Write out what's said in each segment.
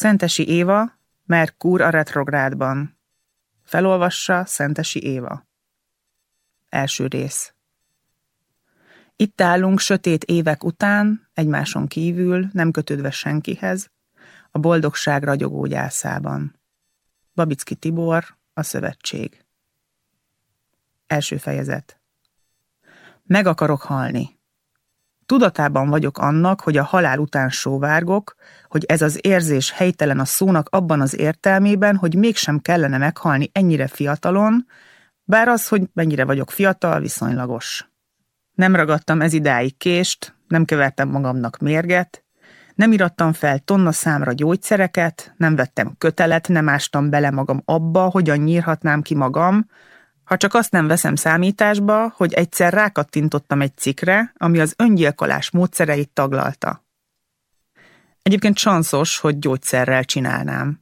Szentesi Éva, Merkur a retrográdban. Felolvassa Szentesi Éva. Első rész. Itt állunk sötét évek után, egymáson kívül, nem kötődve senkihez, a boldogság ragyogó gyászában. Babicki Tibor, a szövetség. Első fejezet. Meg akarok halni. Tudatában vagyok annak, hogy a halál után sóvárgok, hogy ez az érzés helytelen a szónak abban az értelmében, hogy mégsem kellene meghalni ennyire fiatalon, bár az, hogy mennyire vagyok fiatal, viszonylagos. Nem ragadtam ez idáig kést, nem kevertem magamnak mérget, nem irattam fel tonna számra gyógyszereket, nem vettem kötelet, nem ástam bele magam abba, hogyan nyírhatnám ki magam, ha csak azt nem veszem számításba, hogy egyszer rákattintottam egy cikre, ami az öngyilkolás módszereit taglalta. Egyébként sanszos, hogy gyógyszerrel csinálnám.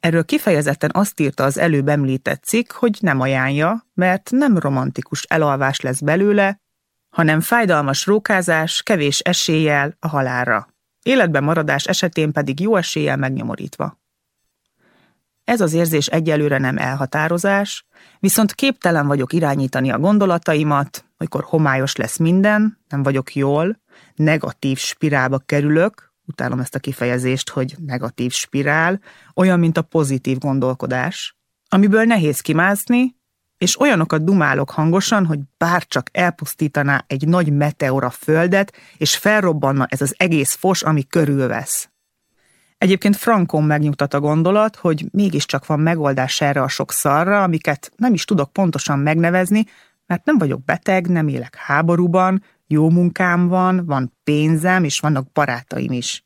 Erről kifejezetten azt írta az előbb említett cikk, hogy nem ajánlja, mert nem romantikus elalvás lesz belőle, hanem fájdalmas rókázás kevés eséllyel a halálra. Életben maradás esetén pedig jó eséllyel megnyomorítva. Ez az érzés egyelőre nem elhatározás, viszont képtelen vagyok irányítani a gondolataimat, amikor homályos lesz minden, nem vagyok jól, negatív spirálba kerülök, utálom ezt a kifejezést, hogy negatív spirál, olyan, mint a pozitív gondolkodás, amiből nehéz kimászni, és olyanokat dumálok hangosan, hogy bárcsak elpusztítaná egy nagy meteora földet, és felrobbanna ez az egész fos, ami körülvesz. Egyébként Frankon megnyugtat a gondolat, hogy mégiscsak van megoldás erre a sok szarra, amiket nem is tudok pontosan megnevezni, mert nem vagyok beteg, nem élek háborúban, jó munkám van, van pénzem, és vannak barátaim is.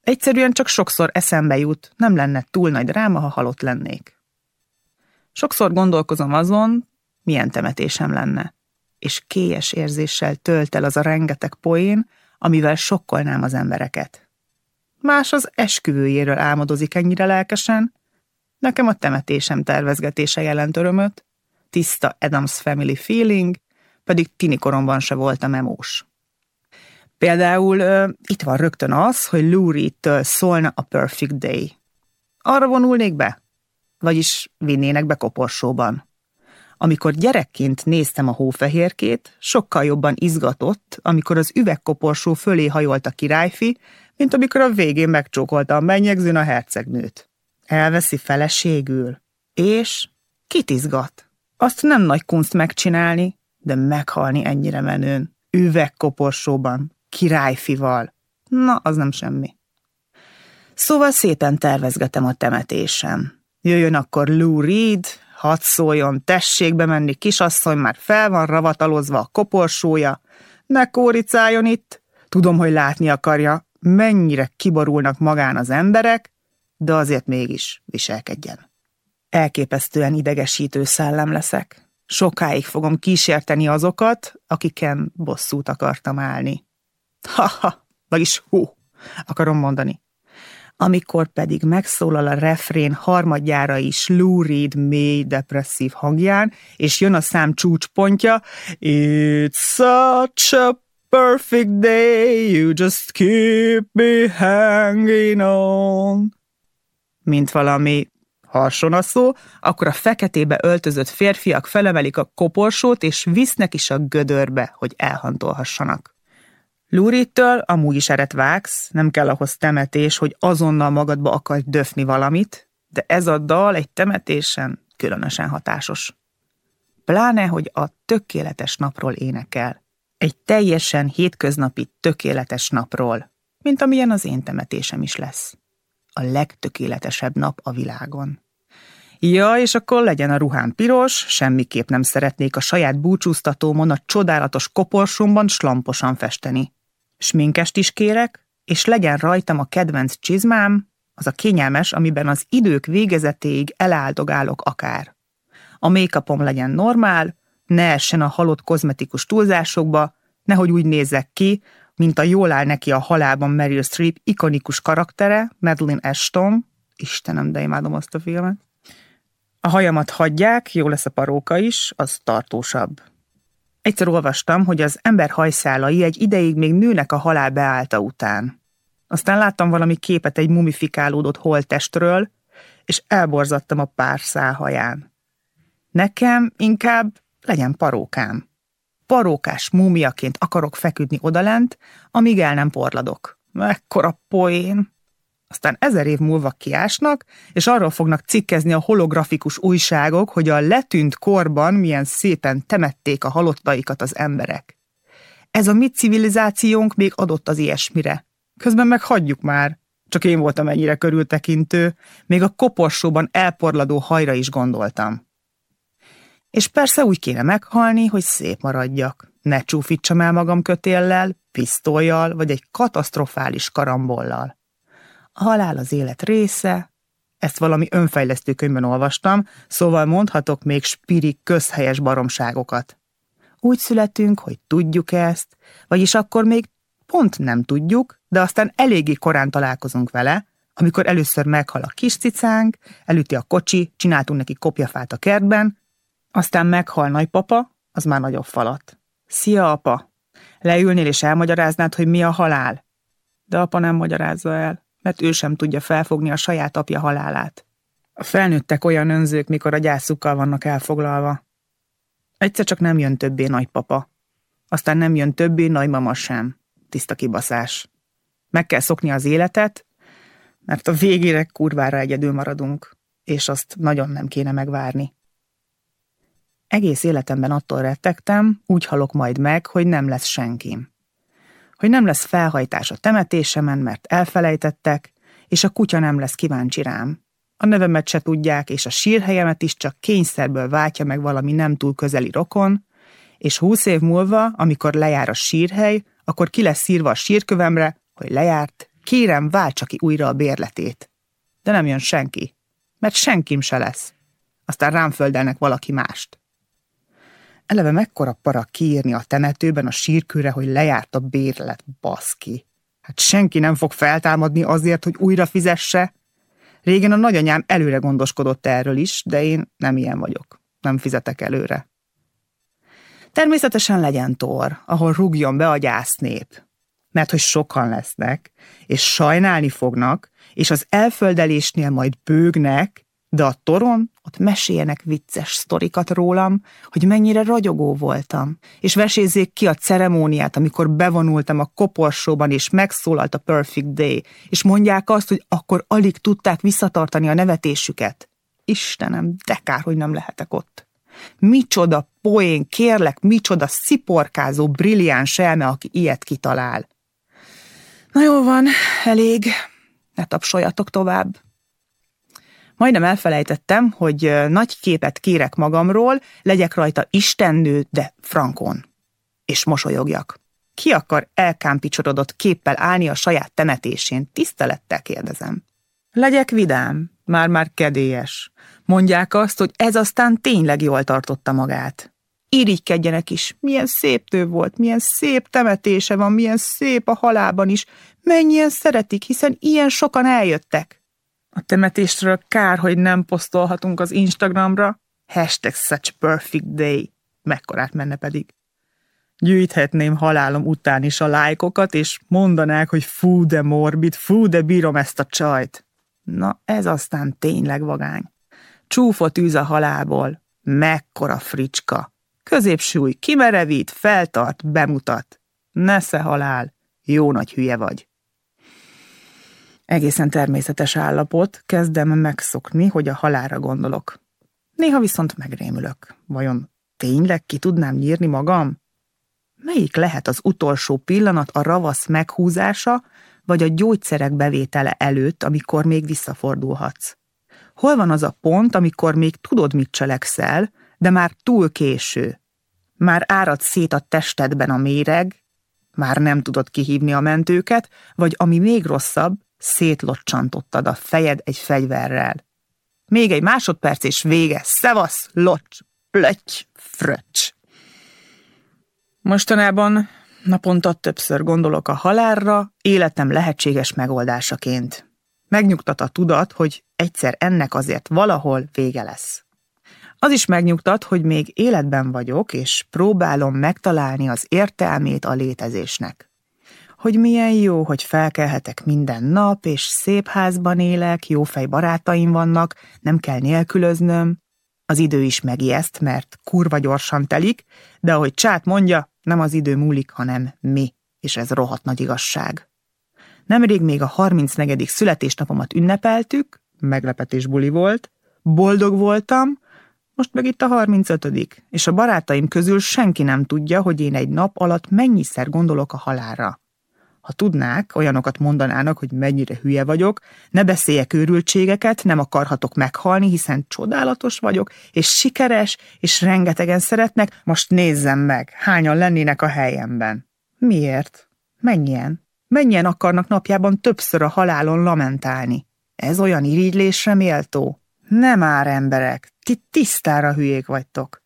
Egyszerűen csak sokszor eszembe jut, nem lenne túl nagy dráma, ha halott lennék. Sokszor gondolkozom azon, milyen temetésem lenne, és kélyes érzéssel tölt el az a rengeteg poén, amivel sokkolnám az embereket más az esküvőjéről álmodozik ennyire lelkesen. Nekem a temetésem tervezgetése jelent örömöt, tiszta Adams Family feeling, pedig tini koromban se voltam emós. Például uh, itt van rögtön az, hogy Lou Reed-től szólna a Perfect Day. Arra vonulnék be? Vagyis vinnének be koporsóban. Amikor gyerekként néztem a hófehérkét, sokkal jobban izgatott, amikor az üvegkoporsó fölé hajolt a királyfi, mint amikor a végén megcsókolta a mennyegzőn a hercegnőt. Elveszi feleségül. És kit izgat? Azt nem nagy kunst megcsinálni, de meghalni ennyire menőn. Üvegkoporsóban, királyfival. Na, az nem semmi. Szóval szépen tervezgetem a temetésem. Jöjjön akkor Lou Reed, hadd szóljon, tessék bemenni, kisasszony, már fel van ravatalozva a koporsója, ne kóricáljon itt, tudom, hogy látni akarja, mennyire kiborulnak magán az emberek, de azért mégis viselkedjen. Elképesztően idegesítő szellem leszek. Sokáig fogom kísérteni azokat, akiken bosszút akartam állni. Ha-ha, vagyis hú, akarom mondani. Amikor pedig megszólal a refrén harmadjára is Lou mély depresszív hangján, és jön a szám csúcspontja, It's such a perfect day, you just keep me hanging on. Mint valami a szó, akkor a feketébe öltözött férfiak felemelik a koporsót, és visznek is a gödörbe, hogy elhantolhassanak. Lúrittől amúgy is eret vágsz, nem kell ahhoz temetés, hogy azonnal magadba akarj döfni valamit, de ez a dal egy temetésen különösen hatásos. Pláne, hogy a tökéletes napról énekel egy teljesen hétköznapi, tökéletes napról, mint amilyen az én temetésem is lesz. A legtökéletesebb nap a világon. Ja, és akkor legyen a ruhám piros, semmiképp nem szeretnék a saját búcsúztatómon a csodálatos koporsomban slamposan festeni. Sminkest is kérek, és legyen rajtam a kedvenc csizmám, az a kényelmes, amiben az idők végezetéig eláldogálok akár. A make legyen normál, ne essen a halott kozmetikus túlzásokba, nehogy úgy nézzek ki, mint a jól áll neki a halálban Meryl Streep ikonikus karaktere, Madeline Ashton, Istenem, de imádom azt a filmet. A hajamat hagyják, jó lesz a paróka is, az tartósabb. Egyszer olvastam, hogy az ember hajszálai egy ideig még nőnek a halál beállta után. Aztán láttam valami képet egy mumifikálódott holttestről, és elborzattam a pár haján. Nekem inkább legyen parókám. Parókás múmiaként akarok feküdni odalent, amíg el nem porladok. Mekkora poén! Aztán ezer év múlva kiásnak, és arról fognak cikkezni a holografikus újságok, hogy a letűnt korban milyen szépen temették a halottaikat az emberek. Ez a mi civilizációnk még adott az ilyesmire. Közben meg hagyjuk már. Csak én voltam ennyire körültekintő, még a koporsóban elporladó hajra is gondoltam. És persze úgy kéne meghalni, hogy szép maradjak. Ne csúfítsam el magam kötéllel, pisztolyjal, vagy egy katasztrofális karambollal. A halál az élet része, ezt valami önfejlesztő könyvben olvastam, szóval mondhatok még spirik közhelyes baromságokat. Úgy születünk, hogy tudjuk ezt, vagyis akkor még pont nem tudjuk, de aztán eléggé korán találkozunk vele, amikor először meghal a kis cicánk, elüti a kocsi, csináltunk neki kopjafát a kertben, aztán meghal nagypapa, az már nagyobb falat. Szia, apa! Leülnél és elmagyaráznád, hogy mi a halál? De apa nem magyarázza el, mert ő sem tudja felfogni a saját apja halálát. A felnőttek olyan önzők, mikor a gyászukkal vannak elfoglalva. Egyszer csak nem jön többé nagypapa. Aztán nem jön többé nagymama sem. Tiszta kibaszás. Meg kell szokni az életet, mert a végére kurvára egyedül maradunk, és azt nagyon nem kéne megvárni. Egész életemben attól rettegtem, úgy halok majd meg, hogy nem lesz senkim. Hogy nem lesz felhajtás a temetésemen, mert elfelejtettek, és a kutya nem lesz kíváncsi rám. A nevemet se tudják, és a sírhelyemet is csak kényszerből váltja meg valami nem túl közeli rokon, és húsz év múlva, amikor lejár a sírhely, akkor ki lesz írva a sírkövemre, hogy lejárt, kérem, váltsa ki újra a bérletét. De nem jön senki, mert senkim se lesz. Aztán rám földelnek valaki mást. Eleve mekkora para kiírni a temetőben a sírkőre, hogy lejárt a bérlet, baszki. Hát senki nem fog feltámadni azért, hogy újra fizesse. Régen a nagyanyám előre gondoskodott erről is, de én nem ilyen vagyok. Nem fizetek előre. Természetesen legyen tor, ahol rúgjon be a gyásznép. Mert hogy sokan lesznek, és sajnálni fognak, és az elföldelésnél majd bőgnek, de a toron ott meséljenek vicces sztorikat rólam, hogy mennyire ragyogó voltam, és vesézzék ki a ceremóniát, amikor bevonultam a koporsóban, és megszólalt a Perfect Day, és mondják azt, hogy akkor alig tudták visszatartani a nevetésüket. Istenem, de kár, hogy nem lehetek ott. Micsoda poén, kérlek, micsoda sziporkázó, brilliáns elme, aki ilyet kitalál. Na jó van, elég. Ne tapsoljatok tovább. Majdnem elfelejtettem, hogy nagy képet kérek magamról, legyek rajta istennő, de frankon. És mosolyogjak. Ki akar elkámpicsorodott képpel állni a saját temetésén? Tisztelettel kérdezem. Legyek vidám, már-már kedélyes. Mondják azt, hogy ez aztán tényleg jól tartotta magát. Irigykedjenek is, milyen szép tő volt, milyen szép temetése van, milyen szép a halában is, mennyien szeretik, hiszen ilyen sokan eljöttek. A temetésről kár, hogy nem posztolhatunk az Instagramra. Hashtag such perfect day. Mekkorát menne pedig. Gyűjthetném halálom után is a lájkokat, és mondanák, hogy fú de morbid, fú de bírom ezt a csajt. Na, ez aztán tényleg vagány. Csúfot űz a halálból. Mekkora fricska. Középsúly, kimerevít, feltart, bemutat. Nesze halál, jó nagy hülye vagy. Egészen természetes állapot, kezdem megszokni, hogy a halára gondolok. Néha viszont megrémülök. Vajon tényleg ki tudnám nyírni magam? Melyik lehet az utolsó pillanat a ravasz meghúzása, vagy a gyógyszerek bevétele előtt, amikor még visszafordulhatsz? Hol van az a pont, amikor még tudod, mit cselekszel, de már túl késő? Már árad szét a testedben a méreg, már nem tudod kihívni a mentőket, vagy ami még rosszabb, szétlocsantottad a fejed egy fegyverrel. Még egy másodperc és vége. Szevasz, locs, plöty, fröcs. Mostanában naponta többször gondolok a halálra, életem lehetséges megoldásaként. Megnyugtat a tudat, hogy egyszer ennek azért valahol vége lesz. Az is megnyugtat, hogy még életben vagyok, és próbálom megtalálni az értelmét a létezésnek hogy milyen jó, hogy felkelhetek minden nap, és szép házban élek, jó fej barátaim vannak, nem kell nélkülöznöm. Az idő is megijeszt, mert kurva gyorsan telik, de ahogy Csát mondja, nem az idő múlik, hanem mi, és ez rohadt nagy igazság. Nemrég még a 34. születésnapomat ünnepeltük, meglepetés buli volt, boldog voltam, most meg itt a 35 és a barátaim közül senki nem tudja, hogy én egy nap alatt mennyiszer gondolok a halálra. Ha tudnák, olyanokat mondanának, hogy mennyire hülye vagyok, ne beszéljek őrültségeket, nem akarhatok meghalni, hiszen csodálatos vagyok, és sikeres, és rengetegen szeretnek, most nézzem meg, hányan lennének a helyemben. Miért? Mennyien? Mennyien akarnak napjában többször a halálon lamentálni? Ez olyan irigylésre méltó? Nem már emberek, ti tisztára hülyék vagytok.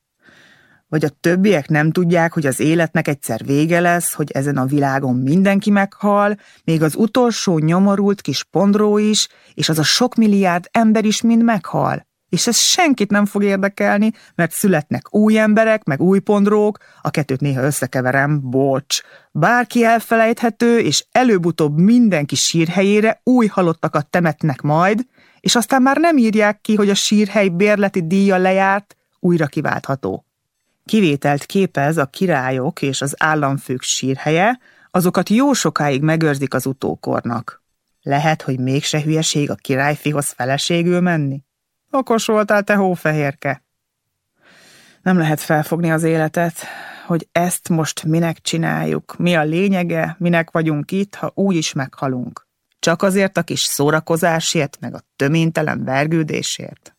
Vagy a többiek nem tudják, hogy az életnek egyszer vége lesz, hogy ezen a világon mindenki meghal, még az utolsó nyomorult kis pondró is, és az a sok milliárd ember is mind meghal. És ez senkit nem fog érdekelni, mert születnek új emberek, meg új pondrók, a kettőt néha összekeverem, bocs. Bárki elfelejthető, és előbb-utóbb mindenki sírhelyére új halottakat temetnek majd, és aztán már nem írják ki, hogy a sírhely bérleti díja lejárt, újra kiváltható. Kivételt képez a királyok és az államfők sírhelye, azokat jó sokáig megőrzik az utókornak. Lehet, hogy mégse hülyeség a királyfihoz feleségül menni? Okos voltál, te hófehérke. Nem lehet felfogni az életet, hogy ezt most minek csináljuk, mi a lényege, minek vagyunk itt, ha úgy is meghalunk. Csak azért a kis szórakozásért, meg a töménytelen vergődésért.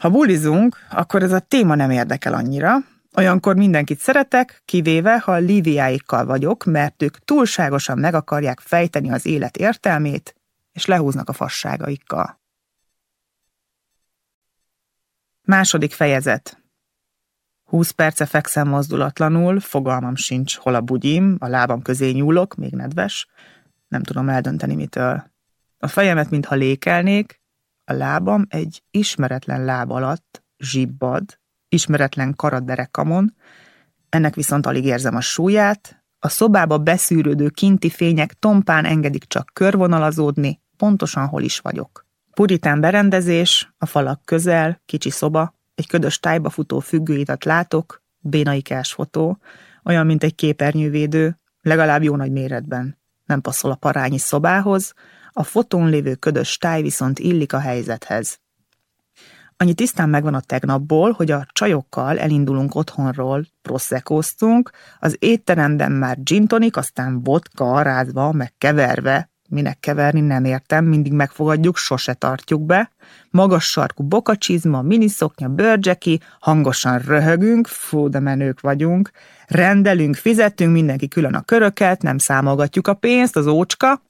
Ha bulizunk, akkor ez a téma nem érdekel annyira, Olyankor mindenkit szeretek, kivéve, ha Líviáikkal vagyok, mert ők túlságosan meg akarják fejteni az élet értelmét, és lehúznak a fasságaikkal. Második fejezet. Húsz perce fekszem mozdulatlanul, fogalmam sincs, hol a bugyim, a lábam közé nyúlok, még nedves, nem tudom eldönteni mitől. A fejemet mintha lékelnék, a lábam egy ismeretlen láb alatt zsibbad, ismeretlen karadderekamon, ennek viszont alig érzem a súlyát, a szobába beszűrődő kinti fények tompán engedik csak körvonalazódni, pontosan hol is vagyok. Puritán berendezés, a falak közel, kicsi szoba, egy ködös tájba futó függőitat látok, bénaikás fotó, olyan, mint egy képernyővédő, legalább jó nagy méretben. Nem passzol a parányi szobához, a fotón lévő ködös táj viszont illik a helyzethez. Annyi tisztán megvan a tegnapból, hogy a csajokkal elindulunk otthonról, proszekóztunk, az étteremben már gin tonic, aztán vodka, rázva, meg keverve, minek keverni, nem értem, mindig megfogadjuk, sose tartjuk be. Magas sarkú bokacsizma, miniszoknya, bőrcseki, hangosan röhögünk, fú, de menők vagyunk. Rendelünk, fizetünk, mindenki külön a köröket, nem számolgatjuk a pénzt, az ócska,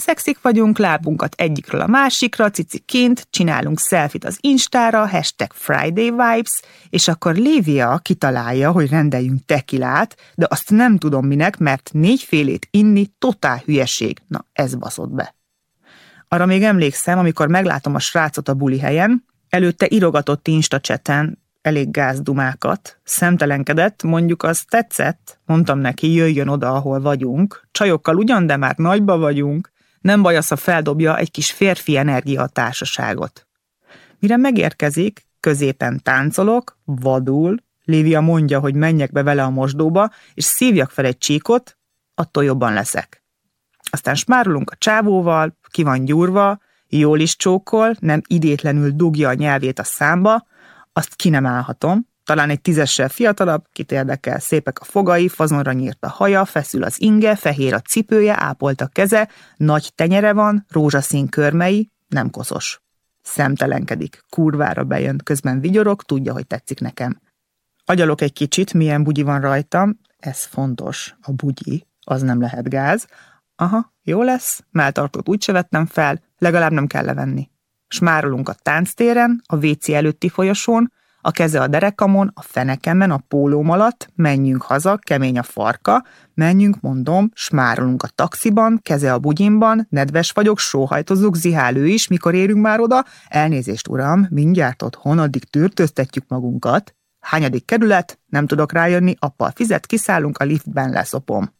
Szexik vagyunk, lábunkat egyikről a másikra, cici kint, csinálunk selfit az Instára, hashtag Friday Vibes, és akkor Lívia kitalálja, hogy rendeljünk tekilát, de azt nem tudom minek, mert négyfélét inni totál hülyeség. Na, ez baszott be. Arra még emlékszem, amikor meglátom a srácot a buli helyen, előtte irogatott Insta cseten, elég gázdumákat, szemtelenkedett, mondjuk az tetszett, mondtam neki, jöjjön oda, ahol vagyunk, csajokkal ugyan, de már nagyba vagyunk, nem baj az, ha feldobja egy kis férfi energia a társaságot. Mire megérkezik, középen táncolok, vadul, Lívia mondja, hogy menjek be vele a mosdóba, és szívjak fel egy csíkot, attól jobban leszek. Aztán smárulunk a csávóval, ki van gyúrva, jól is csókol, nem idétlenül dugja a nyelvét a számba, azt ki nem állhatom, talán egy tízessel fiatalabb, kit érdekel, szépek a fogai, fazonra nyírt a haja, feszül az inge, fehér a cipője, ápolt a keze, nagy tenyere van, rózsaszín körmei, nem koszos. Szemtelenkedik, kurvára bejön, közben vigyorok, tudja, hogy tetszik nekem. Agyalok egy kicsit, milyen bugyi van rajtam, ez fontos, a bugyi, az nem lehet gáz. Aha, jó lesz, melltartót úgy se vettem fel, legalább nem kell levenni. Smárolunk a tánctéren, a WC előtti folyosón, a keze a derekamon, a fenekemen, a pólóm alatt, menjünk haza, kemény a farka, menjünk, mondom, smárolunk a taxiban, keze a bugyimban, nedves vagyok, sóhajtozunk, zihál ő is, mikor érünk már oda, elnézést uram, mindjárt otthon, addig tűrtöztetjük magunkat. Hányadik kerület? Nem tudok rájönni, appal fizet, kiszállunk, a liftben leszopom.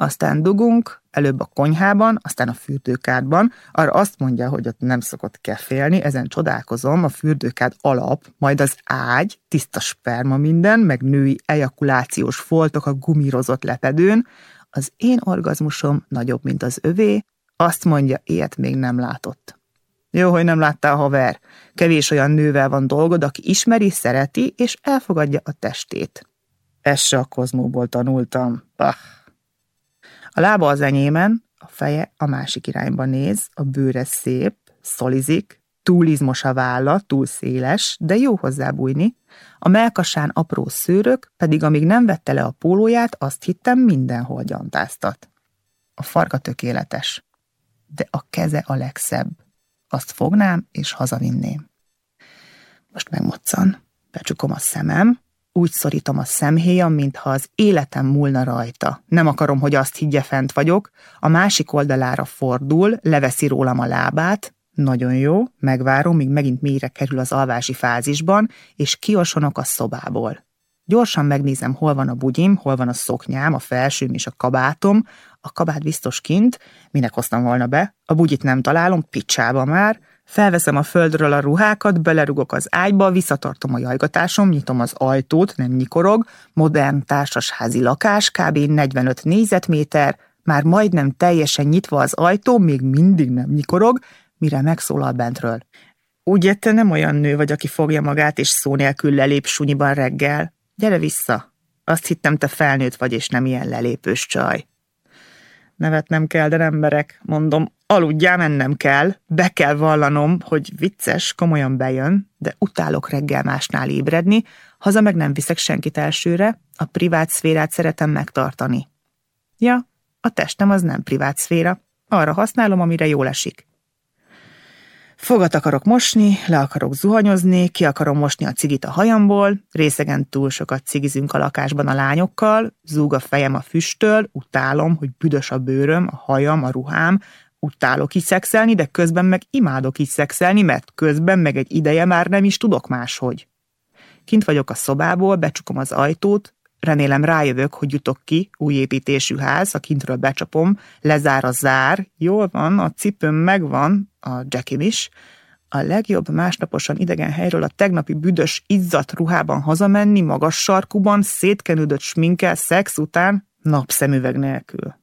Aztán dugunk, előbb a konyhában, aztán a fürdőkádban, arra azt mondja, hogy ott nem szokott kefélni, ezen csodálkozom, a fürdőkád alap, majd az ágy, tiszta sperma minden, meg női ejakulációs foltok a gumírozott lepedőn, az én orgazmusom nagyobb, mint az övé, azt mondja, ilyet még nem látott. Jó, hogy nem láttál, haver. Kevés olyan nővel van dolgod, aki ismeri, szereti és elfogadja a testét. Ezt se a kozmóból tanultam. Bah. A lába az enyémen, a feje a másik irányba néz, a bőre szép, szolizik, túl izmos a válla, túl széles, de jó hozzá bújni. A melkasán apró szőrök, pedig amíg nem vette le a pólóját, azt hittem mindenhol gyantáztat. A farka tökéletes, de a keze a legszebb. Azt fognám, és hazavinném. Most megmoccan, becsukom a szemem, úgy szorítom a szemhéjam, mintha az életem múlna rajta. Nem akarom, hogy azt higgye fent vagyok. A másik oldalára fordul, leveszi rólam a lábát. Nagyon jó, megvárom, míg megint mélyre kerül az alvási fázisban, és kiosonok a szobából. Gyorsan megnézem, hol van a bugyim, hol van a szoknyám, a felsőm és a kabátom. A kabát biztos kint, minek hoztam volna be. A bugyit nem találom, picsába már. Felveszem a földről a ruhákat, belerugok az ágyba, visszatartom a jajgatásom, nyitom az ajtót, nem nyikorog, modern társasházi lakás, kb. 45 négyzetméter, már majdnem teljesen nyitva az ajtó, még mindig nem nyikorog, mire megszólal bentről. Ugye te nem olyan nő vagy, aki fogja magát és szó nélkül lelép sunyiban reggel. Gyere vissza. Azt hittem, te felnőtt vagy, és nem ilyen lelépős csaj. Nevetnem kell, de nem berek. Mondom, aludjál, mennem kell. Be kell vallanom, hogy vicces, komolyan bejön, de utálok reggel másnál ébredni, haza meg nem viszek senkit elsőre, a privát szférát szeretem megtartani. Ja, a testem az nem privát szféra. Arra használom, amire jól esik. Fogat akarok mosni, le akarok zuhanyozni, ki akarom mosni a cigit a hajamból, részegen túl sokat cigizünk a lakásban a lányokkal, zúg a fejem a füsttől, utálom, hogy büdös a bőröm, a hajam, a ruhám, utálok így szexelni, de közben meg imádok így szexelni, mert közben meg egy ideje már nem is tudok máshogy. Kint vagyok a szobából, becsukom az ajtót, remélem rájövök, hogy jutok ki, új építésű ház, a kintről becsapom, lezár a zár, jól van, a cipőm megvan, a Jackim is, a legjobb másnaposan idegen helyről a tegnapi büdös, izzat ruhában hazamenni, magas sarkuban, szétkenődött sminkel, szex után, napszemüveg nélkül.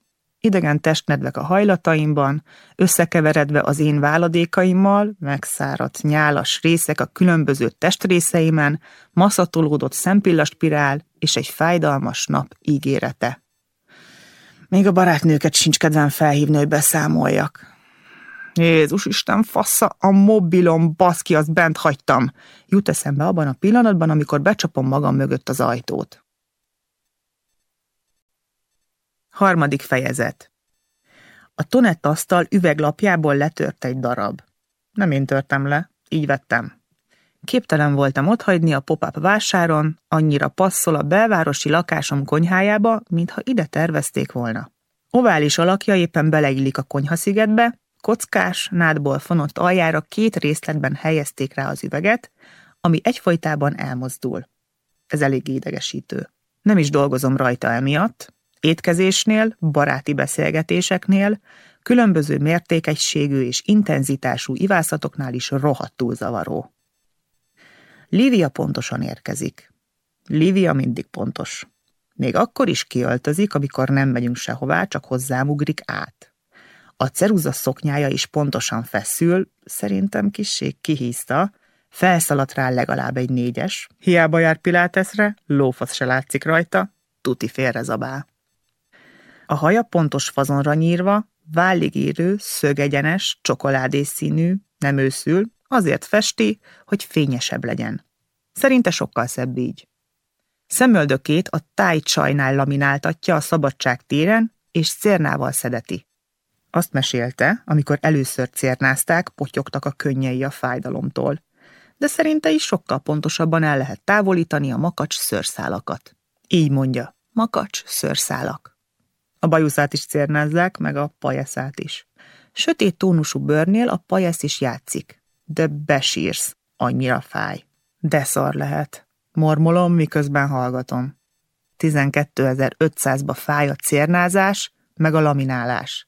Idegen testnedvek a hajlataimban, összekeveredve az én váladékaimmal, megszáradt nyálas részek a különböző testrészeimen, maszatolódott szempillaspirál és egy fájdalmas nap ígérete. Még a barátnőket sincs kedvem felhívni, hogy beszámoljak. Jézus Isten, fassa, a mobilom, baszki, azt bent hagytam. Jut eszembe abban a pillanatban, amikor becsapom magam mögött az ajtót. Harmadik fejezet. A tonett asztal üveglapjából letört egy darab. Nem én törtem le, így vettem. Képtelen voltam otthagyni a pop-up vásáron, annyira passzol a belvárosi lakásom konyhájába, mintha ide tervezték volna. Ovális alakja éppen beleillik a konyhaszigetbe, kockás, nádból fonott aljára két részletben helyezték rá az üveget, ami egyfolytában elmozdul. Ez elég idegesítő. Nem is dolgozom rajta emiatt, Étkezésnél, baráti beszélgetéseknél, különböző mértékegységű és intenzitású ivászatoknál is rohadtul zavaró. Lívia pontosan érkezik. Lívia mindig pontos. Még akkor is kiöltözik, amikor nem megyünk sehová, csak hozzám ugrik át. A ceruza szoknyája is pontosan feszül, szerintem kissé kihízta, felszaladt rá legalább egy négyes, hiába jár Piláteszre, lófasz se látszik rajta, tuti félrezabál. A haja pontos fazonra nyírva, vállig szögegyenes, csokoládés színű, nem őszül, azért festi, hogy fényesebb legyen. Szerinte sokkal szebb így. Szemöldökét a táj csajnál lamináltatja a szabadság téren, és cérnával szedeti. Azt mesélte, amikor először cérnázták, potyogtak a könnyei a fájdalomtól. De szerinte is sokkal pontosabban el lehet távolítani a makacs szőrszálakat. Így mondja, makacs szőrszálak. A bajuszát is cérnázzák, meg a pajeszát is. Sötét tónusú bőrnél a pajesz is játszik. De besírsz, annyira fáj. De szar lehet. Mormolom, miközben hallgatom. 12.500-ba fáj a cérnázás, meg a laminálás.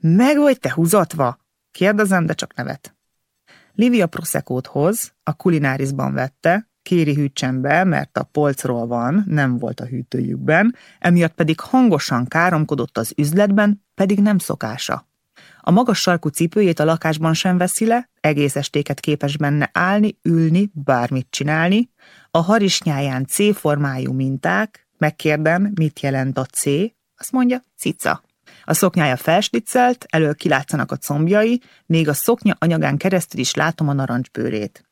Meg vagy te húzatva? Kérdezem, de csak nevet. Livia Proszekót hoz, a kulinárisban vette, kéri hűtsen be, mert a polcról van, nem volt a hűtőjükben, emiatt pedig hangosan káromkodott az üzletben, pedig nem szokása. A magas sarkú cipőjét a lakásban sem veszi le, egész estéket képes benne állni, ülni, bármit csinálni. A harisnyáján C-formájú minták, megkérdem, mit jelent a C, azt mondja, cica. A szoknyája felsliccelt, elől kilátszanak a combjai, még a szoknya anyagán keresztül is látom a narancsbőrét.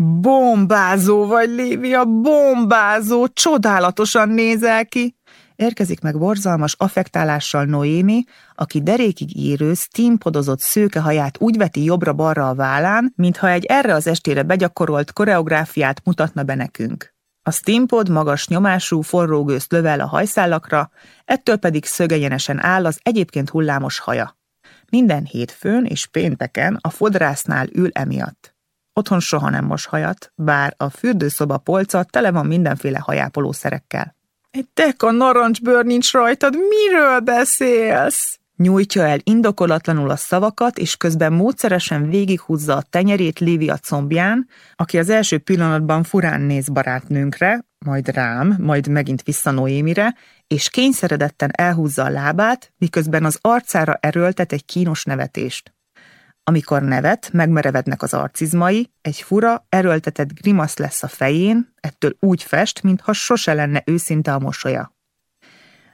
Bombázó vagy, Lívia, bombázó, csodálatosan nézel ki. Érkezik meg borzalmas affektálással Noémi, aki derékig érő, steampodozott szőke haját úgy veti jobbra-balra a vállán, mintha egy erre az estére begyakorolt koreográfiát mutatna be nekünk. A steampod magas nyomású forrógőzt lövel a hajszálakra, ettől pedig szögegyenesen áll az egyébként hullámos haja. Minden hétfőn és pénteken a fodrásznál ül emiatt. Otthon soha nem mos hajat, bár a fürdőszoba polca tele van mindenféle hajápolószerekkel. Egy deka narancsbőr nincs rajtad, miről beszélsz? Nyújtja el indokolatlanul a szavakat, és közben módszeresen végighúzza a tenyerét Lívia combján, aki az első pillanatban furán néz barátnőnkre, majd rám, majd megint vissza Noémire, és kényszeredetten elhúzza a lábát, miközben az arcára erőltet egy kínos nevetést. Amikor nevet, megmerevednek az arcizmai, egy fura, erőltetett grimasz lesz a fején, ettől úgy fest, mintha sose lenne őszinte a mosolya.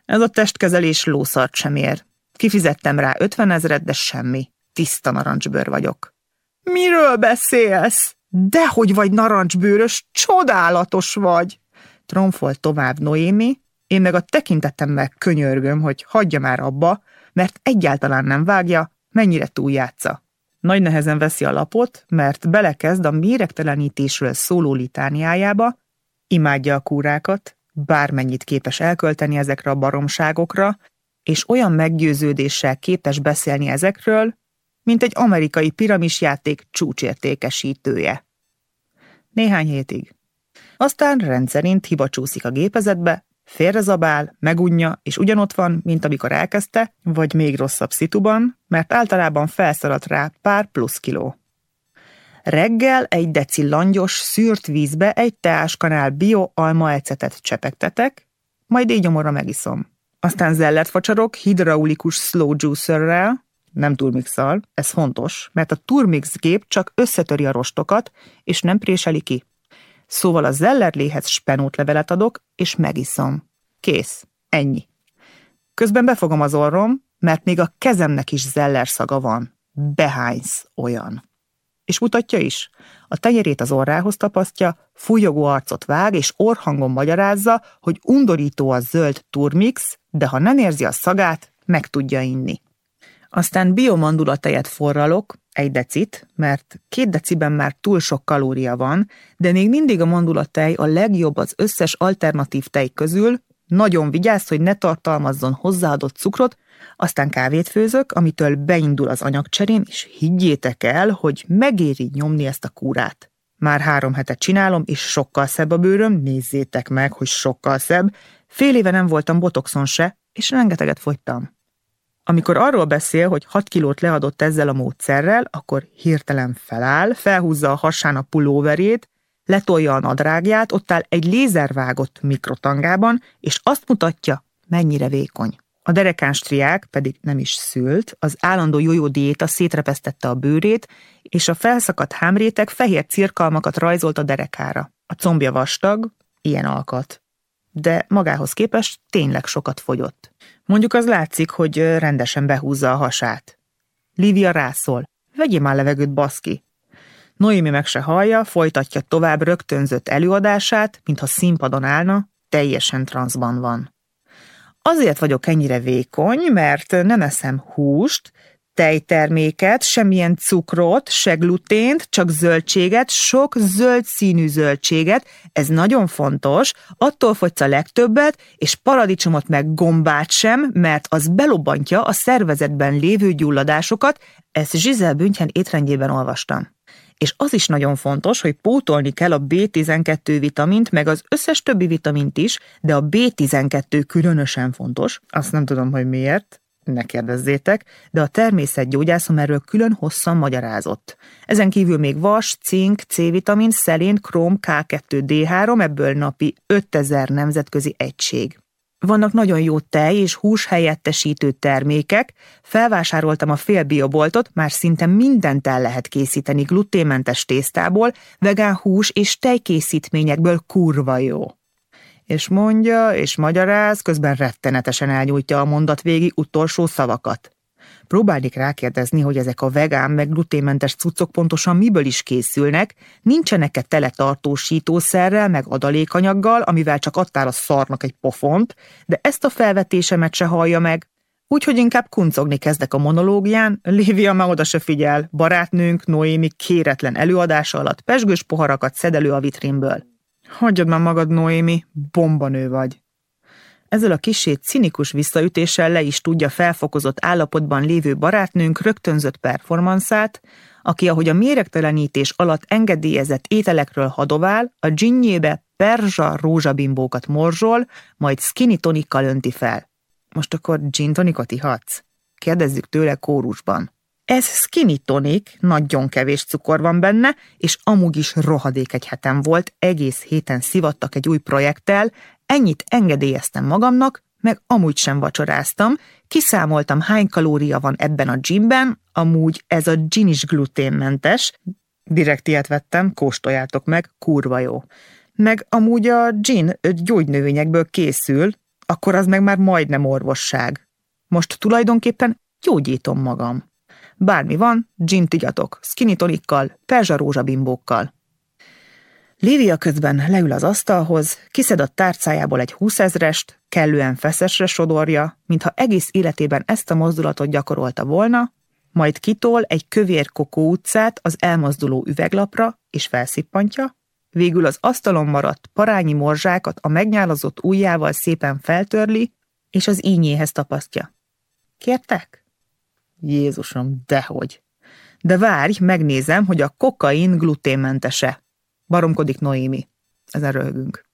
Ez a testkezelés lószart sem ér. Kifizettem rá ötven ezeret, de semmi. Tiszta narancsbőr vagyok. Miről beszélsz? Dehogy vagy narancsbőrös, csodálatos vagy! Tromfolt tovább Noémi, én meg a tekintetemmel könyörgöm, hogy hagyja már abba, mert egyáltalán nem vágja, mennyire túljátsza. Nagy nehezen veszi a lapot, mert belekezd a méregtelenítésről szóló litániájába, imádja a kúrákat, bármennyit képes elkölteni ezekre a baromságokra, és olyan meggyőződéssel képes beszélni ezekről, mint egy amerikai piramisjáték csúcsértékesítője. Néhány hétig. Aztán rendszerint hiba csúszik a gépezetbe, félrezabál, megunja, és ugyanott van, mint amikor elkezdte, vagy még rosszabb szituban, mert általában felszaladt rá pár plusz kiló. Reggel egy deci langyos, szűrt vízbe egy teáskanál bio ecetet csepegtetek, majd így gyomorra megiszom. Aztán zellert facsarok hidraulikus slow juicerrel, nem turmixal, ez fontos, mert a turmix gép csak összetöri a rostokat, és nem préseli ki. Szóval a zellerléhez spenótlevelet adok, és megiszom. Kész. Ennyi. Közben befogom az orrom, mert még a kezemnek is zeller szaga van. Behánysz olyan. És mutatja is. A tenyerét az orrához tapasztja, fújogó arcot vág, és orhangon magyarázza, hogy undorító a zöld turmix, de ha nem érzi a szagát, meg tudja inni. Aztán biomandulatejet forralok, egy decit, mert két deciben már túl sok kalória van, de még mindig a mandulatej a legjobb az összes alternatív tej közül, nagyon vigyázz, hogy ne tartalmazzon hozzáadott cukrot, aztán kávét főzök, amitől beindul az anyagcserém, és higgyétek el, hogy megéri nyomni ezt a kúrát. Már három hetet csinálom, és sokkal szebb a bőröm, nézzétek meg, hogy sokkal szebb. Fél éve nem voltam botoxon se, és rengeteget fogytam. Amikor arról beszél, hogy 6 kilót leadott ezzel a módszerrel, akkor hirtelen feláll, felhúzza a hasán a pulóverét, letolja a nadrágját, ott áll egy lézervágott mikrotangában, és azt mutatja, mennyire vékony. A derekáns triák pedig nem is szült, az állandó jójó diéta szétrepesztette a bőrét, és a felszakadt hámrétek fehér cirkalmakat rajzolt a derekára. A combja vastag, ilyen alkat. De magához képest tényleg sokat fogyott. Mondjuk az látszik, hogy rendesen behúzza a hasát. Lívia rászól. Vegyél már levegőt, baszki. Noémi meg se hallja, folytatja tovább rögtönzött előadását, mintha színpadon állna, teljesen transzban van. Azért vagyok ennyire vékony, mert nem eszem húst, tejterméket, semmilyen cukrot, se glutént, csak zöldséget, sok zöld színű zöldséget, ez nagyon fontos, attól fogysz a legtöbbet, és paradicsomot meg gombát sem, mert az belobbantja a szervezetben lévő gyulladásokat, ezt Zsizel Büntjen étrendjében olvastam. És az is nagyon fontos, hogy pótolni kell a B12 vitamint, meg az összes többi vitamint is, de a B12 különösen fontos, azt nem tudom, hogy miért, ne kérdezzétek, de a természetgyógyászom erről külön hosszan magyarázott. Ezen kívül még vas, cink, C-vitamin, szelén, króm, K2D3, ebből napi 5000 nemzetközi egység. Vannak nagyon jó tej és hús helyettesítő termékek, felvásároltam a fél bioboltot, már szinte mindent el lehet készíteni gluténmentes tésztából, vegán hús és tejkészítményekből kurva jó és mondja, és magyaráz, közben rettenetesen elnyújtja a mondat végi utolsó szavakat. Próbálnék rákérdezni, hogy ezek a vegán meg gluténmentes cuccok pontosan miből is készülnek, nincsenek-e tele tartósítószerrel meg adalékanyaggal, amivel csak adtál a szarnak egy pofont, de ezt a felvetésemet se hallja meg. Úgyhogy inkább kuncogni kezdek a monológián, Lívia már oda se figyel, barátnőnk Noémi kéretlen előadása alatt pesgős poharakat szed elő a vitrínből. Hagyjad már magad, Noémi, bombanő vagy. Ezzel a kisét cinikus visszaütéssel le is tudja felfokozott állapotban lévő barátnőnk rögtönzött performanszát, aki ahogy a méregtelenítés alatt engedélyezett ételekről hadovál, a dzsinnyébe perzsa rózsabimbókat morzsol, majd skinny tonikkal önti fel. Most akkor gin tonikot ihatsz? Kérdezzük tőle kórusban. Ez skinny tonik, nagyon kevés cukor van benne, és amúgy is rohadék egy hetem volt, egész héten szivattak egy új projekttel, ennyit engedélyeztem magamnak, meg amúgy sem vacsoráztam, kiszámoltam hány kalória van ebben a gymben, amúgy ez a gin is gluténmentes, direkt ilyet vettem, kóstoljátok meg, kurva jó. Meg amúgy a gin gyógynövényekből készül, akkor az meg már majdnem orvosság. Most tulajdonképpen gyógyítom magam. Bármi van, gin igyatok, skinny tonikkal, perzsa rózsabimbókkal. Lívia közben leül az asztalhoz, kiszed a tárcájából egy húszezrest, kellően feszesre sodorja, mintha egész életében ezt a mozdulatot gyakorolta volna, majd kitol egy kövér kokó utcát az elmozduló üveglapra, és felszippantja, végül az asztalon maradt parányi morzsákat a megnyálazott ujjával szépen feltörli, és az ínyéhez tapasztja. Kértek? Jézusom, dehogy. De várj, megnézem, hogy a kokain gluténmentese. Baromkodik Noémi. Ezen röhögünk.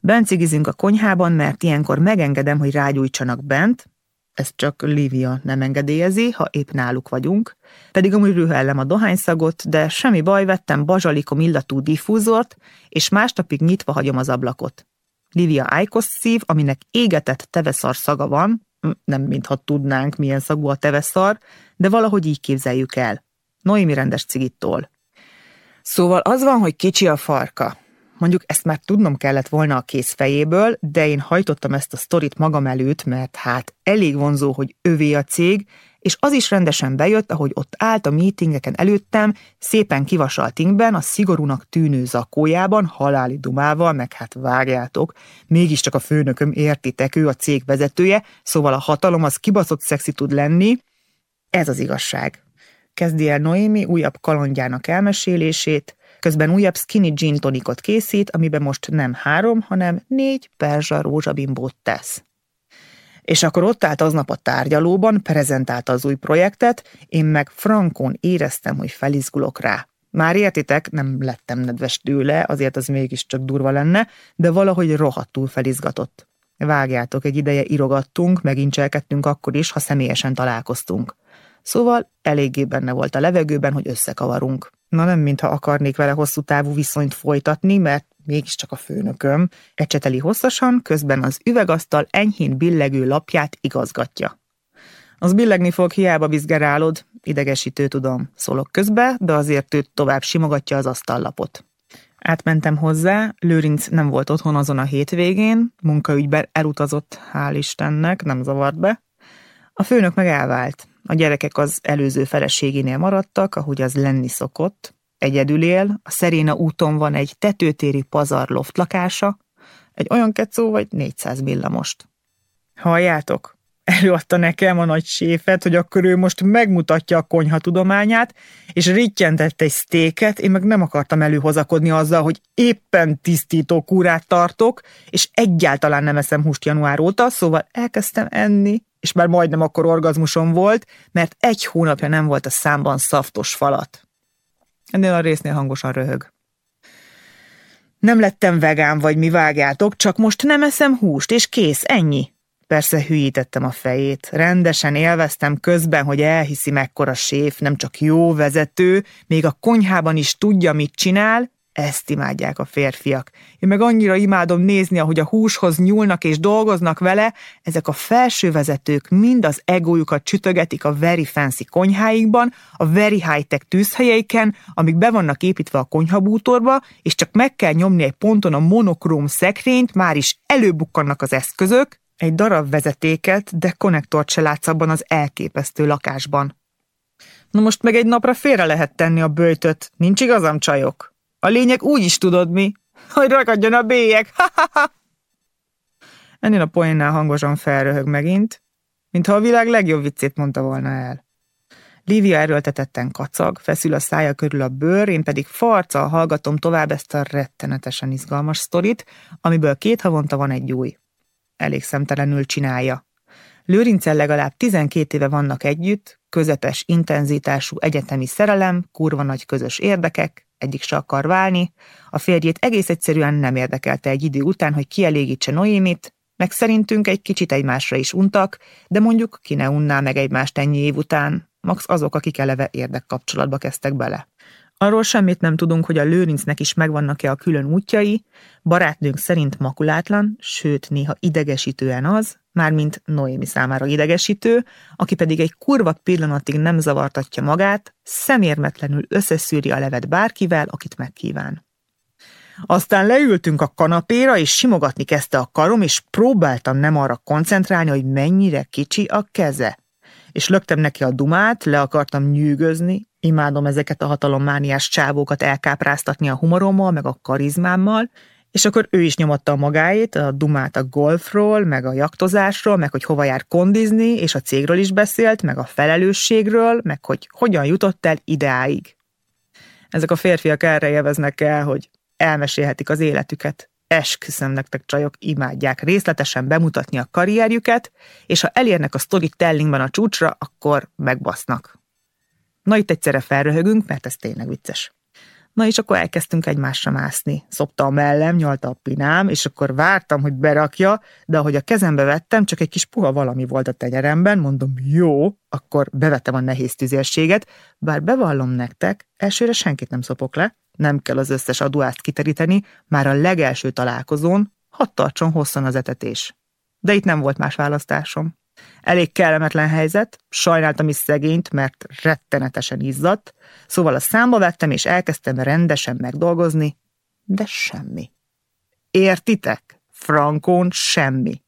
Bencigizünk a konyhában, mert ilyenkor megengedem, hogy rágyújtsanak bent, ezt csak Lívia nem engedélyezi, ha épp náluk vagyunk, pedig amúgy rühellem a dohányszagot, de semmi baj, vettem bazsalikom illatú diffúzort, és másnapig nyitva hagyom az ablakot. Lívia ájkos szív, aminek égetett teveszar szaga van, nem mintha tudnánk, milyen szagú a teveszar, de valahogy így képzeljük el. Noémi rendes cigittól. Szóval az van, hogy kicsi a farka. Mondjuk ezt már tudnom kellett volna a kész fejéből, de én hajtottam ezt a sztorit magam előtt, mert hát elég vonzó, hogy övé a cég, és az is rendesen bejött, ahogy ott állt a meetingeken előttem, szépen kivasalt inkben, a szigorúnak tűnő zakójában, haláli dumával, meg hát vágjátok, mégiscsak a főnököm értitek, ő a cég vezetője, szóval a hatalom az kibaszott szexi tud lenni. Ez az igazság. Kezdi el Noémi újabb kalandjának elmesélését, közben újabb skinny gin tonikot készít, amiben most nem három, hanem négy perzsa rózsabimbót tesz. És akkor ott állt aznap a tárgyalóban, prezentálta az új projektet, én meg frankon éreztem, hogy felizgulok rá. Már értitek, nem lettem nedves tőle, azért az mégiscsak durva lenne, de valahogy rohadtul felizgatott. Vágjátok, egy ideje irogattunk, megincselkedtünk akkor is, ha személyesen találkoztunk. Szóval eléggé benne volt a levegőben, hogy összekavarunk. Na nem, mintha akarnék vele hosszú távú viszonyt folytatni, mert mégiscsak a főnököm, ecseteli hosszasan, közben az üvegasztal enyhén billegő lapját igazgatja. Az billegni fog, hiába bizgerálod, idegesítő tudom, szólok közbe, de azért őt tovább simogatja az asztallapot. Átmentem hozzá, Lőrinc nem volt otthon azon a hétvégén, munkaügyben elutazott, hál' Istennek, nem zavart be. A főnök meg elvált. A gyerekek az előző feleségénél maradtak, ahogy az lenni szokott, Egyedül él, a Szeréna úton van egy tetőtéri pazarloft lakása, egy olyan kecó vagy 400 villamost. Halljátok? Előadta nekem a nagy séfet, hogy akkor ő most megmutatja a konyha tudományát, és rittyentett egy sztéket, én meg nem akartam előhozakodni azzal, hogy éppen tisztító kúrát tartok, és egyáltalán nem eszem húst január óta, szóval elkezdtem enni, és már majdnem akkor orgazmusom volt, mert egy hónapja nem volt a számban szaftos falat. Ennél a résznél hangosan röhög. Nem lettem vegán, vagy mi vágjátok, csak most nem eszem húst, és kész, ennyi. Persze hülyítettem a fejét. Rendesen élveztem közben, hogy elhiszi mekkora séf, nem csak jó vezető, még a konyhában is tudja, mit csinál, ezt imádják a férfiak. Én meg annyira imádom nézni, ahogy a húshoz nyúlnak és dolgoznak vele, ezek a felső vezetők mind az egójukat csütögetik a very fancy konyháikban, a very high-tech tűzhelyeiken, amik be vannak építve a konyhabútorba, és csak meg kell nyomni egy ponton a monokróm szekrényt, már is előbukkannak az eszközök, egy darab vezetéket, de konnektort se látsz abban az elképesztő lakásban. Na most meg egy napra félre lehet tenni a bőjtöt, nincs igazam, csajok? A lényeg úgy is tudod mi, hogy rakadjon a bélyek. Ennél a poénnál hangosan felröhög megint, mintha a világ legjobb viccét mondta volna el. Lívia erőltetetten kacag, feszül a szája körül a bőr, én pedig farccal hallgatom tovább ezt a rettenetesen izgalmas sztorit, amiből két havonta van egy új. Elég szemtelenül csinálja. Lőrincel legalább 12 éve vannak együtt, közepes intenzitású egyetemi szerelem, kurva nagy közös érdekek, egyik se akar válni, a férjét egész egyszerűen nem érdekelte egy idő után, hogy kielégítse Noémit, meg szerintünk egy kicsit egymásra is untak, de mondjuk ki ne unná meg egymást ennyi év után, max azok, akik eleve érdekkapcsolatba kezdtek bele. Arról semmit nem tudunk, hogy a Lőrincnek is megvannak-e a külön útjai, barátnőnk szerint makulátlan, sőt néha idegesítően az, mármint Noémi számára idegesítő, aki pedig egy kurva pillanatig nem zavartatja magát, szemérmetlenül összeszűri a levet bárkivel, akit megkíván. Aztán leültünk a kanapéra, és simogatni kezdte a karom, és próbáltam nem arra koncentrálni, hogy mennyire kicsi a keze. És löktem neki a dumát, le akartam nyűgözni, imádom ezeket a hatalommániás csávókat elkápráztatni a humorommal, meg a karizmámmal, és akkor ő is nyomatta a magáét, a dumát a golfról, meg a jaktozásról, meg hogy hova jár kondizni, és a cégről is beszélt, meg a felelősségről, meg hogy hogyan jutott el ideáig. Ezek a férfiak erre élveznek el, hogy elmesélhetik az életüket. Esküszöm nektek, csajok, imádják részletesen bemutatni a karrierjüket, és ha elérnek a storytellingben a csúcsra, akkor megbasznak. Na itt egyszerre felröhögünk, mert ez tényleg vicces. Na és akkor elkezdtünk egymásra mászni. Szopta a mellem, nyalta a pinám, és akkor vártam, hogy berakja, de ahogy a kezembe vettem, csak egy kis puha valami volt a tenyeremben, mondom, jó, akkor bevettem a nehéz tüzérséget, bár bevallom nektek, elsőre senkit nem szopok le, nem kell az összes adóást kiteríteni, már a legelső találkozón, hadd tartson hosszan az etetés. De itt nem volt más választásom. Elég kellemetlen helyzet, sajnáltam is szegényt, mert rettenetesen izzadt, szóval a számba vettem, és elkezdtem rendesen megdolgozni, de semmi. Értitek? Frankón semmi.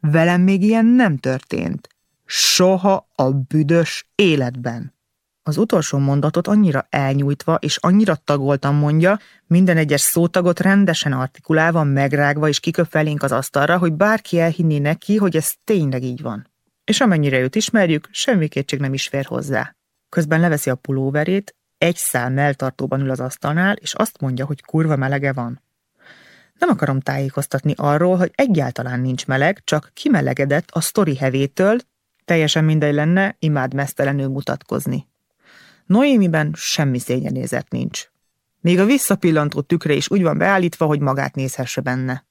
Velem még ilyen nem történt. Soha a büdös életben. Az utolsó mondatot annyira elnyújtva és annyira tagoltan mondja, minden egyes szótagot rendesen artikulálva, megrágva és kiköpvelénk az asztalra, hogy bárki elhinné neki, hogy ez tényleg így van. És amennyire őt ismerjük, semmi kétség nem is fér hozzá. Közben leveszi a pulóverét, egy szál melltartóban ül az asztalnál, és azt mondja, hogy kurva melege van. Nem akarom tájékoztatni arról, hogy egyáltalán nincs meleg, csak kimelegedett a sztori hevétől, teljesen mindegy lenne, imád mesztelenül mutatkozni. Noémiben semmi szégyenézet nincs. Még a visszapillantó tükre is úgy van beállítva, hogy magát nézhesse benne.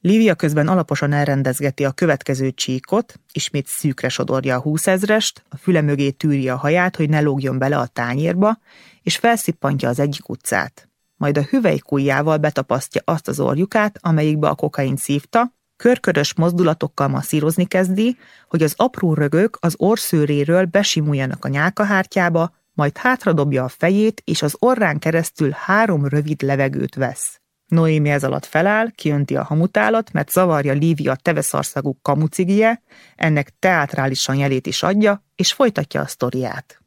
Lívia közben alaposan elrendezgeti a következő csíkot, ismét szűkre sodorja a húszezrest, a füle mögé tűri a haját, hogy ne lógjon bele a tányérba, és felszippantja az egyik utcát. Majd a hüvelykujjával betapasztja azt az orjukát, amelyikbe a kokain szívta, Körkörös mozdulatokkal masszírozni kezdi, hogy az apró rögök az orszőréről besimuljanak a nyálkahártyába, majd hátradobja a fejét, és az orrán keresztül három rövid levegőt vesz. Noémi ez alatt feláll, kiönti a hamutálat, mert zavarja Lívia teveszarszagú kamucigie, ennek teátrálisan jelét is adja, és folytatja a sztoriát.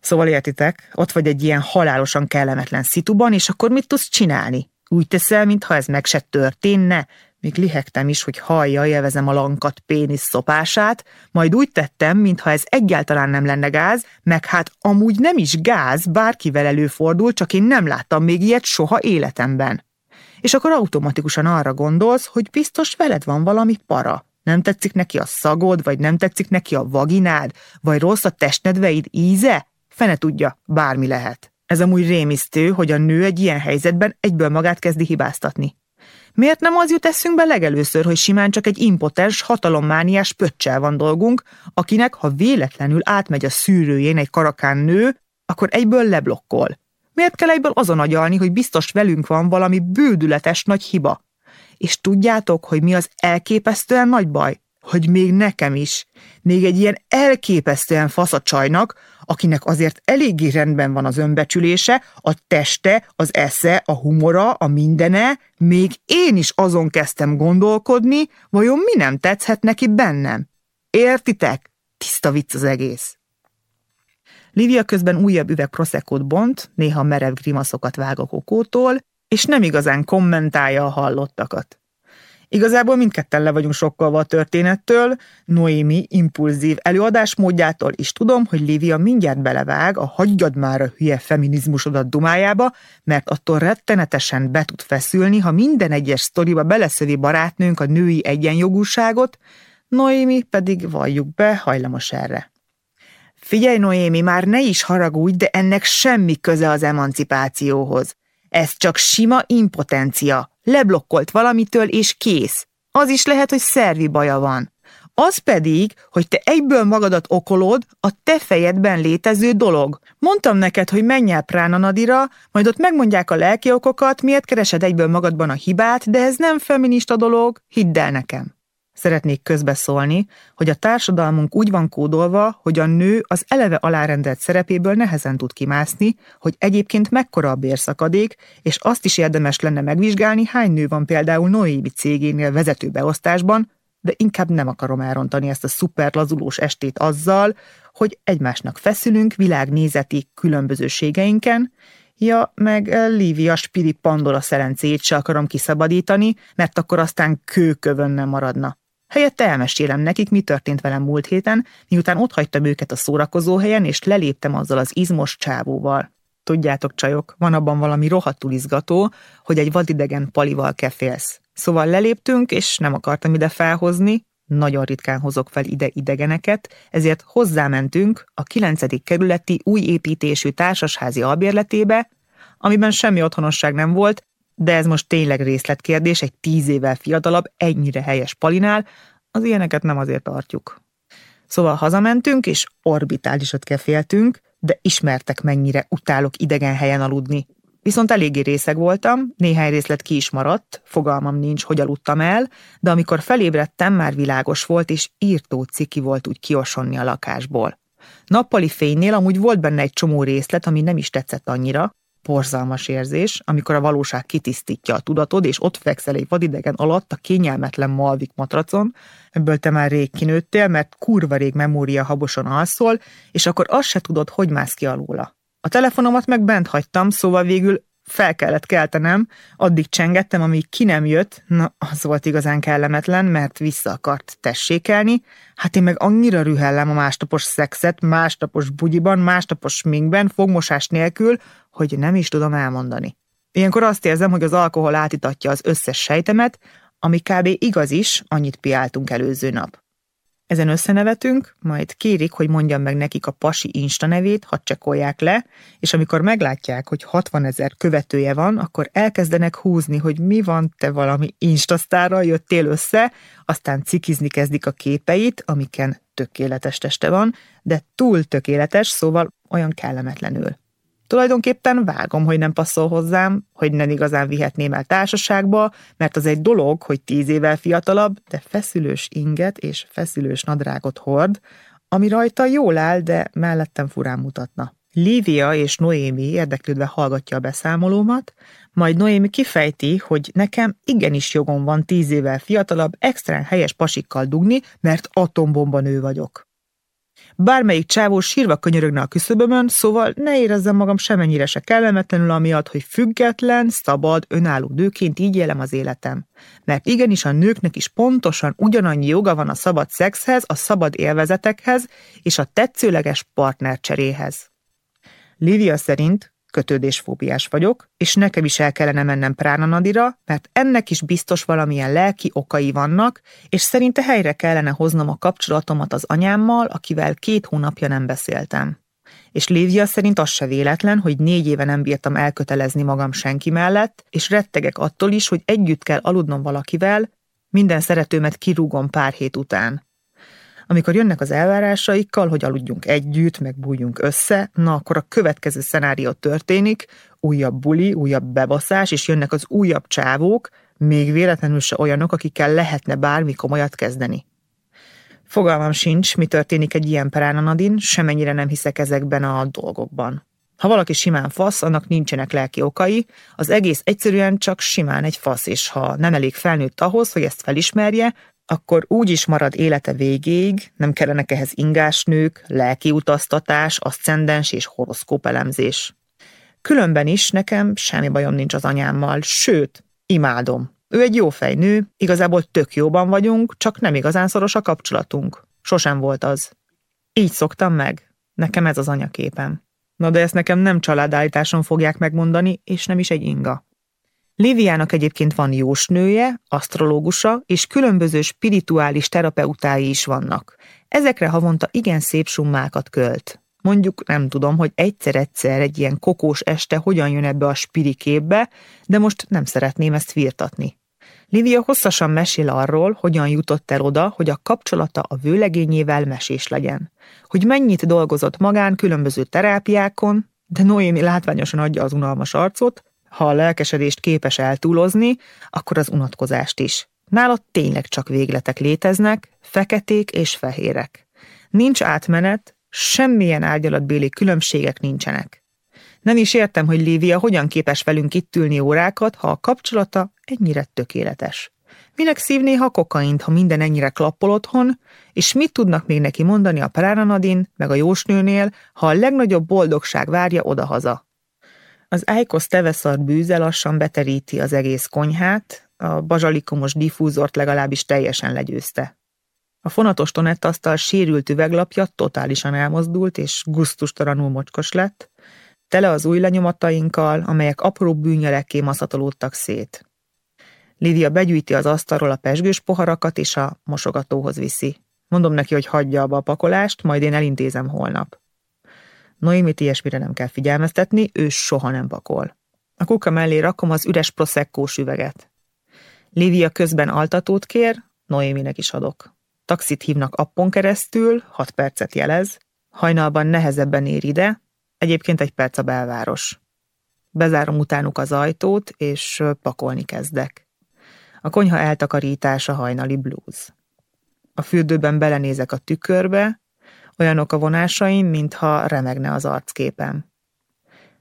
Szóval értitek, ott vagy egy ilyen halálosan kellemetlen szituban, és akkor mit tudsz csinálni? Úgy teszel, mintha ez meg se történne, még lihegtem is, hogy hallja, élvezem a lankat pénisz szopását, majd úgy tettem, mintha ez egyáltalán nem lenne gáz, meg hát amúgy nem is gáz, bárkivel előfordul, csak én nem láttam még ilyet soha életemben. És akkor automatikusan arra gondolsz, hogy biztos veled van valami para. Nem tetszik neki a szagod, vagy nem tetszik neki a vaginád, vagy rossz a testnedveid íze? Fene tudja, bármi lehet. Ez amúgy rémisztő, hogy a nő egy ilyen helyzetben egyből magát kezdi hibáztatni. Miért nem az jut eszünkbe legelőször, hogy simán csak egy impotens, hatalommániás pöccsel van dolgunk, akinek, ha véletlenül átmegy a szűrőjén egy karakán nő, akkor egyből leblokkol. Miért kell egyből azon agyalni, hogy biztos velünk van valami bődületes nagy hiba? És tudjátok, hogy mi az elképesztően nagy baj? Hogy még nekem is, még egy ilyen elképesztően faszacsajnak, akinek azért eléggé rendben van az önbecsülése, a teste, az esze, a humora, a mindene, még én is azon kezdtem gondolkodni, vajon mi nem tetszhet neki bennem. Értitek? Tiszta vicc az egész. Livia közben újabb üveg proszekót bont, néha merev grimaszokat vág a és nem igazán kommentálja a hallottakat. Igazából mindketten le vagyunk sokkolva a történettől, Noémi impulzív előadásmódjától is tudom, hogy Lívia mindjárt belevág a hagyjad már a hülye feminizmusodat dumájába, mert attól rettenetesen be tud feszülni, ha minden egyes sztoriba beleszövi barátnőnk a női egyenjogúságot, Noémi pedig valljuk be hajlamos erre. Figyelj, Noémi, már ne is haragudj, de ennek semmi köze az emancipációhoz. Ez csak sima impotencia. Leblokkolt valamitől, és kész. Az is lehet, hogy szervi baja van. Az pedig, hogy te egyből magadat okolod, a te fejedben létező dolog. Mondtam neked, hogy menj el Prána Nadira, majd ott megmondják a lelki okokat, miért keresed egyből magadban a hibát, de ez nem feminista dolog, hidd el nekem. Szeretnék közbeszólni, hogy a társadalmunk úgy van kódolva, hogy a nő az eleve alárendelt szerepéből nehezen tud kimászni, hogy egyébként mekkora a bérszakadék, és azt is érdemes lenne megvizsgálni, hány nő van például Noébi cégénél vezető beosztásban, de inkább nem akarom elrontani ezt a szuper lazulós estét azzal, hogy egymásnak feszülünk világnézeti különbözőségeinken, Ja, meg Lívia Spiri Pandola szerencét se akarom kiszabadítani, mert akkor aztán kőkövön nem maradna. Helyette elmesélem nekik, mi történt velem múlt héten, miután ott hagytam őket a szórakozóhelyen, és leléptem azzal az izmos csávóval. Tudjátok, csajok, van abban valami rohadtul izgató, hogy egy vadidegen palival kefélsz. Szóval leléptünk, és nem akartam ide felhozni, nagyon ritkán hozok fel ide idegeneket, ezért hozzámentünk a 9. kerületi új építésű társasházi albérletébe, amiben semmi otthonosság nem volt, de ez most tényleg részletkérdés, egy tíz évvel fiatalabb, ennyire helyes palinál, az ilyeneket nem azért tartjuk. Szóval hazamentünk, és orbitálisat keféltünk, de ismertek mennyire utálok idegen helyen aludni. Viszont eléggé részeg voltam, néhány részlet ki is maradt, fogalmam nincs, hogy aludtam el, de amikor felébredtem, már világos volt, és írtó ciki volt úgy kiosonni a lakásból. Nappali fénynél amúgy volt benne egy csomó részlet, ami nem is tetszett annyira, Porzalmas érzés, amikor a valóság kitisztítja a tudatod, és ott fekszel egy vadidegen alatt a kényelmetlen malvik matracon, ebből te már rég kinőttél, mert kurva rég memória habosan alszol, és akkor azt se tudod, hogy mász ki alóla. A telefonomat meg bent hagytam, szóval végül fel kellett keltenem, addig csengettem, amíg ki nem jött, na, az volt igazán kellemetlen, mert vissza akart tessékelni, hát én meg annyira rühellem a másnapos szexet, másnapos bugyiban, másnapos sminkben, fogmosás nélkül, hogy nem is tudom elmondani. Ilyenkor azt érzem, hogy az alkohol átitatja az összes sejtemet, ami kb. igaz is, annyit piáltunk előző nap. Ezen összenevetünk, majd kérik, hogy mondjam meg nekik a pasi Insta nevét, hadd csekolják le, és amikor meglátják, hogy 60 ezer követője van, akkor elkezdenek húzni, hogy mi van, te valami Instasztárral jöttél össze, aztán cikizni kezdik a képeit, amiken tökéletes teste van, de túl tökéletes, szóval olyan kellemetlenül. Tulajdonképpen vágom, hogy nem passzol hozzám, hogy nem igazán vihetném el társaságba, mert az egy dolog, hogy tíz évvel fiatalabb, de feszülős inget és feszülős nadrágot hord, ami rajta jól áll, de mellettem furán mutatna. Lívia és Noémi érdeklődve hallgatja a beszámolómat, majd Noémi kifejti, hogy nekem igenis jogom van tíz évvel fiatalabb, extrán helyes pasikkal dugni, mert atombomba nő vagyok. Bármelyik csávó sírva könyörögne a küszöbömön, szóval ne érezzem magam semennyire se kellemetlenül amiatt, hogy független, szabad, önálló nőként így élem az életem. Mert igenis a nőknek is pontosan ugyanannyi joga van a szabad szexhez, a szabad élvezetekhez és a tetszőleges partnercseréhez. Lívia szerint kötődésfóbiás vagyok, és nekem is el kellene mennem Pránanadira, mert ennek is biztos valamilyen lelki okai vannak, és szerinte helyre kellene hoznom a kapcsolatomat az anyámmal, akivel két hónapja nem beszéltem. És Lévia szerint az se véletlen, hogy négy éve nem bírtam elkötelezni magam senki mellett, és rettegek attól is, hogy együtt kell aludnom valakivel, minden szeretőmet kirúgom pár hét után. Amikor jönnek az elvárásaikkal, hogy aludjunk együtt, meg bújjunk össze, na akkor a következő szenárió történik, újabb buli, újabb bebaszás, és jönnek az újabb csávók, még véletlenül se olyanok, akikkel lehetne bármi komolyat kezdeni. Fogalmam sincs, mi történik egy ilyen peránanadin, semennyire nem hiszek ezekben a dolgokban. Ha valaki simán fasz, annak nincsenek lelki okai, az egész egyszerűen csak simán egy fasz, és ha nem elég felnőtt ahhoz, hogy ezt felismerje, akkor úgy is marad élete végéig, nem kellenek ehhez ingásnők, lelki utaztatás, aszcendens és horoszkópelemzés. Különben is nekem semmi bajom nincs az anyámmal, sőt, imádom. Ő egy jó fejnő, igazából tök jóban vagyunk, csak nem igazán szoros a kapcsolatunk. Sosem volt az. Így szoktam meg. Nekem ez az anyaképem. Na de ezt nekem nem családállításon fogják megmondani, és nem is egy inga. Liviának egyébként van jósnője, asztrológusa, és különböző spirituális terapeutái is vannak. Ezekre havonta igen szép summákat költ. Mondjuk nem tudom, hogy egyszer-egyszer egy ilyen kokós este hogyan jön ebbe a spiri képbe, de most nem szeretném ezt firtatni. Livia hosszasan mesél arról, hogyan jutott el oda, hogy a kapcsolata a vőlegényével mesés legyen. Hogy mennyit dolgozott magán különböző terápiákon, de Noémi látványosan adja az unalmas arcot, ha a lelkesedést képes eltúlozni, akkor az unatkozást is. Nála tényleg csak végletek léteznek, feketék és fehérek. Nincs átmenet, semmilyen ágyalatbéli különbségek nincsenek. Nem is értem, hogy Lívia hogyan képes velünk itt ülni órákat, ha a kapcsolata ennyire tökéletes. Minek szív néha kokaint, ha minden ennyire klappol otthon, és mit tudnak még neki mondani a Pránanadin, meg a jósnőnél, ha a legnagyobb boldogság várja odahaza? Az Eikos teveszar bűze lassan beteríti az egész konyhát, a bazsalikomos diffúzort legalábbis teljesen legyőzte. A fonatos tonettasztal sérült üveglapja totálisan elmozdult, és guztustalanul mocskos lett, tele az új lenyomatainkkal, amelyek apró bűnyelekké maszatolódtak szét. Livia begyűjti az asztalról a pesgős poharakat, és a mosogatóhoz viszi. Mondom neki, hogy hagyja abba a pakolást, majd én elintézem holnap. Noémit ilyesmire nem kell figyelmeztetni, ő soha nem pakol. A kuka mellé rakom az üres proszekkós üveget. Lívia közben altatót kér, Noéminek is adok. Taxit hívnak appon keresztül, hat percet jelez, hajnalban nehezebben ér ide, egyébként egy perc a belváros. Bezárom utánuk az ajtót, és pakolni kezdek. A konyha eltakarítása hajnali blues. A fürdőben belenézek a tükörbe, Olyanok a vonásaim, mintha remegne az arcképem.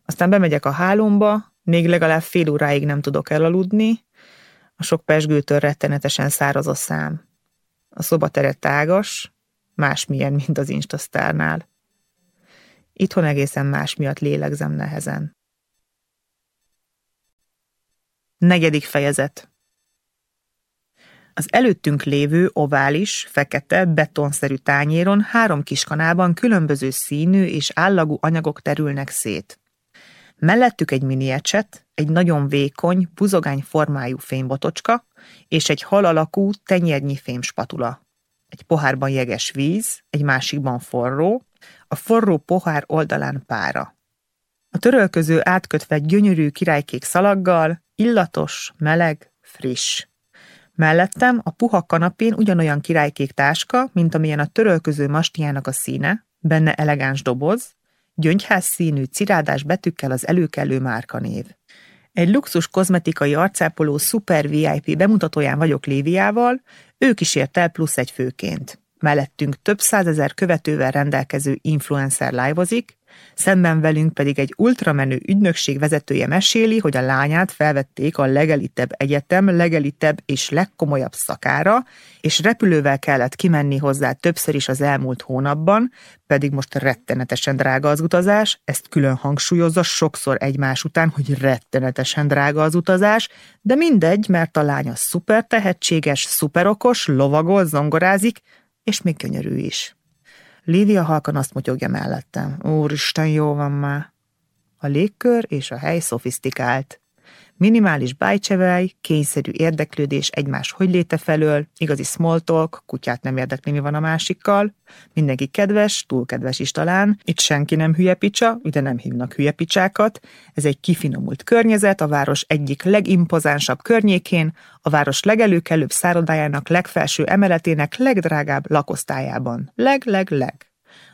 Aztán bemegyek a hálomba, még legalább fél óráig nem tudok elaludni, a sok pesgőtől rettenetesen száraz a szám. A szobatere tágas, másmilyen, mint az Instasztárnál. Itthon egészen más miatt lélegzem nehezen. Negyedik fejezet az előttünk lévő ovális, fekete, betonszerű tányéron három kis kanálban különböző színű és állagú anyagok terülnek szét. Mellettük egy mini ecset, egy nagyon vékony, buzogány formájú fémbotocska és egy hal alakú, tenyérnyi fémspatula. Egy pohárban jeges víz, egy másikban forró, a forró pohár oldalán pára. A törölköző átkötve gyönyörű királykék szalaggal, illatos, meleg, friss. Mellettem a puha kanapén ugyanolyan királykék táska, mint amilyen a törölköző mastiának a színe, benne elegáns doboz, gyöngyház színű cirádás betűkkel az előkelő márkanév. Egy luxus kozmetikai arcápoló Super VIP bemutatóján vagyok Léviával, ő kísért el plusz egy főként. Mellettünk több százezer követővel rendelkező influencer live-ozik, Szemben velünk pedig egy ultramenő ügynökség vezetője meséli, hogy a lányát felvették a legelitebb egyetem, legelitebb és legkomolyabb szakára, és repülővel kellett kimenni hozzá többször is az elmúlt hónapban, pedig most rettenetesen drága az utazás, ezt külön hangsúlyozza sokszor egymás után, hogy rettenetesen drága az utazás, de mindegy, mert a lánya szuper tehetséges, szuper okos, lovagol, zongorázik, és még gyönyörű is. Lívia halkan azt motyogja mellettem. Úristen, jó van már. A légkör és a hely szofisztikált. Minimális bájcsevelj, kényszerű érdeklődés egymás léte felől, igazi small talk, kutyát nem érdekli, mi van a másikkal, mindenki kedves, túl kedves is talán, itt senki nem hülye picsa, ide nem hívnak hülye picsákat, ez egy kifinomult környezet, a város egyik legimpozánsabb környékén, a város legelőkelőbb szállodájának legfelső emeletének legdrágább lakosztályában. Leg-leg-leg.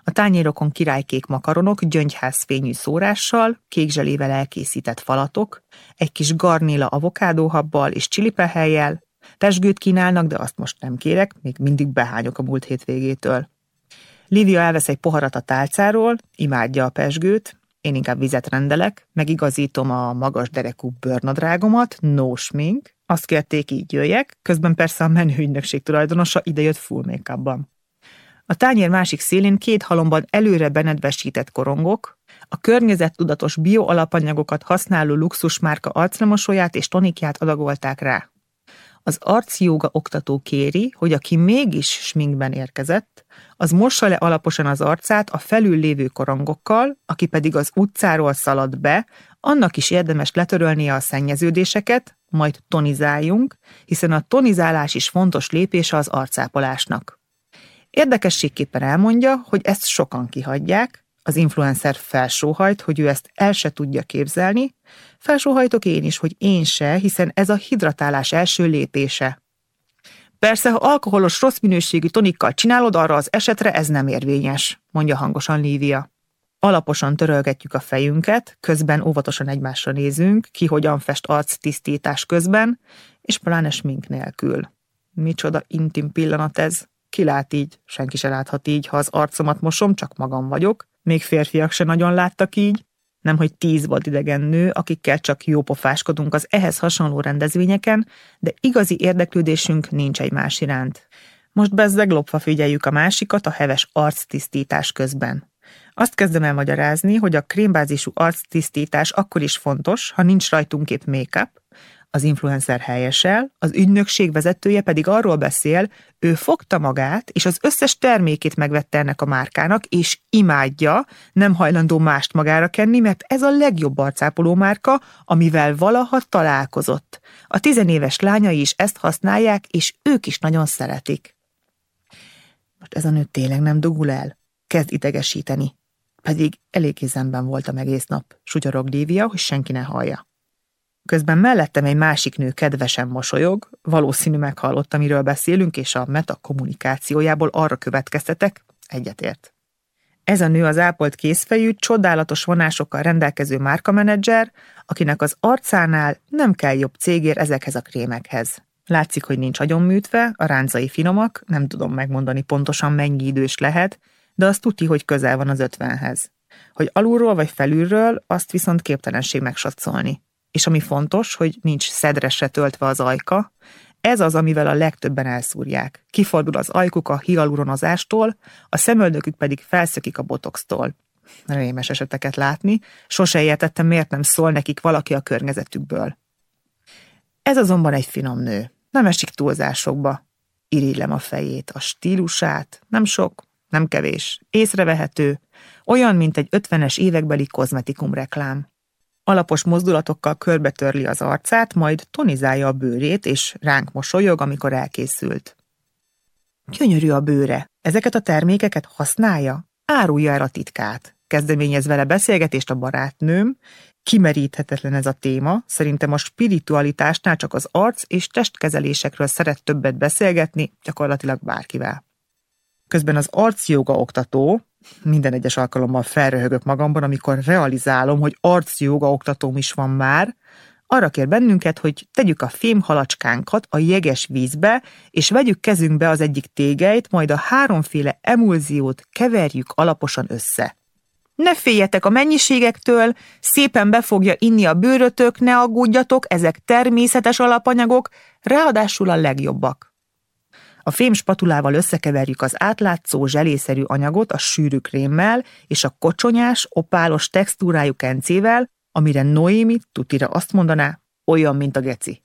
A tányérokon királykék makaronok gyöngyházfényű szórással, kékzselével elkészített falatok, egy kis garnéla avokádóhabbal és csilipehelyjel, pesgőt kínálnak, de azt most nem kérek, még mindig behányok a múlt hétvégétől. Lívia elvesz egy poharat a tálcáról, imádja a pesgőt, én inkább vizet rendelek, megigazítom a magas derekú bőrnadrágomat, no smink, azt kérték, így jöjjek, közben persze a menőügynökség tulajdonosa idejött full make a tányér másik szélén két halomban előre benedvesített korongok, a környezettudatos bioalapanyagokat használó luxusmárka arcremosóját és tonikját adagolták rá. Az arcjóga oktató kéri, hogy aki mégis sminkben érkezett, az mossa le alaposan az arcát a felül lévő korongokkal, aki pedig az utcáról szalad be, annak is érdemes letörölnie a szennyeződéseket, majd tonizáljunk, hiszen a tonizálás is fontos lépése az arcápolásnak. Érdekességképpen elmondja, hogy ezt sokan kihagyják, az influencer felsóhajt, hogy ő ezt el se tudja képzelni, felsóhajtok én is, hogy én se, hiszen ez a hidratálás első lépése. Persze, ha alkoholos rossz minőségű tonikkal csinálod, arra az esetre ez nem érvényes, mondja hangosan Lívia. Alaposan törölgetjük a fejünket, közben óvatosan egymásra nézünk, ki hogyan fest arc tisztítás közben, és pláne smink nélkül. Micsoda intim pillanat ez. Ki lát így, senki se láthat így, ha az arcomat mosom, csak magam vagyok. Még férfiak se nagyon láttak így, nemhogy tíz idegen nő, akikkel csak jópofáskodunk az ehhez hasonló rendezvényeken, de igazi érdeklődésünk nincs egymás iránt. Most bezzeg lopva figyeljük a másikat a heves arctisztítás közben. Azt kezdem el magyarázni, hogy a krémbázisú arctisztítás akkor is fontos, ha nincs rajtunk épp make-up, az influencer helyesel, az ügynökség vezetője pedig arról beszél, ő fogta magát, és az összes termékét megvette ennek a márkának, és imádja, nem hajlandó mást magára kenni, mert ez a legjobb arcápoló márka, amivel valaha találkozott. A tizenéves lányai is ezt használják, és ők is nagyon szeretik. Most ez a nő tényleg nem dugul el? Kezd idegesíteni. Pedig elég kézemben voltam egész nap, sutyorog Lívia, hogy senki ne hallja. Közben mellettem egy másik nő kedvesen mosolyog, valószínű meghallott, miről beszélünk, és a meta kommunikációjából arra következtetek, egyetért. Ez a nő az ápolt készfejű, csodálatos vonásokkal rendelkező márkamenedzser, akinek az arcánál nem kell jobb cégér ezekhez a krémekhez. Látszik, hogy nincs agyonműtve, a ráncai finomak, nem tudom megmondani pontosan mennyi idős lehet, de azt tudti, hogy közel van az ötvenhez. Hogy alulról vagy felülről, azt viszont képtelenség megsatszolni és ami fontos, hogy nincs szedresre töltve az ajka, ez az, amivel a legtöbben elszúrják. Kifordul az ajkuk a hialuronozástól, a szemöldökük pedig felszökik a botoxtól. Rémes eseteket látni, sose értettem, miért nem szól nekik valaki a környezetükből. Ez azonban egy finom nő, nem esik túlzásokba. Irigylem a fejét, a stílusát, nem sok, nem kevés, észrevehető, olyan, mint egy ötvenes évekbeli kozmetikum reklám. Alapos mozdulatokkal körbetörli az arcát, majd tonizálja a bőrét, és ránk mosolyog, amikor elkészült. Gyönyörű a bőre. Ezeket a termékeket használja? Árulja el a titkát. Kezdeményez vele beszélgetést a barátnőm. Kimeríthetetlen ez a téma. Szerintem a spiritualitásnál csak az arc és testkezelésekről szeret többet beszélgetni, gyakorlatilag bárkivel. Közben az arcjoga oktató, minden egyes alkalommal felröhögök magamban, amikor realizálom, hogy arci oktatóm is van már, arra kér bennünket, hogy tegyük a fém halacskánkat a jeges vízbe, és vegyük kezünkbe az egyik tégeit, majd a háromféle emulziót keverjük alaposan össze. Ne féljetek a mennyiségektől, szépen be fogja inni a bőrötök, ne aggódjatok, ezek természetes alapanyagok, ráadásul a legjobbak. A fém spatulával összekeverjük az átlátszó zselészerű anyagot a sűrű krémmel és a kocsonyás, opálos textúrájú kencével, amire Noémi tutira azt mondaná, olyan, mint a geci.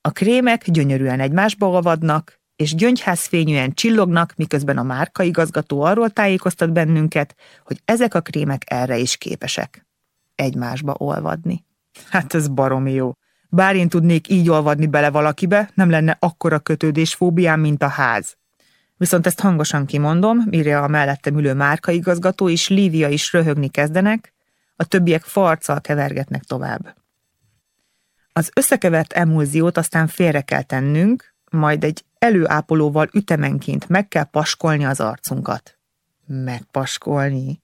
A krémek gyönyörűen egymásba olvadnak, és gyöngyházfényűen csillognak, miközben a márka igazgató arról tájékoztat bennünket, hogy ezek a krémek erre is képesek. Egymásba olvadni. Hát ez baromi jó. Bár én tudnék így olvadni bele valakibe, nem lenne akkora kötődés fóbiám, mint a ház. Viszont ezt hangosan kimondom, mire a mellettem ülő márkaigazgató és Lívia is röhögni kezdenek, a többiek farccal kevergetnek tovább. Az összekevert emulziót aztán félre kell tennünk, majd egy előápolóval ütemenként meg kell paskolni az arcunkat. Megpaskolni?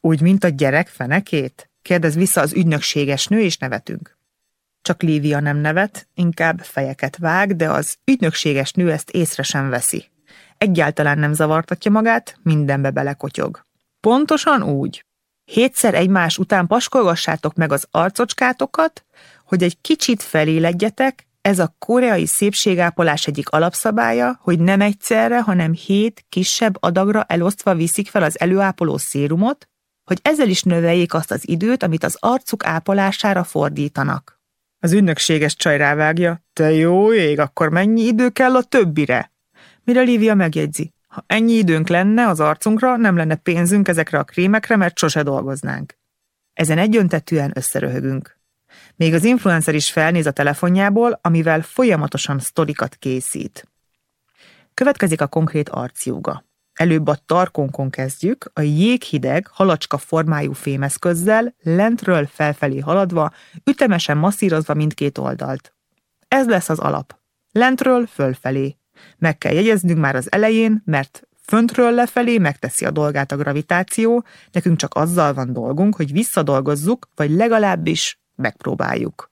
Úgy, mint a gyerek fenekét? Kérdez vissza az ügynökséges nő, és nevetünk. Csak Lívia nem nevet, inkább fejeket vág, de az ügynökséges nő ezt észre sem veszi. Egyáltalán nem zavartatja magát, mindenbe belekotyog. Pontosan úgy. Hétszer egymás után paskolgassátok meg az arcocskátokat, hogy egy kicsit feléledjetek, ez a koreai szépségápolás egyik alapszabálya, hogy nem egyszerre, hanem hét kisebb adagra elosztva viszik fel az előápoló szérumot, hogy ezzel is növeljék azt az időt, amit az arcuk ápolására fordítanak. Az ünnökséges csaj rávágja, te jó ég, akkor mennyi idő kell a többire? Mire Lívia megjegyzi, ha ennyi időnk lenne az arcunkra, nem lenne pénzünk ezekre a krémekre, mert sose dolgoznánk. Ezen egyöntetűen összeröhögünk. Még az influencer is felnéz a telefonjából, amivel folyamatosan sztorikat készít. Következik a konkrét arcjúga. Előbb a tarkonkon kezdjük, a jéghideg, halacska formájú fémeszközzel, lentről felfelé haladva, ütemesen masszírozva mindkét oldalt. Ez lesz az alap. Lentről fölfelé. Meg kell jegyeznünk már az elején, mert föntről lefelé megteszi a dolgát a gravitáció, nekünk csak azzal van dolgunk, hogy visszadolgozzuk, vagy legalábbis megpróbáljuk.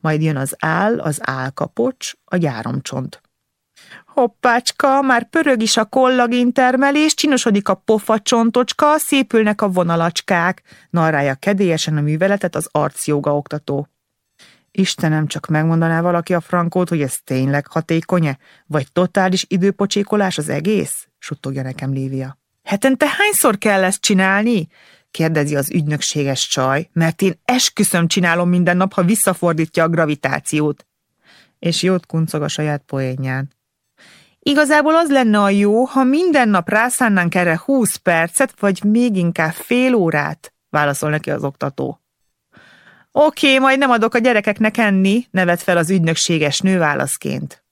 Majd jön az áll, az állkapocs, a gyáromcsont. Hoppácska, már pörög is a kollagén termelés, csinosodik a pofa csontocska, szépülnek a vonalacskák, narrája kedélyesen a műveletet az arcjoga oktató. Istenem, csak megmondaná valaki a frankót, hogy ez tényleg hatékony-e? Vagy totális időpocsékolás az egész? suttogja nekem Lívia. Hetente hányszor kell ezt csinálni? kérdezi az ügynökséges csaj, mert én esküszöm csinálom minden nap, ha visszafordítja a gravitációt. És jót kuncog a saját poénján. Igazából az lenne a jó, ha minden nap rászánnánk erre húsz percet, vagy még inkább fél órát, válaszol neki az oktató. Oké, majd nem adok a gyerekeknek enni, nevet fel az ügynökséges nő válaszként.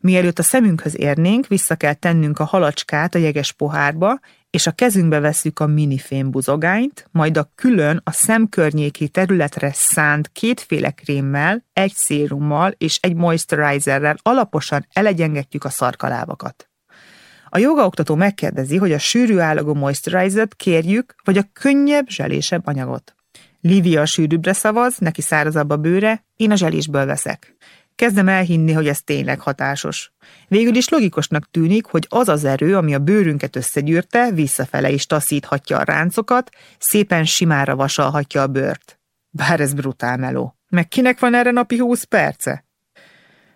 Mielőtt a szemünkhöz érnénk, vissza kell tennünk a halacskát a jeges pohárba, és a kezünkbe vesszük a minifém buzogányt, majd a külön a szemkörnyéki területre szánt kétféle krémmel, egy szérummal és egy moisturizerrel alaposan elegyengetjük a szarkalábakat. A jogaoktató megkérdezi, hogy a sűrű állagú moisturizert kérjük, vagy a könnyebb, zselésebb anyagot. Lívia a sűrűbbre szavaz, neki szárazabb a bőre, én a zselésből veszek. Kezdem elhinni, hogy ez tényleg hatásos. Végül is logikusnak tűnik, hogy az az erő, ami a bőrünket összegyűrte, visszafele is taszíthatja a ráncokat, szépen simára vasalhatja a bőrt. Bár ez brutál meló. Meg kinek van erre napi húsz perce?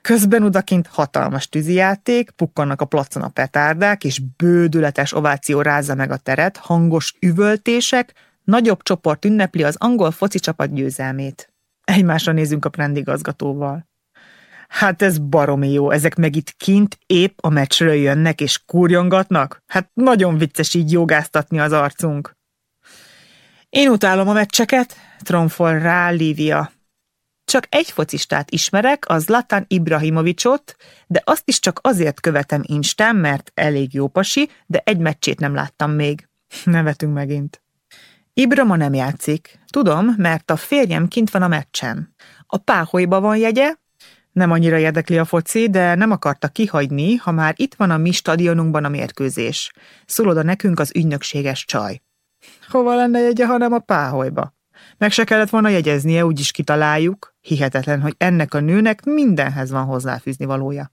Közben udakint hatalmas tűzijáték, pukkannak a placon a petárdák, és bődületes ováció rázza meg a teret, hangos üvöltések, nagyobb csoport ünnepli az angol foci csapat győzelmét. Egymásra nézünk a prendigazgatóval. Hát ez baromi jó, ezek meg itt kint épp a meccsről jönnek és kurjongatnak? Hát nagyon vicces így jogáztatni az arcunk. Én utálom a meccseket, tromfol rá Lívia. Csak egy focistát ismerek, az Latan Ibrahimovicsot, de azt is csak azért követem Instán, mert elég jó pasi, de egy meccsét nem láttam még. Nevetünk megint. Ibra ma nem játszik. Tudom, mert a férjem kint van a meccsen. A páholyba van jegye, nem annyira érdekli a foci, de nem akarta kihagyni, ha már itt van a mi stadionunkban a mérkőzés. Szól nekünk az ügynökséges csaj. Hova lenne jegye, ha nem a páholyba? Meg se kellett volna jegyeznie, úgyis kitaláljuk. Hihetetlen, hogy ennek a nőnek mindenhez van hozzáfűzni valója.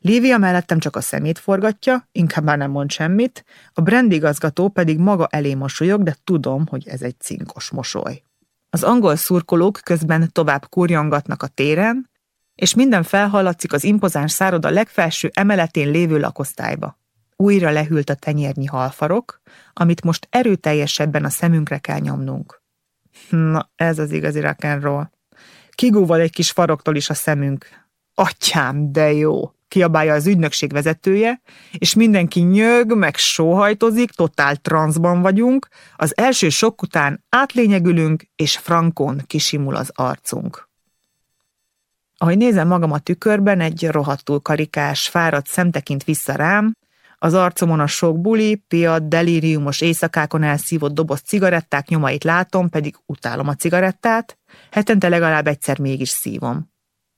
Lívia mellettem csak a szemét forgatja, inkább már nem mond semmit, a brandigazgató pedig maga elé mosolyog, de tudom, hogy ez egy cinkos mosoly. Az angol szurkolók közben tovább kurjongatnak a téren, és minden felhallatszik az impozáns szárod legfelső emeletén lévő lakosztályba. Újra lehűlt a tenyérnyi halfarok, amit most erőteljesebben a szemünkre kell nyomnunk. Na, ez az igazi rock'n'roll. Kigúval egy kis faroktól is a szemünk. Atyám, de jó! kiabálja az ügynökség vezetője, és mindenki nyög, meg sóhajtozik, totál transzban vagyunk, az első sok után átlényegülünk, és frankon kisimul az arcunk. Ahogy nézem magam a tükörben, egy rohadtul karikás, fáradt szem tekint vissza rám, az arcomon a sok buli, piat, delíriumos éjszakákon elszívott doboz cigaretták nyomait látom, pedig utálom a cigarettát, hetente legalább egyszer mégis szívom.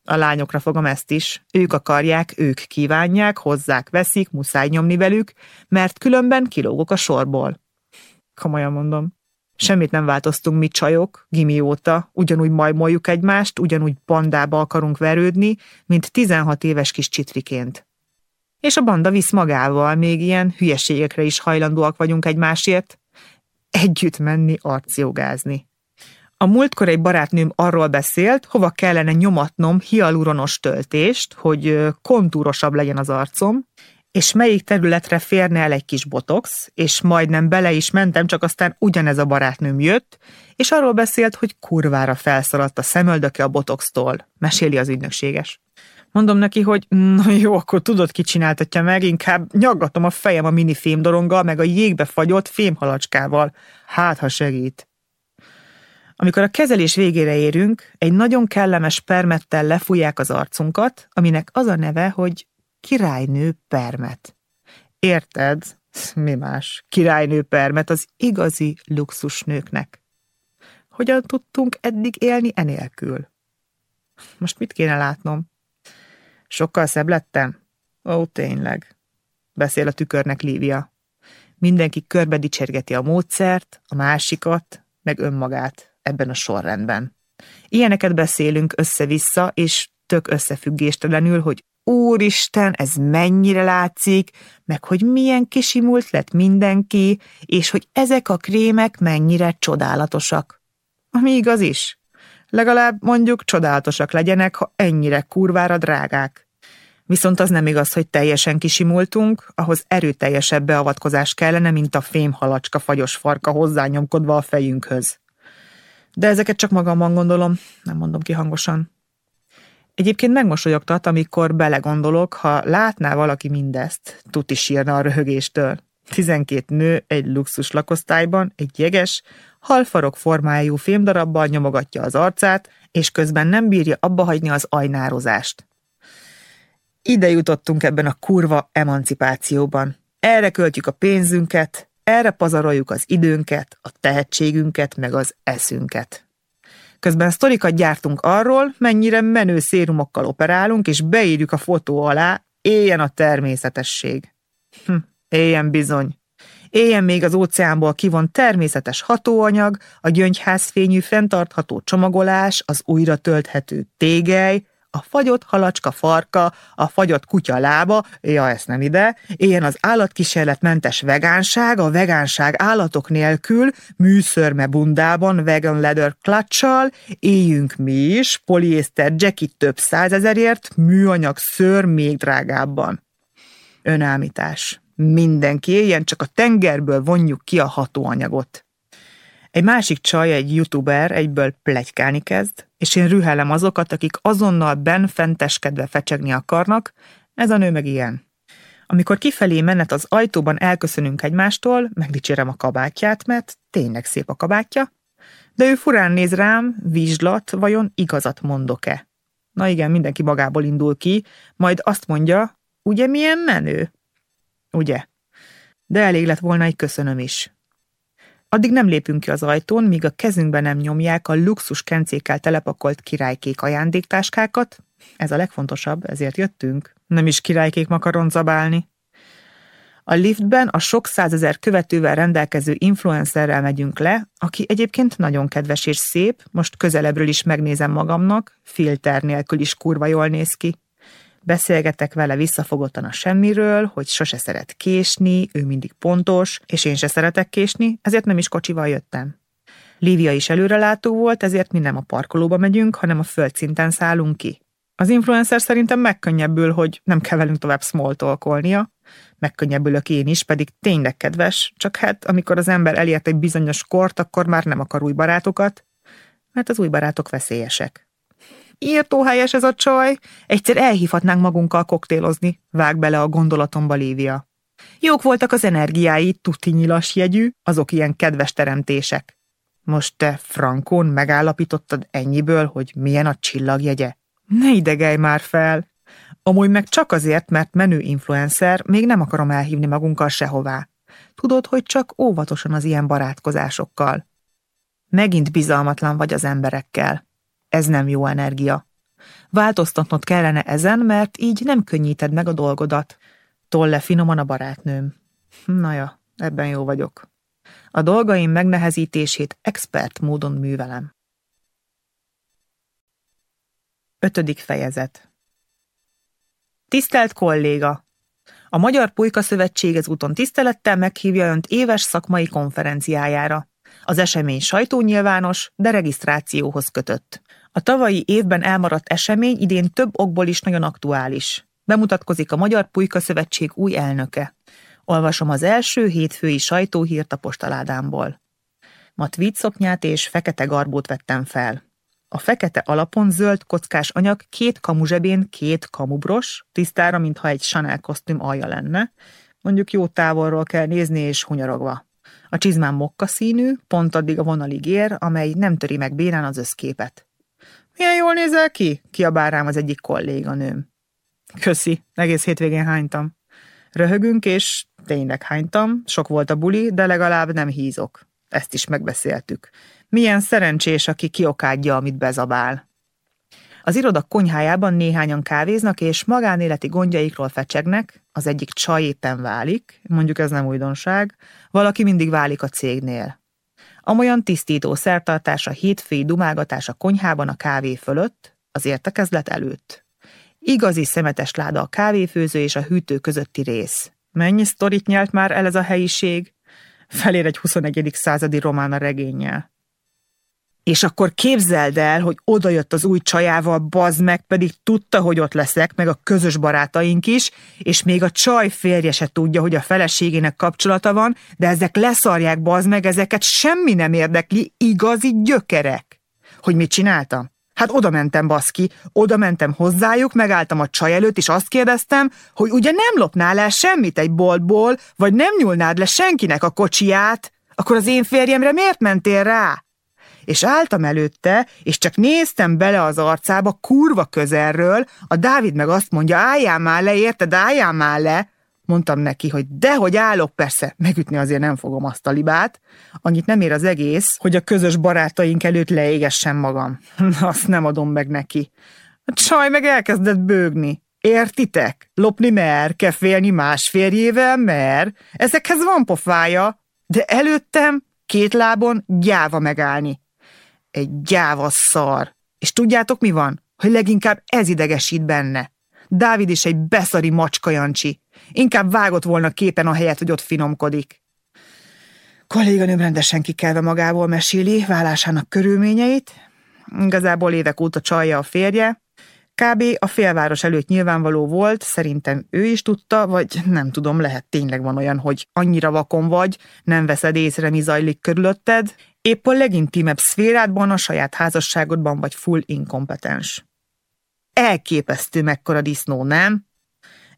A lányokra fogom ezt is, ők akarják, ők kívánják, hozzák, veszik, muszáj nyomni velük, mert különben kilógok a sorból. Komolyan mondom. Semmit nem változtunk mi csajok, gimi óta, ugyanúgy majmoljuk egymást, ugyanúgy bandába akarunk verődni, mint 16 éves kis csitriként. És a banda visz magával, még ilyen hülyeségekre is hajlandóak vagyunk egymásért. Együtt menni, arcjogázni. A múltkor egy barátnőm arról beszélt, hova kellene nyomatnom hialuronos töltést, hogy kontúrosabb legyen az arcom, és melyik területre férne el egy kis botox, és majdnem bele is mentem, csak aztán ugyanez a barátnőm jött, és arról beszélt, hogy kurvára felszaladt a szemöldöke a botoxtól, meséli az ügynökséges. Mondom neki, hogy na jó, akkor tudod, ki csináltatja meg, inkább nyaggatom a fejem a mini fémdoronggal, meg a jégbe fagyott fémhalacskával. Hát, ha segít. Amikor a kezelés végére érünk, egy nagyon kellemes permettel lefújják az arcunkat, aminek az a neve, hogy királynő permet. Érted? Mi más? Királynő permet az igazi luxusnőknek. Hogyan tudtunk eddig élni enélkül? Most mit kéne látnom? Sokkal szebb lettem? Ó, tényleg. Beszél a tükörnek Lívia. Mindenki körbe dicsergeti a módszert, a másikat, meg önmagát ebben a sorrendben. Ilyeneket beszélünk össze-vissza, és tök összefüggéstelenül, hogy úristen, ez mennyire látszik, meg hogy milyen kisimult lett mindenki, és hogy ezek a krémek mennyire csodálatosak. Ami igaz is. Legalább mondjuk csodálatosak legyenek, ha ennyire kurvára drágák. Viszont az nem igaz, hogy teljesen kisimultunk, ahhoz erőteljesebb beavatkozás kellene, mint a fémhalacska fagyos farka hozzányomkodva a fejünkhöz. De ezeket csak magamban gondolom, nem mondom ki hangosan. Egyébként megmosolyogtat, amikor belegondolok, ha látná valaki mindezt, tuti sírna a röhögéstől. Tizenkét nő egy luxus lakosztályban, egy jeges, halfarok formájú fémdarabbal nyomogatja az arcát, és közben nem bírja abba hagyni az ajnározást. Ide jutottunk ebben a kurva emancipációban. Erre költjük a pénzünket, erre pazaroljuk az időnket, a tehetségünket, meg az eszünket. Közben sztorikat gyártunk arról, mennyire menő szérumokkal operálunk, és beírjuk a fotó alá, éljen a természetesség. Hm, éljen bizony. Éljen még az óceánból kivon természetes hatóanyag, a gyöngyházfényű fenntartható csomagolás, az újra tölthető tégely, a fagyott halacska farka, a fagyott kutya lába, ja, ezt nem ide, éljen az állatkísérletmentes vegánság, a vegánság állatok nélkül, műszörme bundában, vegan leather klacsal, éljünk mi is, poliészter jacket több százezerért, műanyag szőr még drágábban. Önállítás. Mindenki éljen, csak a tengerből vonjuk ki a hatóanyagot. Egy másik csaj, egy youtuber egyből plegykálni kezd, és én rühelem azokat, akik azonnal benfenteskedve fecsegni akarnak, ez a nő meg ilyen. Amikor kifelé menet az ajtóban elköszönünk egymástól, megdicsérem a kabátját, mert tényleg szép a kabátja, de ő furán néz rám, vizslat, vajon igazat mondok-e? Na igen, mindenki magából indul ki, majd azt mondja, ugye milyen menő? Ugye? De elég lett volna egy köszönöm is. Addig nem lépünk ki az ajtón, míg a kezünkbe nem nyomják a luxus kencékkel telepakolt királykék ajándéktáskákat. Ez a legfontosabb, ezért jöttünk. Nem is királykék makaron zabálni. A liftben a sok százezer követővel rendelkező influencerrel megyünk le, aki egyébként nagyon kedves és szép, most közelebbről is megnézem magamnak, filter nélkül is kurva jól néz ki. Beszélgetek vele visszafogottan a semmiről, hogy sose szeret késni, ő mindig pontos, és én se szeretek késni, ezért nem is kocsival jöttem. Lívia is előrelátó volt, ezért mi nem a parkolóba megyünk, hanem a földszinten szállunk ki. Az influencer szerintem megkönnyebbül, hogy nem kell velünk tovább smalltalkolnia, megkönnyebbülök én is, pedig tényleg kedves, csak hát amikor az ember elért egy bizonyos kort, akkor már nem akar új barátokat, mert az új barátok veszélyesek. Írtó helyes ez a csaj, egyszer elhívhatnánk magunkkal koktélozni, vág bele a gondolatomba Lívia. Jók voltak az energiái, tuti nyilas jegyű, azok ilyen kedves teremtések. Most te Frankon megállapítottad ennyiből, hogy milyen a csillagjegye? Ne idegelj már fel! Amúgy meg csak azért, mert menő influencer, még nem akarom elhívni magunkkal sehová. Tudod, hogy csak óvatosan az ilyen barátkozásokkal. Megint bizalmatlan vagy az emberekkel. Ez nem jó energia. Változtatnod kellene ezen, mert így nem könnyíted meg a dolgodat. Tolle finoman a barátnőm. Na ja, ebben jó vagyok. A dolgaim megnehezítését expert módon művelem. Ötödik fejezet Tisztelt kolléga! A Magyar Pulyka Szövetség ezúton tisztelettel meghívja Önt éves szakmai konferenciájára. Az esemény sajtónyilvános, de regisztrációhoz kötött. A tavalyi évben elmaradt esemény idén több okból is nagyon aktuális. Bemutatkozik a Magyar Pulyka Szövetség új elnöke. Olvasom az első hétfői sajtóhírt a postaládámból. Ma tweetszoknyát és fekete garbót vettem fel. A fekete alapon zöld kockás anyag két kamu zsebén két kamubros, tisztára, mintha egy Chanel kosztüm alja lenne. Mondjuk jó távolról kell nézni és hunyarogva. A csizmám mokka színű, pont addig a vonalig ér, amely nem töri meg bénán az összképet. Milyen jól nézel ki? kiabál rám az egyik kolléganőm. Köszi, egész hétvégén hánytam. Röhögünk, és tényleg hánytam, sok volt a buli, de legalább nem hízok. Ezt is megbeszéltük. Milyen szerencsés, aki kiokádja, amit bezabál. Az iroda konyhájában néhányan kávéznak, és magánéleti gondjaikról fecsegnek, az egyik csaj éppen válik, mondjuk ez nem újdonság, valaki mindig válik a cégnél. Amolyan tisztító szertartás a hétfői dumálgatás a konyhában a kávé fölött, az értekezlet előtt. Igazi szemetes láda a kávéfőző és a hűtő közötti rész. Mennyi sztorit nyelt már el ez a helyiség? Felér egy 21. századi a regényel. És akkor képzeld el, hogy odajött az új csajával, bazd meg, pedig tudta, hogy ott leszek, meg a közös barátaink is, és még a csaj férje se tudja, hogy a feleségének kapcsolata van, de ezek leszarják, bazd meg, ezeket semmi nem érdekli, igazi gyökerek. Hogy mit csináltam? Hát oda mentem, baszki, oda mentem hozzájuk, megálltam a csaj előtt, és azt kérdeztem, hogy ugye nem lopnál el semmit egy boltból, vagy nem nyúlnád le senkinek a kocsiját, akkor az én férjemre miért mentél rá? És álltam előtte, és csak néztem bele az arcába kurva közelről, a Dávid meg azt mondja, álljál már le, érted, álljál már le, mondtam neki, hogy dehogy állok, persze, megütni azért nem fogom azt a libát, annyit nem ér az egész, hogy a közös barátaink előtt leégessem magam. Azt nem adom meg neki. A csaj meg elkezdett bőgni. Értitek? Lopni mer, kefélni más férjével mer. Ezekhez van pofája, de előttem két lábon gyáva megállni. Egy gyáva szar. És tudjátok mi van? Hogy leginkább ez idegesít benne. Dávid is egy beszari macska Jancsi. Inkább vágott volna képen a helyet, hogy ott finomkodik. Kolléganőm rendesen kikelve magából meséli vállásának körülményeit. Igazából évek óta csalja a férje. Kb. a félváros előtt nyilvánvaló volt, szerintem ő is tudta, vagy nem tudom, lehet tényleg van olyan, hogy annyira vakon vagy, nem veszed észre, mi zajlik körülötted, épp a legintimebb szférádban, a saját házasságodban vagy full inkompetens. Elképesztő mekkora disznó, nem?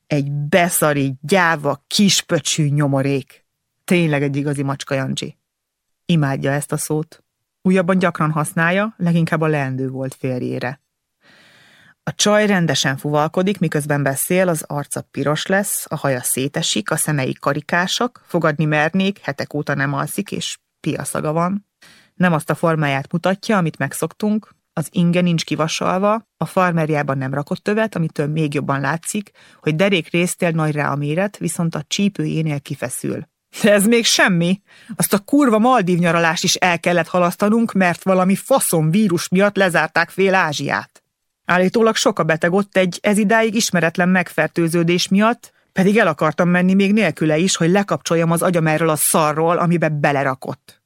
Egy beszari, gyáva, kispöcsű nyomorék. Tényleg egy igazi macska Jancsi. Imádja ezt a szót. Újabban gyakran használja, leginkább a leendő volt férjére. A csaj rendesen fuvalkodik, miközben beszél, az arca piros lesz, a haja szétesik, a szemei karikásak, fogadni mernék, hetek óta nem alszik, és piaszaga van. Nem azt a formáját mutatja, amit megszoktunk, az inge nincs kivasalva, a farmerjában nem rakott tövet, amitől még jobban látszik, hogy derék résztél nagy rá a méret, viszont a csípőjénél kifeszül. De ez még semmi. Azt a kurva Maldív nyaralást is el kellett halasztanunk, mert valami faszom vírus miatt lezárták fél Ázsiát. Állítólag sok a beteg ott egy ez idáig ismeretlen megfertőződés miatt, pedig el akartam menni még nélküle is, hogy lekapcsoljam az agyam erről a szarról, amibe belerakott.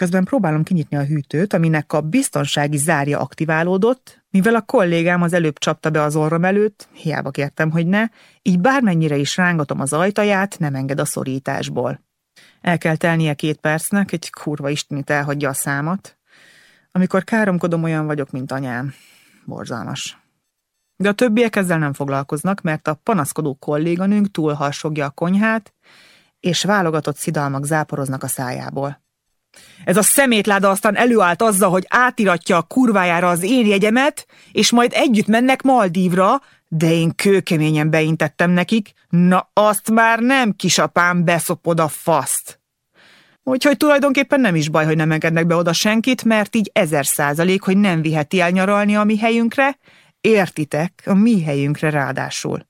Közben próbálom kinyitni a hűtőt, aminek a biztonsági zárja aktiválódott, mivel a kollégám az előbb csapta be az orrom előtt, hiába kértem, hogy ne, így bármennyire is rángatom az ajtaját, nem enged a szorításból. El kell telnie két percnek, egy kurva istenit elhagyja a számat. Amikor káromkodom, olyan vagyok, mint anyám. Borzalmas. De a többiek ezzel nem foglalkoznak, mert a panaszkodó kolléganőnk túlharsogja a konyhát, és válogatott szidalmak záporoznak a szájából. Ez a szemétláda aztán előállt azzal, hogy átiratja a kurvájára az én jegyemet, és majd együtt mennek Maldívra, de én kőkeményen beintettem nekik, na azt már nem, kisapám, beszopod a faszt. Úgyhogy tulajdonképpen nem is baj, hogy nem engednek be oda senkit, mert így ezer százalék, hogy nem viheti el nyaralni a mi helyünkre, értitek, a mi helyünkre ráadásul.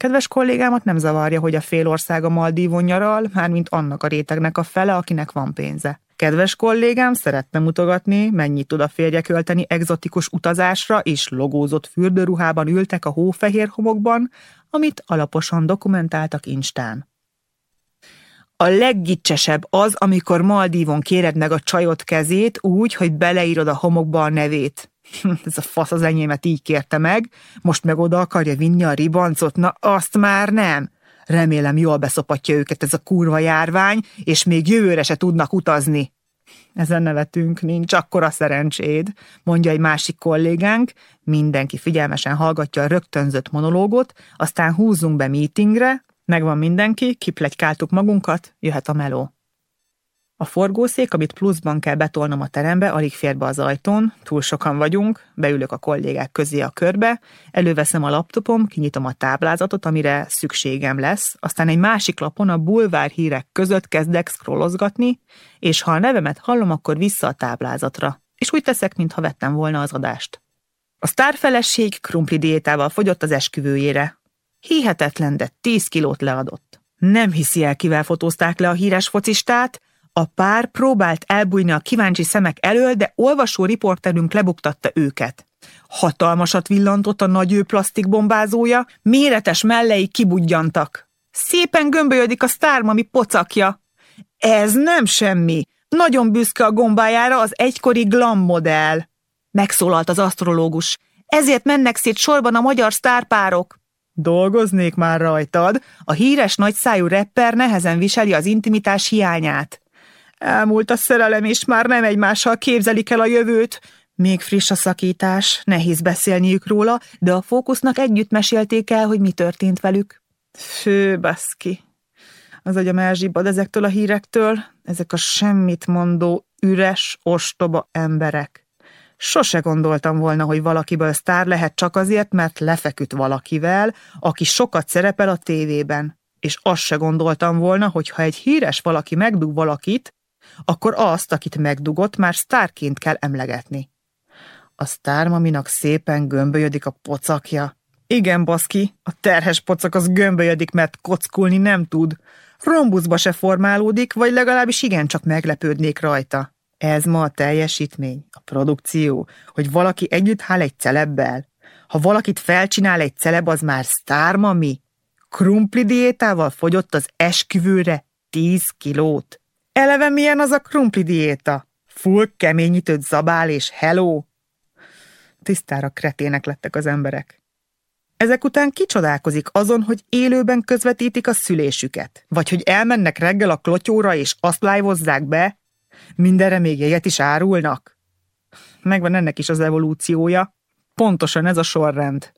Kedves kollégámat nem zavarja, hogy a fél ország a Maldívon nyaral, mármint annak a rétegnek a fele, akinek van pénze. Kedves kollégám szeretne mutogatni, mennyit tud a férje költeni egzotikus utazásra, és logózott fürdőruhában ültek a hófehér homokban, amit alaposan dokumentáltak Instán. A leggicsesebb az, amikor Maldívon kéred meg a csajot kezét úgy, hogy beleírod a homokba a nevét. Ez a fasz az enyémet így kérte meg, most meg oda akarja vinni a ribancot, na azt már nem. Remélem jól beszopatja őket ez a kurva járvány, és még jövőre se tudnak utazni. Ezen nevetünk, nincs akkora szerencséd, mondja egy másik kollégánk, mindenki figyelmesen hallgatja a rögtönzött monológot, aztán húzzunk be meetingre, megvan mindenki, kiplegykáltuk magunkat, jöhet a meló. A forgószék, amit pluszban kell betolnom a terembe, alig fér be az ajtón, túl sokan vagyunk, beülök a kollégák közé a körbe, előveszem a laptopom, kinyitom a táblázatot, amire szükségem lesz, aztán egy másik lapon a bulvár hírek között kezdek scrollozgatni, és ha a nevemet hallom, akkor vissza a táblázatra. És úgy teszek, mintha vettem volna az adást. A sztárfeleség krumpli diétával fogyott az esküvőjére. Hihetetlen, de 10 kilót leadott. Nem hiszi el, kivel fotózták le a híres focistát, a pár próbált elbújni a kíváncsi szemek elől, de olvasó riporterünk lebuktatta őket. Hatalmasat villantott a nagy ő plastikbombázója, méretes mellei kibudjantak. Szépen gömbölyödik a sztármami pocakja. Ez nem semmi. Nagyon büszke a gombájára az egykori glam modell. Megszólalt az asztrológus. Ezért mennek szét sorban a magyar sztárpárok. Dolgoznék már rajtad. A híres nagyszájú rapper nehezen viseli az intimitás hiányát. Elmúlt a szerelem, és már nem egymással képzelik el a jövőt. Még friss a szakítás, nehéz beszélniük róla, de a fókusznak együtt mesélték el, hogy mi történt velük. Fő, baszki. Az agyam elzsibbad ezektől a hírektől, ezek a semmit mondó, üres, ostoba emberek. Sose gondoltam volna, hogy valakiből sztár lehet csak azért, mert lefeküdt valakivel, aki sokat szerepel a tévében. És azt se gondoltam volna, hogy ha egy híres valaki megdug valakit, akkor azt, akit megdugott, már sztárként kell emlegetni. A sztármaminak szépen gömbölyödik a pocakja. Igen, baszki, a terhes pocak az gömbölyödik, mert kockulni nem tud. Rombuszba se formálódik, vagy legalábbis igencsak meglepődnék rajta. Ez ma a teljesítmény, a produkció, hogy valaki együtt hál egy celebbel. Ha valakit felcsinál egy celeb, az már sztármami. Krumpli diétával fogyott az esküvőre 10 kilót. Eleve milyen az a krumpli diéta? Full keményítőt zabál és hello? Tisztára kretének lettek az emberek. Ezek után kicsodálkozik azon, hogy élőben közvetítik a szülésüket, vagy hogy elmennek reggel a klotyóra és azt lájvozzák be, mindenre még jegyet is árulnak. Megvan ennek is az evolúciója. Pontosan ez a sorrend.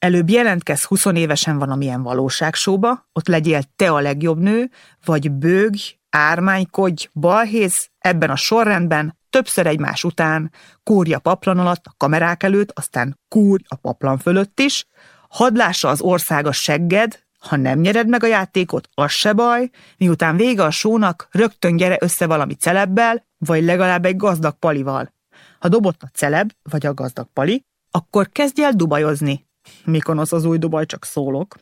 Előbb jelentkez 20 évesen van amilyen valóságsóba, ott legyél te a legjobb nő, vagy bőgj, ármánykodj, balhéz, ebben a sorrendben, többször egymás után, kúrja paplan alatt, a kamerák előtt, aztán kúrj a paplan fölött is, hadlása az ország a segged, ha nem nyered meg a játékot, az se baj, miután vége a sónak, rögtön gyere össze valami celebbel, vagy legalább egy gazdag palival. Ha dobott a celeb, vagy a gazdag pali, akkor kezdj el dubajozni. Mikonosz az új Dubaj, csak szólok.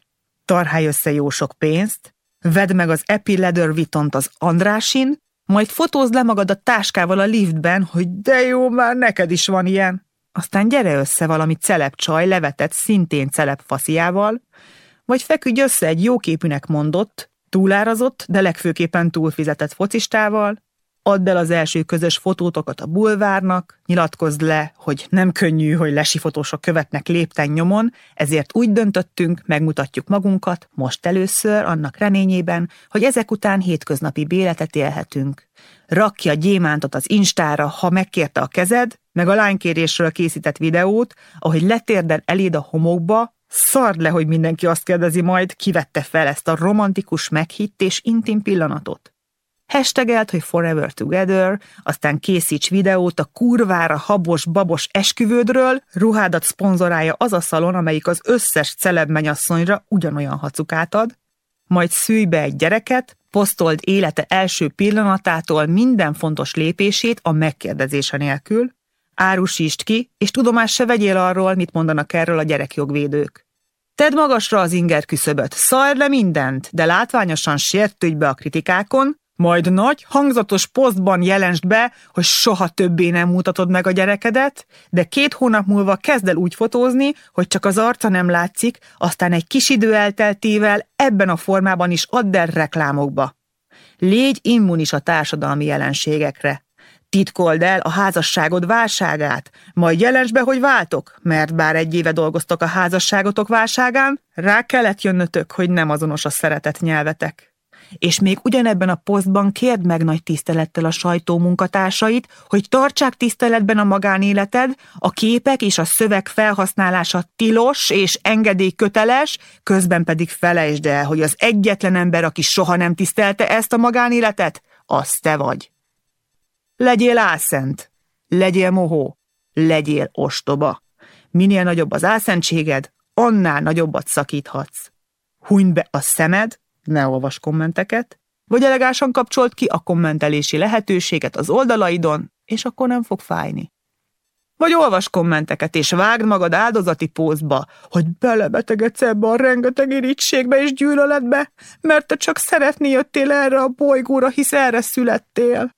Tarhálj össze jó sok pénzt, Vedd meg az Epi Leather Vitont az Andrásin, majd fotózd le magad a táskával a liftben, hogy de jó, már neked is van ilyen. Aztán gyere össze valami celeb csaj levetett szintén celeb fasziával, vagy feküdj össze egy jóképűnek mondott, túlárazott, de legfőképpen túlfizetett focistával, add el az első közös fotótokat a bulvárnak, nyilatkozd le, hogy nem könnyű, hogy lesi fotósok követnek lépten nyomon, ezért úgy döntöttünk, megmutatjuk magunkat, most először, annak reményében, hogy ezek után hétköznapi béletet élhetünk. Rakja a gyémántot az instára, ha megkérte a kezed, meg a lánykérésről készített videót, ahogy letérdel eléd a homokba, szard le, hogy mindenki azt kérdezi majd, kivette fel ezt a romantikus meghitt és intim pillanatot. Hashtagelt, hogy forever together, aztán készíts videót a kurvára habos-babos esküvődről, ruhádat szponzorálja az a szalon, amelyik az összes celeb menyasszonyra ugyanolyan hacukát ad, majd szülj be egy gyereket, posztold élete első pillanatától minden fontos lépését a megkérdezése nélkül, árusítsd ki, és tudomást se vegyél arról, mit mondanak erről a gyerekjogvédők. Tedd magasra az inger küszöböt, szajr le mindent, de látványosan sértődj be a kritikákon, majd nagy, hangzatos posztban jelensd be, hogy soha többé nem mutatod meg a gyerekedet, de két hónap múlva kezd el úgy fotózni, hogy csak az arca nem látszik, aztán egy kis idő elteltével ebben a formában is add el reklámokba. Légy immunis a társadalmi jelenségekre. Titkold el a házasságod válságát, majd jelensd be, hogy váltok, mert bár egy éve dolgoztok a házasságotok válságán, rá kellett jönnötök, hogy nem azonos a szeretet nyelvetek. És még ugyanebben a posztban kérd meg nagy tisztelettel a sajtó munkatársait, hogy tartsák tiszteletben a magánéleted, a képek és a szöveg felhasználása tilos és engedélyköteles, közben pedig felejtsd el, hogy az egyetlen ember, aki soha nem tisztelte ezt a magánéletet, az te vagy. Legyél álszent, legyél mohó, legyél ostoba. Minél nagyobb az álszentséged, annál nagyobbat szakíthatsz. Hunyd be a szemed, ne olvas kommenteket, vagy elegánsan kapcsolt ki a kommentelési lehetőséget az oldalaidon, és akkor nem fog fájni. Vagy olvas kommenteket, és vágd magad áldozati pózba, hogy belebetegedsz ebbe a rengeteg irítségbe és gyűlöletbe, mert te csak szeretni jöttél erre a bolygóra, hisz erre születtél.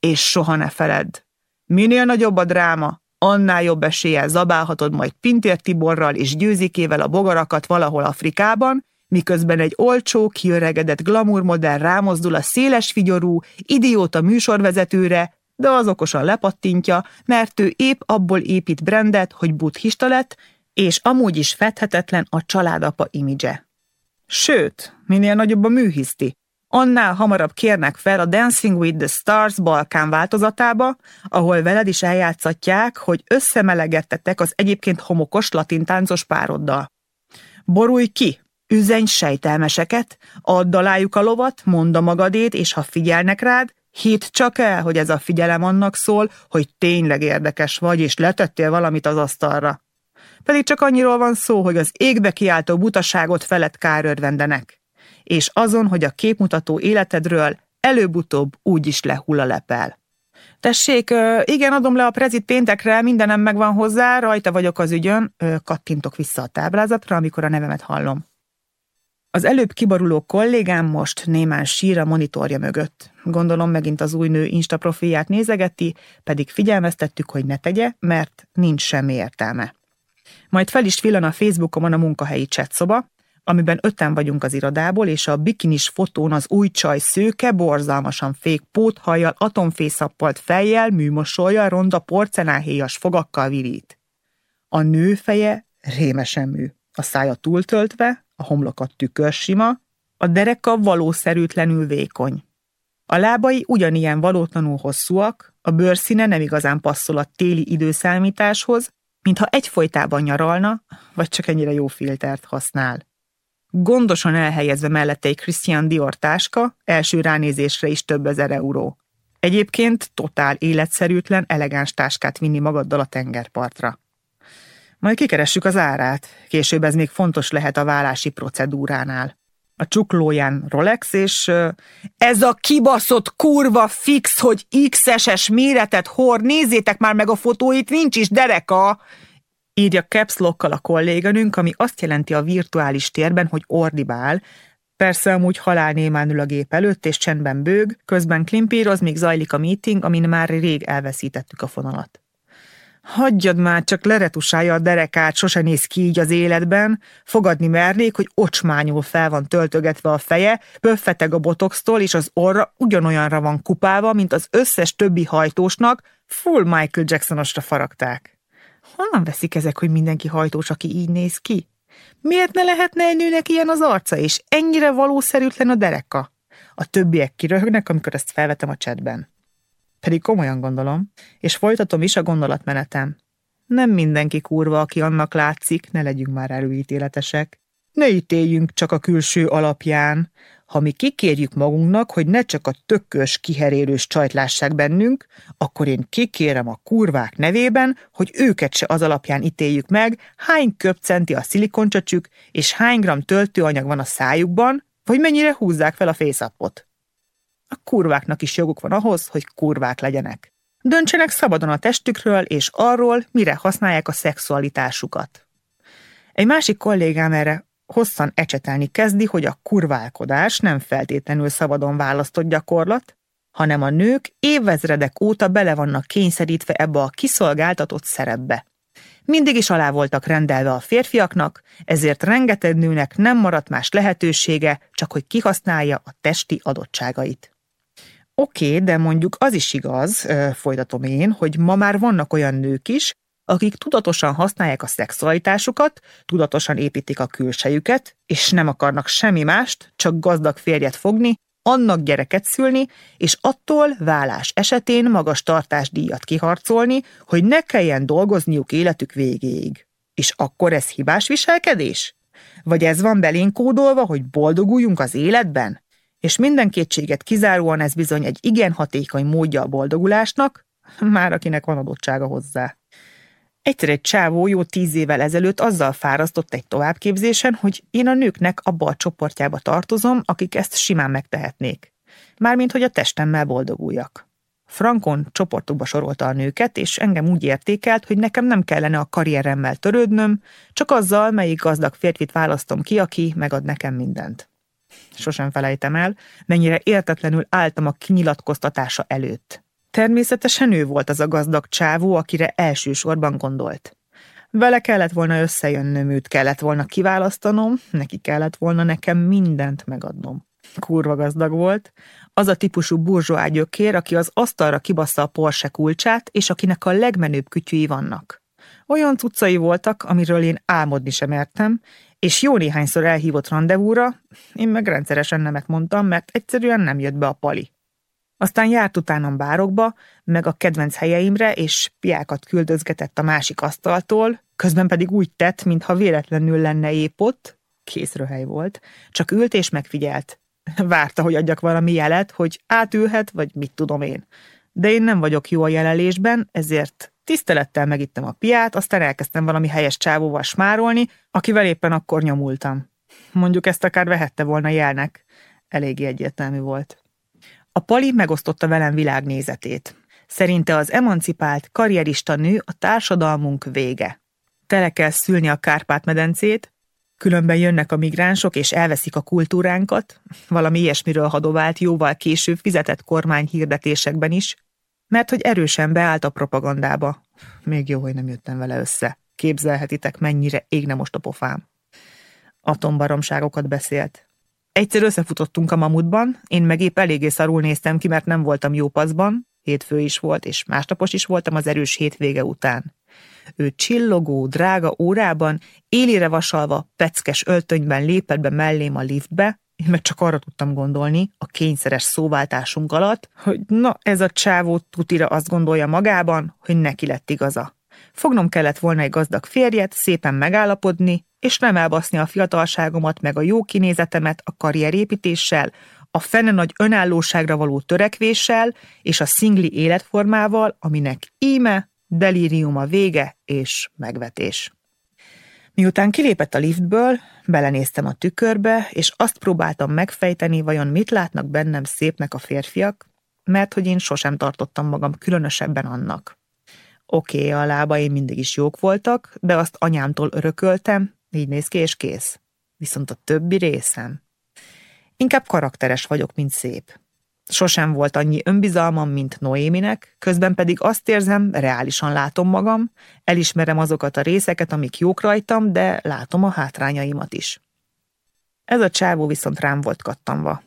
És soha ne feledd. Minél nagyobb a dráma, annál jobb eséllyel zabálhatod majd Pintér Tiborral és Győzikével a bogarakat valahol Afrikában, miközben egy olcsó, kiöregedett glamourmodell rámozdul a széles figyorú, idióta műsorvezetőre, de az okosan lepattintja, mert ő épp abból épít brandet, hogy buddhista lett, és amúgy is fedhetetlen a családapa imidzse. Sőt, minél nagyobb a műhiszti, annál hamarabb kérnek fel a Dancing with the Stars Balkán változatába, ahol veled is eljátszatják, hogy összemelegettetek az egyébként homokos latintáncos pároddal. Borulj ki, üzenj sejtelmeseket, add alájuk a lovat, mondd a magadét, és ha figyelnek rád, hidd csak el, hogy ez a figyelem annak szól, hogy tényleg érdekes vagy, és letettél valamit az asztalra. Pedig csak annyiról van szó, hogy az égbe kiáltó butaságot felett kárörvendenek és azon, hogy a képmutató életedről előbb-utóbb úgy is lehull a lepel. Tessék, igen, adom le a prezit péntekre, mindenem megvan hozzá, rajta vagyok az ügyön, kattintok vissza a táblázatra, amikor a nevemet hallom. Az előbb kibaruló kollégám most némán sír a monitorja mögött. Gondolom megint az új nő Insta profilját nézegeti, pedig figyelmeztettük, hogy ne tegye, mert nincs semmi értelme. Majd fel is villan a Facebookomon a munkahelyi csatszoba, amiben öten vagyunk az irodából, és a bikinis fotón az új csaj szőke, borzalmasan fék póthajjal, atomfészappalt fejjel, műmosolja, ronda porcelánhéjas fogakkal virít. A nő feje rémesen mű, a szája túltöltve, a homloka tükörsima, a dereka valószerűtlenül vékony. A lábai ugyanilyen valótlanul hosszúak, a bőrszíne nem igazán passzol a téli időszámításhoz, mintha egyfolytában nyaralna, vagy csak ennyire jó filtert használ gondosan elhelyezve mellette egy Christian Dior táska, első ránézésre is több ezer euró. Egyébként totál életszerűtlen, elegáns táskát vinni magaddal a tengerpartra. Majd kikeressük az árát, később ez még fontos lehet a vállási procedúránál. A csuklóján Rolex, és ez a kibaszott kurva fix, hogy XS-es méretet hor, nézzétek már meg a fotóit, nincs is dereka! írja caps a kolléganünk, ami azt jelenti a virtuális térben, hogy ordibál, Persze amúgy halálnémán ül a gép előtt, és csendben bőg, közben klimpíroz, míg zajlik a meeting, amin már rég elveszítettük a fonalat. Hagyjad már, csak leretusálja a derekát, sose néz ki így az életben. Fogadni mernék, hogy ocsmányul fel van töltögetve a feje, pöffeteg a botoxtól, és az orra ugyanolyanra van kupálva, mint az összes többi hajtósnak, full Michael Jacksonosra faragták. Honnan veszik ezek, hogy mindenki hajtós, aki így néz ki? Miért ne lehetne egy nőnek ilyen az arca, és ennyire valószerűtlen a dereka? A többiek kiröhögnek, amikor ezt felvetem a csetben. Pedig komolyan gondolom, és folytatom is a gondolatmenetem. Nem mindenki kurva, aki annak látszik, ne legyünk már előítéletesek. Ne ítéljünk csak a külső alapján. ha mi kikérjük magunknak, hogy ne csak a tökös, kiherélős csajt lássák bennünk, akkor én kikérem a kurvák nevében, hogy őket se az alapján ítéljük meg, hány köpcenti a szilikoncsöcsük, és hány gram töltőanyag van a szájukban, vagy mennyire húzzák fel a fészapot. A kurváknak is joguk van ahhoz, hogy kurvák legyenek. Döntsenek szabadon a testükről és arról, mire használják a szexualitásukat. Egy másik kollégám erre hosszan ecsetelni kezdi, hogy a kurválkodás nem feltétlenül szabadon választott gyakorlat, hanem a nők évezredek óta bele vannak kényszerítve ebbe a kiszolgáltatott szerepbe. Mindig is alá voltak rendelve a férfiaknak, ezért rengeteg nőnek nem maradt más lehetősége, csak hogy kihasználja a testi adottságait. Oké, okay, de mondjuk az is igaz, folytatom én, hogy ma már vannak olyan nők is, akik tudatosan használják a szexualitásukat, tudatosan építik a külsejüket, és nem akarnak semmi mást, csak gazdag férjet fogni, annak gyereket szülni, és attól vállás esetén magas tartásdíjat kiharcolni, hogy ne kelljen dolgozniuk életük végéig. És akkor ez hibás viselkedés? Vagy ez van belénk kódolva, hogy boldoguljunk az életben? És minden kétséget kizáróan ez bizony egy igen hatékony módja a boldogulásnak, már akinek van adottsága hozzá. Egyszer egy csávó jó tíz évvel ezelőtt azzal fárasztott egy továbbképzésen, hogy én a nőknek abba a csoportjába tartozom, akik ezt simán megtehetnék. Mármint, hogy a testemmel boldoguljak. Frankon csoportokba sorolta a nőket, és engem úgy értékelt, hogy nekem nem kellene a karrieremmel törődnöm, csak azzal, melyik gazdag férfit választom ki, aki megad nekem mindent. Sosem felejtem el, mennyire értetlenül álltam a kinyilatkoztatása előtt. Természetesen ő volt az a gazdag csávó, akire elsősorban gondolt. Vele kellett volna összejönnöm, őt kellett volna kiválasztanom, neki kellett volna nekem mindent megadnom. Kurva gazdag volt. Az a típusú burzsóá gyökér, aki az asztalra kibassza a Porsche kulcsát, és akinek a legmenőbb kütyűi vannak. Olyan cuccai voltak, amiről én álmodni sem mertem, és jó néhányszor elhívott rendezvúra, én meg rendszeresen nemet mondtam, mert egyszerűen nem jött be a pali. Aztán járt utánam bárokba, meg a kedvenc helyeimre, és piákat küldözgetett a másik asztaltól, közben pedig úgy tett, mintha véletlenül lenne épp ott, készröhely volt, csak ült és megfigyelt. Várta, hogy adjak valami jelet, hogy átülhet, vagy mit tudom én. De én nem vagyok jó a jelelésben, ezért tisztelettel megittem a piát, aztán elkezdtem valami helyes csávóval smárolni, akivel éppen akkor nyomultam. Mondjuk ezt akár vehette volna jelnek. Eléggé egyértelmű volt. A Pali megosztotta velem világnézetét. Szerinte az emancipált, karrierista nő a társadalmunk vége. Tele kell szülni a Kárpát-medencét, különben jönnek a migránsok és elveszik a kultúránkat, valami ilyesmiről hadovált jóval később fizetett kormány hirdetésekben is, mert hogy erősen beállt a propagandába. Még jó, hogy nem jöttem vele össze. Képzelhetitek, mennyire égne most a pofám. Atombaromságokat beszélt. Egyszer összefutottunk a mamutban, én meg épp eléggé szarul néztem ki, mert nem voltam jó paszban, hétfő is volt, és másnapos is voltam az erős hétvége után. Ő csillogó, drága órában, élére vasalva, peckes öltönyben lépett be mellém a liftbe, én meg csak arra tudtam gondolni, a kényszeres szóváltásunk alatt, hogy na, ez a csávó tutira azt gondolja magában, hogy neki lett igaza. Fognom kellett volna egy gazdag férjet, szépen megállapodni, és nem elbaszni a fiatalságomat meg a jó kinézetemet a karrierépítéssel, a fene nagy önállóságra való törekvéssel és a szingli életformával, aminek íme, delírium a vége és megvetés. Miután kilépett a liftből, belenéztem a tükörbe, és azt próbáltam megfejteni, vajon mit látnak bennem szépnek a férfiak, mert hogy én sosem tartottam magam különösebben annak. Oké, okay, a lábaim mindig is jók voltak, de azt anyámtól örököltem, így néz ki, és kész. Viszont a többi részem. Inkább karakteres vagyok, mint szép. Sosem volt annyi önbizalmam, mint Noéminek, közben pedig azt érzem, reálisan látom magam, elismerem azokat a részeket, amik jók rajtam, de látom a hátrányaimat is. Ez a csávó viszont rám volt kattanva.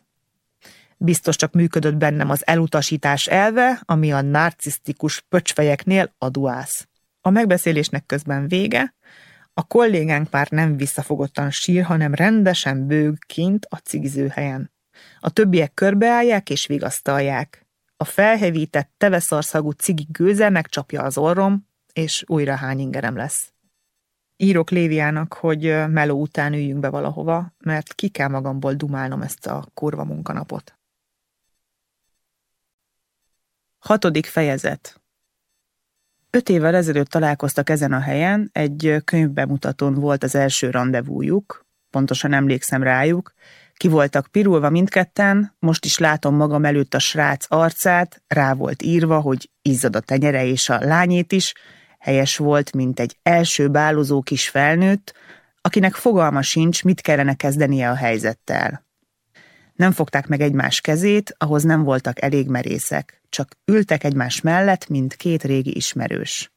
Biztos csak működött bennem az elutasítás elve, ami a narcisztikus pöcsfejeknél aduász. A megbeszélésnek közben vége, a kollégánk már nem visszafogottan sír, hanem rendesen bőg kint a cigizőhelyen. A többiek körbeállják és vigasztalják. A felhevített teveszarszagú cigi gőze megcsapja az orrom, és újra hány ingerem lesz. Írok Léviának, hogy meló után üljünk be valahova, mert ki kell magamból dumálnom ezt a kurva munkanapot. Hatodik fejezet Öt évvel ezelőtt találkoztak ezen a helyen, egy könyvbemutatón volt az első rendezvújuk, pontosan emlékszem rájuk, ki voltak pirulva mindketten, most is látom magam előtt a srác arcát, rá volt írva, hogy izzad a tenyere és a lányét is, helyes volt, mint egy első bálozó kis felnőtt, akinek fogalma sincs, mit kellene kezdenie a helyzettel. Nem fogták meg egymás kezét, ahhoz nem voltak elég merészek, csak ültek egymás mellett, mint két régi ismerős.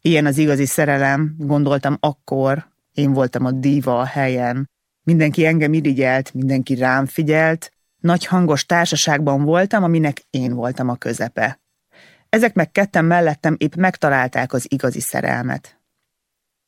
Ilyen az igazi szerelem, gondoltam akkor, én voltam a díva a helyen. Mindenki engem irigyelt, mindenki rám figyelt, nagy hangos társaságban voltam, aminek én voltam a közepe. Ezek meg ketten mellettem épp megtalálták az igazi szerelmet.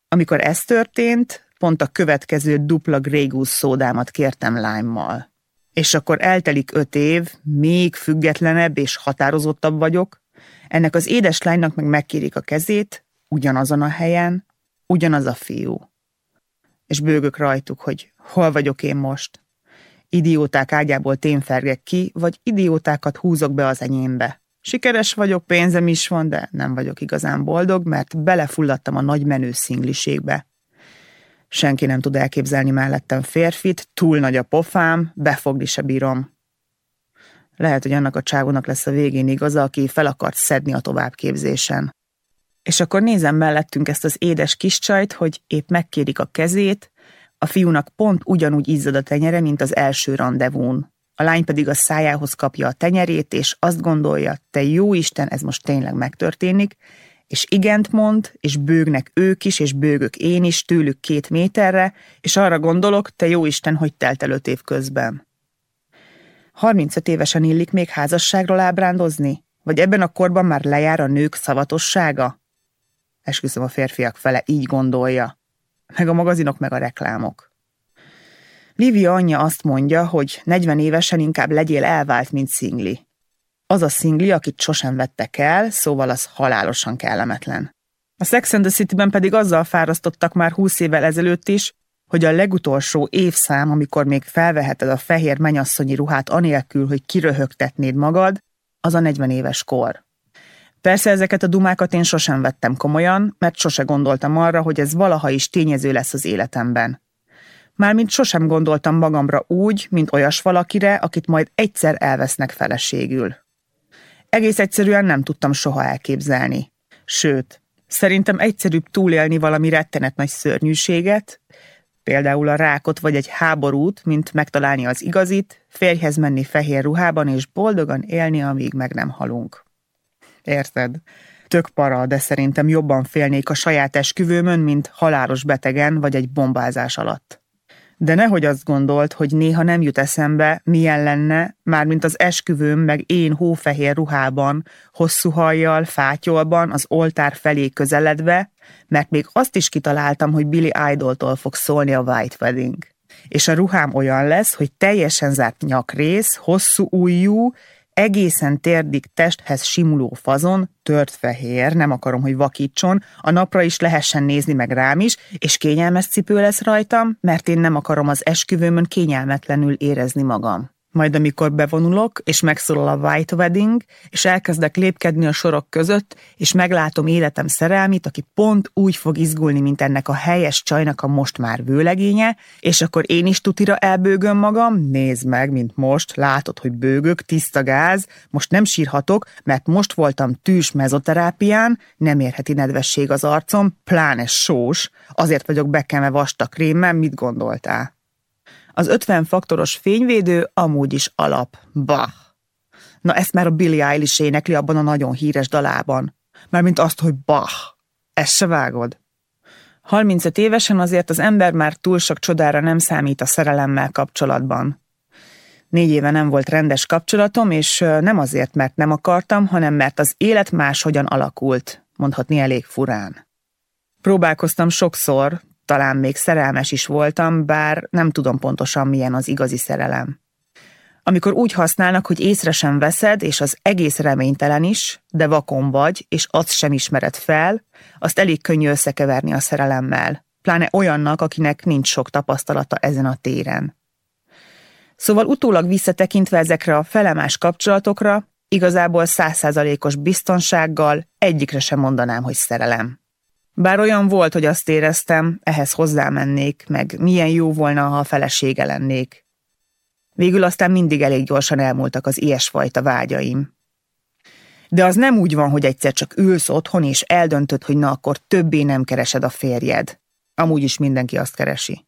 Amikor ez történt, pont a következő dupla Goose szódámat kértem lime És akkor eltelik öt év, még függetlenebb és határozottabb vagyok, ennek az édes lánynak meg megkérik a kezét, ugyanazon a helyen, ugyanaz a fiú. És bőgök rajtuk, hogy hol vagyok én most. Idióták ágyából témfergek ki, vagy idiótákat húzok be az enyémbe. Sikeres vagyok, pénzem is van, de nem vagyok igazán boldog, mert belefulladtam a nagy menő szingliségbe. Senki nem tud elképzelni mellettem férfit, túl nagy a pofám, befogni se bírom. Lehet, hogy annak a csávónak lesz a végén igaza, aki fel akart szedni a továbbképzésen. És akkor nézem mellettünk ezt az édes kis csajt, hogy épp megkérik a kezét, a fiúnak pont ugyanúgy izzad a tenyere, mint az első rendezvún. A lány pedig a szájához kapja a tenyerét, és azt gondolja, te jó Isten, ez most tényleg megtörténik, és igent mond, és bőgnek ők is, és bőgök én is tőlük két méterre, és arra gondolok, te jó Isten, hogy telt el öt év közben. 35 évesen illik még házasságról ábrándozni? Vagy ebben a korban már lejár a nők szavatossága? Esküszöm a férfiak fele, így gondolja. Meg a magazinok, meg a reklámok. Lívia anyja azt mondja, hogy 40 évesen inkább legyél elvált, mint szingli. Az a szingli, akit sosem vettek el, szóval az halálosan kellemetlen. A Sex and the City-ben pedig azzal fárasztottak már 20 évvel ezelőtt is, hogy a legutolsó évszám, amikor még felveheted a fehér menyasszonyi ruhát anélkül, hogy kiröhögtetnéd magad, az a 40 éves kor. Persze ezeket a dumákat én sosem vettem komolyan, mert sose gondoltam arra, hogy ez valaha is tényező lesz az életemben. Mármint sosem gondoltam magamra úgy, mint olyas valakire, akit majd egyszer elvesznek feleségül. Egész egyszerűen nem tudtam soha elképzelni. Sőt, szerintem egyszerűbb túlélni valami rettenet nagy szörnyűséget, például a rákot vagy egy háborút, mint megtalálni az igazit, férjhez menni fehér ruhában és boldogan élni, amíg meg nem halunk. Érted? Tök para, de szerintem jobban félnék a saját esküvőmön, mint halálos betegen vagy egy bombázás alatt. De nehogy azt gondolt, hogy néha nem jut eszembe, milyen lenne, mármint az esküvőm meg én hófehér ruhában, hosszú hajjal, fátyolban, az oltár felé közeledve, mert még azt is kitaláltam, hogy Billy Idoltól fog szólni a White Wedding. És a ruhám olyan lesz, hogy teljesen zárt nyakrész, hosszú ujjú, egészen térdig testhez simuló fazon, tört fehér, nem akarom, hogy vakítson, a napra is lehessen nézni meg rám is, és kényelmes cipő lesz rajtam, mert én nem akarom az esküvőmön kényelmetlenül érezni magam. Majd amikor bevonulok, és megszólal a White Wedding, és elkezdek lépkedni a sorok között, és meglátom életem szerelmit, aki pont úgy fog izgulni, mint ennek a helyes csajnak a most már vőlegénye, és akkor én is tutira elbőgöm magam, nézd meg, mint most, látod, hogy bőgök, tiszta gáz, most nem sírhatok, mert most voltam tűs mezoterápián, nem érheti nedvesség az arcom, pláne sós, azért vagyok bekenve vastag krémmel, mit gondoltál? Az 50 faktoros fényvédő amúgy is alap. Bah! Na ezt már a Billy Eilish énekli abban a nagyon híres dalában. Mármint azt, hogy bah! Ezt se vágod? 35 évesen azért az ember már túl sok csodára nem számít a szerelemmel kapcsolatban. Négy éve nem volt rendes kapcsolatom, és nem azért, mert nem akartam, hanem mert az élet máshogyan alakult, mondhatni elég furán. Próbálkoztam sokszor, talán még szerelmes is voltam, bár nem tudom pontosan milyen az igazi szerelem. Amikor úgy használnak, hogy észre sem veszed, és az egész reménytelen is, de vakon vagy, és azt sem ismered fel, azt elég könnyű összekeverni a szerelemmel, pláne olyannak, akinek nincs sok tapasztalata ezen a téren. Szóval utólag visszatekintve ezekre a felemás kapcsolatokra, igazából százszázalékos biztonsággal egyikre sem mondanám, hogy szerelem. Bár olyan volt, hogy azt éreztem, ehhez hozzámennék, meg milyen jó volna, ha a felesége lennék. Végül aztán mindig elég gyorsan elmúltak az ilyesfajta vágyaim. De az nem úgy van, hogy egyszer csak ülsz otthon, és eldöntöd, hogy na akkor többé nem keresed a férjed. Amúgy is mindenki azt keresi.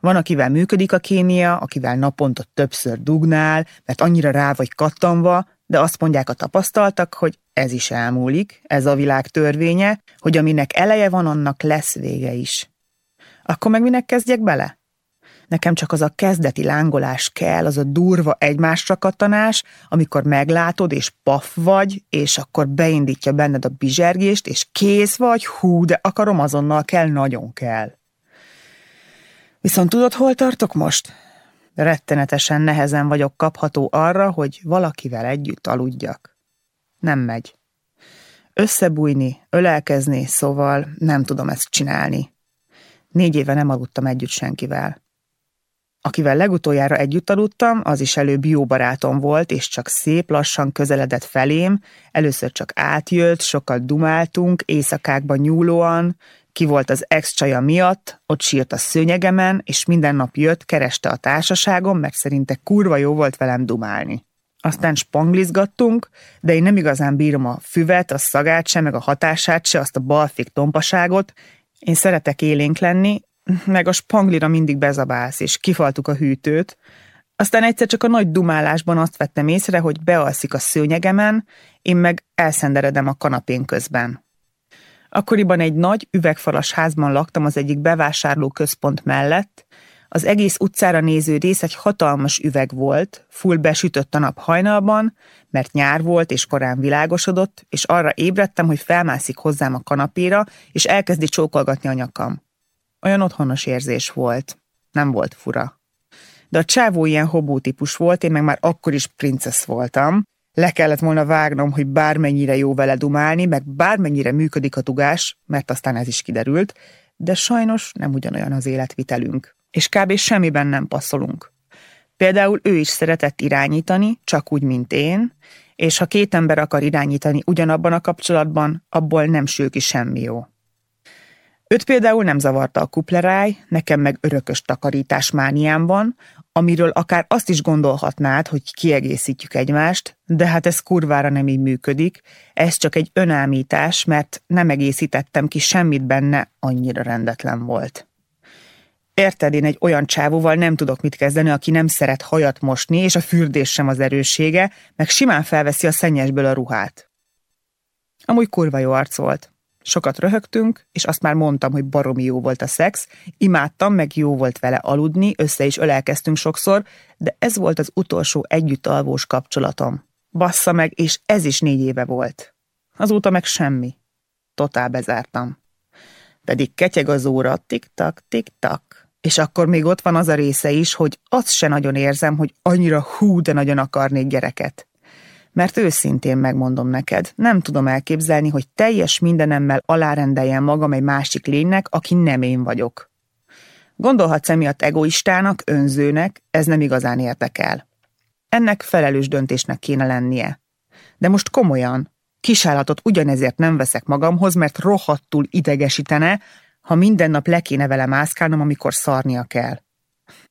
Van, akivel működik a kémia, akivel naponta többször dugnál, mert annyira rá vagy kattanva, de azt mondják a tapasztaltak, hogy ez is elmúlik, ez a világ törvénye, hogy aminek eleje van, annak lesz vége is. Akkor meg minek kezdjek bele? Nekem csak az a kezdeti lángolás kell, az a durva egymásra kattanás, amikor meglátod, és paf vagy, és akkor beindítja benned a bizsergést, és kész vagy, hú, de akarom azonnal kell, nagyon kell. Viszont tudod, hol tartok most? Rettenetesen nehezen vagyok kapható arra, hogy valakivel együtt aludjak. Nem megy. Összebújni, ölelkezni, szóval nem tudom ezt csinálni. Négy éve nem aludtam együtt senkivel. Akivel legutoljára együtt aludtam, az is előbb jó barátom volt, és csak szép lassan közeledett felém, először csak átjött, sokkal dumáltunk, éjszakákban nyúlóan, ki volt az ex csaja miatt, ott sírt a szőnyegemen, és minden nap jött, kereste a társaságom, mert szerinte kurva jó volt velem dumálni. Aztán spanglizgattunk, de én nem igazán bírom a füvet, a szagát se, meg a hatását se, azt a balfik tompaságot. Én szeretek élénk lenni, meg a spanglira mindig bezabálsz, és kifaltuk a hűtőt. Aztán egyszer csak a nagy dumálásban azt vettem észre, hogy bealszik a szőnyegemen, én meg elszenderedem a kanapén közben. Akkoriban egy nagy, üvegfalas házban laktam az egyik bevásárló központ mellett, az egész utcára néző rész egy hatalmas üveg volt, full besütött a nap hajnalban, mert nyár volt és korán világosodott, és arra ébredtem, hogy felmászik hozzám a kanapéra, és elkezdi csókolgatni a nyakam. Olyan otthonos érzés volt. Nem volt fura. De a csávó ilyen hobó típus volt, én meg már akkor is princesz voltam, le kellett volna vágnom, hogy bármennyire jó vele dumálni, meg bármennyire működik a tugás, mert aztán ez is kiderült, de sajnos nem ugyanolyan az életvitelünk, és kb. semmiben nem passzolunk. Például ő is szeretett irányítani, csak úgy, mint én, és ha két ember akar irányítani ugyanabban a kapcsolatban, abból nem sül ki semmi jó. Őt például nem zavarta a kupleráj, nekem meg örökös takarítás mániámban, amiről akár azt is gondolhatnád, hogy kiegészítjük egymást, de hát ez kurvára nem így működik, ez csak egy önállítás, mert nem egészítettem ki semmit benne, annyira rendetlen volt. Érted, én egy olyan csávóval nem tudok mit kezdeni, aki nem szeret hajat mosni, és a fürdés sem az erőssége, meg simán felveszi a szennyesből a ruhát. Amúgy kurva jó arc volt. Sokat röhögtünk, és azt már mondtam, hogy baromi jó volt a szex, imádtam, meg jó volt vele aludni, össze is ölelkeztünk sokszor, de ez volt az utolsó együttalvós kapcsolatom. Bassza meg, és ez is négy éve volt. Azóta meg semmi. Totál bezártam. Pedig ketyeg az óra, tik-tak, tik-tak. És akkor még ott van az a része is, hogy azt se nagyon érzem, hogy annyira hú, de nagyon akarnék gyereket. Mert őszintén megmondom neked, nem tudom elképzelni, hogy teljes mindenemmel alárendeljen magam egy másik lénynek, aki nem én vagyok. Gondolhatsz emiatt egoistának, önzőnek, ez nem igazán érdekel. Ennek felelős döntésnek kéne lennie. De most komolyan, kisállatot ugyanezért nem veszek magamhoz, mert rohadtul idegesítene, ha minden nap le kéne vele mászkálnom, amikor szarnia kell.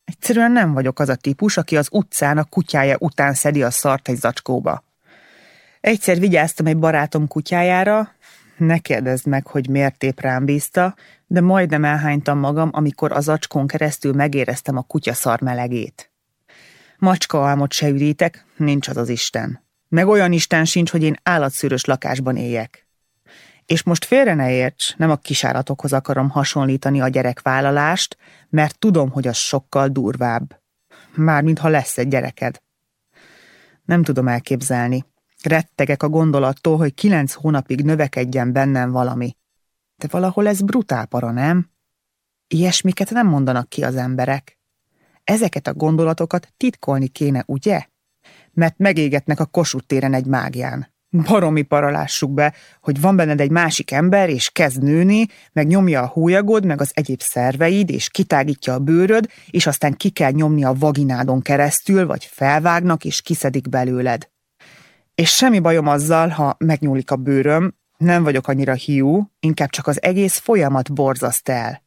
Egyszerűen nem vagyok az a típus, aki az utcán a kutyája után szedi a szart egy zacskóba. Egyszer vigyáztam egy barátom kutyájára, ne kérdezd meg, hogy miért tép rám bízta, de majdnem elhánytam magam, amikor az acskón keresztül megéreztem a kutyaszar melegét. Macska álmot se ürítek, nincs az az Isten. Meg olyan Isten sincs, hogy én állatszűrös lakásban éljek. És most félre ne érts, nem a kisállatokhoz akarom hasonlítani a gyerekvállalást, mert tudom, hogy az sokkal durvább. Mármint ha lesz egy gyereked. Nem tudom elképzelni. Rettegek a gondolattól, hogy kilenc hónapig növekedjen bennem valami. De valahol ez brutál para, nem? Ilyesmiket nem mondanak ki az emberek. ezeket a gondolatokat titkolni kéne, ugye? Mert megégetnek a Kossuth téren egy mágián. Baromi paralássuk be, hogy van benned egy másik ember, és kezd nőni, meg nyomja a hújagod, meg az egyéb szerveid, és kitágítja a bőröd, és aztán ki kell nyomni a vaginádon keresztül, vagy felvágnak, és kiszedik belőled. És semmi bajom azzal, ha megnyúlik a bőröm, nem vagyok annyira hiú, inkább csak az egész folyamat borzaszt el.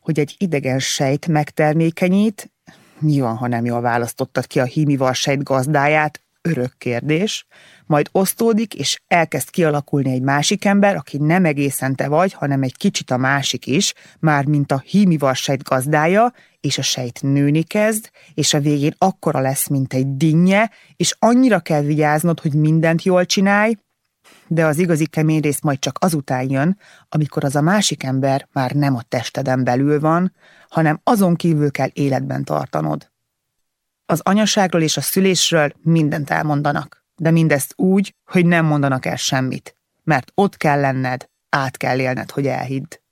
Hogy egy idegen sejt megtermékenyít, van, ha nem jól választottad ki a hímival sejt gazdáját, örök kérdés, majd osztódik, és elkezd kialakulni egy másik ember, aki nem egészen te vagy, hanem egy kicsit a másik is, már mint a hímival gazdája, és a sejt nőni kezd, és a végén akkora lesz, mint egy dinnye, és annyira kell vigyáznod, hogy mindent jól csinálj, de az igazi kemény rész majd csak azután jön, amikor az a másik ember már nem a testeden belül van, hanem azon kívül kell életben tartanod. Az anyaságról és a szülésről mindent elmondanak, de mindezt úgy, hogy nem mondanak el semmit, mert ott kell lenned, át kell élned, hogy elhidd.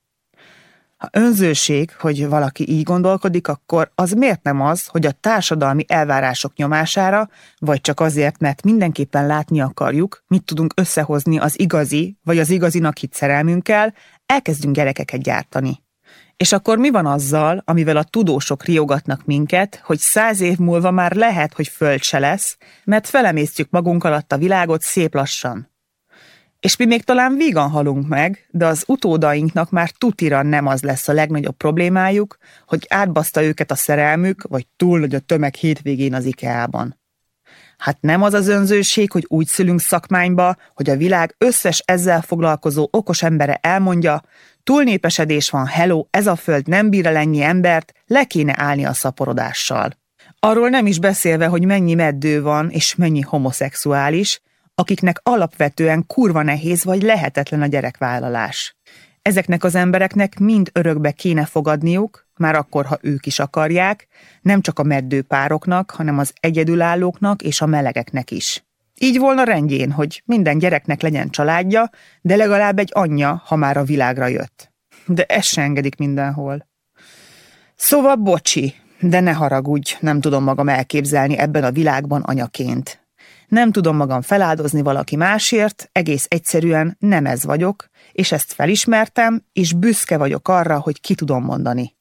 Ha önzőség, hogy valaki így gondolkodik, akkor az miért nem az, hogy a társadalmi elvárások nyomására, vagy csak azért, mert mindenképpen látni akarjuk, mit tudunk összehozni az igazi, vagy az igazinak hit szerelmünkkel, elkezdünk gyerekeket gyártani. És akkor mi van azzal, amivel a tudósok riogatnak minket, hogy száz év múlva már lehet, hogy föld se lesz, mert felemésztjük magunk alatt a világot szép lassan. És mi még talán vígan halunk meg, de az utódainknak már tutira nem az lesz a legnagyobb problémájuk, hogy átbaszta őket a szerelmük, vagy túl nagy a tömeg hétvégén az IKEA-ban. Hát nem az az önzőség, hogy úgy szülünk szakmányba, hogy a világ összes ezzel foglalkozó okos embere elmondja, túlnépesedés van, hello, ez a föld nem bír el ennyi embert, le kéne állni a szaporodással. Arról nem is beszélve, hogy mennyi meddő van, és mennyi homoszexuális, akiknek alapvetően kurva nehéz vagy lehetetlen a gyerekvállalás. Ezeknek az embereknek mind örökbe kéne fogadniuk, már akkor, ha ők is akarják, nem csak a meddőpároknak, hanem az egyedülállóknak és a melegeknek is. Így volna rendjén, hogy minden gyereknek legyen családja, de legalább egy anyja, ha már a világra jött. De ezt se engedik mindenhol. Szóval bocsi, de ne haragudj, nem tudom magam elképzelni ebben a világban anyaként. Nem tudom magam feláldozni valaki másért, egész egyszerűen nem ez vagyok, és ezt felismertem, és büszke vagyok arra, hogy ki tudom mondani.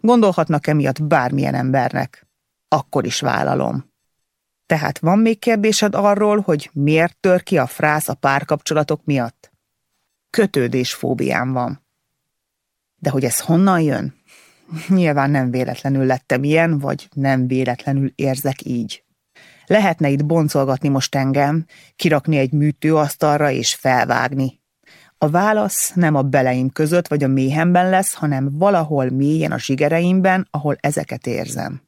Gondolhatnak emiatt bármilyen embernek. Akkor is vállalom. Tehát van még kérdésed arról, hogy miért tör ki a frász a párkapcsolatok miatt? Kötődésfóbiám van. De hogy ez honnan jön? Nyilván nem véletlenül lettem ilyen, vagy nem véletlenül érzek így. Lehetne itt boncolgatni most engem, kirakni egy műtőasztalra és felvágni. A válasz nem a beleim között vagy a méhemben lesz, hanem valahol mélyen a zsigereimben, ahol ezeket érzem.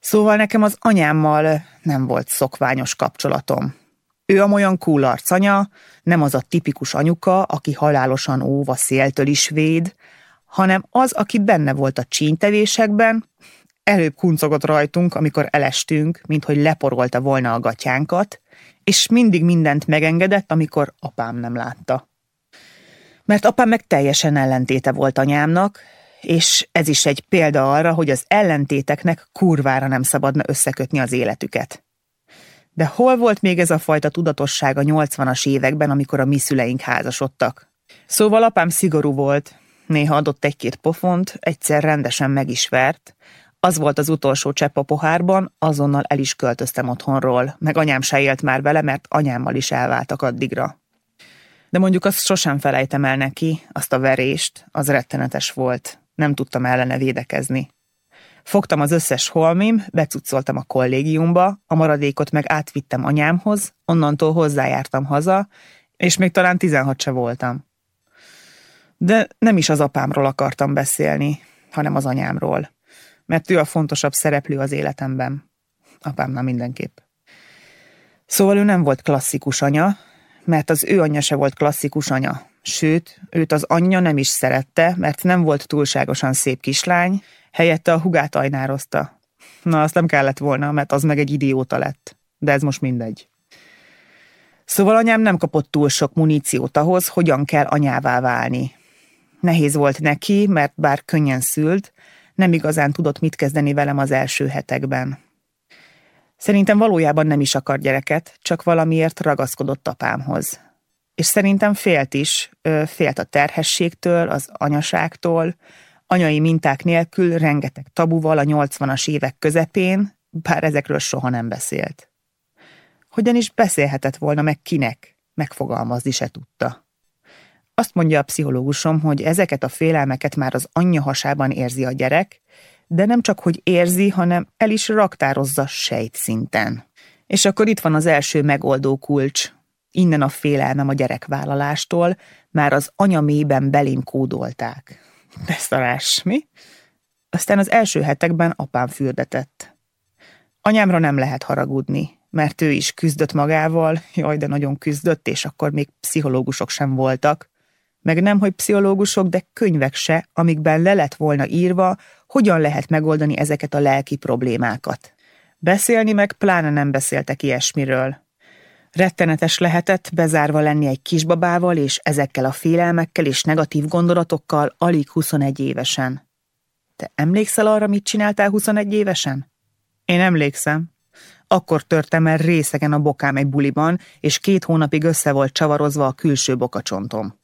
Szóval nekem az anyámmal nem volt szokványos kapcsolatom. Ő amolyan cool arcanya, nem az a tipikus anyuka, aki halálosan óv a széltől is véd, hanem az, aki benne volt a csíntevésekben, előbb kuncogott rajtunk, amikor elestünk, mint hogy leporolta volna a gatyánkat, és mindig mindent megengedett, amikor apám nem látta. Mert apám meg teljesen ellentéte volt anyámnak, és ez is egy példa arra, hogy az ellentéteknek kurvára nem szabadna összekötni az életüket. De hol volt még ez a fajta tudatosság a 80-as években, amikor a mi szüleink házasodtak? Szóval apám szigorú volt, néha adott egy-két pofont, egyszer rendesen meg is vert, az volt az utolsó csepp a pohárban, azonnal el is költöztem otthonról, meg anyám se élt már vele, mert anyámmal is elváltak addigra. De mondjuk azt sosem felejtem el neki, azt a verést, az rettenetes volt. Nem tudtam ellene védekezni. Fogtam az összes holmim, becucoltam a kollégiumba, a maradékot meg átvittem anyámhoz, onnantól hozzájártam haza, és még talán 16 se voltam. De nem is az apámról akartam beszélni, hanem az anyámról mert ő a fontosabb szereplő az életemben. Apámnál mindenképp. Szóval ő nem volt klasszikus anya, mert az ő anyja se volt klasszikus anya. Sőt, őt az anyja nem is szerette, mert nem volt túlságosan szép kislány, helyette a hugát ajnározta. Na, azt nem kellett volna, mert az meg egy idióta lett. De ez most mindegy. Szóval anyám nem kapott túl sok muníciót ahhoz, hogyan kell anyává válni. Nehéz volt neki, mert bár könnyen szült, nem igazán tudott mit kezdeni velem az első hetekben. Szerintem valójában nem is akar gyereket, csak valamiért ragaszkodott apámhoz. És szerintem félt is, félt a terhességtől, az anyaságtól, anyai minták nélkül rengeteg tabuval a 80-as évek közepén, bár ezekről soha nem beszélt. Hogyan is beszélhetett volna meg kinek, megfogalmazni se tudta. Azt mondja a pszichológusom, hogy ezeket a félelmeket már az anyja hasában érzi a gyerek, de nem csak, hogy érzi, hanem el is raktározza sejt szinten. És akkor itt van az első megoldó kulcs. Innen a félelmem a gyerekvállalástól, már az anya mélyben belém kódolták. De szarás, mi? Aztán az első hetekben apám fürdetett. Anyámra nem lehet haragudni, mert ő is küzdött magával, jaj, de nagyon küzdött, és akkor még pszichológusok sem voltak. Meg nem, hogy pszichológusok, de könyvek se, amikben le lett volna írva, hogyan lehet megoldani ezeket a lelki problémákat. Beszélni meg pláne nem beszéltek ilyesmiről. Rettenetes lehetett bezárva lenni egy kisbabával és ezekkel a félelmekkel és negatív gondolatokkal alig 21 évesen. Te emlékszel arra, mit csináltál 21 évesen? Én emlékszem. Akkor törtem el részegen a bokám egy buliban, és két hónapig össze volt csavarozva a külső bokacsontom.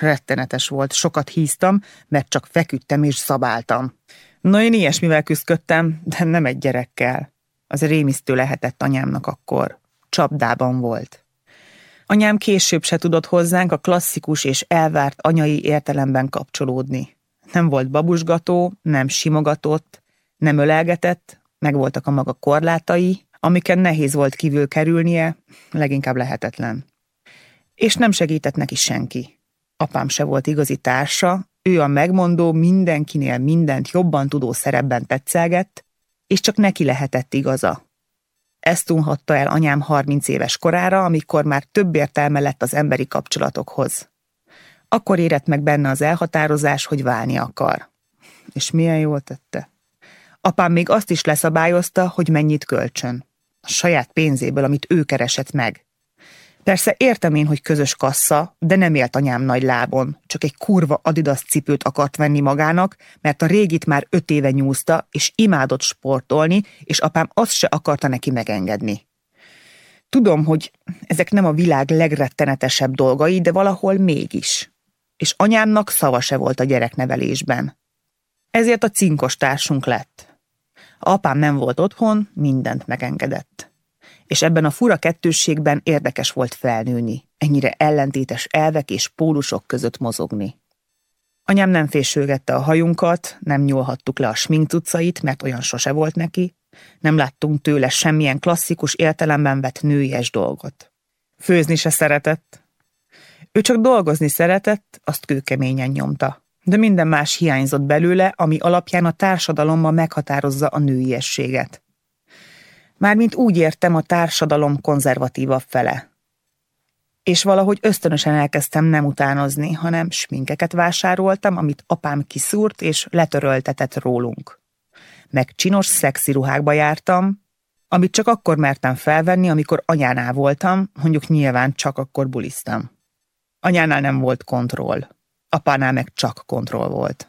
Rettenetes volt, sokat híztam, mert csak feküdtem és szabáltam. Na én ilyesmivel küzdködtem, de nem egy gyerekkel. Az rémisztő lehetett anyámnak akkor. Csapdában volt. Anyám később se tudott hozzánk a klasszikus és elvárt anyai értelemben kapcsolódni. Nem volt babusgató, nem simogatott, nem ölelgetett, meg voltak a maga korlátai, amiken nehéz volt kívül kerülnie, leginkább lehetetlen. És nem segített neki senki. Apám se volt igazi társa, ő a megmondó, mindenkinél mindent jobban tudó szerepben tetszelgett, és csak neki lehetett igaza. Ezt unhatta el anyám 30 éves korára, amikor már több értelme lett az emberi kapcsolatokhoz. Akkor érett meg benne az elhatározás, hogy válni akar. És milyen jól tette. Apám még azt is leszabályozta, hogy mennyit kölcsön. A saját pénzéből, amit ő keresett meg. Persze értem én, hogy közös kassa, de nem élt anyám nagy lábon, csak egy kurva adidas cipőt akart venni magának, mert a régit már öt éve nyúzta, és imádott sportolni, és apám azt se akarta neki megengedni. Tudom, hogy ezek nem a világ legrettenetesebb dolgai, de valahol mégis. És anyámnak szava se volt a gyereknevelésben. Ezért a cinkos társunk lett. Apám nem volt otthon, mindent megengedett és ebben a fura kettősségben érdekes volt felnőni, ennyire ellentétes elvek és pólusok között mozogni. Anyám nem fésülgette a hajunkat, nem nyúlhattuk le a sminktucait, mert olyan sose volt neki, nem láttunk tőle semmilyen klasszikus értelemben vett nőies dolgot. Főzni se szeretett. Ő csak dolgozni szeretett, azt kőkeményen nyomta. De minden más hiányzott belőle, ami alapján a társadalommal meghatározza a nőiességet. Mármint úgy értem a társadalom konzervatívabb fele. És valahogy ösztönösen elkezdtem nem utánozni, hanem sminkeket vásároltam, amit apám kiszúrt és letöröltetett rólunk. Meg csinos, szexi ruhákba jártam, amit csak akkor mertem felvenni, amikor anyánál voltam, mondjuk nyilván csak akkor buliztam. Anyánál nem volt kontroll, apánál meg csak kontroll volt.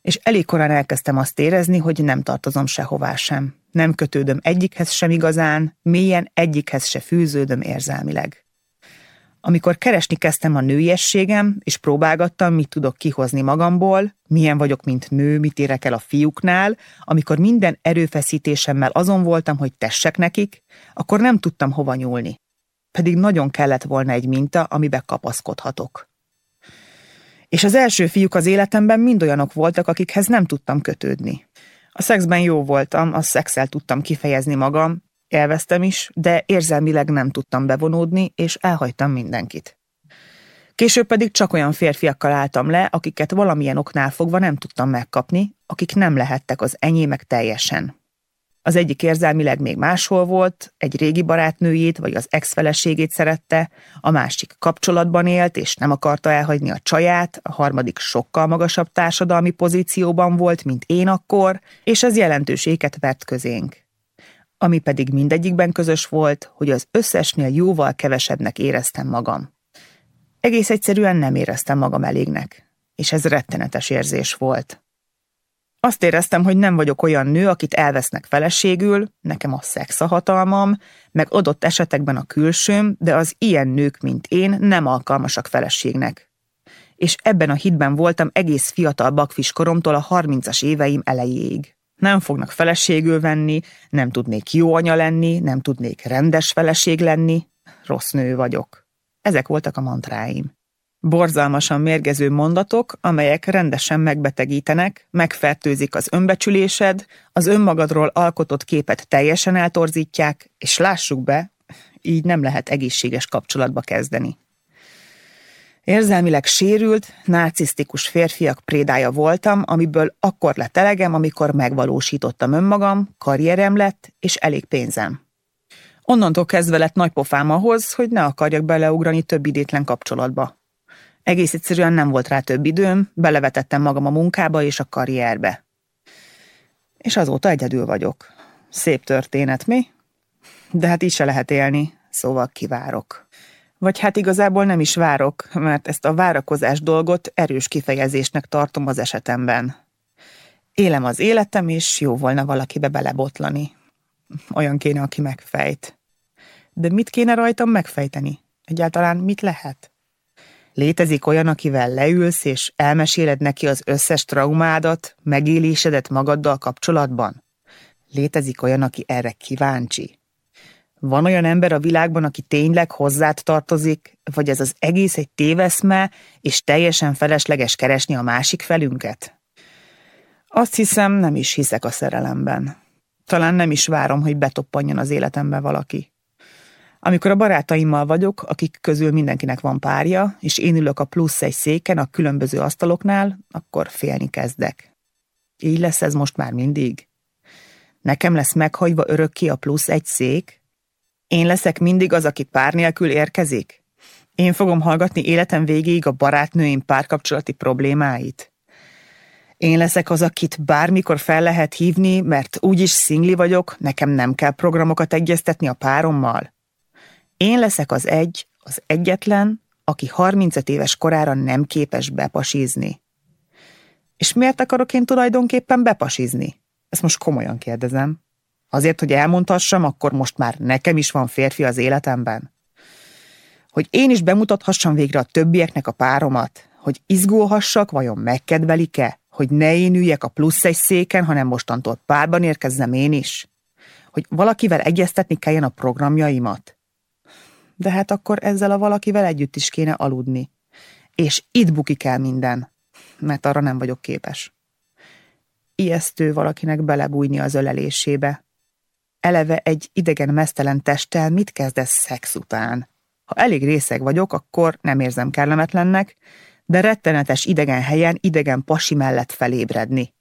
És elég korán elkezdtem azt érezni, hogy nem tartozom sehová sem nem kötődöm egyikhez sem igazán, mélyen egyikhez se fűződöm érzelmileg. Amikor keresni kezdtem a nőiességem, és próbálgattam, mit tudok kihozni magamból, milyen vagyok, mint nő, mit érek el a fiúknál, amikor minden erőfeszítésemmel azon voltam, hogy tessek nekik, akkor nem tudtam hova nyúlni. Pedig nagyon kellett volna egy minta, amibe kapaszkodhatok. És az első fiúk az életemben mind olyanok voltak, akikhez nem tudtam kötődni. A szexben jó voltam, a szexel tudtam kifejezni magam, elvesztem is, de érzelmileg nem tudtam bevonódni, és elhagytam mindenkit. Később pedig csak olyan férfiakkal álltam le, akiket valamilyen oknál fogva nem tudtam megkapni, akik nem lehettek az enyémek teljesen. Az egyik érzelmileg még máshol volt, egy régi barátnőjét vagy az ex-feleségét szerette, a másik kapcsolatban élt és nem akarta elhagyni a csaját, a harmadik sokkal magasabb társadalmi pozícióban volt, mint én akkor, és ez jelentős éket vett közénk. Ami pedig mindegyikben közös volt, hogy az összesnél jóval kevesebbnek éreztem magam. Egész egyszerűen nem éreztem magam elégnek, és ez rettenetes érzés volt. Azt éreztem, hogy nem vagyok olyan nő, akit elvesznek feleségül, nekem a szex a hatalmam, meg adott esetekben a külsőm, de az ilyen nők, mint én, nem alkalmasak feleségnek. És ebben a hitben voltam egész fiatal bakfis koromtól a harmincas éveim elejéig. Nem fognak feleségül venni, nem tudnék jó anya lenni, nem tudnék rendes feleség lenni, rossz nő vagyok. Ezek voltak a mantráim. Borzalmasan mérgező mondatok, amelyek rendesen megbetegítenek, megfertőzik az önbecsülésed, az önmagadról alkotott képet teljesen eltorzítják, és lássuk be, így nem lehet egészséges kapcsolatba kezdeni. Érzelmileg sérült, narcisztikus férfiak prédája voltam, amiből akkor lett elegem, amikor megvalósítottam önmagam, karrierem lett, és elég pénzem. Onnantól kezdve lett nagy pofám ahhoz, hogy ne akarjak beleugrani több idétlen kapcsolatba. Egész egyszerűen nem volt rá több időm, belevetettem magam a munkába és a karrierbe. És azóta egyedül vagyok. Szép történet, mi? De hát így se lehet élni, szóval kivárok. Vagy hát igazából nem is várok, mert ezt a várakozás dolgot erős kifejezésnek tartom az esetemben. Élem az életem, és jó volna valakibe belebotlani. Olyan kéne, aki megfejt. De mit kéne rajtam megfejteni? Egyáltalán mit lehet? Létezik olyan, akivel leülsz, és elmeséled neki az összes traumádat, megélésedet magaddal kapcsolatban? Létezik olyan, aki erre kíváncsi? Van olyan ember a világban, aki tényleg hozzád tartozik, vagy ez az egész egy téveszme, és teljesen felesleges keresni a másik felünket? Azt hiszem, nem is hiszek a szerelemben. Talán nem is várom, hogy betoppanjon az életembe valaki. Amikor a barátaimmal vagyok, akik közül mindenkinek van párja, és én ülök a plusz egy széken a különböző asztaloknál, akkor félni kezdek. Így lesz ez most már mindig? Nekem lesz meghagyva örökké a plusz egy szék? Én leszek mindig az, aki pár nélkül érkezik? Én fogom hallgatni életem végéig a barátnőim párkapcsolati problémáit? Én leszek az, akit bármikor fel lehet hívni, mert úgyis szingli vagyok, nekem nem kell programokat egyeztetni a párommal? Én leszek az egy, az egyetlen, aki 35 éves korára nem képes bepasizni. És miért akarok én tulajdonképpen bepasizni? Ezt most komolyan kérdezem. Azért, hogy elmondhassam, akkor most már nekem is van férfi az életemben. Hogy én is bemutathassam végre a többieknek a páromat, hogy izgulhassak, vajon megkedvelik-e, hogy ne én üljek a plusz egy széken, hanem mostantól párban érkezzem én is. Hogy valakivel egyeztetni kelljen a programjaimat de hát akkor ezzel a valakivel együtt is kéne aludni. És itt bukik el minden, mert arra nem vagyok képes. Ijesztő valakinek belebújni az ölelésébe. Eleve egy idegen mesztelen testtel mit kezdesz szex után? Ha elég részeg vagyok, akkor nem érzem kellemetlennek, de rettenetes idegen helyen idegen pasi mellett felébredni.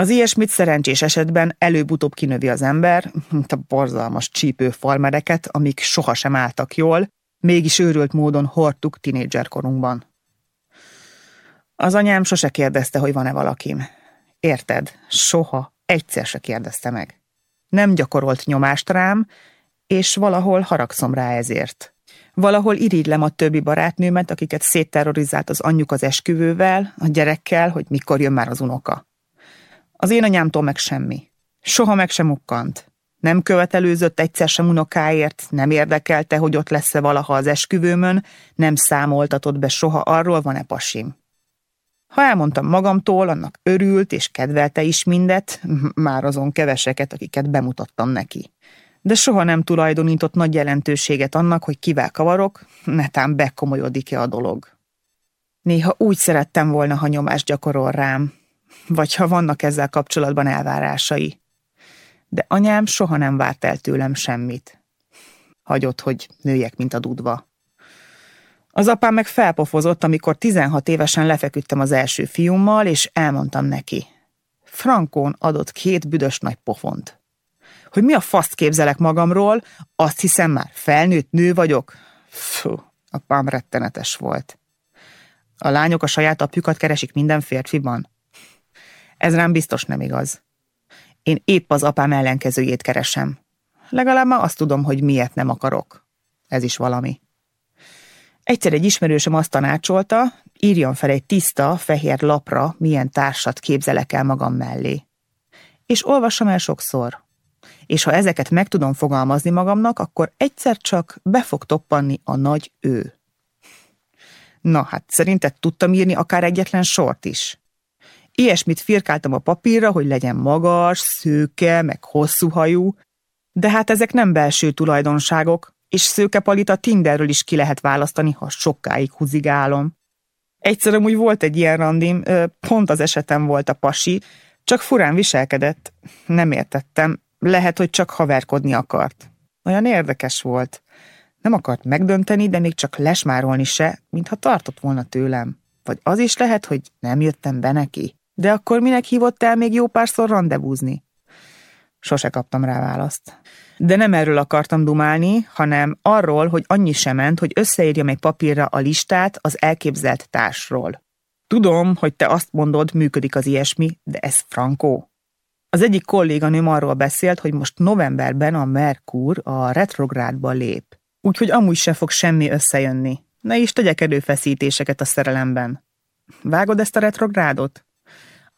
Az ilyesmit szerencsés esetben előbb-utóbb kinövi az ember, mint a borzalmas csípő farmereket, amik sohasem álltak jól, mégis őrült módon hordtuk tinédzserkorunkban. Az anyám sose kérdezte, hogy van-e valakim. Érted? Soha, egyszer se kérdezte meg. Nem gyakorolt nyomást rám, és valahol haragszom rá ezért. Valahol irigylem a többi barátnőmet, akiket szétterrorizált az anyjuk az esküvővel, a gyerekkel, hogy mikor jön már az unoka. Az én anyámtól meg semmi. Soha meg sem ukkant. Nem követelőzött egyszer sem unokáért, nem érdekelte, hogy ott lesz-e valaha az esküvőmön, nem számoltatott be soha arról, van-e pasim. Ha elmondtam magamtól, annak örült és kedvelte is mindet, már azon keveseket, akiket bemutattam neki. De soha nem tulajdonított nagy jelentőséget annak, hogy kivel kavarok, netán bekomolyodik-e a dolog. Néha úgy szerettem volna, ha nyomást gyakorol rám, vagy ha vannak ezzel kapcsolatban elvárásai. De anyám soha nem várt el tőlem semmit. Hagyott, hogy nőjek, mint a dudva. Az apám meg felpofozott, amikor 16 évesen lefeküdtem az első fiúmmal, és elmondtam neki. Frankón adott két büdös nagy pofont. Hogy mi a faszt képzelek magamról, azt hiszem már felnőtt nő vagyok. Fú, apám rettenetes volt. A lányok a saját apjukat keresik minden férfiban. Ez rám biztos nem igaz. Én épp az apám ellenkezőjét keresem. Legalább már azt tudom, hogy miért nem akarok. Ez is valami. Egyszer egy ismerősöm azt tanácsolta, írjon fel egy tiszta, fehér lapra, milyen társat képzelek el magam mellé. És olvassam el sokszor. És ha ezeket meg tudom fogalmazni magamnak, akkor egyszer csak be fog toppanni a nagy ő. Na hát, szerinted tudtam írni akár egyetlen sort is? Ilyesmit firkáltam a papírra, hogy legyen magas, szőke, meg hosszú hajú, de hát ezek nem belső tulajdonságok, és szőkepalit a Tinderről is ki lehet választani, ha sokáig húzigálom. Egyszer amúgy volt egy ilyen randim, pont az esetem volt a pasi, csak furán viselkedett. Nem értettem, lehet, hogy csak haverkodni akart. Olyan érdekes volt. Nem akart megdönteni, de még csak lesmárolni se, mintha tartott volna tőlem. Vagy az is lehet, hogy nem jöttem be neki. De akkor minek hívott el még jó párszor randevúzni? Sose kaptam rá választ. De nem erről akartam dumálni, hanem arról, hogy annyi sem ment, hogy összeírjam egy papírra a listát az elképzelt társról. Tudom, hogy te azt mondod, működik az ilyesmi, de ez frankó. Az egyik kolléganőm arról beszélt, hogy most novemberben a Merkur a retrográdba lép. Úgyhogy amúgy se fog semmi összejönni. Ne is tegyek erőfeszítéseket a szerelemben. Vágod ezt a retrográdot?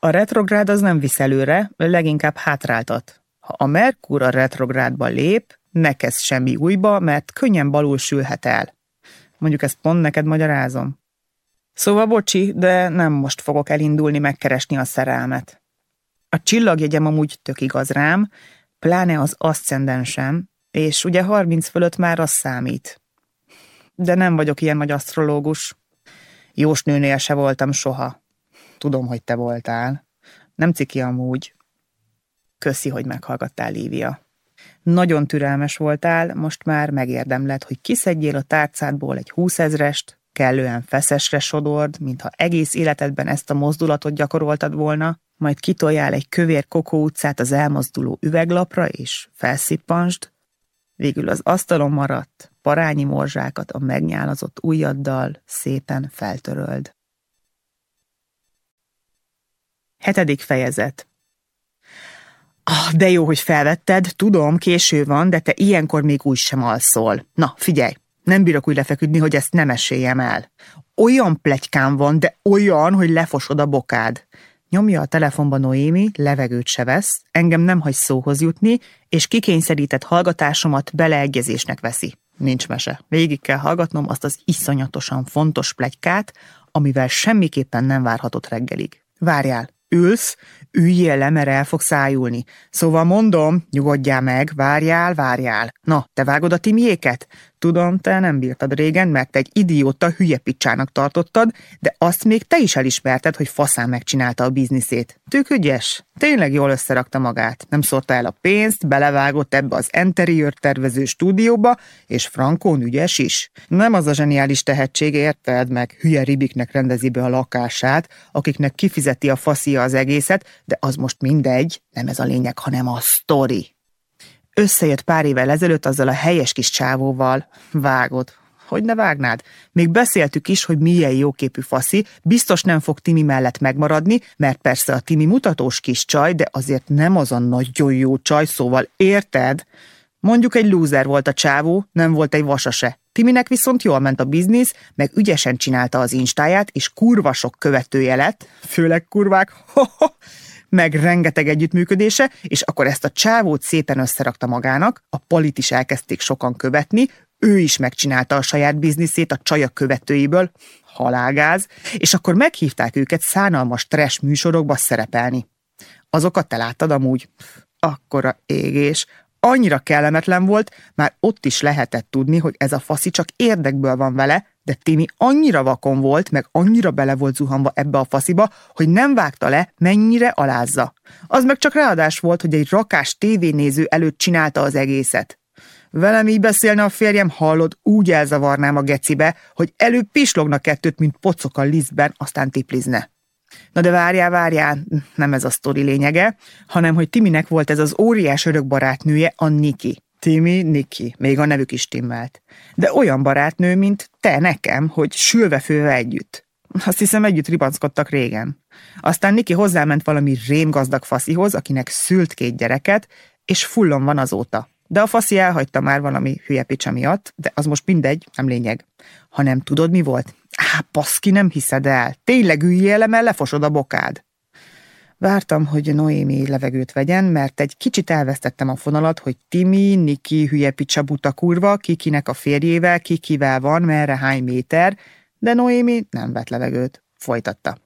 A retrográd az nem visz előre, leginkább hátráltat. Ha a Merkur a retrográdba lép, ne kezd semmi újba, mert könnyen balul sülhet el. Mondjuk ezt pont neked magyarázom. Szóval bocsi, de nem most fogok elindulni megkeresni a szerelmet. A csillagjegyem amúgy tök igaz rám, pláne az aszcendensem, és ugye 30 fölött már az számít. De nem vagyok ilyen nagy asztrológus. Jósnőnél se voltam soha. Tudom, hogy te voltál. Nem ciki amúgy. Köszi, hogy meghallgattál, Lívia. Nagyon türelmes voltál, most már megérdemled, hogy kiszedjél a tárcádból egy húszezrest, kellően feszesre sodord, mintha egész életedben ezt a mozdulatot gyakoroltad volna, majd kitoljál egy kövér kokó utcát az elmozduló üveglapra, és felszippansd, végül az asztalon maradt, parányi morzsákat a megnyálazott ujjaddal szépen feltöröld. Hetedik fejezet Ah, de jó, hogy felvetted, tudom, késő van, de te ilyenkor még úgy sem alszol. Na, figyelj, nem bírok úgy lefeküdni, hogy ezt nem eséljem el. Olyan plegykám van, de olyan, hogy lefosod a bokád. Nyomja a telefonba Noémi, levegőt se vesz, engem nem hagy szóhoz jutni, és kikényszerített hallgatásomat beleegyezésnek veszi. Nincs mese. Végig kell hallgatnom azt az iszonyatosan fontos plegykát, amivel semmiképpen nem várhatott reggelig. Várjál, ülsz, üljél le, mert el fog szájulni. Szóval mondom, nyugodjál meg, várjál, várjál. Na, te vágod a timiéket? Tudom, te nem bírtad régen, mert egy idióta hülye picsának tartottad, de azt még te is elismerted, hogy faszán megcsinálta a bizniszét. Tök ügyes. Tényleg jól összerakta magát. Nem szórta el a pénzt, belevágott ebbe az interior tervező stúdióba, és Frankón ügyes is. Nem az a zseniális tehetség, érted meg, hülye ribiknek rendezi be a lakását, akiknek kifizeti a faszia az egészet, de az most mindegy, nem ez a lényeg, hanem a sztori. Összejött pár évvel ezelőtt azzal a helyes kis csávóval. Vágod. Hogy ne vágnád? Még beszéltük is, hogy milyen jóképű faszi, biztos nem fog Timi mellett megmaradni, mert persze a Timi mutatós kis csaj, de azért nem az a nagyon jó csaj, szóval érted? Mondjuk egy lúzer volt a csávó, nem volt egy vasa se. Timinek viszont jól ment a biznisz, meg ügyesen csinálta az instáját, és kurva sok követője lett, főleg kurvák, meg rengeteg együttműködése, és akkor ezt a csávót szépen összerakta magának, a palit is elkezdték sokan követni, ő is megcsinálta a saját bizniszét a csajak követőiből, halálgáz, és akkor meghívták őket szánalmas trash műsorokba szerepelni. Azokat te láttad amúgy? Akkora égés, annyira kellemetlen volt, már ott is lehetett tudni, hogy ez a faszi csak érdekből van vele, de Timi annyira vakon volt, meg annyira bele volt zuhanva ebbe a fasziba, hogy nem vágta le, mennyire alázza. Az meg csak ráadás volt, hogy egy rakás tévénéző előtt csinálta az egészet. Velem így beszélne a férjem, hallod, úgy elzavarnám a gecibe, hogy előbb pislogna kettőt, mint pocok a lisztben, aztán tiplizne. Na de várjál, várjál, nem ez a sztori lényege, hanem hogy Timinek volt ez az óriás örök barátnője, a Niki. Timi, Niki, még a nevük is timmelt. De olyan barátnő, mint te nekem, hogy sülve-főve együtt. Azt hiszem együtt ribanckodtak régen. Aztán Niki hozzáment valami rémgazdag faszihoz, akinek szült két gyereket, és fullon van azóta. de a faszi elhagyta már valami hülye picsa miatt, de az most mindegy, nem lényeg. Hanem tudod mi volt? Á, paszki, nem hiszed el. Tényleg üljél le, mert lefosod a bokád. Vártam, hogy Noémi levegőt vegyen, mert egy kicsit elvesztettem a fonalat, hogy Timi, Niki, hülye picsa buta kurva, kikinek a férjével, kikivel van, merre hány méter, de Noémi nem vett levegőt. Folytatta.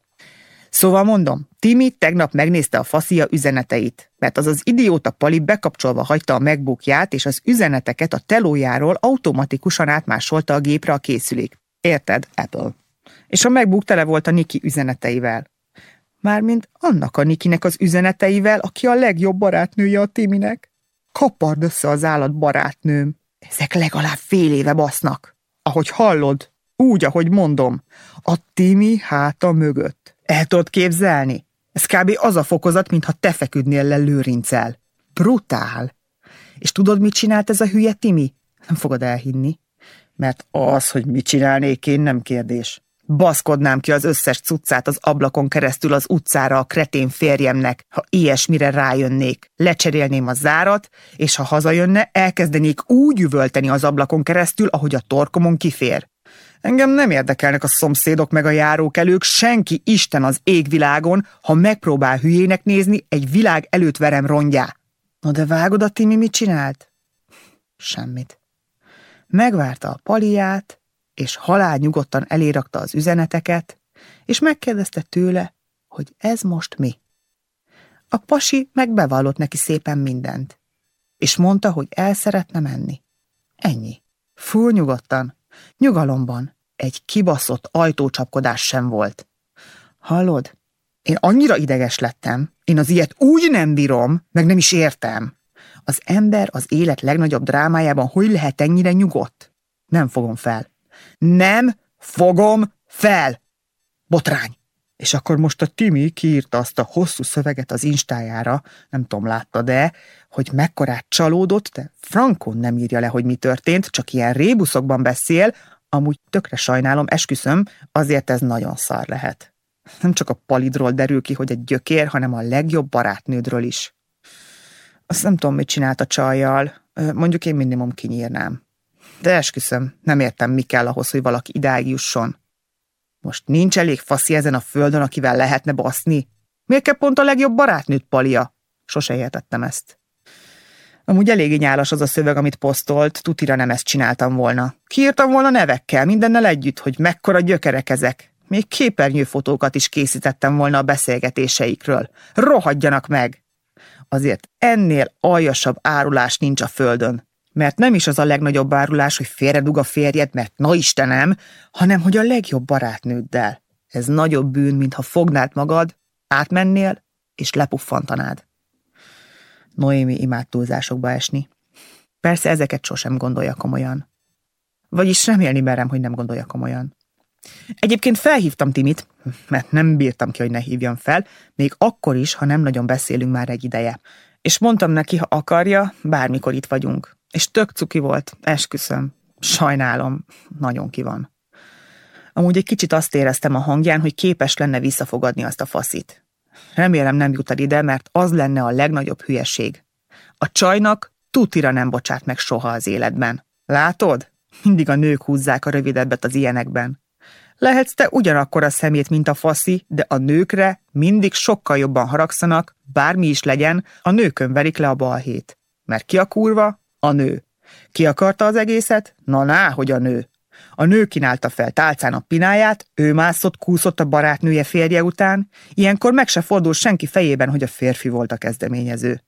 Szóval mondom, Timi tegnap megnézte a faszia üzeneteit, mert az az idióta pali bekapcsolva hagyta a megbukját, és az üzeneteket a telójáról automatikusan átmásolta a gépre a készülék. Érted, Apple? És a megbuk tele volt a Niki üzeneteivel. Mármint annak a Nikinek az üzeneteivel, aki a legjobb barátnője a Timinek. Kapard össze az állat barátnőm. Ezek legalább fél éve basznak. Ahogy hallod, úgy, ahogy mondom. A Timi háta mögött. El tudod képzelni? Ez kb. az a fokozat, mintha te feküdnél le lőrincel. Brutál. És tudod, mit csinált ez a hülye Timi? Nem fogod elhinni. Mert az, hogy mit csinálnék én, nem kérdés. Baszkodnám ki az összes cuccát az ablakon keresztül az utcára a kretén férjemnek, ha ilyesmire rájönnék. Lecserélném a zárat, és ha hazajönne, elkezdenék úgy üvölteni az ablakon keresztül, ahogy a torkomon kifér. Engem nem érdekelnek a szomszédok meg a járókelők, senki Isten az égvilágon, ha megpróbál hülyének nézni, egy világ előtt verem rongyá. Na de vágod a Timi mit csinált? Semmit. Megvárta a paliát, és halál nyugodtan elérakta az üzeneteket, és megkérdezte tőle, hogy ez most mi. A pasi megbevallott neki szépen mindent, és mondta, hogy el szeretne menni. Ennyi. Full nyugodtan, nyugalomban, egy kibaszott ajtócsapkodás sem volt. Hallod? Én annyira ideges lettem, én az ilyet úgy nem bírom, meg nem is értem. Az ember az élet legnagyobb drámájában hogy lehet ennyire nyugodt? Nem fogom fel. Nem fogom fel! Botrány! És akkor most a Timi kiírta azt a hosszú szöveget az instájára, nem tudom, látta, de, hogy mekkorát csalódott, de frankon nem írja le, hogy mi történt, csak ilyen rébuszokban beszél, amúgy tökre sajnálom, esküszöm, azért ez nagyon szar lehet. Nem csak a palidról derül ki, hogy egy gyökér, hanem a legjobb barátnődről is. Azt nem tudom, mit csinált a csajjal, mondjuk én minimum kinyírnám. De esküszöm, nem értem, mi kell ahhoz, hogy valaki idáig jusson. Most nincs elég faszi ezen a földön, akivel lehetne baszni? Miért kell pont a legjobb barátnőt palia? Sose értettem ezt. Amúgy elég nyálas az a szöveg, amit posztolt, tutira nem ezt csináltam volna. Kiírtam volna nevekkel, mindennel együtt, hogy mekkora gyökerek ezek. Még képernyőfotókat is készítettem volna a beszélgetéseikről. Rohadjanak meg! Azért ennél aljasabb árulás nincs a földön. Mert nem is az a legnagyobb árulás, hogy félredug a férjed, mert na Istenem, hanem hogy a legjobb barátnőddel. Ez nagyobb bűn, mintha fognád magad, átmennél és lepuffantanád. Noémi imád túlzásokba esni. Persze ezeket sosem gondolja komolyan. Vagyis remélni merem, hogy nem gondolja komolyan. Egyébként felhívtam Timit, mert nem bírtam ki, hogy ne hívjam fel, még akkor is, ha nem nagyon beszélünk már egy ideje. És mondtam neki, ha akarja, bármikor itt vagyunk. És tök cuki volt, esküszöm. Sajnálom, nagyon ki van. Amúgy egy kicsit azt éreztem a hangján, hogy képes lenne visszafogadni azt a faszit. Remélem nem jut el ide, mert az lenne a legnagyobb hülyeség. A csajnak tutira nem bocsát meg soha az életben. Látod? Mindig a nők húzzák a rövidebbet az ilyenekben. Lehetsz te ugyanakkor a szemét, mint a faszi, de a nőkre mindig sokkal jobban haragszanak, bármi is legyen, a nőkön verik le a balhét. Mert ki a kurva? A nő. Ki akarta az egészet? Na ná, hogy a nő. A nő kínálta fel tálcán a pináját, ő mászott, kúszott a barátnője férje után, ilyenkor meg se fordul senki fejében, hogy a férfi volt a kezdeményező.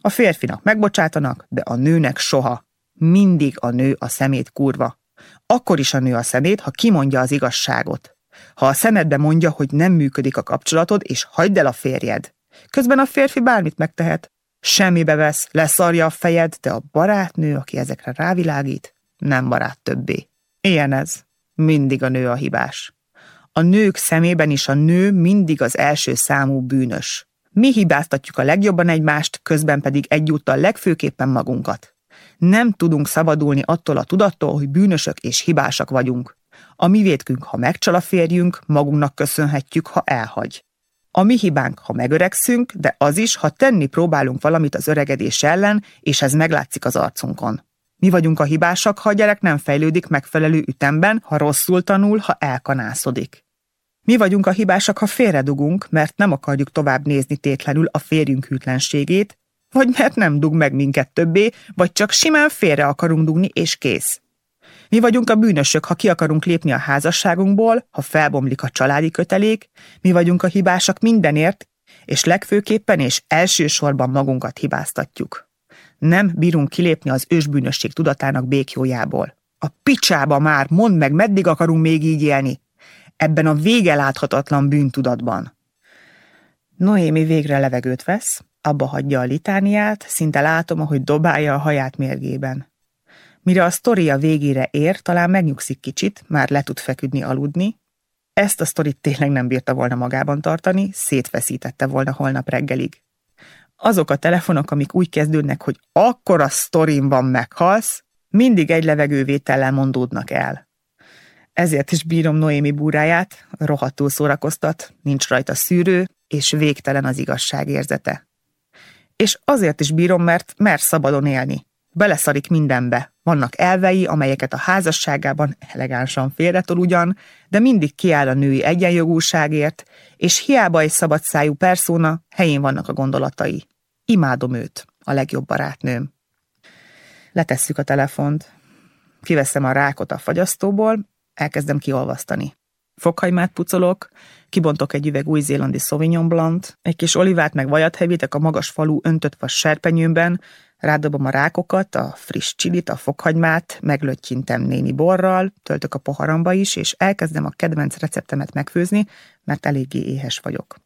A férfinak megbocsátanak, de a nőnek soha. Mindig a nő a szemét kurva. Akkor is a nő a szemét, ha kimondja az igazságot. Ha a szemedbe mondja, hogy nem működik a kapcsolatod, és hagyd el a férjed. Közben a férfi bármit megtehet. Semmibe vesz, leszarja a fejed, de a barátnő, aki ezekre rávilágít, nem barát többé. Ilyen ez. Mindig a nő a hibás. A nők szemében is a nő mindig az első számú bűnös. Mi hibáztatjuk a legjobban egymást, közben pedig egyúttal legfőképpen magunkat. Nem tudunk szabadulni attól a tudattól, hogy bűnösök és hibásak vagyunk. A mi vétkünk, ha megcsal a férjünk, magunknak köszönhetjük, ha elhagy. A mi hibánk, ha megöregszünk, de az is, ha tenni próbálunk valamit az öregedés ellen, és ez meglátszik az arcunkon. Mi vagyunk a hibásak, ha a gyerek nem fejlődik megfelelő ütemben, ha rosszul tanul, ha elkanászodik. Mi vagyunk a hibásak, ha félredugunk, mert nem akarjuk tovább nézni tétlenül a férjünk hűtlenségét, vagy mert nem dug meg minket többé, vagy csak simán félre akarunk dugni, és kész. Mi vagyunk a bűnösök, ha ki akarunk lépni a házasságunkból, ha felbomlik a családi kötelék, mi vagyunk a hibásak mindenért, és legfőképpen és elsősorban magunkat hibáztatjuk. Nem bírunk kilépni az ősbűnösség tudatának békjójából. A picsába már, mondd meg, meddig akarunk még így élni? Ebben a vége láthatatlan bűntudatban. Noémi végre levegőt vesz, abba hagyja a litániát, szinte látom, ahogy dobálja a haját mérgében. Mire a sztoria végére ér, talán megnyugszik kicsit, már le tud feküdni aludni. Ezt a sztorit tényleg nem bírta volna magában tartani, szétveszítette volna holnap reggelig. Azok a telefonok, amik úgy kezdődnek, hogy akkor a sztorim van, meghalsz, mindig egy levegővétellel mondódnak el. Ezért is bírom Noémi búráját, rohadtul szórakoztat, nincs rajta szűrő, és végtelen az igazság érzete. És azért is bírom, mert mer szabadon élni. Beleszarik mindenbe. Vannak elvei, amelyeket a házasságában elegánsan félretol ugyan, de mindig kiáll a női egyenjogúságért, és hiába egy szabadszájú perszóna, helyén vannak a gondolatai. Imádom őt, a legjobb barátnőm. Letesszük a telefont. Kiveszem a rákot a fagyasztóból, elkezdem kiolvasztani. Fokhagymát pucolok, kibontok egy üveg új-zélandi Sauvignon Blanc, egy kis olivát meg vajat hevítek a magas falú öntött vas serpenyőmben, rádobom a rákokat, a friss csilit, a fokhagymát, meglöttyintem némi borral, töltök a poharamba is, és elkezdem a kedvenc receptemet megfőzni, mert eléggé éhes vagyok.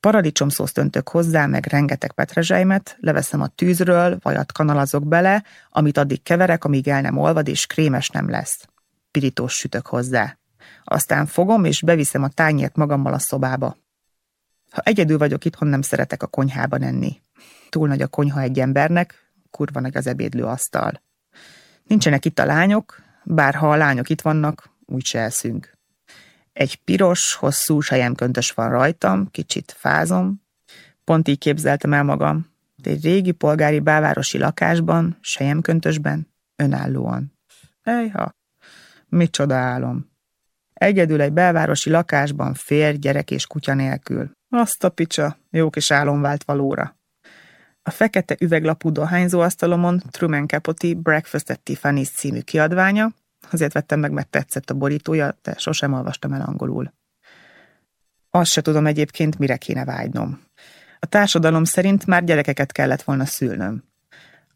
Paradicsomszószt öntök hozzá, meg rengeteg petrezselymet, leveszem a tűzről, vajat kanalazok bele, amit addig keverek, amíg el nem olvad, és krémes nem lesz. Pirítós sütök hozzá. Aztán fogom, és beviszem a tányért magammal a szobába. Ha egyedül vagyok itthon, nem szeretek a konyhában enni. Túl nagy a konyha egy embernek, kurva nagy az ebédlő asztal. Nincsenek itt a lányok, bár ha a lányok itt vannak, úgyse eszünk. Egy piros, hosszú sejemköntös van rajtam, kicsit fázom. Pont így képzeltem el magam. De egy régi polgári bávárosi lakásban, sejemköntösben, önállóan. Ejha, micsoda álom. Egyedül egy belvárosi lakásban férj, gyerek és kutya nélkül. Azt a picsa, jó kis álom vált valóra. A fekete üveglapú dohányzóasztalomon Truman Capote Breakfast at Tiffany's című kiadványa, azért vettem meg, mert tetszett a borítója, de sosem olvastam el angolul. Azt se tudom egyébként, mire kéne vágynom. A társadalom szerint már gyerekeket kellett volna szülnöm.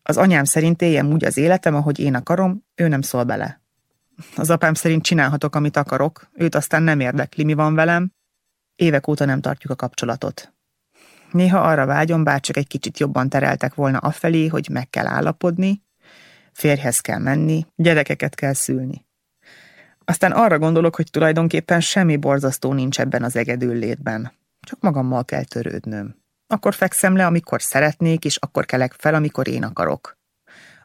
Az anyám szerint éljem úgy az életem, ahogy én akarom, ő nem szól bele. Az apám szerint csinálhatok, amit akarok, őt aztán nem érdekli, mi van velem. Évek óta nem tartjuk a kapcsolatot. Néha arra vágyom, bár csak egy kicsit jobban tereltek volna afelé, hogy meg kell állapodni, férjhez kell menni, gyerekeket kell szülni. Aztán arra gondolok, hogy tulajdonképpen semmi borzasztó nincs ebben az egedül létben. Csak magammal kell törődnöm. Akkor fekszem le, amikor szeretnék, és akkor kelek fel, amikor én akarok.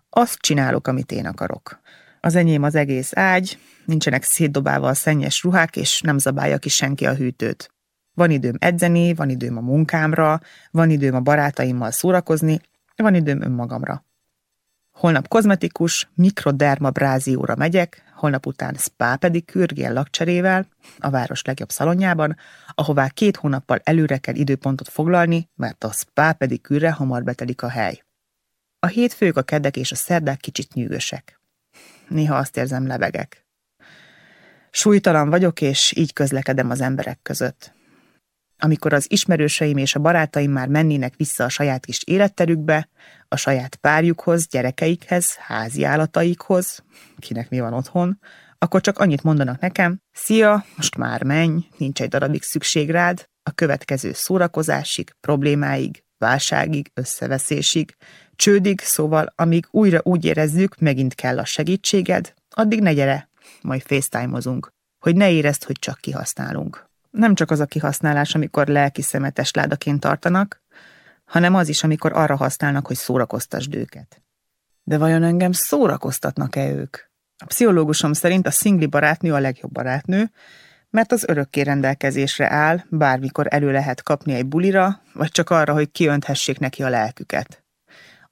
Azt csinálok, amit én akarok. Az enyém az egész ágy, nincsenek szétdobálva a szennyes ruhák, és nem zabálja ki senki a hűtőt. Van időm edzeni, van időm a munkámra, van időm a barátaimmal szórakozni, van időm önmagamra. Holnap kozmetikus, mikrodermabrázióra megyek, holnap után spa pedikűr lakcserével, a város legjobb szalonjában, ahová két hónappal előre kell időpontot foglalni, mert a spa pedikűrre hamar betelik a hely. A hétfők, a kedek és a szerdák kicsit nyűgösek. Néha azt érzem, lebegek. Súlytalan vagyok, és így közlekedem az emberek között. Amikor az ismerőseim és a barátaim már mennének vissza a saját kis életterükbe, a saját párjukhoz, gyerekeikhez, házi állataikhoz, kinek mi van otthon, akkor csak annyit mondanak nekem, szia, most már menj, nincs egy darabig szükség rád, a következő szórakozásig, problémáig, válságig, összeveszésig, csődig, szóval amíg újra úgy érezzük, megint kell a segítséged, addig ne gyere, majd facetime hogy ne érezd, hogy csak kihasználunk. Nem csak az a kihasználás, amikor lelki szemetes ládaként tartanak, hanem az is, amikor arra használnak, hogy szórakoztasd őket. De vajon engem szórakoztatnak-e ők? A pszichológusom szerint a szingli barátnő a legjobb barátnő, mert az örökké rendelkezésre áll, bármikor elő lehet kapni egy bulira, vagy csak arra, hogy kiönthessék neki a lelküket.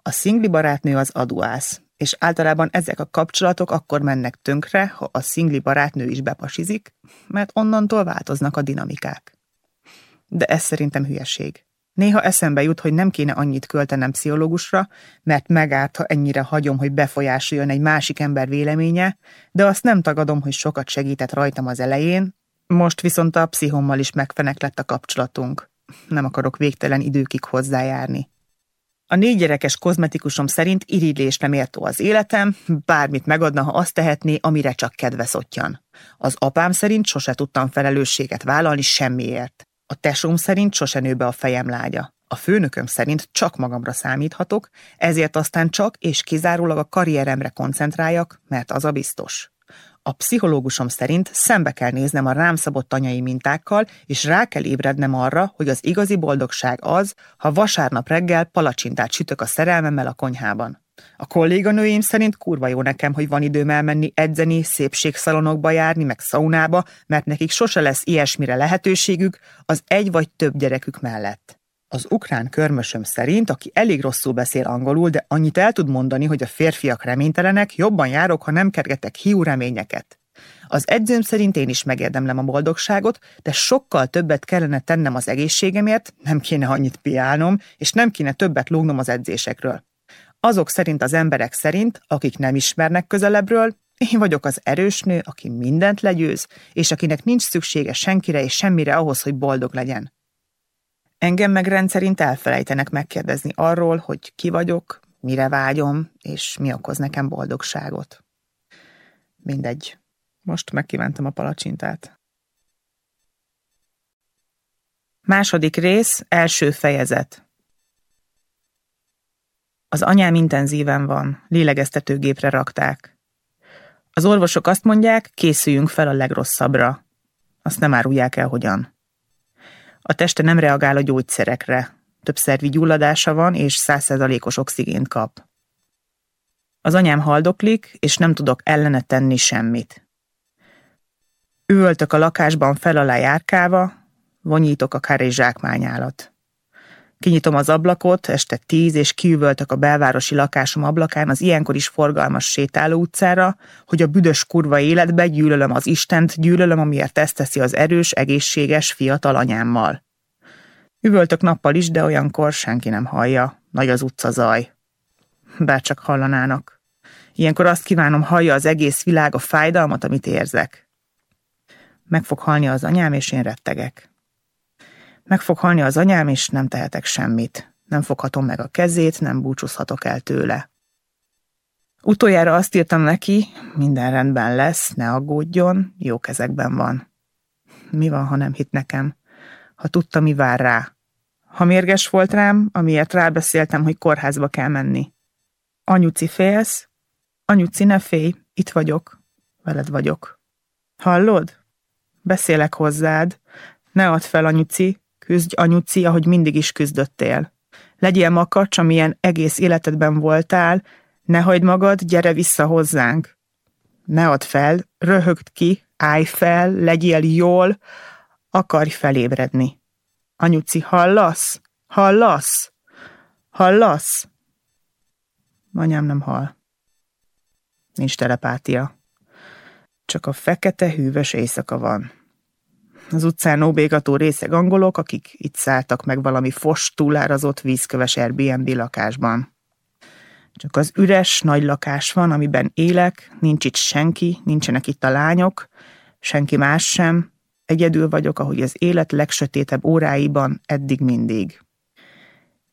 A szingli barátnő az aduász, és általában ezek a kapcsolatok akkor mennek tönkre, ha a szingli barátnő is bepasizik, mert onnantól változnak a dinamikák. De ez szerintem hülyeség. Néha eszembe jut, hogy nem kéne annyit költenem pszichológusra, mert megárt, ha ennyire hagyom, hogy befolyásoljon egy másik ember véleménye, de azt nem tagadom, hogy sokat segített rajtam az elején, most viszont a pszichommal is megfenek lett a kapcsolatunk. Nem akarok végtelen időkig hozzájárni. A négy gyerekes kozmetikusom szerint irigylésre méltó az életem, bármit megadna, ha azt tehetné, amire csak kedve szottyan. Az apám szerint sose tudtam felelősséget vállalni semmiért. A tesóm szerint sose nő be a fejem lágya. A főnököm szerint csak magamra számíthatok, ezért aztán csak és kizárólag a karrieremre koncentráljak, mert az a biztos. A pszichológusom szerint szembe kell néznem a rám szabott anyai mintákkal, és rá kell ébrednem arra, hogy az igazi boldogság az, ha vasárnap reggel palacsintát sütök a szerelmemmel a konyhában. A kolléganőim szerint kurva jó nekem, hogy van időm elmenni edzeni, szépségszalonokba járni, meg szaunába, mert nekik sose lesz ilyesmire lehetőségük az egy vagy több gyerekük mellett. Az ukrán körmösöm szerint, aki elég rosszul beszél angolul, de annyit el tud mondani, hogy a férfiak reménytelenek, jobban járok, ha nem kergetek hiú reményeket. Az edzőm szerint én is megérdemlem a boldogságot, de sokkal többet kellene tennem az egészségemért, nem kéne annyit piálnom, és nem kéne többet lógnom az edzésekről. Azok szerint az emberek szerint, akik nem ismernek közelebbről, én vagyok az erős nő, aki mindent legyőz, és akinek nincs szüksége senkire és semmire ahhoz, hogy boldog legyen. Engem meg rendszerint elfelejtenek megkérdezni arról, hogy ki vagyok, mire vágyom, és mi okoz nekem boldogságot. Mindegy. Most megkívántam a palacsintát. Második rész, első fejezet. Az anyám intenzíven van, lélegeztetőgépre rakták. Az orvosok azt mondják, készüljünk fel a legrosszabbra. Azt nem árulják el, hogyan. A teste nem reagál a gyógyszerekre. Több szervi gyulladása van, és százszerzalékos oxigént kap. Az anyám haldoklik, és nem tudok ellene tenni semmit. Üvöltök a lakásban fel alá járkálva, vonyítok a káré zsákmányálat. Kinyitom az ablakot, este tíz, és kiüvöltök a belvárosi lakásom ablakán az ilyenkor is forgalmas sétáló utcára, hogy a büdös kurva életbe gyűlölöm az Istent, gyűlölöm, amiért ezt teszi az erős, egészséges, fiatal anyámmal. Üvöltök nappal is, de olyankor senki nem hallja. Nagy az utca zaj. Bár csak hallanának. Ilyenkor azt kívánom, hallja az egész világ a fájdalmat, amit érzek. Meg fog halni az anyám, és én rettegek. Meg fog halni az anyám, és nem tehetek semmit. Nem foghatom meg a kezét, nem búcsúzhatok el tőle. Utoljára azt írtam neki, minden rendben lesz, ne aggódjon, jó kezekben van. Mi van, ha nem hit nekem? Ha tudta, mi vár rá. Ha mérges volt rám, amiért rábeszéltem, hogy kórházba kell menni. Anyuci félsz? Anyuci, ne félj, itt vagyok. Veled vagyok. Hallod? Beszélek hozzád. Ne add fel, anyuci, Küzdj, anyuci, ahogy mindig is küzdöttél. Legyél makacs, amilyen egész életedben voltál, ne hagyd magad, gyere vissza hozzánk. Ne add fel, röhögd ki, állj fel, legyél jól, akarj felébredni. Anyuci, hallasz? Hallasz? Hallasz? Anyám nem hall. Nincs telepátia. Csak a fekete, hűvös éjszaka van. Az utcán óbégató részeg angolok, akik itt szálltak meg valami fos, túlárazott vízköves Airbnb lakásban. Csak az üres, nagy lakás van, amiben élek, nincs itt senki, nincsenek itt a lányok, senki más sem, egyedül vagyok, ahogy az élet legsötétebb óráiban, eddig mindig.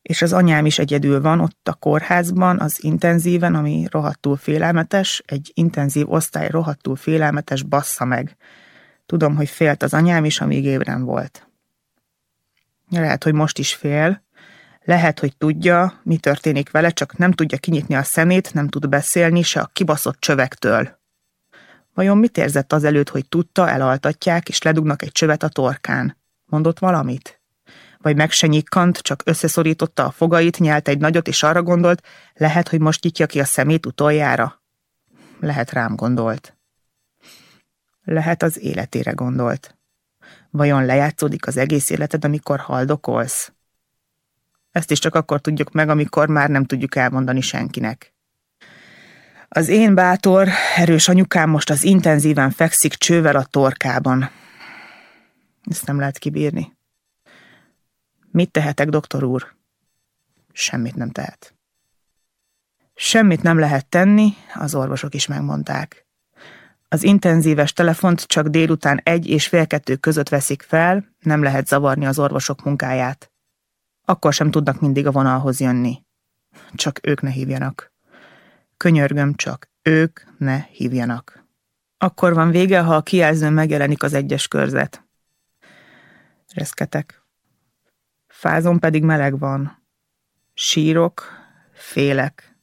És az anyám is egyedül van ott a kórházban, az intenzíven, ami rohadtul félelmetes, egy intenzív osztály rohadtul félelmetes, bassza meg. Tudom, hogy félt az anyám is, amíg ébren volt. Lehet, hogy most is fél. Lehet, hogy tudja, mi történik vele, csak nem tudja kinyitni a szemét, nem tud beszélni se a kibaszott csövektől. Vajon mit érzett az előtt, hogy tudta, elaltatják, és ledugnak egy csövet a torkán? Mondott valamit? Vagy meg se nyikkant, csak összeszorította a fogait, nyelt egy nagyot, és arra gondolt, lehet, hogy most nyitja ki a szemét utoljára? Lehet rám gondolt. Lehet az életére gondolt. Vajon lejátszódik az egész életed, amikor haldokolsz? Ezt is csak akkor tudjuk meg, amikor már nem tudjuk elmondani senkinek. Az én bátor, erős anyukám most az intenzíven fekszik csővel a torkában. Ezt nem lehet kibírni. Mit tehetek, doktor úr? Semmit nem tehet. Semmit nem lehet tenni, az orvosok is megmondták. Az intenzíves telefont csak délután egy és fél kettő között veszik fel, nem lehet zavarni az orvosok munkáját. Akkor sem tudnak mindig a vonalhoz jönni. Csak ők ne hívjanak. Könyörgöm, csak ők ne hívjanak. Akkor van vége, ha a kijelzőn megjelenik az egyes körzet. Reszketek. Fázom pedig meleg van. Sírok, félek.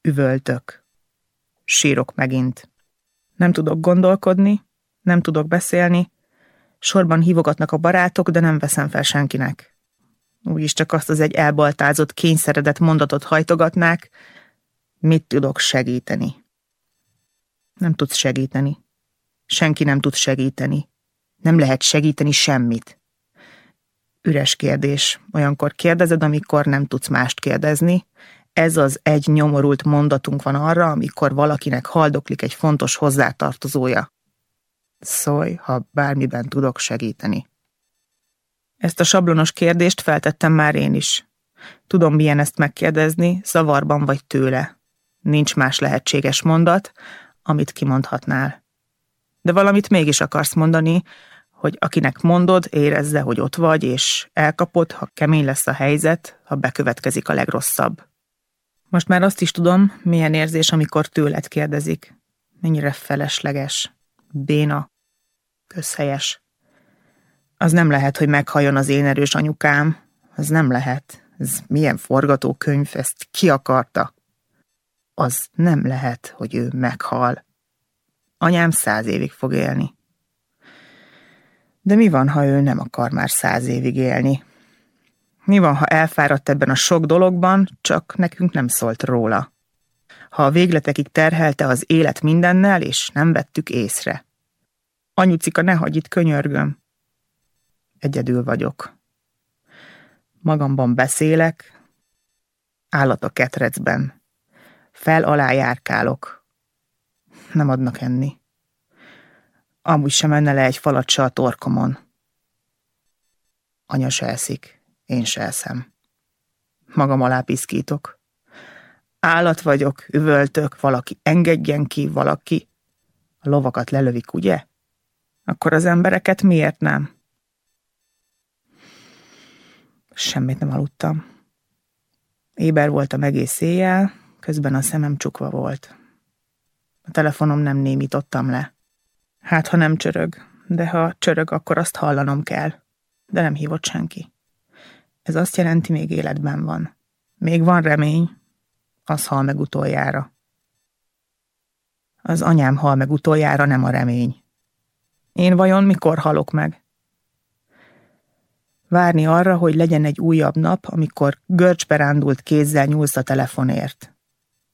Üvöltök. Sírok megint. Nem tudok gondolkodni, nem tudok beszélni, sorban hívogatnak a barátok, de nem veszem fel senkinek. Úgyis csak azt az egy elbaltázott, kényszeredett mondatot hajtogatnák, mit tudok segíteni. Nem tudsz segíteni. Senki nem tud segíteni. Nem lehet segíteni semmit. Üres kérdés. Olyankor kérdezed, amikor nem tudsz mást kérdezni, ez az egy nyomorult mondatunk van arra, amikor valakinek haldoklik egy fontos hozzátartozója. Szólj, ha bármiben tudok segíteni. Ezt a sablonos kérdést feltettem már én is. Tudom, milyen ezt megkérdezni, zavarban vagy tőle. Nincs más lehetséges mondat, amit kimondhatnál. De valamit mégis akarsz mondani, hogy akinek mondod, érezze, hogy ott vagy, és elkapod, ha kemény lesz a helyzet, ha bekövetkezik a legrosszabb. Most már azt is tudom, milyen érzés, amikor tőled kérdezik. Mennyire felesleges, béna, közhelyes. Az nem lehet, hogy meghalljon az én erős anyukám. Az nem lehet. Ez milyen forgatókönyv, ezt ki akarta? Az nem lehet, hogy ő meghal. Anyám száz évig fog élni. De mi van, ha ő nem akar már száz évig élni? Mi van, ha elfáradt ebben a sok dologban, csak nekünk nem szólt róla? Ha a végletekig terhelte az élet mindennel, és nem vettük észre. Anyucika, ne hagyj itt, könyörgöm. Egyedül vagyok. Magamban beszélek, állat a ketrecben. Fel alá járkálok. Nem adnak enni. Amúgy sem menne le egy falat se a torkomon. Anya se eszik. Én se eszem. Magam alá piszkítok. Állat vagyok, üvöltök, valaki engedjen ki, valaki. A lovakat lelövik, ugye? Akkor az embereket miért nem? Semmit nem aludtam. Éber voltam egész éjjel, közben a szemem csukva volt. A telefonom nem némítottam le. Hát, ha nem csörög, de ha csörög, akkor azt hallanom kell. De nem hívott senki. Ez azt jelenti, még életben van. Még van remény, az hal meg utoljára. Az anyám hal meg utoljára, nem a remény. Én vajon mikor halok meg? Várni arra, hogy legyen egy újabb nap, amikor görcsberándult kézzel nyúlsz a telefonért.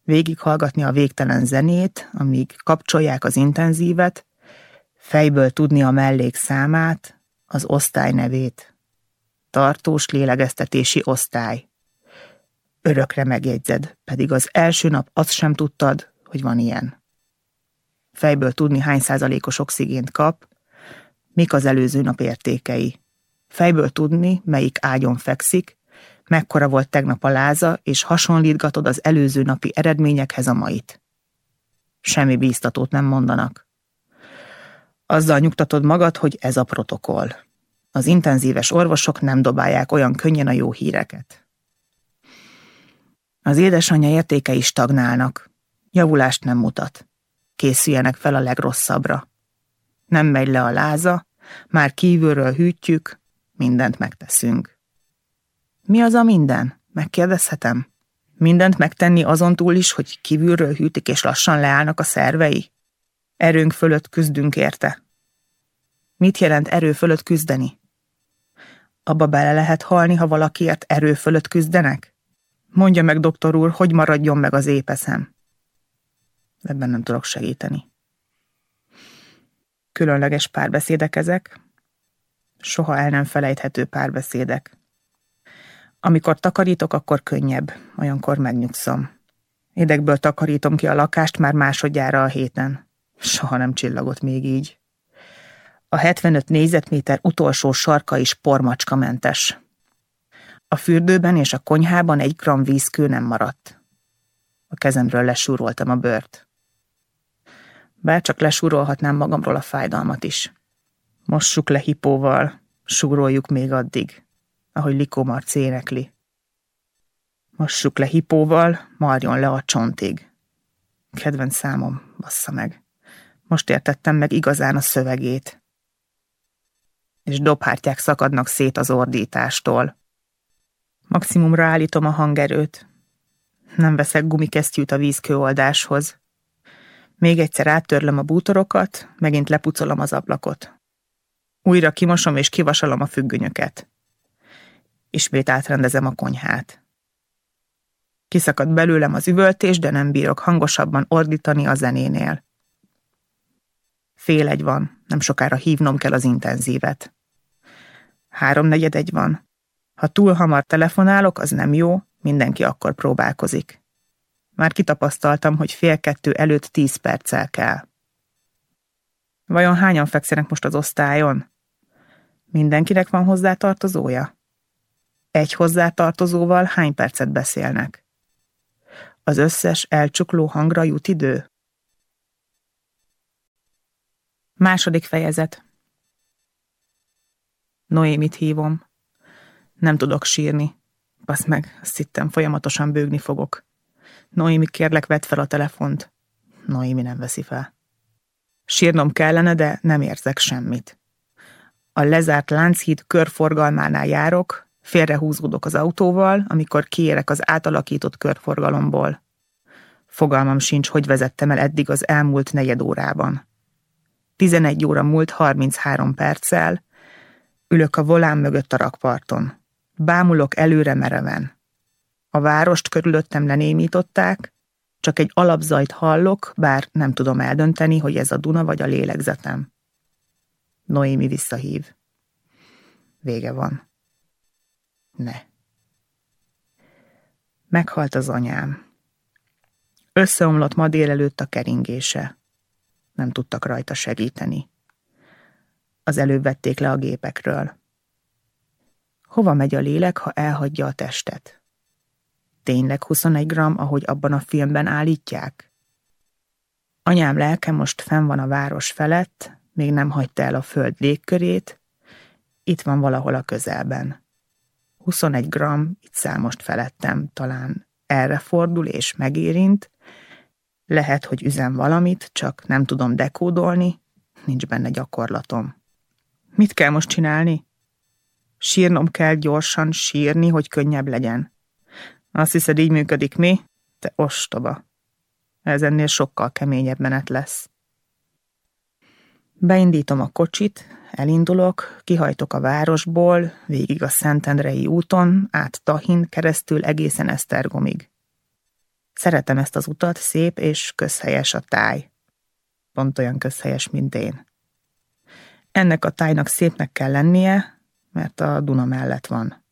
Végighallgatni a végtelen zenét, amíg kapcsolják az intenzívet, fejből tudni a mellék számát, az osztály nevét tartós lélegeztetési osztály. Örökre megjegyzed, pedig az első nap azt sem tudtad, hogy van ilyen. Fejből tudni, hány százalékos oxigént kap, mik az előző nap értékei. Fejből tudni, melyik ágyon fekszik, mekkora volt tegnap a láza, és hasonlítgatod az előző napi eredményekhez a mait. Semmi bíztatót nem mondanak. Azzal nyugtatod magad, hogy ez a protokoll. Az intenzíves orvosok nem dobálják olyan könnyen a jó híreket. Az édesanyja értékei stagnálnak. Javulást nem mutat. Készüljenek fel a legrosszabbra. Nem megy le a láza, már kívülről hűtjük, mindent megteszünk. Mi az a minden? Megkérdezhetem? Mindent megtenni azon túl is, hogy kívülről hűtik és lassan leállnak a szervei? Erőnk fölött küzdünk érte. Mit jelent erő fölött küzdeni? Abba bele lehet halni, ha valakiért erő fölött küzdenek? Mondja meg, doktor úr, hogy maradjon meg az épeszem. Ebben nem tudok segíteni. Különleges párbeszédek ezek. Soha el nem felejthető párbeszédek. Amikor takarítok, akkor könnyebb, olyankor megnyugszom. Édegből takarítom ki a lakást már másodjára a héten. Soha nem csillagott még így. A 75 négyzetméter utolsó sarka is pormacska mentes. A fürdőben és a konyhában egy gram vízkő nem maradt. A kezemről lesúroltam a bört. Bár csak lesúrolhatnám magamról a fájdalmat is. Mossuk le hipóval, súroljuk még addig, ahogy Likó Marci énekli. Mossuk le hipóval, marjon le a csontig. Kedvenc számom, bassza meg. Most értettem meg igazán a szövegét. És dobhártyák szakadnak szét az ordítástól. Maximumra állítom a hangerőt. Nem veszek gumikesztyűt a vízkőoldáshoz. Még egyszer áttörlöm a bútorokat, megint lepucolom az ablakot. Újra kimosom és kivasalom a függönyöket. Ismét átrendezem a konyhát. Kiszakad belőlem az üvöltés, de nem bírok hangosabban ordítani a zenénél. Fél egy van, nem sokára hívnom kell az intenzívet. Háromnegyed egy van. Ha túl hamar telefonálok, az nem jó, mindenki akkor próbálkozik. Már kitapasztaltam, hogy fél kettő előtt tíz perccel kell. Vajon hányan fekszenek most az osztályon? Mindenkinek van hozzátartozója? Egy hozzátartozóval hány percet beszélnek? Az összes elcsukló hangra jut idő? Második fejezet Noémit hívom. Nem tudok sírni. Basz meg, azt hittem, folyamatosan bőgni fogok. Noémi, kérlek, vedd fel a telefont. Noémi nem veszi fel. Sírnom kellene, de nem érzek semmit. A lezárt Lánchíd körforgalmánál járok, félrehúzódok az autóval, amikor kiérek az átalakított körforgalomból. Fogalmam sincs, hogy vezettem el eddig az elmúlt negyed órában. 11 óra múlt 33 perccel, ülök a volán mögött a rakparton. Bámulok előre mereven. A várost körülöttem lenémították, csak egy alapzajt hallok, bár nem tudom eldönteni, hogy ez a Duna vagy a lélegzetem. Noémi visszahív. Vége van. Ne. Meghalt az anyám. Összeomlott ma délelőtt a keringése. Nem tudtak rajta segíteni. Az előbb vették le a gépekről. Hova megy a lélek, ha elhagyja a testet? Tényleg 21 gram, ahogy abban a filmben állítják? Anyám lelke most fenn van a város felett, még nem hagyta el a föld légkörét, itt van valahol a közelben. 21 gram, itt száll most felettem, talán erre fordul és megérint, lehet, hogy üzem valamit, csak nem tudom dekódolni, nincs benne gyakorlatom. Mit kell most csinálni? Sírnom kell gyorsan sírni, hogy könnyebb legyen. Azt hiszed, így működik mi? Te ostoba. Ez ennél sokkal keményebb menet lesz. Beindítom a kocsit, elindulok, kihajtok a városból, végig a Szentendrei úton, át Tahin, keresztül egészen Esztergomig. Szeretem ezt az utat, szép és közhelyes a táj. Pont olyan közhelyes, mint én. Ennek a tájnak szépnek kell lennie, mert a Duna mellett van.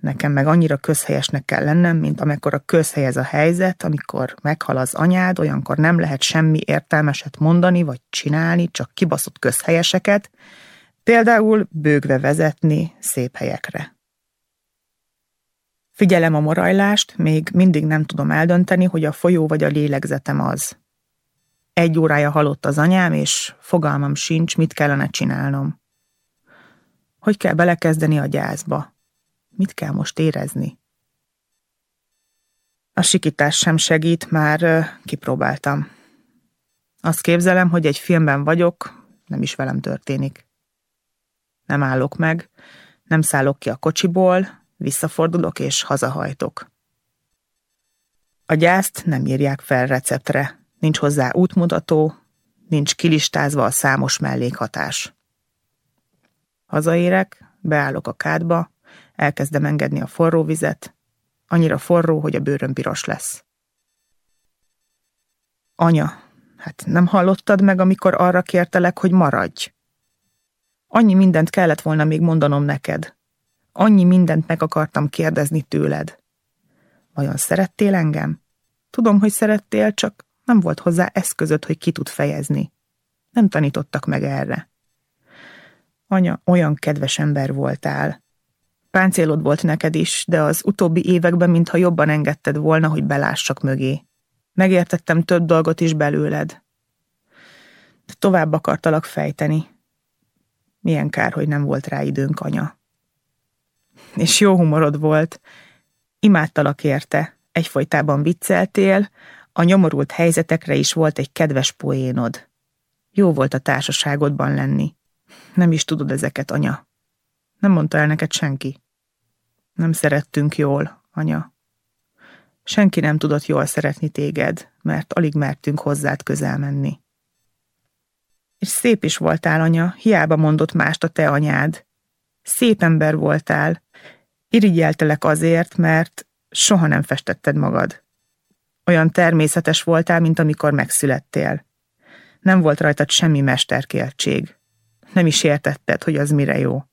Nekem meg annyira közhelyesnek kell lennem, mint amikor a közhelyez a helyzet, amikor meghal az anyád, olyankor nem lehet semmi értelmeset mondani vagy csinálni, csak kibaszott közhelyeseket, például bőgve vezetni szép helyekre. Figyelem a morajlást, még mindig nem tudom eldönteni, hogy a folyó vagy a lélegzetem az. Egy órája halott az anyám, és fogalmam sincs, mit kellene csinálnom. Hogy kell belekezdeni a gyászba? Mit kell most érezni? A sikítás sem segít, már kipróbáltam. Azt képzelem, hogy egy filmben vagyok, nem is velem történik. Nem állok meg, nem szállok ki a kocsiból, visszafordulok és hazahajtok. A gyászt nem írják fel receptre, nincs hozzá útmutató, nincs kilistázva a számos mellékhatás. Hazaérek, beállok a kádba, elkezdem engedni a forró vizet, annyira forró, hogy a bőröm piros lesz. Anya, hát nem hallottad meg, amikor arra kértelek, hogy maradj? Annyi mindent kellett volna még mondanom neked. Annyi mindent meg akartam kérdezni tőled. Vajon szerettél engem? Tudom, hogy szerettél, csak nem volt hozzá eszközöd, hogy ki tud fejezni. Nem tanítottak meg erre. Anya, olyan kedves ember voltál. Páncélod volt neked is, de az utóbbi években mintha jobban engedted volna, hogy belássak mögé. Megértettem több dolgot is belőled. De tovább akartalak fejteni. Milyen kár, hogy nem volt rá időnk, anya. És jó humorod volt. Imádtalak érte. Egyfolytában vicceltél, a nyomorult helyzetekre is volt egy kedves poénod. Jó volt a társaságodban lenni. Nem is tudod ezeket, anya. Nem mondta el neked senki. Nem szerettünk jól, anya. Senki nem tudott jól szeretni téged, mert alig mertünk hozzád közel menni. És szép is voltál, anya, hiába mondott mást a te anyád. Szép ember voltál. Irigyeltelek azért, mert soha nem festetted magad. Olyan természetes voltál, mint amikor megszülettél. Nem volt rajtad semmi mesterkéltség. Nem is értetted, hogy az mire jó.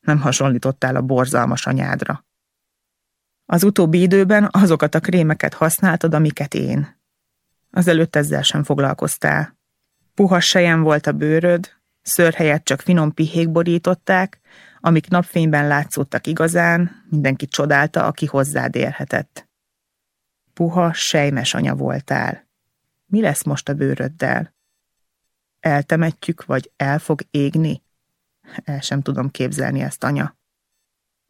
Nem hasonlítottál a borzalmas anyádra. Az utóbbi időben azokat a krémeket használtad, amiket én. Azelőtt ezzel sem foglalkoztál. Puha sejem volt a bőröd, szőr helyett csak finom pihék borították, amik napfényben látszottak igazán, mindenki csodálta, aki hozzád érhetett. Puha, sejmes anya voltál. Mi lesz most a bőröddel? Eltemetjük, vagy el fog égni? El sem tudom képzelni ezt, anya.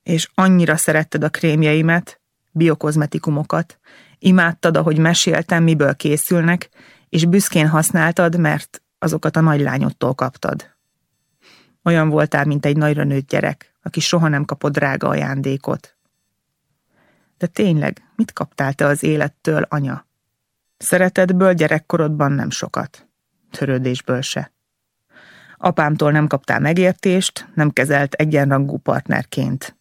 És annyira szeretted a krémjeimet, biokozmetikumokat, imádtad, ahogy meséltem, miből készülnek, és büszkén használtad, mert azokat a nagylányodtól kaptad. Olyan voltál, mint egy nagyra nőtt gyerek, aki soha nem kapott drága ajándékot. De tényleg, mit kaptál te az élettől, anya? Szeretetből gyerekkorodban nem sokat. Törődésből se. Apámtól nem kaptál megértést, nem kezelt egyenrangú partnerként.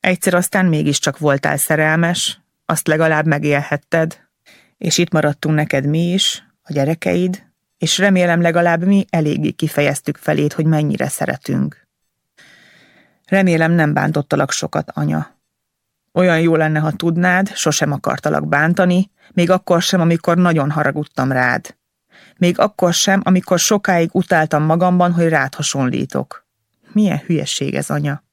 Egyszer aztán mégiscsak voltál szerelmes, azt legalább megélhetted, és itt maradtunk neked mi is, a gyerekeid, és remélem legalább mi eléggé kifejeztük felét, hogy mennyire szeretünk. Remélem nem bántottalak sokat, anya. Olyan jó lenne, ha tudnád, sosem akartalak bántani, még akkor sem, amikor nagyon haragudtam rád. Még akkor sem, amikor sokáig utáltam magamban, hogy rád hasonlítok. Milyen hülyeség ez, anya.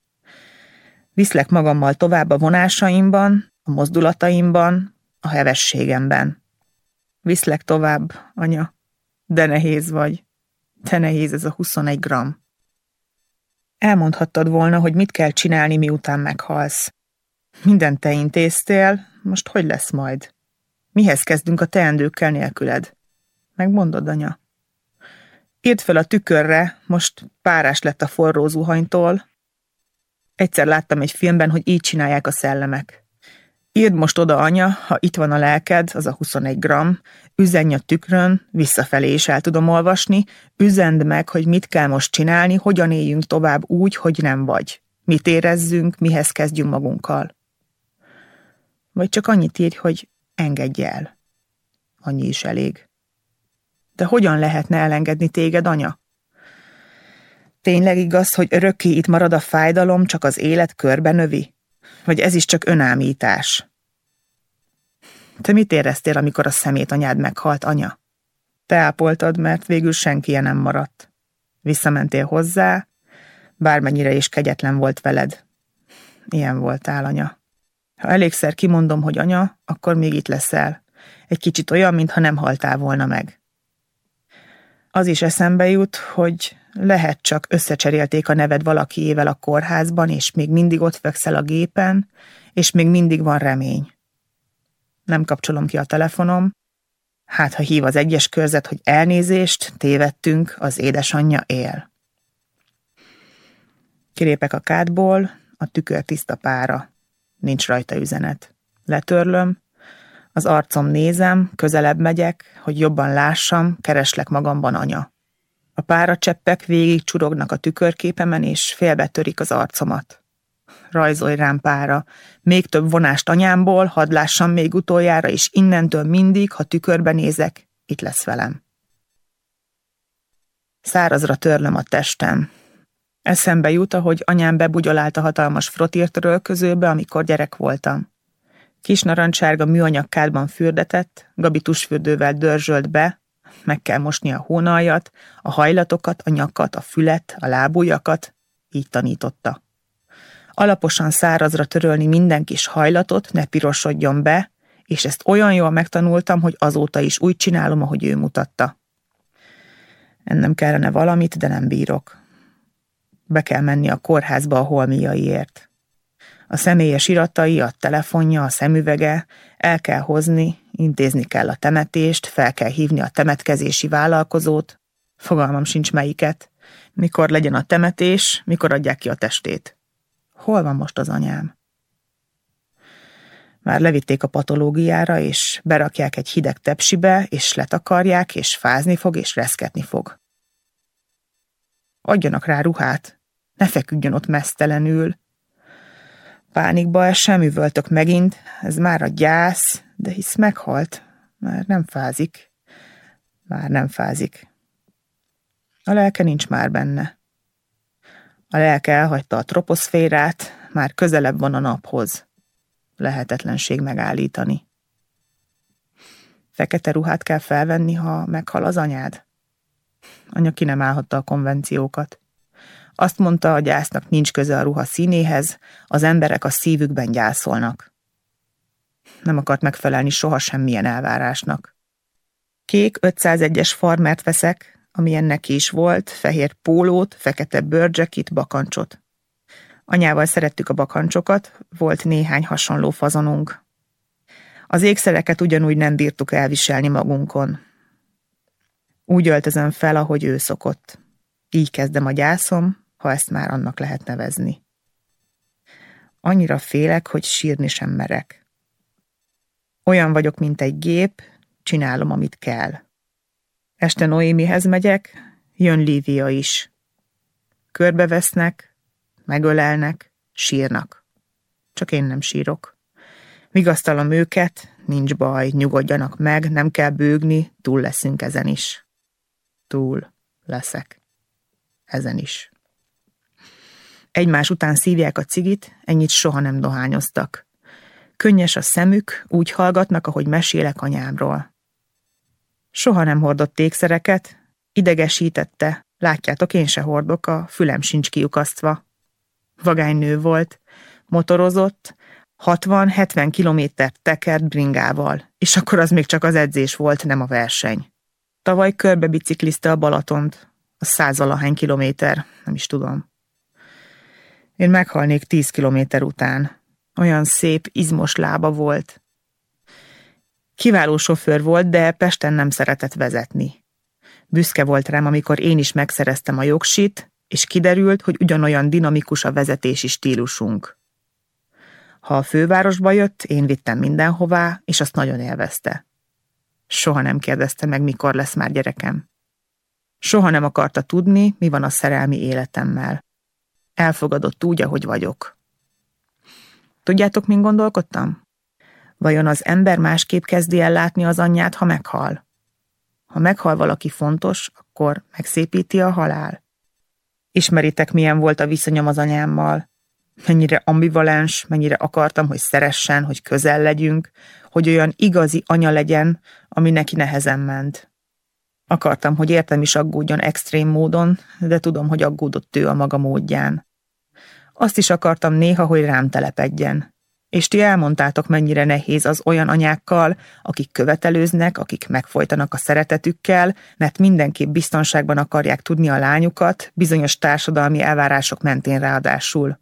Viszlek magammal tovább a vonásaimban, a mozdulataimban, a hevességemben. Viszlek tovább, anya. De nehéz vagy. Te nehéz ez a 21 gram. Elmondhattad volna, hogy mit kell csinálni, miután meghalsz. Minden te intéztél, most hogy lesz majd? Mihez kezdünk a teendőkkel nélküled? Megmondod, anya? Írd fel a tükörre, most párás lett a forró zuhanytól. Egyszer láttam egy filmben, hogy így csinálják a szellemek. Írd most oda, anya, ha itt van a lelked, az a 21 gram, üzenj a tükrön, visszafelé is el tudom olvasni, üzend meg, hogy mit kell most csinálni, hogyan éljünk tovább úgy, hogy nem vagy. Mit érezzünk, mihez kezdjünk magunkkal. Vagy csak annyit írj, hogy engedj el. Annyi is elég. De hogyan lehetne elengedni téged, anya? Tényleg igaz, hogy örökké itt marad a fájdalom, csak az élet körbe növi? Vagy ez is csak önámítás? Te mit éreztél, amikor a szemét anyád meghalt, anya? Te ápoltad, mert végül senki nem maradt. Visszamentél hozzá, bármennyire is kegyetlen volt veled. Ilyen voltál, anya. Ha elégszer kimondom, hogy anya, akkor még itt leszel. Egy kicsit olyan, mintha nem haltál volna meg. Az is eszembe jut, hogy lehet csak összecserélték a neved valakiével a kórházban, és még mindig ott fekszel a gépen, és még mindig van remény. Nem kapcsolom ki a telefonom. Hát, ha hív az egyes körzet, hogy elnézést, tévedtünk, az édesanyja él. Kilépek a kádból, a tükör tiszta pára. Nincs rajta üzenet. Letörlöm, az arcom nézem, közelebb megyek, hogy jobban lássam, kereslek magamban anya. A páracseppek végig csurognak a tükörképemen, és félbetörik az arcomat. Rajzolj rám pára, még több vonást anyámból, hadd lássam még utoljára, és innentől mindig, ha tükörbe nézek, itt lesz velem. Szárazra törlöm a testem. Eszembe jut, ahogy anyám bebugyolált a hatalmas frotírtörölközőbe, amikor gyerek voltam. Kis narancsárga műanyag kádban fürdetett, gabitusfürdővel dörzsölt be, meg kell mosni a hónaljat, a hajlatokat, a nyakat, a fület, a lábújakat, így tanította. Alaposan szárazra törölni minden kis hajlatot, ne pirosodjon be, és ezt olyan jól megtanultam, hogy azóta is úgy csinálom, ahogy ő mutatta. Ennem kellene valamit, de nem bírok. Be kell menni a kórházba a holmiaiért. A személyes iratai, a telefonja, a szemüvege, el kell hozni, intézni kell a temetést, fel kell hívni a temetkezési vállalkozót, fogalmam sincs melyiket, mikor legyen a temetés, mikor adják ki a testét. Hol van most az anyám? Már levitték a patológiára, és berakják egy hideg tepsibe, és letakarják, és fázni fog, és reszketni fog. Adjanak rá ruhát, ne feküdjön ott mesztelenül. Pánikba esem, üvöltök megint, ez már a gyász, de hisz meghalt, már nem fázik. Már nem fázik. A lelke nincs már benne. A lelke elhagyta a troposzférát, már közelebb van a naphoz lehetetlenség megállítani. Fekete ruhát kell felvenni, ha meghal az anyád? Anya ki nem állhatta a konvenciókat. Azt mondta, a gyásznak nincs köze a ruha színéhez, az emberek a szívükben gyászolnak. Nem akart megfelelni soha semmilyen elvárásnak. Kék 501-es farmert veszek, amilyen neki is volt, fehér pólót, fekete bőrcsekit, bakancsot. Anyával szerettük a bakancsokat, volt néhány hasonló fazonunk. Az ékszereket ugyanúgy nem bírtuk elviselni magunkon. Úgy öltözöm fel, ahogy ő szokott. Így kezdem a gyászom, ha ezt már annak lehet nevezni. Annyira félek, hogy sírni sem merek. Olyan vagyok, mint egy gép, csinálom, amit kell. Este Noémihez megyek, jön Lívia is. Körbevesznek, megölelnek, sírnak. Csak én nem sírok. Vigasztalom őket, nincs baj, nyugodjanak meg, nem kell bőgni, túl leszünk ezen is. Túl leszek. Ezen is. Egymás után szívják a cigit, ennyit soha nem dohányoztak. Könnyes a szemük, úgy hallgatnak, ahogy mesélek anyámról. Soha nem hordott ékszereket, idegesítette, látjátok, én se hordok, a fülem sincs kiukasztva vagánynő volt, motorozott, 60-70 kilométer tekert bringával, és akkor az még csak az edzés volt, nem a verseny. Tavaly körbe biciklizte a Balatont, a százalahány kilométer, nem is tudom. Én meghalnék tíz kilométer után. Olyan szép, izmos lába volt. Kiváló sofőr volt, de Pesten nem szeretett vezetni. Büszke volt rám, amikor én is megszereztem a jogsit, és kiderült, hogy ugyanolyan dinamikus a vezetési stílusunk. Ha a fővárosba jött, én vittem mindenhová, és azt nagyon élvezte. Soha nem kérdezte meg, mikor lesz már gyerekem. Soha nem akarta tudni, mi van a szerelmi életemmel. Elfogadott úgy, ahogy vagyok. Tudjátok, min gondolkodtam? Vajon az ember másképp kezdi el látni az anyját, ha meghal? Ha meghal valaki fontos, akkor megszépíti a halál. Ismeritek, milyen volt a viszonyom az anyámmal. Mennyire ambivalens, mennyire akartam, hogy szeressen, hogy közel legyünk, hogy olyan igazi anya legyen, ami neki nehezen ment. Akartam, hogy értem is aggódjon extrém módon, de tudom, hogy aggódott ő a maga módján. Azt is akartam néha, hogy rám telepedjen. És ti elmondtátok, mennyire nehéz az olyan anyákkal, akik követelőznek, akik megfojtanak a szeretetükkel, mert mindenképp biztonságban akarják tudni a lányukat, bizonyos társadalmi elvárások mentén ráadásul.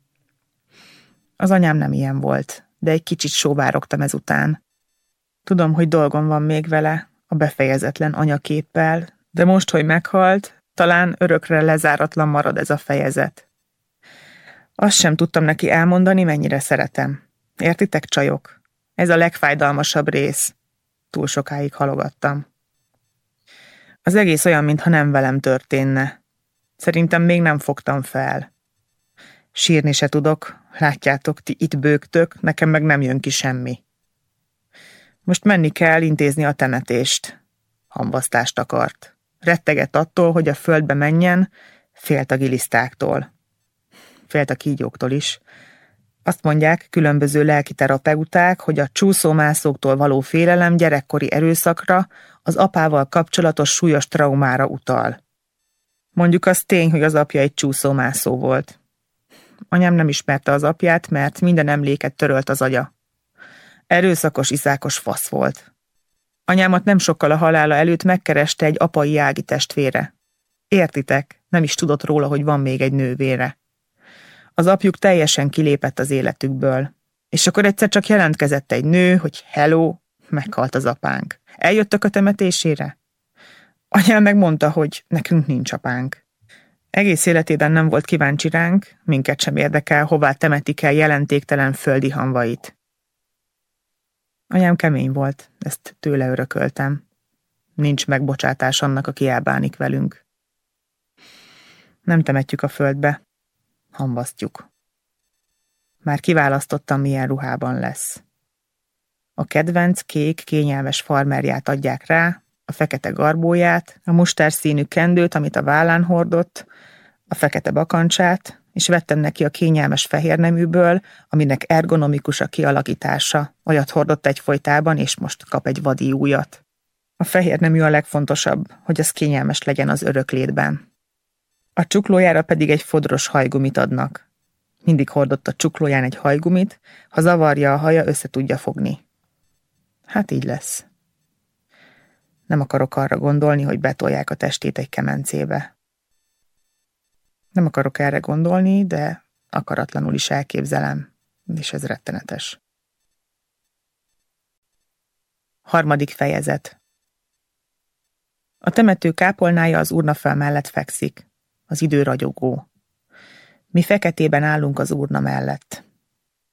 Az anyám nem ilyen volt, de egy kicsit sóvárogtam ezután. Tudom, hogy dolgom van még vele, a befejezetlen anyaképpel, de most, hogy meghalt, talán örökre lezáratlan marad ez a fejezet. Azt sem tudtam neki elmondani, mennyire szeretem. Értitek, csajok? Ez a legfájdalmasabb rész. Túl sokáig halogattam. Az egész olyan, mintha nem velem történne. Szerintem még nem fogtam fel. Sírni se tudok, látjátok, ti itt bőgtök, nekem meg nem jön ki semmi. Most menni kell intézni a temetést. Hambasztást akart. Rettegett attól, hogy a földbe menjen, félt a gilisztáktól. Félt a kígyóktól is. Azt mondják különböző lelki terapeuták, hogy a csúszómászóktól való félelem gyerekkori erőszakra, az apával kapcsolatos súlyos traumára utal. Mondjuk az tény, hogy az apja egy csúszómászó volt. Anyám nem ismerte az apját, mert minden emléket törölt az agya. Erőszakos, iszákos fasz volt. Anyámat nem sokkal a halála előtt megkereste egy apai ági testvére. Értitek, nem is tudott róla, hogy van még egy nővére. Az apjuk teljesen kilépett az életükből. És akkor egyszer csak jelentkezett egy nő, hogy hello, meghalt az apánk. Eljöttök a temetésére? Anyám megmondta, hogy nekünk nincs apánk. Egész életében nem volt kíváncsi ránk, minket sem érdekel, hová temetik el jelentéktelen földi hanvait. Anyám kemény volt, ezt tőle örököltem. Nincs megbocsátás annak, aki elbánik velünk. Nem temetjük a földbe, hambasztjuk. Már kiválasztottam, milyen ruhában lesz. A kedvenc kék, kényelmes farmerját adják rá, a fekete garbóját, a mustárszínű kendőt, amit a vállán hordott, a fekete bakancsát, és vettem neki a kényelmes fehér neműből, aminek ergonomikus a kialakítása. Olyat hordott egyfolytában, és most kap egy vadi újat. A fehér nemű a legfontosabb, hogy az kényelmes legyen az öröklétben. A csuklójára pedig egy fodros hajgumit adnak. Mindig hordott a csuklóján egy hajgumit, ha zavarja a haja, össze tudja fogni. Hát így lesz. Nem akarok arra gondolni, hogy betolják a testét egy kemencébe. Nem akarok erre gondolni, de akaratlanul is elképzelem, és ez rettenetes. Harmadik fejezet A temető kápolnája az urnafel mellett fekszik. Az idő ragyogó. Mi feketében állunk az urna mellett.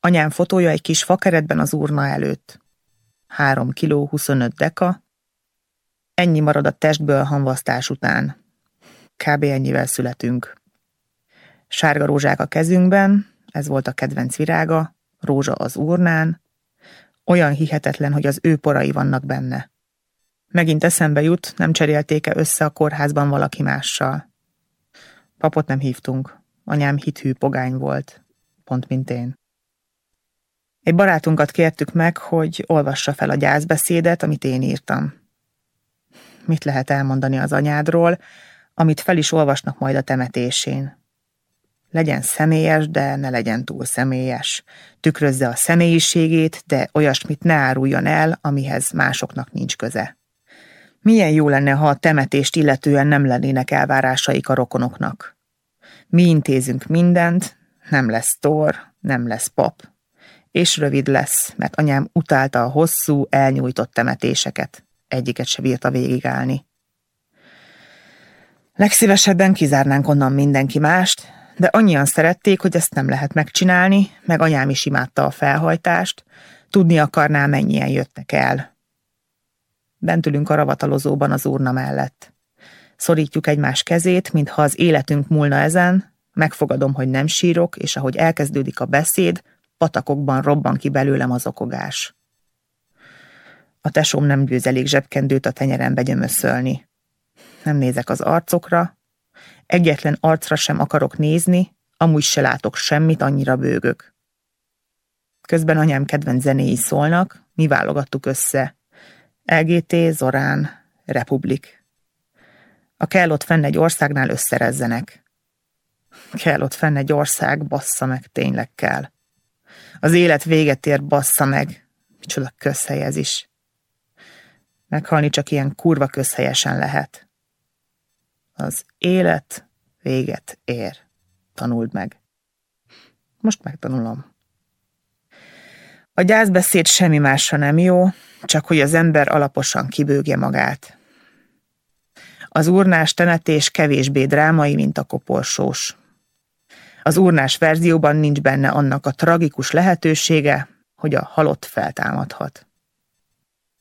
Anyám fotója egy kis fakeretben az urna előtt. Három kiló 25 deka. Ennyi marad a testből hanvasztás után. Kb. ennyivel születünk. Sárga rózsák a kezünkben, ez volt a kedvenc virága, rózsa az urnán. Olyan hihetetlen, hogy az ő porai vannak benne. Megint eszembe jut, nem cserélték-e össze a kórházban valaki mással. Papot nem hívtunk. Anyám hithű pogány volt. Pont mint én. Egy barátunkat kértük meg, hogy olvassa fel a gyászbeszédet, amit én írtam. Mit lehet elmondani az anyádról, amit fel is olvasnak majd a temetésén. Legyen személyes, de ne legyen túl személyes. Tükrözze a személyiségét, de olyasmit ne áruljon el, amihez másoknak nincs köze. Milyen jó lenne, ha a temetést illetően nem lennének elvárásaik a rokonoknak. Mi intézünk mindent, nem lesz tor, nem lesz pap. És rövid lesz, mert anyám utálta a hosszú, elnyújtott temetéseket. Egyiket se bírta végigállni. Legszívesebben kizárnánk onnan mindenki mást, de annyian szerették, hogy ezt nem lehet megcsinálni, meg anyám is imádta a felhajtást, tudni akarná, mennyien jöttek el. Bent ülünk a ravatalozóban az urna mellett. Szorítjuk egymás kezét, mintha az életünk múlna ezen, megfogadom, hogy nem sírok, és ahogy elkezdődik a beszéd, patakokban robban ki belőlem az okogás. A tesóm nem győz elég zsebkendőt a tenyerembe gyömöszölni. Nem nézek az arcokra, egyetlen arcra sem akarok nézni, amúgy se látok semmit, annyira bőgök. Közben anyám kedvenc zenéi szólnak, mi válogattuk össze. LGT, Zorán, Republik. A kell ott fenn egy országnál összerezzenek. Kell ott fenn egy ország, bassza meg, tényleg kell. Az élet véget ér, bassza meg. Micsoda közhelyezés. Meghalni csak ilyen kurva közhelyesen lehet. Az élet véget ér. Tanuld meg. Most megtanulom. A gyászbeszéd semmi másra nem jó, csak hogy az ember alaposan kibőgje magát. Az urnás tenetés kevésbé drámai, mint a koporsós. Az urnás verzióban nincs benne annak a tragikus lehetősége, hogy a halott feltámadhat.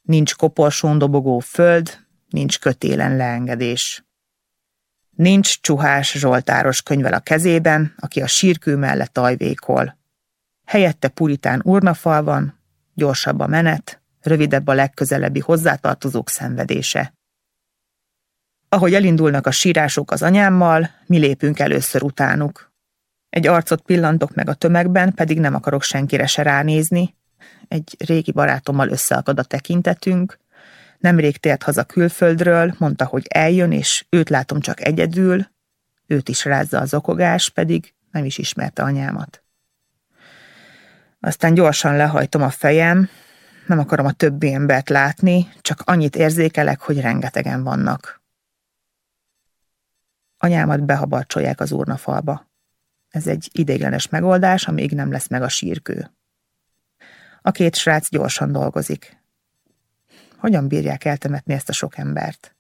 Nincs koporsón dobogó föld, nincs kötélen leengedés. Nincs csuhás zsoltáros könyvel a kezében, aki a sírkő mellett ajvékol. Helyette puritán urnafal van, gyorsabb a menet, rövidebb a legközelebbi hozzátartozók szenvedése. Ahogy elindulnak a sírások az anyámmal, mi lépünk először utánuk. Egy arcot pillantok meg a tömegben, pedig nem akarok senkire se ránézni. Egy régi barátommal összeakad a tekintetünk. Nemrég tért haza külföldről, mondta, hogy eljön, és őt látom csak egyedül. Őt is rázza az okogás, pedig nem is ismerte anyámat. Aztán gyorsan lehajtom a fejem, nem akarom a többi embert látni, csak annyit érzékelek, hogy rengetegen vannak. Anyámat behabarcsolják az urnafalba. Ez egy idéglenes megoldás, amíg nem lesz meg a sírkő. A két srác gyorsan dolgozik. Hogyan bírják eltemetni ezt a sok embert?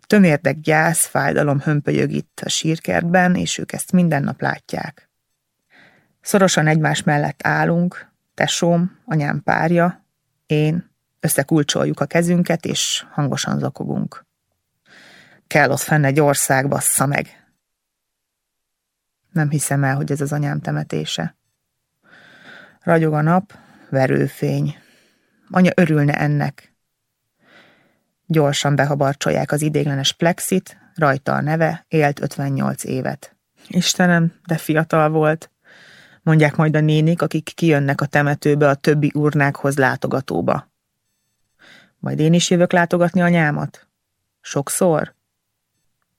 Tömérdek gyász, fájdalom hömpölyög itt a sírkertben, és ők ezt minden nap látják. Szorosan egymás mellett állunk, tesóm, anyám párja, én, összekulcsoljuk a kezünket, és hangosan zakogunk. Kell ott fenn egy ország, bassza meg. Nem hiszem el, hogy ez az anyám temetése. Ragyog a nap, verőfény. Anya örülne ennek. Gyorsan behabarcsolják az idéglenes plexit, rajta a neve, élt 58 évet. Istenem, de fiatal volt mondják majd a nénik, akik kijönnek a temetőbe a többi urnákhoz látogatóba. Majd én is jövök látogatni anyámat? Sokszor?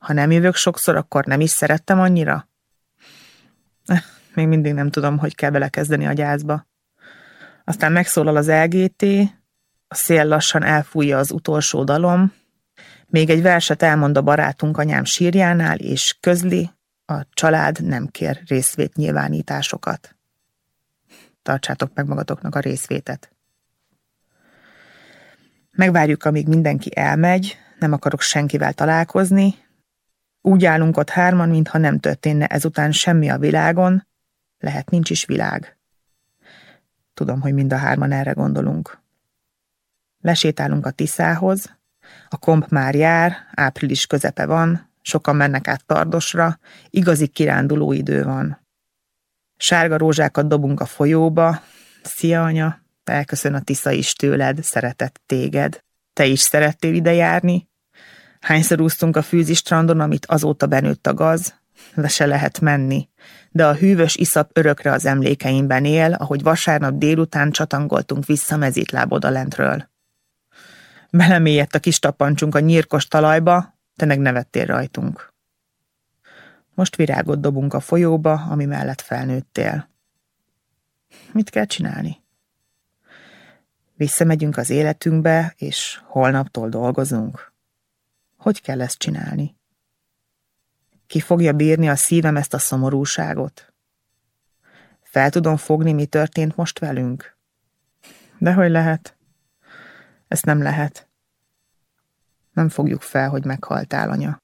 Ha nem jövök sokszor, akkor nem is szerettem annyira? Még mindig nem tudom, hogy kell belekezdeni a gyászba. Aztán megszólal az LGT, a szél lassan elfújja az utolsó dalom, még egy verset elmond a barátunk anyám sírjánál, és közli, a család nem kér részvét nyilvánításokat. Tartsátok meg magatoknak a részvétet. Megvárjuk, amíg mindenki elmegy, nem akarok senkivel találkozni. Úgy állunk ott hárman, mintha nem történne ezután semmi a világon, lehet nincs is világ. Tudom, hogy mind a hárman erre gondolunk. Lesétálunk a Tiszához, a komp már jár, április közepe van, Sokan mennek át Tardosra, igazi kiránduló idő van. Sárga rózsákat dobunk a folyóba. Szia, anya, elköszön a Tisza is tőled, szeretett téged. Te is szerettél ide járni? Hányszor úsztunk a fűzi strandon, amit azóta benőtt a gaz? Le se lehet menni, de a hűvös iszap örökre az emlékeimben él, ahogy vasárnap délután csatangoltunk vissza mezítláb odalentről. Belemélyedt a kis tapancsunk a nyírkos talajba, te meg nevettél rajtunk. Most virágot dobunk a folyóba, ami mellett felnőttél. Mit kell csinálni? Visszamegyünk az életünkbe, és holnaptól dolgozunk. Hogy kell ezt csinálni? Ki fogja bírni a szívem ezt a szomorúságot? Fel tudom fogni, mi történt most velünk? De hogy lehet? Ezt nem lehet. Nem fogjuk fel, hogy meghaltál, anya.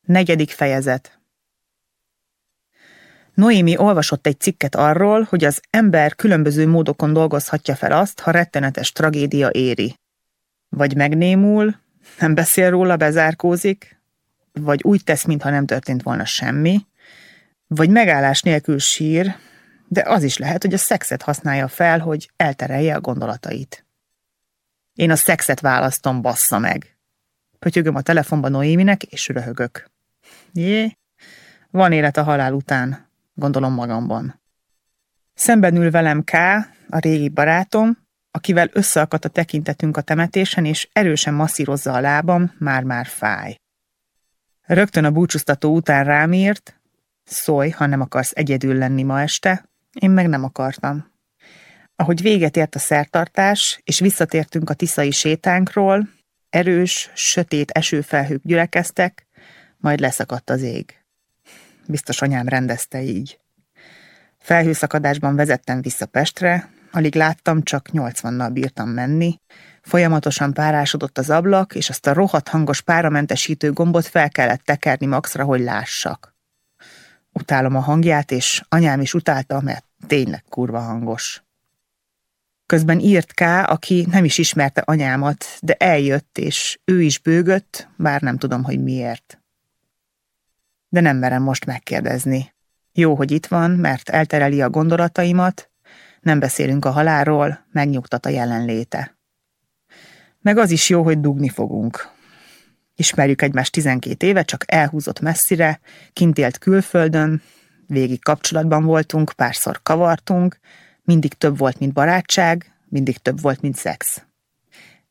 Negyedik fejezet Noémi olvasott egy cikket arról, hogy az ember különböző módokon dolgozhatja fel azt, ha rettenetes tragédia éri. Vagy megnémul, nem beszél róla, bezárkózik, vagy úgy tesz, mintha nem történt volna semmi, vagy megállás nélkül sír, de az is lehet, hogy a szexet használja fel, hogy elterelje a gondolatait. Én a szexet választom, bassza meg. Pötyögöm a telefonba Noéminek, és röhögök. Jé, van élet a halál után, gondolom magamban. Szemben ül velem K, a régi barátom, akivel összeakadt a tekintetünk a temetésen, és erősen masszírozza a lábam, már-már fáj. Rögtön a búcsúztató után rám írt, szólj, ha nem akarsz egyedül lenni ma este, én meg nem akartam. Ahogy véget ért a szertartás, és visszatértünk a tiszai sétánkról, erős, sötét esőfelhők gyülekeztek, majd leszakadt az ég. Biztos anyám rendezte így. Felhőszakadásban vezettem vissza Pestre, alig láttam, csak 80-nal bírtam menni, folyamatosan párásodott az ablak, és azt a rohadt hangos páramentesítő gombot fel kellett tekerni maxra, hogy lássak. Utálom a hangját, és anyám is utálta, mert tényleg kurva hangos. Közben írt K, aki nem is ismerte anyámat, de eljött, és ő is bőgött, bár nem tudom, hogy miért. De nem merem most megkérdezni. Jó, hogy itt van, mert eltereli a gondolataimat, nem beszélünk a halálról, megnyugtat a jelenléte. Meg az is jó, hogy dugni fogunk. Ismerjük egymást 12 éve, csak elhúzott messzire, kint élt külföldön, végig kapcsolatban voltunk, párszor kavartunk, mindig több volt, mint barátság, mindig több volt, mint szex.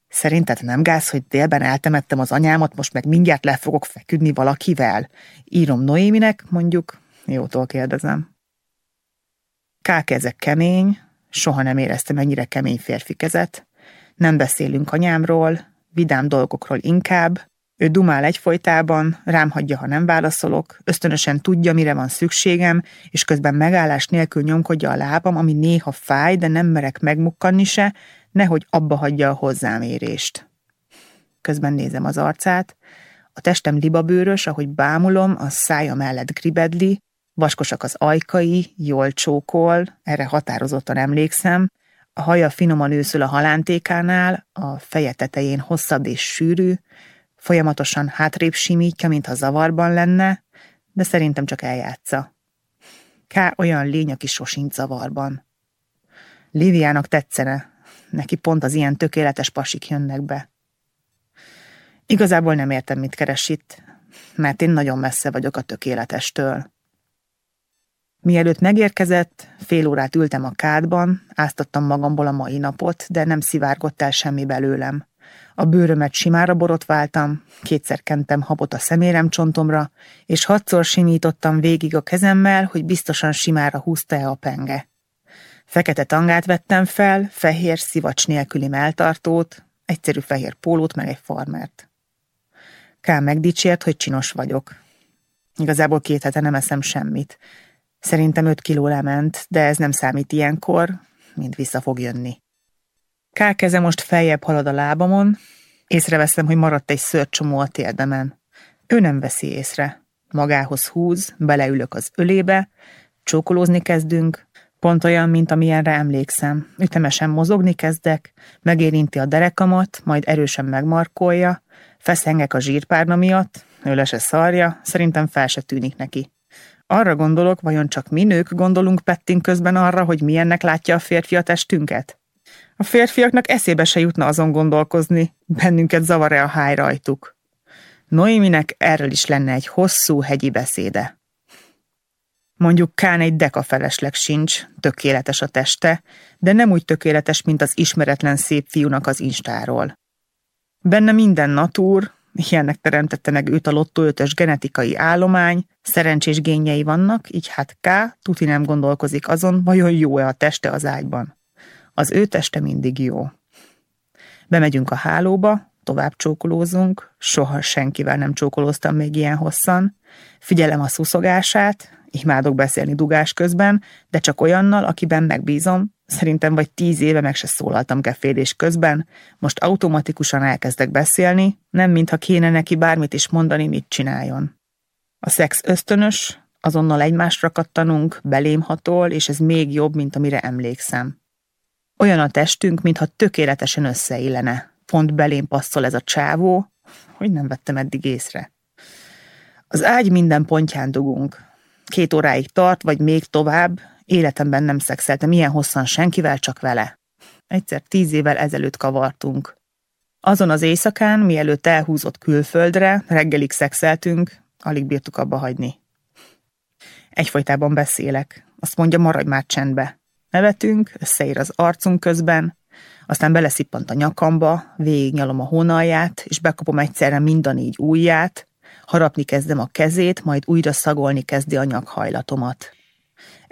Szerinted nem gáz, hogy délben eltemettem az anyámat, most meg mindjárt le fogok feküdni valakivel? Írom Noéminek, mondjuk, jótól kérdezem. Kákezek kemény, soha nem éreztem ennyire kemény férfi kezet. Nem beszélünk anyámról, vidám dolgokról inkább, ő dumál egyfolytában, rám hagyja, ha nem válaszolok, ösztönösen tudja, mire van szükségem, és közben megállás nélkül nyomkodja a lábam, ami néha fáj, de nem merek megmukkanni se, nehogy abba hagyja a hozzámérést. Közben nézem az arcát, a testem libabőrös, ahogy bámulom, a szája mellett gribedli, vaskosak az ajkai, jól csókol, erre határozottan emlékszem, a haja finoman őszül a halántékánál, a feje tetején hosszabb és sűrű, Folyamatosan hátrébb simítja, mintha zavarban lenne, de szerintem csak eljátsza. K. olyan lény, aki sosincs zavarban. Liviának tetszene, neki pont az ilyen tökéletes pasik jönnek be. Igazából nem értem, mit keres itt, mert én nagyon messze vagyok a tökéletestől. Mielőtt megérkezett, fél órát ültem a kádban, áztattam magamból a mai napot, de nem szivárgott el semmi belőlem. A bőrömet simára borotváltam, kétszer kentem habot a szemérem csontomra, és hatszor simítottam végig a kezemmel, hogy biztosan simára húzta-e a penge. Fekete tangát vettem fel, fehér szivacs nélküli melltartót, egyszerű fehér pólót, meg egy farmert. Kám megdicsért, hogy csinos vagyok. Igazából két hete nem eszem semmit. Szerintem öt kiló lement, de ez nem számít ilyenkor, mint vissza fog jönni. K most feljebb halad a lábamon, észreveszem, hogy maradt egy szörcsomó a térdemen. Ő nem veszi észre. Magához húz, beleülök az ölébe, csókolózni kezdünk, pont olyan, mint amilyenre emlékszem. Ütemesen mozogni kezdek, megérinti a derekamat, majd erősen megmarkolja, feszengek a zsírpárna miatt, ő le se szarja, szerintem fel se tűnik neki. Arra gondolok, vajon csak mi nők gondolunk Pettin közben arra, hogy milyennek látja a férfi a testünket? A férfiaknak eszébe se jutna azon gondolkozni, bennünket zavar-e a háj rajtuk. Noéminek erről is lenne egy hosszú hegyi beszéde. Mondjuk Kán egy deka felesleg sincs, tökéletes a teste, de nem úgy tökéletes, mint az ismeretlen szép fiúnak az instáról. Benne minden natúr, ilyennek teremtette meg őt a lottó ötös genetikai állomány, szerencsés génjei vannak, így hát K. tuti nem gondolkozik azon, vajon jó-e a teste az ágyban. Az ő teste mindig jó. Bemegyünk a hálóba, tovább csókolózunk, soha senkivel nem csókolóztam még ilyen hosszan, figyelem a szuszogását, imádok beszélni dugás közben, de csak olyannal, akiben megbízom, szerintem vagy tíz éve meg se szólaltam kefélés közben, most automatikusan elkezdek beszélni, nem mintha kéne neki bármit is mondani, mit csináljon. A szex ösztönös, azonnal egymásra kattanunk, belém hatol, és ez még jobb, mint amire emlékszem. Olyan a testünk, mintha tökéletesen összeillene. Pont belém passzol ez a csávó, hogy nem vettem eddig észre. Az ágy minden pontján dugunk. Két óráig tart, vagy még tovább, életemben nem szexeltem ilyen hosszan senkivel, csak vele. Egyszer tíz évvel ezelőtt kavartunk. Azon az éjszakán, mielőtt elhúzott külföldre, reggelig szexeltünk, alig bírtuk abba hagyni. Egyfolytában beszélek. Azt mondja, maradj már csendbe. Nevetünk, összeír az arcunk közben, aztán beleszippant a nyakamba, végignyalom a hónalját, és bekapom egyszerre mind a négy ujját, harapni kezdem a kezét, majd újra szagolni kezdi a nyakhajlatomat.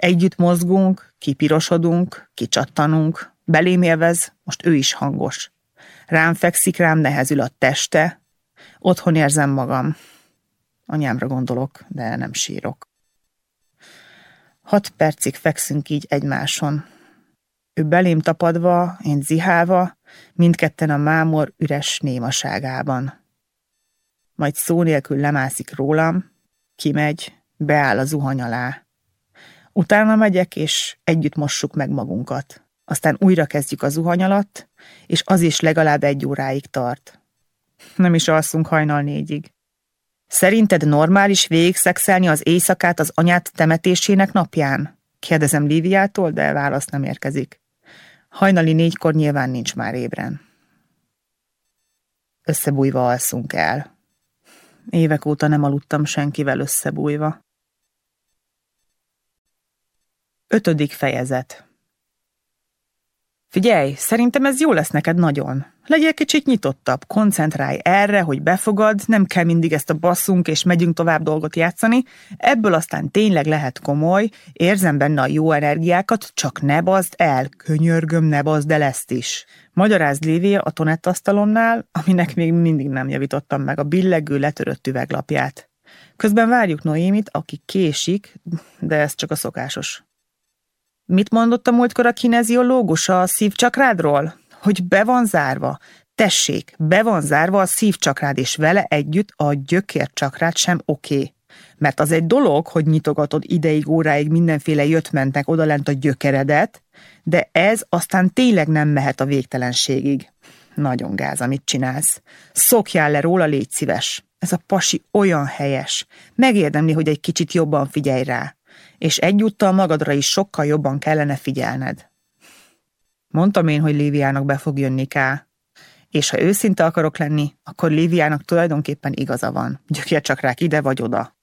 Együtt mozgunk, kipirosodunk, kicsattanunk, belém élvez, most ő is hangos. Rám fekszik, rám nehezül a teste, otthon érzem magam. Anyámra gondolok, de nem sírok. Hat percig fekszünk így egymáson. Ő belém tapadva, én zihálva, mindketten a mámor üres némaságában. Majd szó nélkül lemászik rólam, kimegy, beáll a zuhany alá. Utána megyek, és együtt mossuk meg magunkat. Aztán újra kezdjük a zuhany alatt, és az is legalább egy óráig tart. Nem is alszunk hajnal négyig. Szerinted normális végigszexelni az éjszakát az anyát temetésének napján? Kérdezem Líviától, de válasz nem érkezik. Hajnali négykor nyilván nincs már ébren. Összebújva alszunk el. Évek óta nem aludtam senkivel összebújva. Ötödik fejezet Figyelj, szerintem ez jó lesz neked nagyon. Legyél kicsit nyitottabb, koncentrálj erre, hogy befogad, nem kell mindig ezt a basszunk és megyünk tovább dolgot játszani, ebből aztán tényleg lehet komoly, érzem benne a jó energiákat, csak ne bazd el, könyörgöm, ne bazd el ezt is. Magyaráz Lévia a tonettasztalomnál, aminek még mindig nem javítottam meg a billegő letörött üveglapját. Közben várjuk Noémit, aki késik, de ez csak a szokásos. Mit mondott a múltkor a kineziológus a szívcsakrádról? Hogy be van zárva. Tessék, be van zárva a szívcsakrád, és vele együtt a gyökércsakrát sem oké. Okay. Mert az egy dolog, hogy nyitogatod ideig, óráig mindenféle jött-mentek odalent a gyökeredet, de ez aztán tényleg nem mehet a végtelenségig. Nagyon gáz, amit csinálsz. Szokjál le róla, légy szíves. Ez a pasi olyan helyes. Megérdemli, hogy egy kicsit jobban figyelj rá és egyúttal magadra is sokkal jobban kellene figyelned. Mondtam én, hogy Líviának be fog jönni Ká, és ha őszinte akarok lenni, akkor Líviának tulajdonképpen igaza van. Gyökje csak rák ide vagy oda.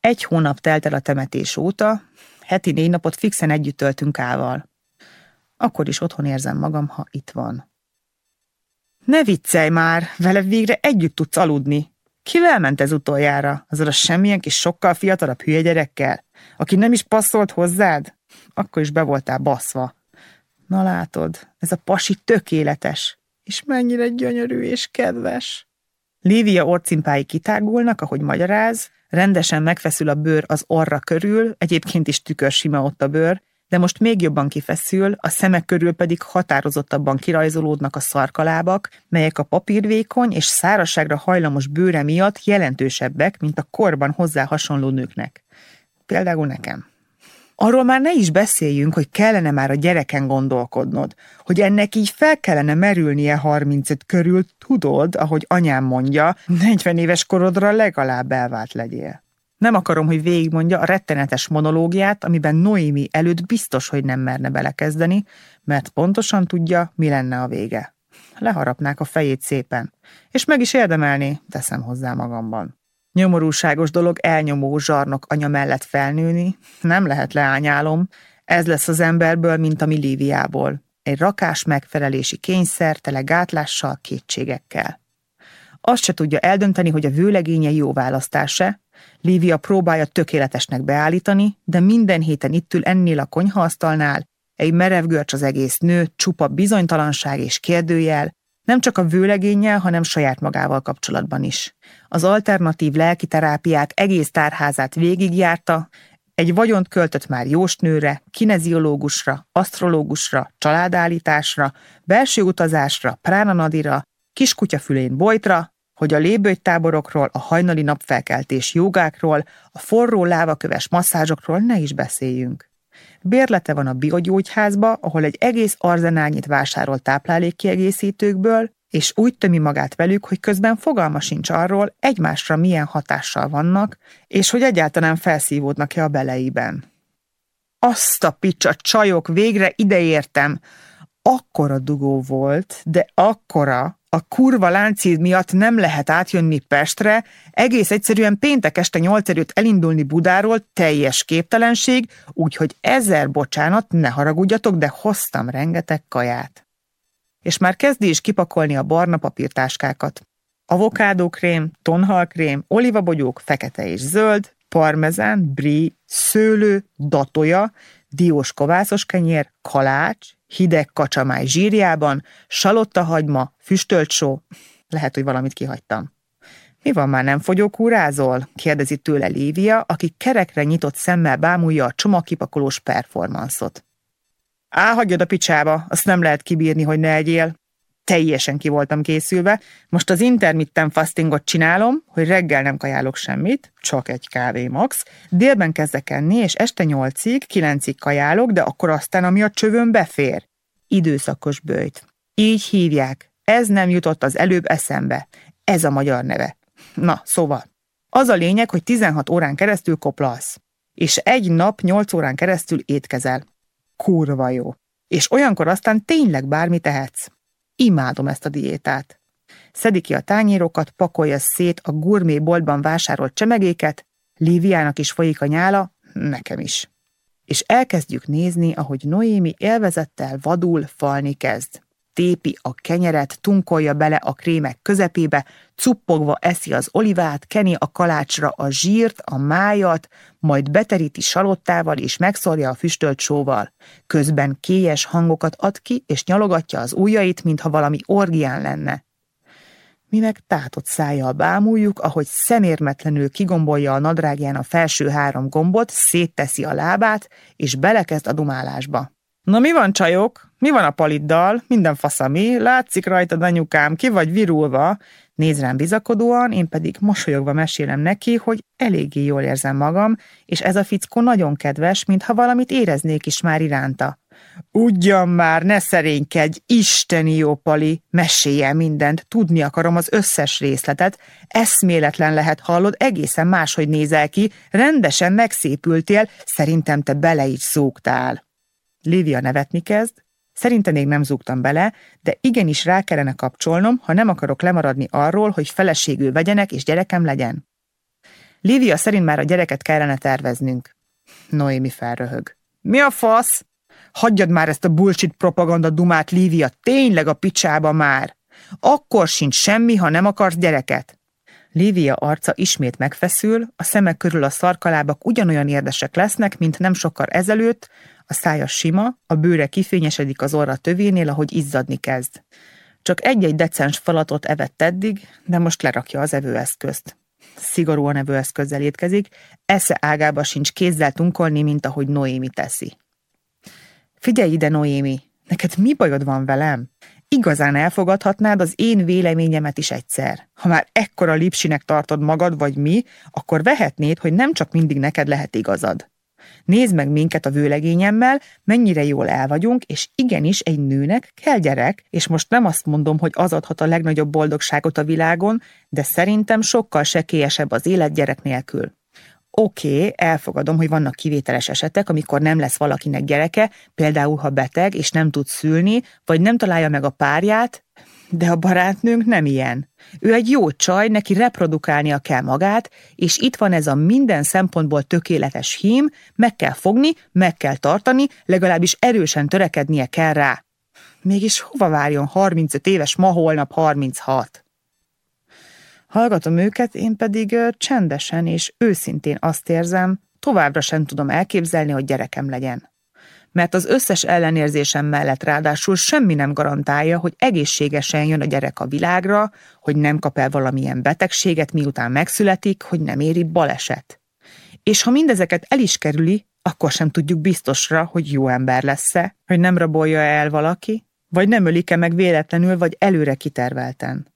Egy hónap telt el a temetés óta, heti négy napot fixen együtt töltünk Kával. Akkor is otthon érzem magam, ha itt van. Ne viccelj már, vele végre együtt tudsz aludni. Kivel ment ez utoljára? Azzal a semmilyen kis sokkal fiatalabb hülye gyerekkel? Aki nem is passzolt hozzád? Akkor is be voltál baszva. Na látod, ez a pasi tökéletes. És mennyire gyönyörű és kedves. Lívia orcimpái kitágulnak, ahogy magyaráz, rendesen megfeszül a bőr az orra körül, egyébként is tükör sima ott a bőr, de most még jobban kifeszül, a szemek körül pedig határozottabban kirajzolódnak a szarkalábak, melyek a papírvékony és szárazságra hajlamos bőre miatt jelentősebbek, mint a korban hozzá hasonló nőknek. Például nekem. Arról már ne is beszéljünk, hogy kellene már a gyereken gondolkodnod, hogy ennek így fel kellene merülnie 35 körül, tudod, ahogy anyám mondja, 40 éves korodra legalább elvált legyél. Nem akarom, hogy végigmondja a rettenetes monológiát, amiben Noémi előtt biztos, hogy nem merne belekezdeni, mert pontosan tudja, mi lenne a vége. Leharapnák a fejét szépen, és meg is érdemelni, teszem hozzá magamban. Nyomorúságos dolog elnyomó zsarnok anya mellett felnőni, nem lehet leányálom, ez lesz az emberből, mint a Milíviából. Egy rakás megfelelési kényszer, tele gátlással, kétségekkel. Azt se tudja eldönteni, hogy a vőlegénye jó választása, Lívia próbálja tökéletesnek beállítani, de minden héten itt ül ennél a konyhaasztalnál, egy merev görcs az egész nő, csupa bizonytalanság és kérdőjel, nem csak a vőlegénnyel, hanem saját magával kapcsolatban is. Az alternatív lelkiterápiák egész tárházát végigjárta, egy vagyont költött már jósnőre, kineziológusra, asztrológusra, családállításra, belső utazásra, pránanadira, kiskutyafülén bojtra, hogy a lébőgytáborokról, a hajnali napfelkeltés jogákról, a forró lávaköves masszázsokról ne is beszéljünk. Bérlete van a biogyógyházba, ahol egy egész arzenálnyit vásárol táplálékkiegészítőkből, és úgy tömi magát velük, hogy közben fogalma sincs arról, egymásra milyen hatással vannak, és hogy egyáltalán felszívódnak-e a beleiben. Azt a picsa csajok, végre ideértem! Akkora dugó volt, de akkora, a kurva láncid miatt nem lehet átjönni Pestre, egész egyszerűen péntek este nyolc előtt elindulni Budáról, teljes képtelenség, úgyhogy ezer bocsánat, ne haragudjatok, de hoztam rengeteg kaját. És már kezdi is kipakolni a barna papírtáskákat. Avokádókrém, tonhalkrém, olivabogyók, fekete és zöld, parmezán, brie, szőlő, datoja, diós kovászos kenyér, kalács, hideg kacsamáj zsírjában, salottahagyma, füstölt só. Lehet, hogy valamit kihagytam. Mi van már, nem fogyókúrázol? kérdezi tőle Lívia, aki kerekre nyitott szemmel bámulja a csomagkipakolós performanszot. Á, hagyjad a picsába, azt nem lehet kibírni, hogy ne egyél teljesen ki voltam készülve. Most az intermittent fastingot csinálom, hogy reggel nem kajálok semmit, csak egy kávé max, délben kezdek enni, és este nyolcig, kilencig kajálok, de akkor aztán, ami a csövön befér. Időszakos bőjt. Így hívják. Ez nem jutott az előbb eszembe. Ez a magyar neve. Na, szóval. Az a lényeg, hogy 16 órán keresztül koplalsz. És egy nap 8 órán keresztül étkezel. Kurva jó. És olyankor aztán tényleg bármi tehetsz. Imádom ezt a diétát. szedi ki a tányérokat, pakolja szét a gurmé boltban vásárolt csemegéket, Líviának is folyik a nyála, nekem is. És elkezdjük nézni, ahogy Noémi élvezettel vadul falni kezd tépi a kenyeret, tunkolja bele a krémek közepébe, cuppogva eszi az olivát, keni a kalácsra a zsírt, a májat, majd beteríti salottával és megszorja a füstölt sóval. Közben kélyes hangokat ad ki, és nyalogatja az ujjait, mintha valami orgián lenne. Mi meg tátott szájjal bámuljuk, ahogy szemérmetlenül kigombolja a nadrágján a felső három gombot, szétteszi a lábát, és belekezd a dumálásba. Na mi van, csajok? Mi van a paliddal? Minden faszami? Látszik rajtad, anyukám, ki vagy virulva? Néz rám bizakodóan, én pedig mosolyogva mesélem neki, hogy eléggé jól érzem magam, és ez a fickó nagyon kedves, mintha valamit éreznék is már iránta. Ugyan már, ne szerénykedj, isteni jó pali, mesélj mindent, tudni akarom az összes részletet, eszméletlen lehet hallod, egészen máshogy nézel ki, rendesen megszépültél, szerintem te bele is szúgtál. Lívia nevetni kezd, Szerintem még nem zúgtam bele, de igenis rá kellene kapcsolnom, ha nem akarok lemaradni arról, hogy feleségül vegyenek és gyerekem legyen. Lívia szerint már a gyereket kellene terveznünk. Noémi felröhög. Mi a fasz? Hagyjad már ezt a bullshit propaganda dumát, Lívia, tényleg a picsába már. Akkor sincs semmi, ha nem akarsz gyereket. Lívia arca ismét megfeszül, a szemek körül a szarkalábak ugyanolyan érdesek lesznek, mint nem sokkal ezelőtt, a szája sima, a bőre kifényesedik az orra tövénél, ahogy izzadni kezd. Csak egy-egy decens falatot evett eddig, de most lerakja az evőeszközt. Szigorúan evőeszközzel étkezik, esze ágába sincs kézzel tunkolni, mint ahogy Noémi teszi. Figyelj ide, Noémi, neked mi bajod van velem? Igazán elfogadhatnád az én véleményemet is egyszer. Ha már ekkora lipsinek tartod magad, vagy mi, akkor vehetnéd, hogy nem csak mindig neked lehet igazad. Nézd meg minket a vőlegényemmel, mennyire jól el vagyunk, és igenis egy nőnek kell gyerek, és most nem azt mondom, hogy az adhat a legnagyobb boldogságot a világon, de szerintem sokkal sekélyesebb az élet gyerek nélkül. Oké, okay, elfogadom, hogy vannak kivételes esetek, amikor nem lesz valakinek gyereke, például ha beteg és nem tud szülni, vagy nem találja meg a párját, de a barátnőnk nem ilyen. Ő egy jó csaj, neki reprodukálnia kell magát, és itt van ez a minden szempontból tökéletes hím, meg kell fogni, meg kell tartani, legalábbis erősen törekednie kell rá. Mégis hova várjon 35 éves, ma holnap 36? Hallgatom őket, én pedig csendesen és őszintén azt érzem, továbbra sem tudom elképzelni, hogy gyerekem legyen mert az összes ellenérzésem mellett ráadásul semmi nem garantálja, hogy egészségesen jön a gyerek a világra, hogy nem kap el valamilyen betegséget, miután megszületik, hogy nem éri baleset. És ha mindezeket el is kerüli, akkor sem tudjuk biztosra, hogy jó ember lesz-e, hogy nem rabolja el valaki, vagy nem ölik-e meg véletlenül, vagy előre kitervelten.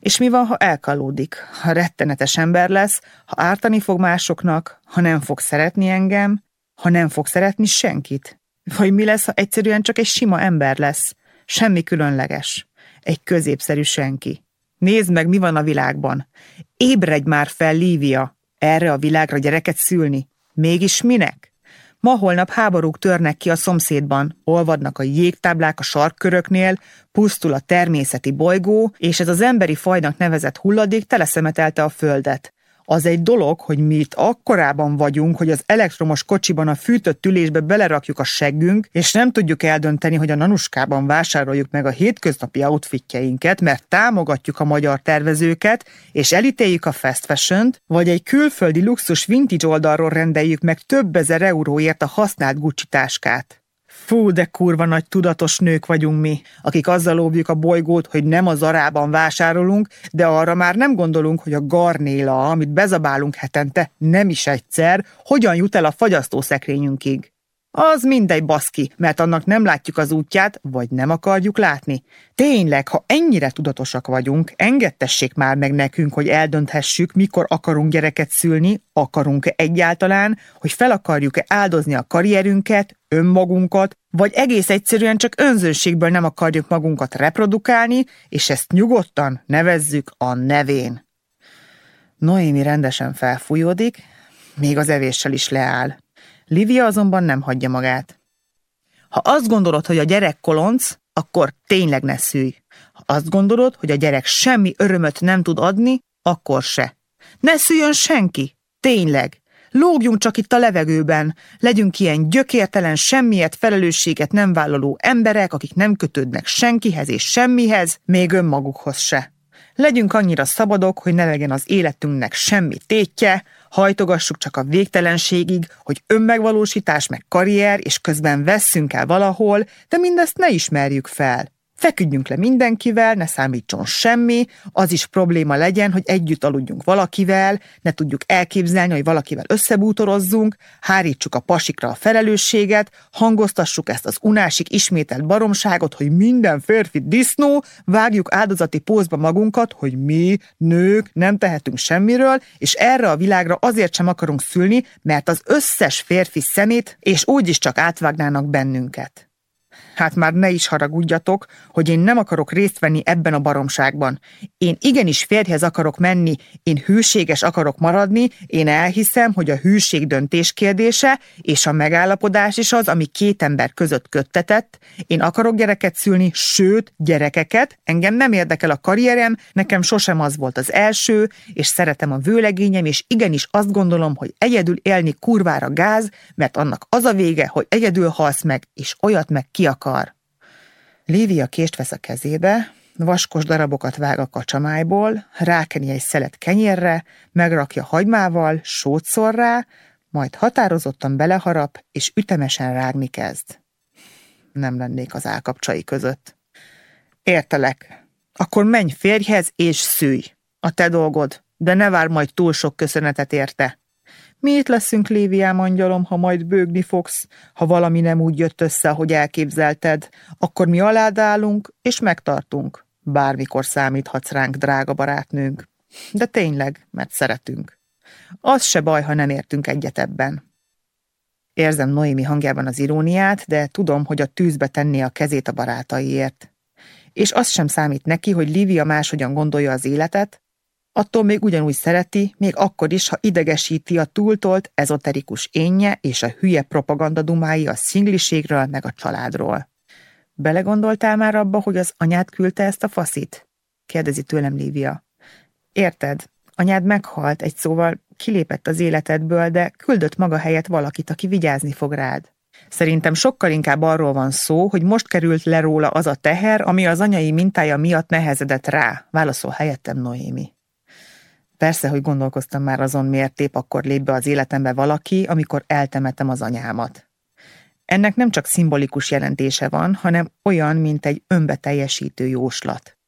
És mi van, ha elkalódik, ha rettenetes ember lesz, ha ártani fog másoknak, ha nem fog szeretni engem, ha nem fog szeretni senkit? Vagy mi lesz, ha egyszerűen csak egy sima ember lesz? Semmi különleges. Egy középszerű senki. Nézd meg, mi van a világban. Ébredj már fel, Lívia, erre a világra gyereket szülni. Mégis minek? Ma-holnap háborúk törnek ki a szomszédban, olvadnak a jégtáblák a sarkköröknél, pusztul a természeti bolygó, és ez az emberi fajnak nevezett hulladék teleszemetelte a földet. Az egy dolog, hogy mi itt akkorában vagyunk, hogy az elektromos kocsiban a fűtött ülésbe belerakjuk a seggünk, és nem tudjuk eldönteni, hogy a nanuskában vásároljuk meg a hétköznapi outfitjeinket, mert támogatjuk a magyar tervezőket, és elítéljük a fast fashion vagy egy külföldi luxus vintage oldalról rendeljük meg több ezer euróért a használt Gucci táskát. Fú, de kurva nagy tudatos nők vagyunk mi, akik azzal óvjuk a bolygót, hogy nem az arában vásárolunk, de arra már nem gondolunk, hogy a garnéla, amit bezabálunk hetente, nem is egyszer, hogyan jut el a fagyasztószekrényünkig. Az mindegy baszki, mert annak nem látjuk az útját, vagy nem akarjuk látni. Tényleg, ha ennyire tudatosak vagyunk, engedtessék már meg nekünk, hogy eldönthessük, mikor akarunk gyereket szülni, akarunk-e egyáltalán, hogy fel akarjuk-e áldozni a karrierünket, önmagunkat, vagy egész egyszerűen csak önzőségből nem akarjuk magunkat reprodukálni, és ezt nyugodtan nevezzük a nevén. Noémi rendesen felfújódik, még az evéssel is leáll. Livia azonban nem hagyja magát. Ha azt gondolod, hogy a gyerek kolonc, akkor tényleg ne szülj. Ha azt gondolod, hogy a gyerek semmi örömöt nem tud adni, akkor se. Ne szüljön senki! Tényleg! Lógjunk csak itt a levegőben, legyünk ilyen gyökértelen, semmiért felelősséget nem vállaló emberek, akik nem kötődnek senkihez és semmihez, még önmagukhoz se. Legyünk annyira szabadok, hogy ne legyen az életünknek semmi tétje, hajtogassuk csak a végtelenségig, hogy önmegvalósítás meg karrier, és közben vesszünk el valahol, de mindezt ne ismerjük fel. Feküdjünk le mindenkivel, ne számítson semmi, az is probléma legyen, hogy együtt aludjunk valakivel, ne tudjuk elképzelni, hogy valakivel összebútorozzunk, hárítsuk a pasikra a felelősséget, hangoztassuk ezt az unásik ismételt baromságot, hogy minden férfi disznó, vágjuk áldozati pózba magunkat, hogy mi, nők, nem tehetünk semmiről, és erre a világra azért sem akarunk szülni, mert az összes férfi szemét, és úgyis csak átvágnának bennünket. Hát már ne is haragudjatok, hogy én nem akarok részt venni ebben a baromságban. Én igenis férjhez akarok menni, én hűséges akarok maradni, én elhiszem, hogy a hűség döntés kérdése, és a megállapodás is az, ami két ember között köttetett. Én akarok gyereket szülni, sőt, gyerekeket. Engem nem érdekel a karrierem, nekem sosem az volt az első, és szeretem a vőlegényem, és igenis azt gondolom, hogy egyedül élni kurvára gáz, mert annak az a vége, hogy egyedül halsz meg, és olyat meg ki akar akar. Lívia kést vesz a kezébe, vaskos darabokat vág a kacsamájból, rákeni egy szelet kenyérre, megrakja hagymával, sót szor rá, majd határozottan beleharap, és ütemesen rágni kezd. Nem lennék az állkapcsai között. Értelek. Akkor menj férjhez és szűj. A te dolgod, de ne vár majd túl sok köszönetet érte. Mi itt leszünk, Léviám angyalom, ha majd bőgni fogsz, ha valami nem úgy jött össze, ahogy elképzelted, akkor mi alád állunk, és megtartunk. Bármikor számíthatsz ránk, drága barátnőnk. De tényleg, mert szeretünk. Az se baj, ha nem értünk egyet ebben. Érzem Noémi hangjában az iróniát, de tudom, hogy a tűzbe tenné a kezét a barátaiért. És az sem számít neki, hogy Lívia máshogyan gondolja az életet, attól még ugyanúgy szereti, még akkor is, ha idegesíti a túltolt, ezoterikus énje és a hülye propaganda dumái a szingliségről meg a családról. Belegondoltál már abba, hogy az anyád küldte ezt a faszit? kérdezi tőlem Lívia. Érted, anyád meghalt, egy szóval kilépett az életedből, de küldött maga helyett valakit, aki vigyázni fog rád. Szerintem sokkal inkább arról van szó, hogy most került le róla az a teher, ami az anyai mintája miatt nehezedett rá, válaszol helyettem Noémi. Persze, hogy gondolkoztam már azon, miért épp akkor lép be az életembe valaki, amikor eltemetem az anyámat. Ennek nem csak szimbolikus jelentése van, hanem olyan, mint egy önbeteljesítő jóslat.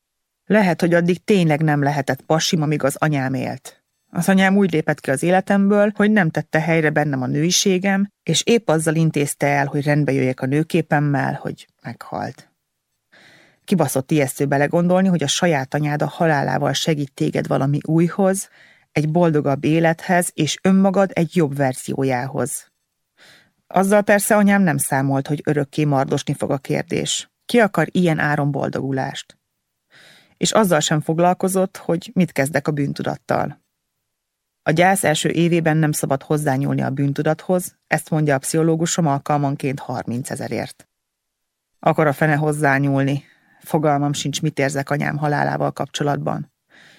Lehet, hogy addig tényleg nem lehetett pasim, amíg az anyám élt. Az anyám úgy lépett ki az életemből, hogy nem tette helyre bennem a nőiségem, és épp azzal intézte el, hogy rendbe jöjjek a nőképemmel, hogy meghalt. Kibaszott ijesztő belegondolni, hogy a saját anyád a halálával segít téged valami újhoz, egy boldogabb élethez, és önmagad egy jobb verziójához. Azzal persze anyám nem számolt, hogy örökké mardosni fog a kérdés. Ki akar ilyen áron boldogulást? És azzal sem foglalkozott, hogy mit kezdek a bűntudattal. A gyász első évében nem szabad hozzányúlni a bűntudathoz, ezt mondja a pszichológusom alkalmanként 30 ezerért. Akar a fene hozzányúlni, Fogalmam sincs, mit érzek anyám halálával kapcsolatban.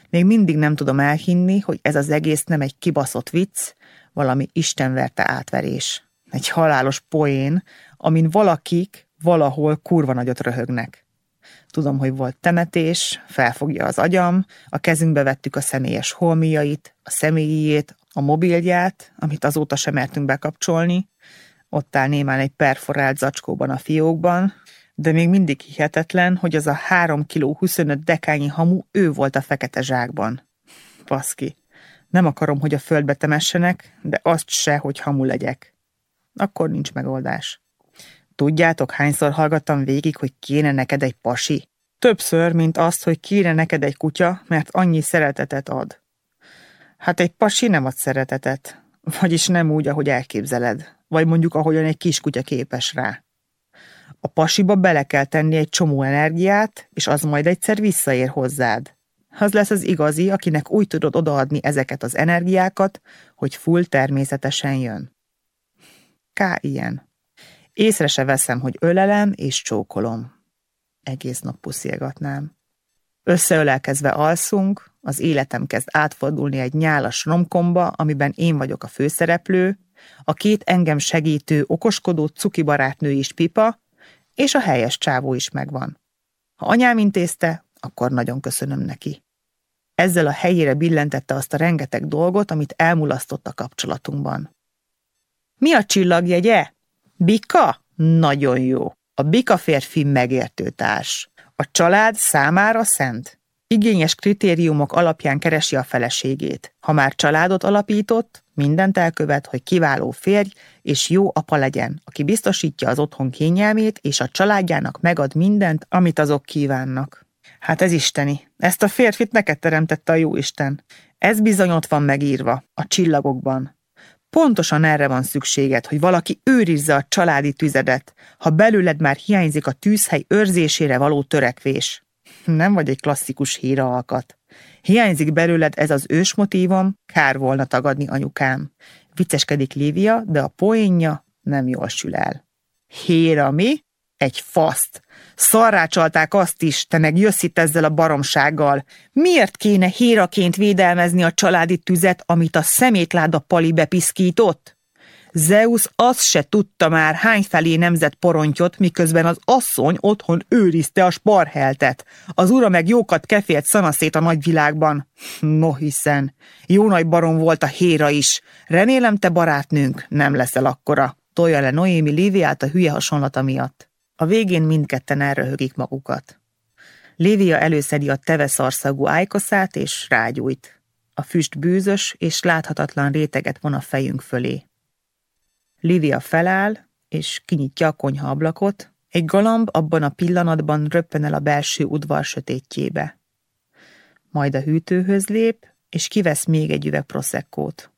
Még mindig nem tudom elhinni, hogy ez az egész nem egy kibaszott vicc, valami istenverte átverés. Egy halálos poén, amin valakik valahol kurva nagyot röhögnek. Tudom, hogy volt temetés, felfogja az agyam, a kezünkbe vettük a személyes holmiait, a személyét, a mobilját, amit azóta sem mertünk bekapcsolni. Ott áll némán egy perforált zacskóban a fiókban, de még mindig hihetetlen, hogy az a 3 kg 25 dekányi hamu ő volt a fekete zsákban. Paszki. Nem akarom, hogy a földbe temessenek, de azt se, hogy hamu legyek. Akkor nincs megoldás. Tudjátok, hányszor hallgattam végig, hogy kéne neked egy pasi? Többször, mint azt, hogy kéne neked egy kutya, mert annyi szeretetet ad. Hát egy pasi nem ad szeretetet, vagyis nem úgy, ahogy elképzeled, vagy mondjuk ahogyan egy kiskutya képes rá. A pasiba bele kell tenni egy csomó energiát, és az majd egyszer visszaér hozzád. Az lesz az igazi, akinek úgy tudod odaadni ezeket az energiákat, hogy full természetesen jön. K. ilyen. Észre se veszem, hogy ölelem és csókolom. Egész nap puszilgatnám. Összeölelkezve alszunk, az életem kezd átfordulni egy nyálas romkomba, amiben én vagyok a főszereplő, a két engem segítő, okoskodó cuki barátnő is pipa, és a helyes csávó is megvan. Ha anyám intézte, akkor nagyon köszönöm neki. Ezzel a helyére billentette azt a rengeteg dolgot, amit elmulasztott a kapcsolatunkban. Mi a csillagjegye? Bika? Nagyon jó. A bika férfi megértő társ. A család számára szent. Igényes kritériumok alapján keresi a feleségét. Ha már családot alapított, mindent elkövet, hogy kiváló férj és jó apa legyen, aki biztosítja az otthon kényelmét, és a családjának megad mindent, amit azok kívánnak. Hát ez isteni. Ezt a férfit neked teremtette a jóisten. Ez bizony ott van megírva, a csillagokban. Pontosan erre van szükséged, hogy valaki őrizze a családi tüzedet, ha belőled már hiányzik a tűzhely őrzésére való törekvés. Nem vagy egy klasszikus híralkat. Hiányzik belőled ez az ősmotívom, kár volna tagadni anyukám. Vicceskedik Lívia, de a poénja nem jól sül el. Héra mi? Egy faszt. Szarrácsalták azt is, te meg jössz itt ezzel a baromsággal. Miért kéne héraként védelmezni a családi tüzet, amit a szemétláda pali bepiszkított? Zeus azt se tudta már, hányfelé nemzett porontyot, miközben az asszony otthon őrizte a sparheltet. Az ura meg jókat kefélt szanaszét a nagyvilágban. No hiszen, jó nagy barom volt a héra is. Remélem te barátnőnk nem leszel akkora. Tolja le Noémi Líviát a hülye hasonlata miatt. A végén mindketten elröhögik magukat. Lévia előszedi a teveszarszagú ájkoszát és rágyújt. A füst bűzös és láthatatlan réteget von a fejünk fölé. Lívia feláll, és kinyitja a konyha ablakot, egy galamb abban a pillanatban röppen el a belső udvar sötétjébe. Majd a hűtőhöz lép, és kivesz még egy üveg proszekkót.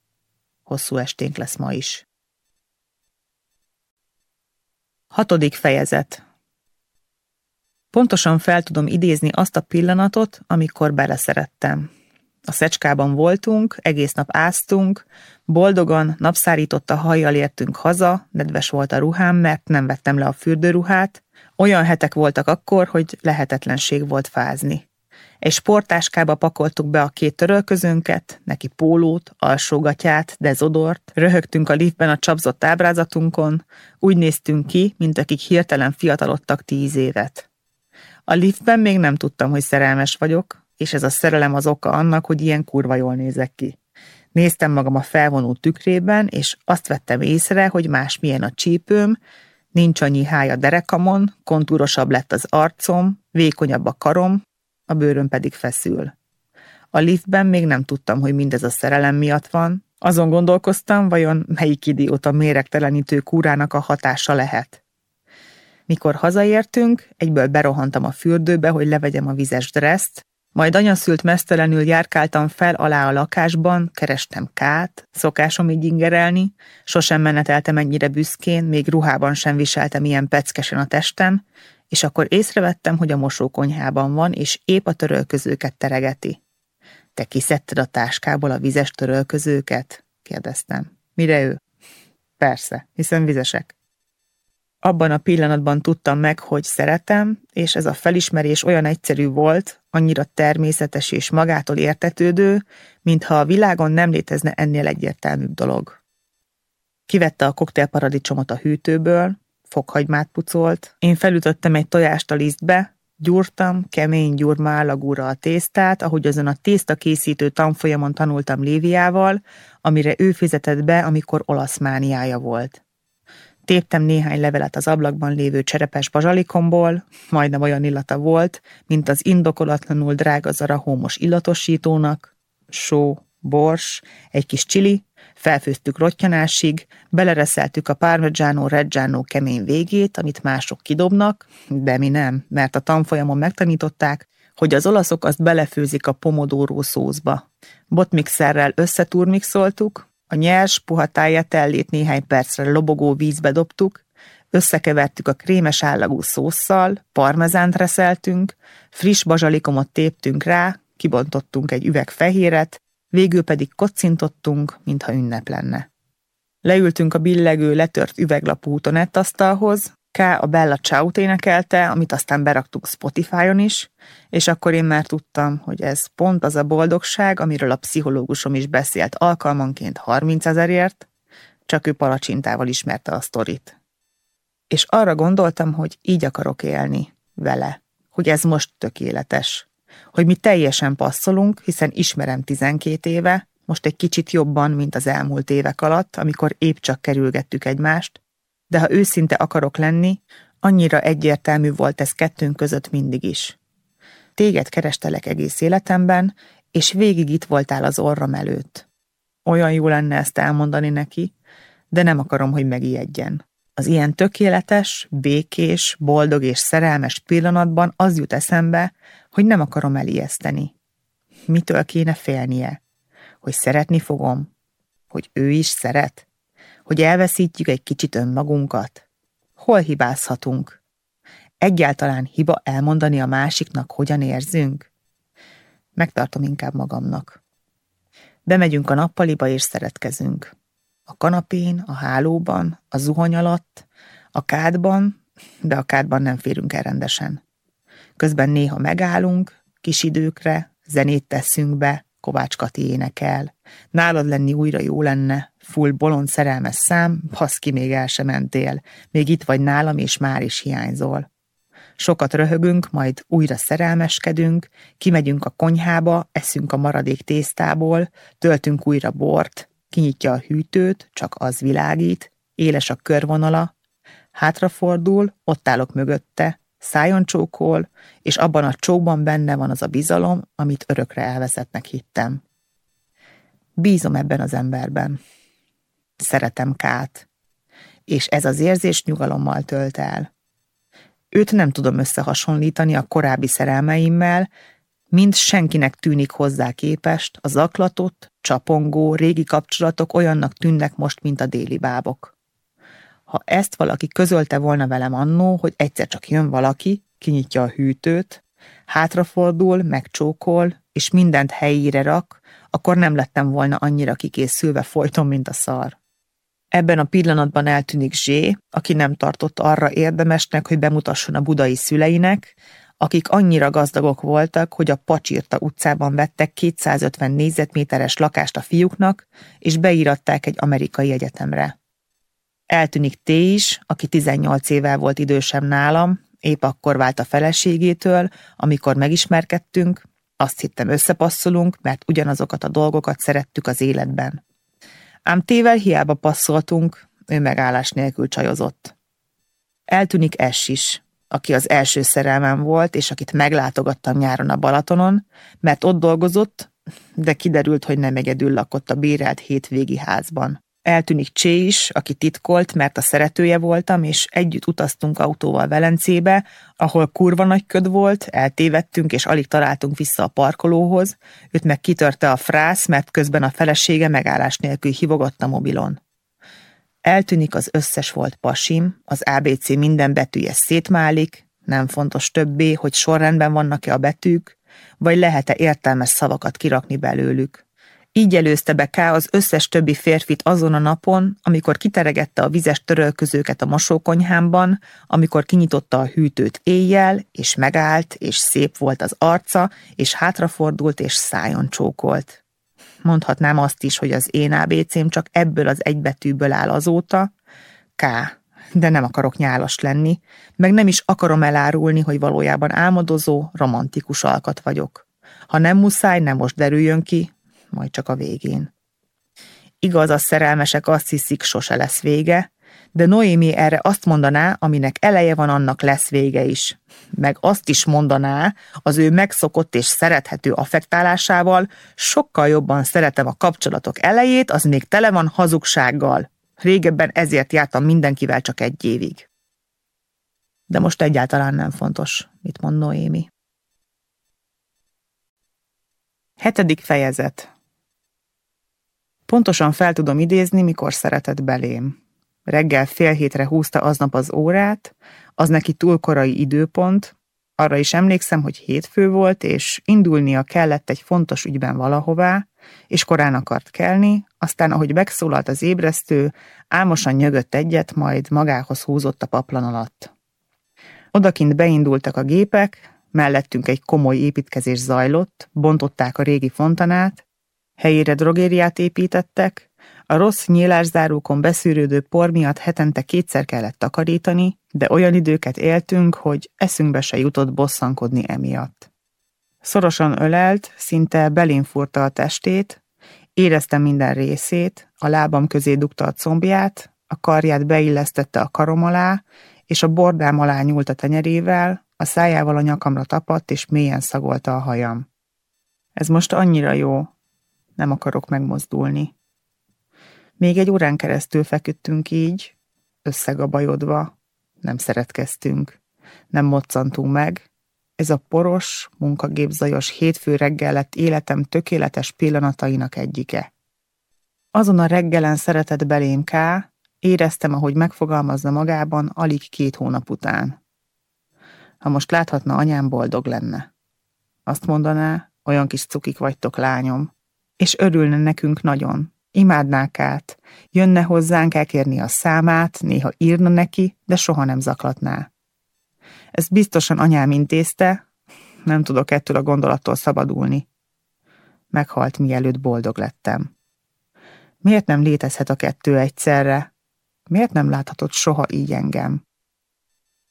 Hosszú esténk lesz ma is. Hatodik fejezet Pontosan fel tudom idézni azt a pillanatot, amikor beleszerettem. A szecskában voltunk, egész nap áztunk, boldogan, napszárította hajjal értünk haza, nedves volt a ruhám, mert nem vettem le a fürdőruhát, olyan hetek voltak akkor, hogy lehetetlenség volt fázni. Egy sportáskába pakoltuk be a két törölközőnket, neki pólót, alsógatyát, dezodort, röhögtünk a liftben a csapzott ábrázatunkon, úgy néztünk ki, mint akik hirtelen fiatalodtak tíz évet. A liftben még nem tudtam, hogy szerelmes vagyok, és ez a szerelem az oka annak, hogy ilyen kurva jól nézek ki. Néztem magam a felvonó tükrében, és azt vettem észre, hogy más milyen a csípőm, nincs annyi háj derekamon, kontúrosabb lett az arcom, vékonyabb a karom, a bőröm pedig feszül. A liftben még nem tudtam, hogy mindez a szerelem miatt van. Azon gondolkoztam, vajon melyik idióta méregtelenítő kúrának a hatása lehet. Mikor hazaértünk, egyből berohantam a fürdőbe, hogy levegyem a vizes dreszt, majd anyaszült mesztelenül járkáltam fel alá a lakásban, kerestem kát, szokásom így ingerelni, sosem meneteltem ennyire büszkén, még ruhában sem viseltem ilyen peckesen a testem, és akkor észrevettem, hogy a mosókonyhában van, és épp a törölközőket teregeti. Te kiszedted a táskából a vizes törölközőket? kérdeztem. Mire ő? Persze, hiszen vizesek. Abban a pillanatban tudtam meg, hogy szeretem, és ez a felismerés olyan egyszerű volt, annyira természetes és magától értetődő, mintha a világon nem létezne ennél egyértelműbb dolog. Kivette a koktélparadicsomot a hűtőből, fokhagymát pucolt, én felütöttem egy tojást a lisztbe, gyúrtam, kemény gyurma állagúra a tésztát, ahogy azon a tészta készítő tanfolyamon tanultam Léviával, amire ő fizetett be, amikor olasz mániája volt. Téptem néhány levelet az ablakban lévő cserepes bazsalikomból, majdnem olyan illata volt, mint az indokolatlanul drága zarahómos illatosítónak, só, bors, egy kis csili, felfőztük rottyanásig, belereszeltük a parmigiano reggiano kemény végét, amit mások kidobnak, de mi nem, mert a tanfolyamon megtanították, hogy az olaszok azt belefőzik a pomodóró szózba. Botmixerrel összeturmixoltuk, a nyers, puha tájatellét néhány percre lobogó vízbe dobtuk, összekevertük a krémes állagú szószal, parmezánt reszeltünk, friss bazsalikomot téptünk rá, kibontottunk egy üveg fehéret, végül pedig kocintottunk, mintha ünnep lenne. Leültünk a billegő, letört üveglapú tonetasztalhoz, K. a Bella ciao énekelte, amit aztán beraktuk Spotify-on is, és akkor én már tudtam, hogy ez pont az a boldogság, amiről a pszichológusom is beszélt alkalmanként 30 ezerért, csak ő palacsintával ismerte a sztorit. És arra gondoltam, hogy így akarok élni vele, hogy ez most tökéletes, hogy mi teljesen passzolunk, hiszen ismerem 12 éve, most egy kicsit jobban, mint az elmúlt évek alatt, amikor épp csak kerülgettük egymást, de ha őszinte akarok lenni, annyira egyértelmű volt ez kettőnk között mindig is. Téged kerestelek egész életemben, és végig itt voltál az orram előtt. Olyan jó lenne ezt elmondani neki, de nem akarom, hogy megijedjen. Az ilyen tökéletes, békés, boldog és szerelmes pillanatban az jut eszembe, hogy nem akarom elijeszteni. Mitől kéne félnie? Hogy szeretni fogom? Hogy ő is szeret? Hogy elveszítjük egy kicsit önmagunkat? Hol hibázhatunk? Egyáltalán hiba elmondani a másiknak, hogyan érzünk? Megtartom inkább magamnak. Bemegyünk a nappaliba és szeretkezünk. A kanapén, a hálóban, a zuhany alatt, a kádban, de a kádban nem férünk el rendesen. Közben néha megállunk, kis időkre, zenét teszünk be, Kovács Kati énekel. Nálad lenni újra jó lenne, full bolond szerelmes szám, baszki még el sem mentél, még itt vagy nálam, és már is hiányzol. Sokat röhögünk, majd újra szerelmeskedünk, kimegyünk a konyhába, eszünk a maradék tésztából, töltünk újra bort, kinyitja a hűtőt, csak az világít, éles a körvonala, hátrafordul, ott állok mögötte, szájon csókol, és abban a csókban benne van az a bizalom, amit örökre elveszettnek hittem. Bízom ebben az emberben. Szeretem Kát, és ez az érzés nyugalommal tölt el. Őt nem tudom összehasonlítani a korábbi szerelmeimmel, mind senkinek tűnik hozzá képest, az aklatott, csapongó, régi kapcsolatok olyannak tűnnek most, mint a déli bábok. Ha ezt valaki közölte volna velem annó, hogy egyszer csak jön valaki, kinyitja a hűtőt, hátrafordul, megcsókol, és mindent helyére rak, akkor nem lettem volna annyira kikészülve folyton, mint a szar. Ebben a pillanatban eltűnik Zsé, aki nem tartott arra érdemesnek, hogy bemutasson a budai szüleinek, akik annyira gazdagok voltak, hogy a Pacsirta utcában vettek 250 négyzetméteres lakást a fiúknak, és beíratták egy amerikai egyetemre. Eltűnik T is, aki 18 évvel volt idősebb nálam, épp akkor vált a feleségétől, amikor megismerkedtünk, azt hittem összepasszolunk, mert ugyanazokat a dolgokat szerettük az életben. Ám tével hiába passzoltunk, ő megállás nélkül csajozott. Eltűnik Es is, aki az első szerelmem volt, és akit meglátogattam nyáron a Balatonon, mert ott dolgozott, de kiderült, hogy nem egyedül lakott a bérelt hétvégi házban. Eltűnik Csé is, aki titkolt, mert a szeretője voltam, és együtt utaztunk autóval Velencébe, ahol kurva nagy köd volt, eltévedtünk, és alig találtunk vissza a parkolóhoz, őt meg kitörte a frász, mert közben a felesége megállás nélkül hívogott a mobilon. Eltűnik az összes volt pasim, az ABC minden betűje szétmálik, nem fontos többé, hogy sorrendben vannak-e a betűk, vagy lehet-e értelmes szavakat kirakni belőlük. Így előzte be K. az összes többi férfit azon a napon, amikor kiteregette a vizes törölközőket a mosókonyhámban, amikor kinyitotta a hűtőt éjjel, és megállt, és szép volt az arca, és hátrafordult, és szájon csókolt. Mondhatnám azt is, hogy az én ABC-m csak ebből az egybetűből áll azóta, K. De nem akarok nyálas lenni, meg nem is akarom elárulni, hogy valójában álmodozó, romantikus alkat vagyok. Ha nem muszáj, nem most derüljön ki, majd csak a végén. Igaz, a szerelmesek azt hiszik, sose lesz vége, de Noémi erre azt mondaná, aminek eleje van, annak lesz vége is. Meg azt is mondaná, az ő megszokott és szerethető affektálásával, sokkal jobban szeretem a kapcsolatok elejét, az még tele van hazugsággal. Régebben ezért jártam mindenkivel csak egy évig. De most egyáltalán nem fontos, mit mond Noémi. Hetedik fejezet Pontosan fel tudom idézni, mikor szeretett belém. Reggel fél hétre húzta aznap az órát, az neki túl korai időpont, arra is emlékszem, hogy hétfő volt, és indulnia kellett egy fontos ügyben valahová, és korán akart kelni, aztán ahogy megszólalt az ébresztő, álmosan nyögött egyet, majd magához húzott a paplan alatt. Odakint beindultak a gépek, mellettünk egy komoly építkezés zajlott, bontották a régi fontanát, helyére drogériát építettek, a rossz nyílászárókon beszűrődő por miatt hetente kétszer kellett takarítani, de olyan időket éltünk, hogy eszünkbe se jutott bosszankodni emiatt. Szorosan ölelt, szinte belén furta a testét, éreztem minden részét, a lábam közé dugta a combját, a karját beillesztette a karom alá, és a bordám alá nyúlt a tenyerével, a szájával a nyakamra tapadt, és mélyen szagolta a hajam. Ez most annyira jó, nem akarok megmozdulni. Még egy órán keresztül feküdtünk így, összegabajodva, nem szeretkeztünk, nem moccantunk meg. Ez a poros, munkagépzajos hétfő reggel lett életem tökéletes pillanatainak egyike. Azon a reggelen szeretett belém Ká, éreztem, ahogy megfogalmazza magában alig két hónap után. Ha most láthatna, anyám boldog lenne. Azt mondaná, olyan kis cukik vagytok, lányom, és örülne nekünk nagyon, Imádnák át, jönne hozzánk elkérni a számát, néha írna neki, de soha nem zaklatná. Ezt biztosan anyám intézte, nem tudok ettől a gondolattól szabadulni. Meghalt, mielőtt boldog lettem. Miért nem létezhet a kettő egyszerre? Miért nem láthatott soha így engem?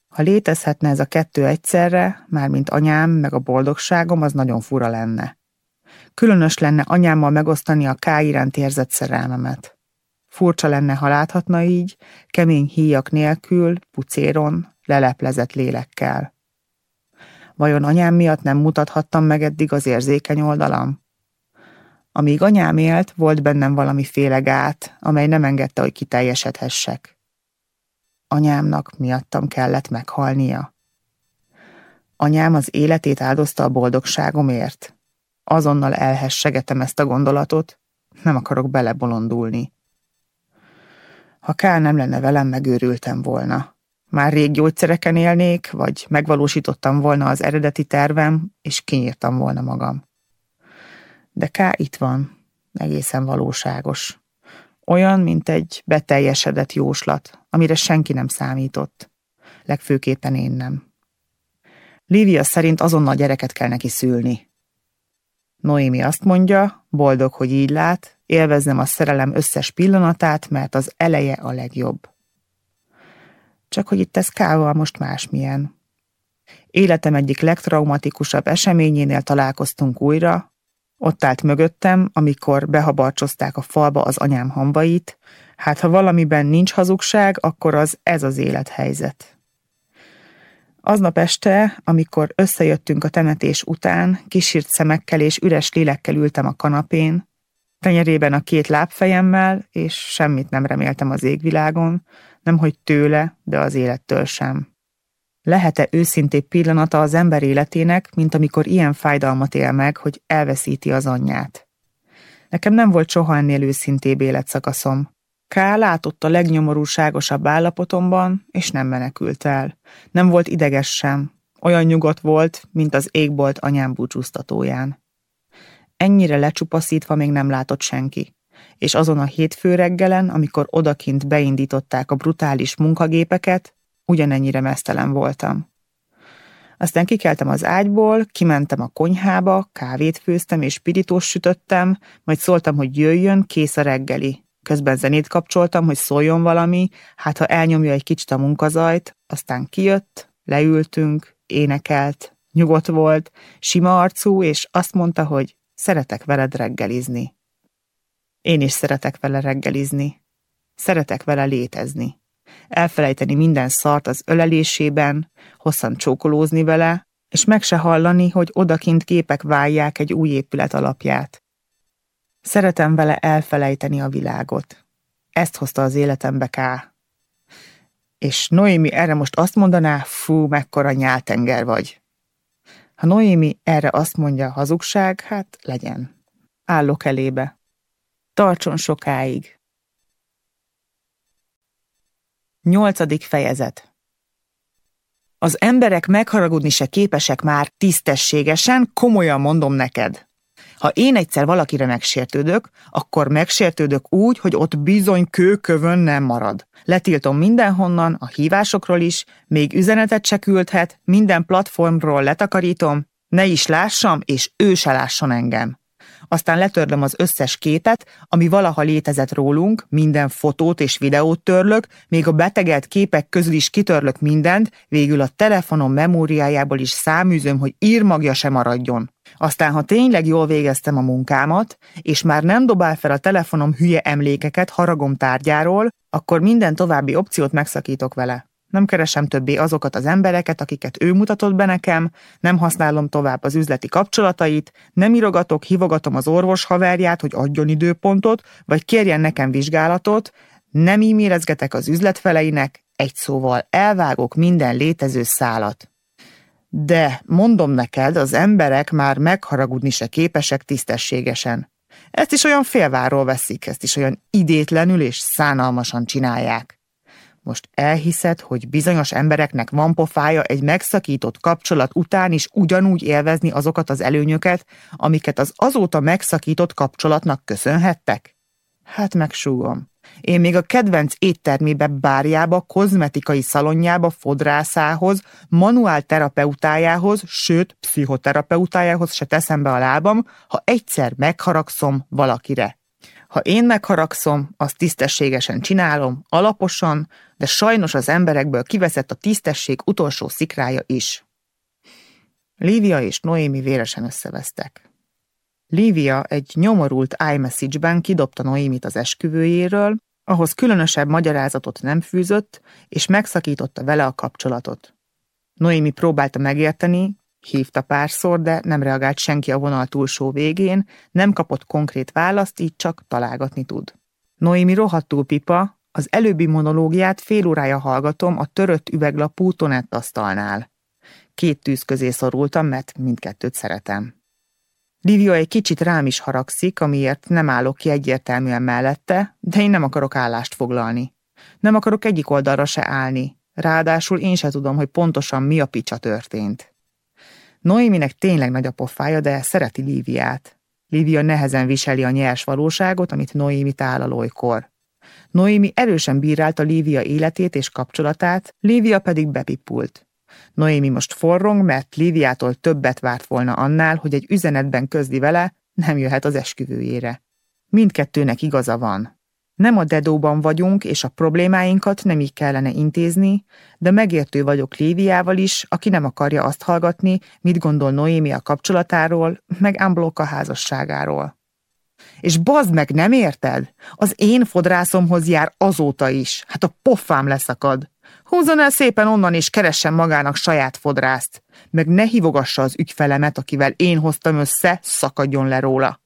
Ha létezhetne ez a kettő egyszerre, mármint anyám meg a boldogságom, az nagyon fura lenne. Különös lenne anyámmal megosztani a K iránt érzett szerelmemet. Furcsa lenne, ha láthatna így, kemény híjak nélkül, pucéron, leleplezett lélekkel. Vajon anyám miatt nem mutathattam meg eddig az érzékeny oldalam? Amíg anyám élt, volt bennem valamiféle gát, amely nem engedte, hogy kiteljesedhessek. Anyámnak miattam kellett meghalnia. Anyám az életét áldozta a boldogságomért. Azonnal elhessegetem ezt a gondolatot, nem akarok belebolondulni. Ha Kál nem lenne velem, megőrültem volna. Már rég gyógyszereken élnék, vagy megvalósítottam volna az eredeti tervem, és kinyírtam volna magam. De Ká itt van, egészen valóságos. Olyan, mint egy beteljesedett jóslat, amire senki nem számított. Legfőképpen én nem. Lívia szerint azonnal gyereket kell neki szülni. Noémi azt mondja, boldog, hogy így lát, élveznem a szerelem összes pillanatát, mert az eleje a legjobb. Csak hogy itt ez Kával most másmilyen. Életem egyik legtraumatikusabb eseményénél találkoztunk újra, ott állt mögöttem, amikor behabarcsozták a falba az anyám hambait, hát ha valamiben nincs hazugság, akkor az ez az élethelyzet. Aznap este, amikor összejöttünk a temetés után, kisírt szemekkel és üres lélekkel ültem a kanapén, tenyerében a két lábfejemmel, és semmit nem reméltem az égvilágon, nemhogy tőle, de az élettől sem. Lehet-e őszintébb pillanata az ember életének, mint amikor ilyen fájdalmat él meg, hogy elveszíti az anyját? Nekem nem volt soha ennél őszintébb életszakaszom. K. látott a legnyomorúságosabb állapotomban, és nem menekült el. Nem volt ideges sem. Olyan nyugodt volt, mint az égbolt anyám búcsúztatóján. Ennyire lecsupaszítva még nem látott senki. És azon a hétfő reggelen, amikor odakint beindították a brutális munkagépeket, ugyanennyire mesztelen voltam. Aztán kikeltem az ágyból, kimentem a konyhába, kávét főztem és pirítós sütöttem, majd szóltam, hogy jöjjön, kész a reggeli. Közben zenét kapcsoltam, hogy szóljon valami, hát ha elnyomja egy kicsit a munkazajt, aztán kijött, leültünk, énekelt, nyugodt volt, sima arcú, és azt mondta, hogy szeretek veled reggelizni. Én is szeretek vele reggelizni. Szeretek vele létezni. Elfelejteni minden szart az ölelésében, hosszan csókolózni vele, és meg se hallani, hogy odakint képek válják egy új épület alapját. Szeretem vele elfelejteni a világot. Ezt hozta az életembe Ká. És Noémi erre most azt mondaná, fú, mekkora nyáltenger vagy. Ha Noémi erre azt mondja hazugság, hát legyen. Állok elébe. Tartson sokáig. Nyolcadik fejezet Az emberek megharagudni se képesek már tisztességesen, komolyan mondom neked. Ha én egyszer valakire megsértődök, akkor megsértődök úgy, hogy ott bizony kőkövön nem marad. Letiltom mindenhonnan, a hívásokról is, még üzenetet se küldhet, minden platformról letakarítom, ne is lássam, és ő se lásson engem aztán letörlöm az összes képet, ami valaha létezett rólunk, minden fotót és videót törlök, még a betegelt képek közül is kitörlök mindent, végül a telefonom memóriájából is száműzöm, hogy írmagja se maradjon. Aztán, ha tényleg jól végeztem a munkámat, és már nem dobál fel a telefonom hülye emlékeket haragom tárgyáról, akkor minden további opciót megszakítok vele. Nem keresem többé azokat az embereket, akiket ő mutatott be nekem, nem használom tovább az üzleti kapcsolatait, nem írogatok, hívogatom az orvos haverját, hogy adjon időpontot, vagy kérjen nekem vizsgálatot, nem e-mailezgetek az üzletfeleinek, egy szóval elvágok minden létező szálat. De, mondom neked, az emberek már megharagudni se képesek tisztességesen. Ezt is olyan félváról veszik, ezt is olyan idétlenül és szánalmasan csinálják. Most elhiszed, hogy bizonyos embereknek van pofája egy megszakított kapcsolat után is ugyanúgy élvezni azokat az előnyöket, amiket az azóta megszakított kapcsolatnak köszönhettek? Hát megsúgom. Én még a kedvenc éttermébe, bárjába, kozmetikai szalonjába, fodrászához, manuál terapeutájához, sőt, pszichoterapeutájához se teszem be a lábam, ha egyszer megharagszom valakire. Ha én megharagszom, azt tisztességesen csinálom, alaposan, de sajnos az emberekből kiveszett a tisztesség utolsó szikrája is. Lívia és Noémi véresen összevesztek. Lívia egy nyomorult iMessage-ben kidobta Noémit az esküvőjéről, ahhoz különösebb magyarázatot nem fűzött, és megszakította vele a kapcsolatot. Noémi próbálta megérteni, Hívta párszor, de nem reagált senki a vonal túlsó végén, nem kapott konkrét választ, így csak találgatni tud. Noémi rohadtul pipa, az előbbi monológiát fél órája hallgatom a törött üveglapú tonett asztalnál. Két tűz közé szorultam, mert mindkettőt szeretem. Livia egy kicsit rám is haragszik, amiért nem állok ki egyértelműen mellette, de én nem akarok állást foglalni. Nem akarok egyik oldalra se állni. Ráadásul én se tudom, hogy pontosan mi a picsa történt. Noéminek tényleg nagy a pofája, de szereti Líviát. Lívia nehezen viseli a nyers valóságot, amit Noémi tállal olykor. Noémi erősen bírálta Lívia életét és kapcsolatát, Lívia pedig bepipult. Noémi most forrong, mert Líviától többet várt volna annál, hogy egy üzenetben közdi vele, nem jöhet az esküvőjére. Mindkettőnek igaza van. Nem a dedóban vagyunk, és a problémáinkat nem így kellene intézni, de megértő vagyok Léviával is, aki nem akarja azt hallgatni, mit gondol Noémi a kapcsolatáról, meg Amblok a házasságáról. És bazd meg, nem érted? Az én fodrászomhoz jár azóta is. Hát a pofám leszakad. Húzzon el szépen onnan, és keressen magának saját fodrászt. Meg ne hívogassa az ügyfelemet, akivel én hoztam össze, szakadjon le róla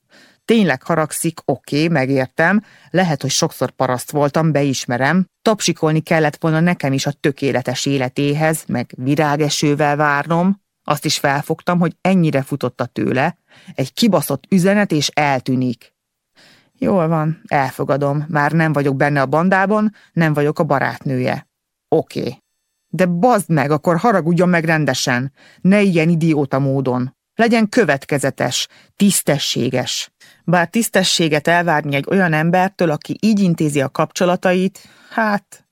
tényleg haragszik, oké, okay, megértem, lehet, hogy sokszor paraszt voltam, beismerem, tapsikolni kellett volna nekem is a tökéletes életéhez, meg virágesővel várnom, azt is felfogtam, hogy ennyire futott a tőle, egy kibaszott üzenet és eltűnik. Jól van, elfogadom, már nem vagyok benne a bandában, nem vagyok a barátnője. Oké. Okay. De bazd meg, akkor haragudjon meg rendesen, ne ilyen idióta módon. Legyen következetes, tisztességes. Bár tisztességet elvárni egy olyan embertől, aki így intézi a kapcsolatait, hát...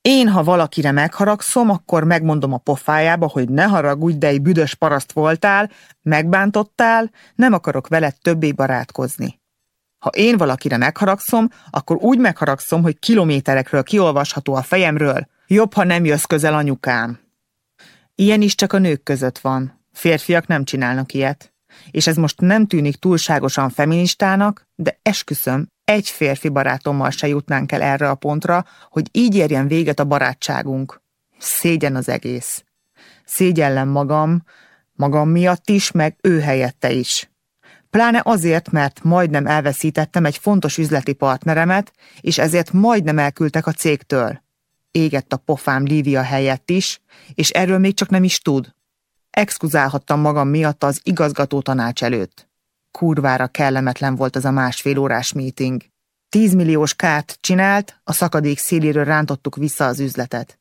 Én, ha valakire megharagszom, akkor megmondom a pofájába, hogy ne haragudj, de egy büdös paraszt voltál, megbántottál, nem akarok veled többé barátkozni. Ha én valakire megharagszom, akkor úgy megharagszom, hogy kilométerekről kiolvasható a fejemről, jobb, ha nem jössz közel anyukám. Ilyen is csak a nők között van, Férfiak nem csinálnak ilyet. És ez most nem tűnik túlságosan feministának, de esküszöm, egy férfi barátommal se jutnánk el erre a pontra, hogy így érjen véget a barátságunk. Szégyen az egész. Szégyellem magam, magam miatt is, meg ő helyette is. Pláne azért, mert majdnem elveszítettem egy fontos üzleti partneremet, és ezért majdnem elküldtek a cégtől. Égett a pofám Lívia helyett is, és erről még csak nem is tud. Exkuzálhattam magam miatt az igazgató tanács előtt. Kurvára kellemetlen volt az a másfél órás meeting. Tízmilliós kárt csinált, a szakadék széléről rántottuk vissza az üzletet.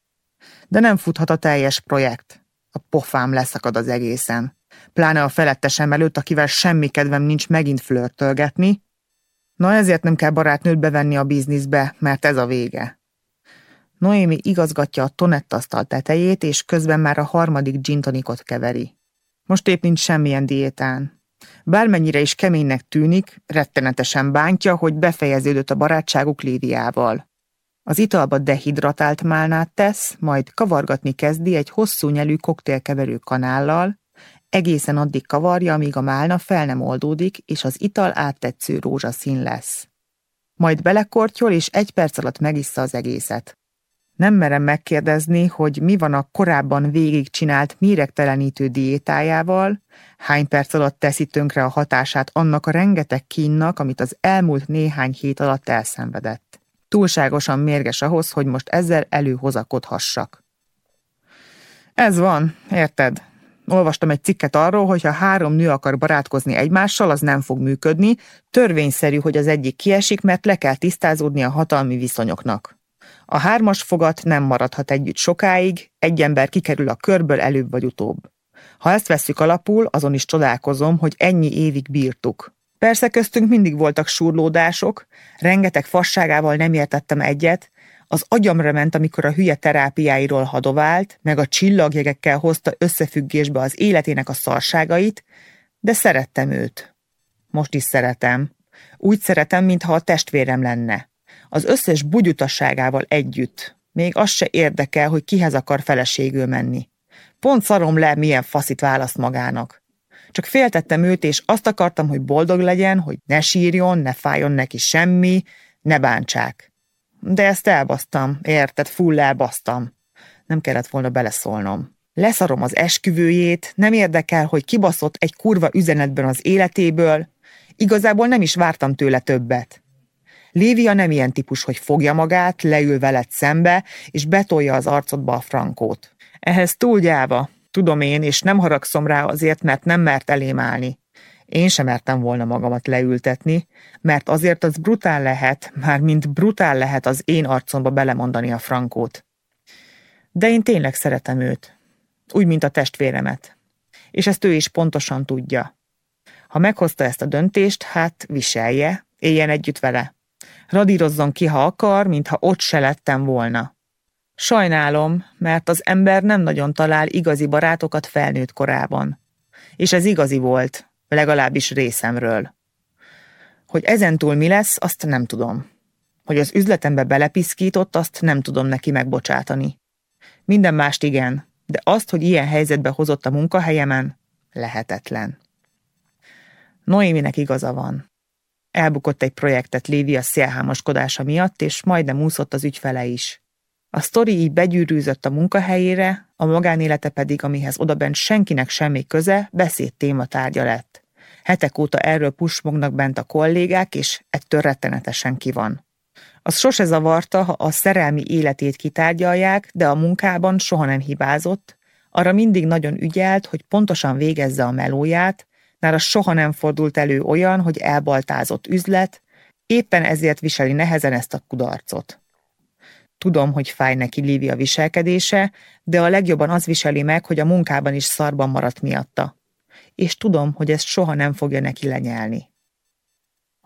De nem futhat a teljes projekt. A pofám leszakad az egészen. Pláne a felettesem előtt, akivel semmi kedvem nincs megint flörtölgetni. Na ezért nem kell barátnőt bevenni a bizniszbe, mert ez a vége. Noémi igazgatja a tonettasztal tetejét, és közben már a harmadik gintonikot keveri. Most épp nincs semmilyen diétán. Bármennyire is keménynek tűnik, rettenetesen bántja, hogy befejeződött a barátságuk Líviával. Az italba dehidratált málnát tesz, majd kavargatni kezdi egy hosszú nyelű koktélkeverő kanállal, egészen addig kavarja, amíg a málna fel nem oldódik, és az ital áttetsző rózsaszín lesz. Majd belekortyol, és egy perc alatt megissza az egészet. Nem merem megkérdezni, hogy mi van a korábban végigcsinált méregtelenítő diétájával, hány perc alatt teszi tönkre a hatását annak a rengeteg kínnak, amit az elmúlt néhány hét alatt elszenvedett. Túlságosan mérges ahhoz, hogy most ezzel előhozakodhassak. Ez van, érted? Olvastam egy cikket arról, hogy ha három nő akar barátkozni egymással, az nem fog működni. Törvényszerű, hogy az egyik kiesik, mert le kell tisztázódni a hatalmi viszonyoknak. A hármas fogat nem maradhat együtt sokáig, egy ember kikerül a körből előbb vagy utóbb. Ha ezt vesszük alapul, azon is csodálkozom, hogy ennyi évig bírtuk. Persze köztünk mindig voltak surlódások, rengeteg fasságával nem értettem egyet, az agyamra ment, amikor a hülye terápiáiról hadovált, meg a csillagjegekkel hozta összefüggésbe az életének a szarságait, de szerettem őt. Most is szeretem. Úgy szeretem, mintha a testvérem lenne az összes bugyutasságával együtt. Még az se érdekel, hogy kihez akar feleségül menni. Pont szarom le, milyen faszit választ magának. Csak féltettem őt, és azt akartam, hogy boldog legyen, hogy ne sírjon, ne fájjon neki semmi, ne bántsák. De ezt elbasztam, érted, full elbasztam. Nem kellett volna beleszólnom. Leszarom az esküvőjét, nem érdekel, hogy kibaszott egy kurva üzenetben az életéből. Igazából nem is vártam tőle többet. Lívia nem ilyen típus, hogy fogja magát, leül veled szembe, és betolja az arcodba a frankót. Ehhez túl gyáva, tudom én, és nem haragszom rá azért, mert nem mert elém állni. Én sem mertem volna magamat leültetni, mert azért az brutál lehet, már mint brutál lehet az én arcomba belemondani a frankót. De én tényleg szeretem őt. Úgy, mint a testvéremet. És ezt ő is pontosan tudja. Ha meghozta ezt a döntést, hát viselje, éljen együtt vele. Radírozzon ki, ha akar, mintha ott se lettem volna. Sajnálom, mert az ember nem nagyon talál igazi barátokat felnőtt korában. És ez igazi volt, legalábbis részemről. Hogy ezentúl mi lesz, azt nem tudom. Hogy az üzletembe belepiszkított, azt nem tudom neki megbocsátani. Minden mást igen, de azt, hogy ilyen helyzetbe hozott a munkahelyemen, lehetetlen. Noéminek igaza van. Elbukott egy projektet Lévia szélhámoskodása miatt, és majdnem úszott az ügyfele is. A sztori így begyűrűzött a munkahelyére, a magánélete pedig, amihez odabent senkinek semmi köze, beszéd téma tárgya lett. Hetek óta erről pusmognak bent a kollégák, és ettől rettenetesen ki van. Az sose zavarta, ha a szerelmi életét kitárgyalják, de a munkában soha nem hibázott, arra mindig nagyon ügyelt, hogy pontosan végezze a melóját, nála soha nem fordult elő olyan, hogy elbaltázott üzlet, éppen ezért viseli nehezen ezt a kudarcot. Tudom, hogy fáj neki Lívia viselkedése, de a legjobban az viseli meg, hogy a munkában is szarban maradt miatta. És tudom, hogy ezt soha nem fogja neki lenyelni.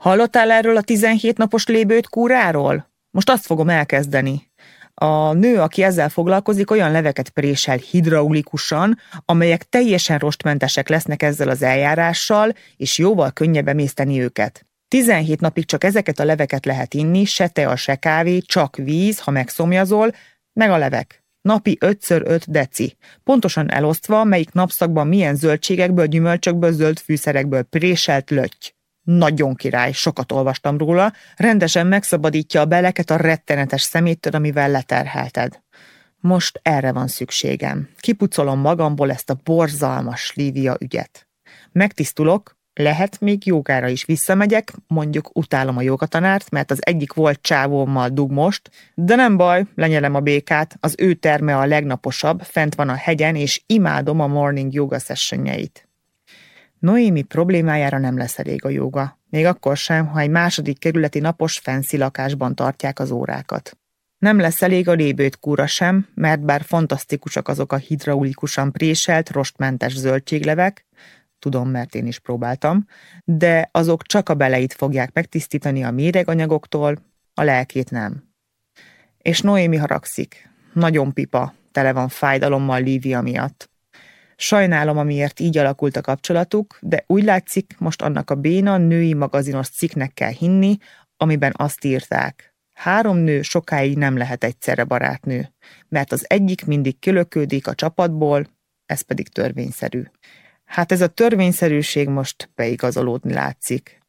Hallottál erről a 17 napos lébőt kúráról? Most azt fogom elkezdeni. A nő, aki ezzel foglalkozik, olyan leveket présel hidraulikusan, amelyek teljesen rostmentesek lesznek ezzel az eljárással, és jóval könnyebb emészteni őket. 17 napig csak ezeket a leveket lehet inni, se tea, se kávé, csak víz, ha megszomjazol, meg a levek. Napi 5x5 deci. Pontosan elosztva, melyik napszakban milyen zöldségekből, gyümölcsökből, zöld fűszerekből préselt lötty. Nagyon király, sokat olvastam róla, rendesen megszabadítja a beleket a rettenetes szeméttől, amivel leterhelted. Most erre van szükségem. Kipucolom magamból ezt a borzalmas Lívia ügyet. Megtisztulok, lehet még jogára is visszamegyek, mondjuk utálom a jogatanárt, mert az egyik volt csávómmal dug most, de nem baj, lenyelem a békát, az ő terme a legnaposabb, fent van a hegyen, és imádom a morning yoga sessionjeit. Noémi problémájára nem lesz elég a joga, még akkor sem, ha egy második kerületi napos fenszi lakásban tartják az órákat. Nem lesz elég a lébőt kúra sem, mert bár fantasztikusak azok a hidraulikusan préselt, rostmentes zöldséglevek, tudom, mert én is próbáltam, de azok csak a beleit fogják megtisztítani a méreganyagoktól, a lelkét nem. És Noémi haragszik. Nagyon pipa, tele van fájdalommal Lívia miatt. Sajnálom, amiért így alakult a kapcsolatuk, de úgy látszik, most annak a béna női magazinos cikknek kell hinni, amiben azt írták. Három nő sokáig nem lehet egyszerre barátnő, mert az egyik mindig kilökődik a csapatból, ez pedig törvényszerű. Hát ez a törvényszerűség most beigazolódni látszik.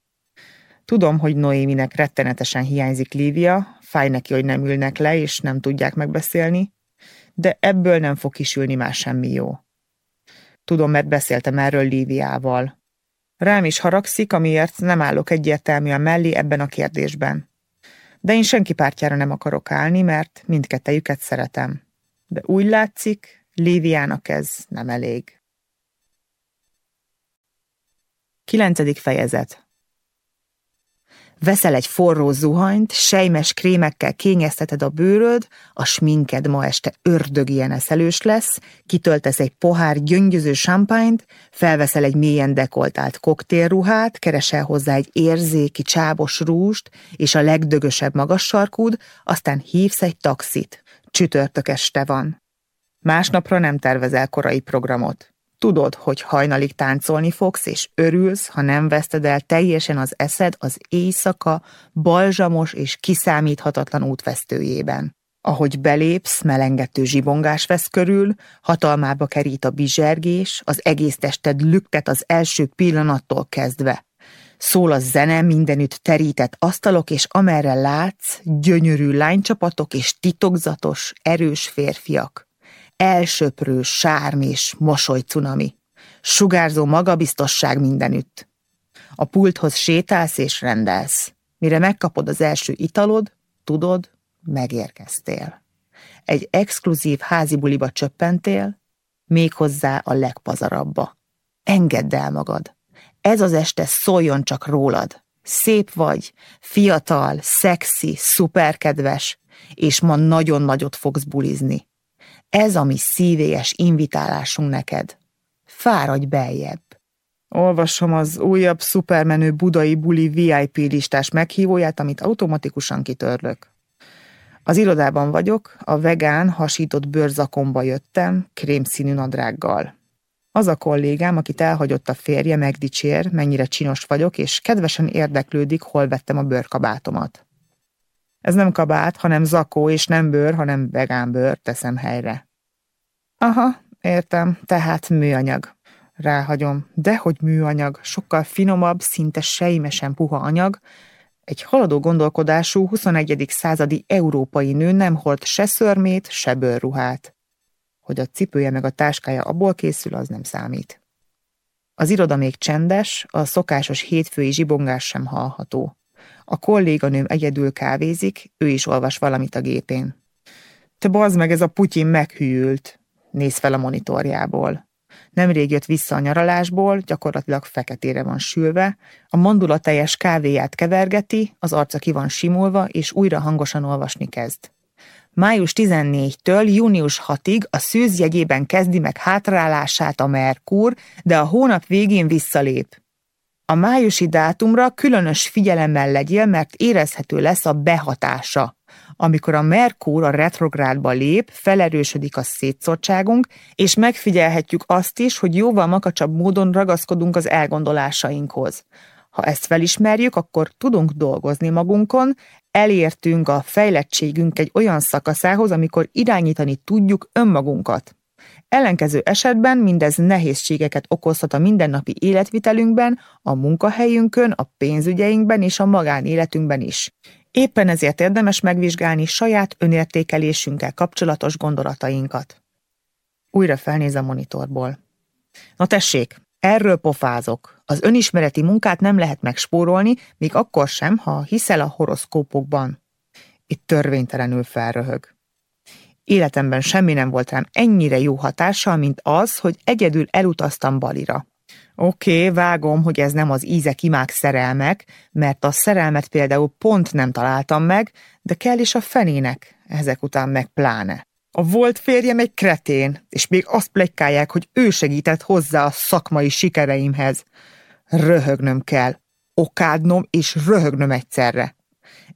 Tudom, hogy Noéminek rettenetesen hiányzik Lívia, fáj neki, hogy nem ülnek le, és nem tudják megbeszélni, de ebből nem fog kisülni már semmi jó. Tudom, mert beszéltem erről Líviával. Rám is haragszik, amiért nem állok egyértelműen mellé ebben a kérdésben. De én senki pártjára nem akarok állni, mert mindkettejüket szeretem. De úgy látszik, Líviának ez nem elég. Kilencedik fejezet Veszel egy forró zuhanyt, sejmes krémekkel kényezteted a bőröd, a sminked ma este ördög ilyen eszelős lesz, kitöltesz egy pohár gyöngyöző champányt, felveszel egy mélyen dekoltált koktélruhát, keresel hozzá egy érzéki csábos rúst és a legdögösebb magas sarkúd, aztán hívsz egy taxit. Csütörtök este van. Másnapra nem tervezel korai programot. Tudod, hogy hajnalig táncolni fogsz, és örülsz, ha nem veszted el teljesen az eszed az éjszaka balzsamos és kiszámíthatatlan útvesztőjében. Ahogy belépsz, melengető zsibongás vesz körül, hatalmába kerít a bizsergés, az egész tested lüktet az első pillanattól kezdve. Szól a zene, mindenütt terített asztalok, és amerre látsz, gyönyörű lánycsapatok és titokzatos, erős férfiak elsöprő sárm és mosolycunami, sugárzó magabiztosság mindenütt. A pulthoz sétálsz és rendelsz. Mire megkapod az első italod, tudod, megérkeztél. Egy exkluzív házi buliba csöppentél, méghozzá a legpazarabba. Engedd el magad. Ez az este szóljon csak rólad. Szép vagy, fiatal, szexi, szuperkedves, és ma nagyon nagyot fogsz bulizni. Ez a mi szívélyes invitálásunk neked. Fáradj beljebb. Olvasom az újabb szupermenő budai buli VIP listás meghívóját, amit automatikusan kitörlök. Az irodában vagyok, a vegán, hasított bőrzakomba jöttem, krémszínű nadrággal. Az a kollégám, akit elhagyott a férje, megdicsér, mennyire csinos vagyok, és kedvesen érdeklődik, hol vettem a bőrkabátomat. Ez nem kabát, hanem zakó, és nem bőr, hanem vegán bőr, teszem helyre. Aha, értem, tehát műanyag. Ráhagyom. Dehogy műanyag, sokkal finomabb, szinte sejmesen puha anyag. Egy haladó gondolkodású 21. századi európai nő nem hord se szörmét, se bőrruhát. Hogy a cipője meg a táskája abból készül, az nem számít. Az iroda még csendes, a szokásos hétfői zsibongás sem hallható. A kolléganőm egyedül kávézik, ő is olvas valamit a gépén. Te bazd meg, ez a Putyin meghűlt, néz fel a monitorjából. Nemrég jött vissza a nyaralásból, gyakorlatilag feketére van sülve, a mandula teljes kávéját kevergeti, az arca ki van simulva, és újra hangosan olvasni kezd. Május 14-től június 6-ig a szűz jegyében kezdi meg hátrálását a Merkur, de a hónap végén visszalép. A májusi dátumra különös figyelemmel legyél, mert érezhető lesz a behatása. Amikor a Merkur a retrográdba lép, felerősödik a szétszottságunk, és megfigyelhetjük azt is, hogy jóval makacsabb módon ragaszkodunk az elgondolásainkhoz. Ha ezt felismerjük, akkor tudunk dolgozni magunkon, elértünk a fejlettségünk egy olyan szakaszához, amikor irányítani tudjuk önmagunkat. Ellenkező esetben mindez nehézségeket okozhat a mindennapi életvitelünkben, a munkahelyünkön, a pénzügyeinkben és a magánéletünkben is. Éppen ezért érdemes megvizsgálni saját önértékelésünkkel kapcsolatos gondolatainkat. Újra felnéz a monitorból. Na tessék, erről pofázok. Az önismereti munkát nem lehet megspórolni, még akkor sem, ha hiszel a horoszkópokban. Itt törvénytelenül felröhög. Életemben semmi nem volt rám ennyire jó hatással, mint az, hogy egyedül elutaztam Balira. Oké, okay, vágom, hogy ez nem az ízek, imák, szerelmek, mert a szerelmet például pont nem találtam meg, de kell is a fenének, ezek után meg pláne. A volt férjem egy kretén, és még azt plegykálják, hogy ő segített hozzá a szakmai sikereimhez. Röhögnöm kell, okádnom és röhögnöm egyszerre.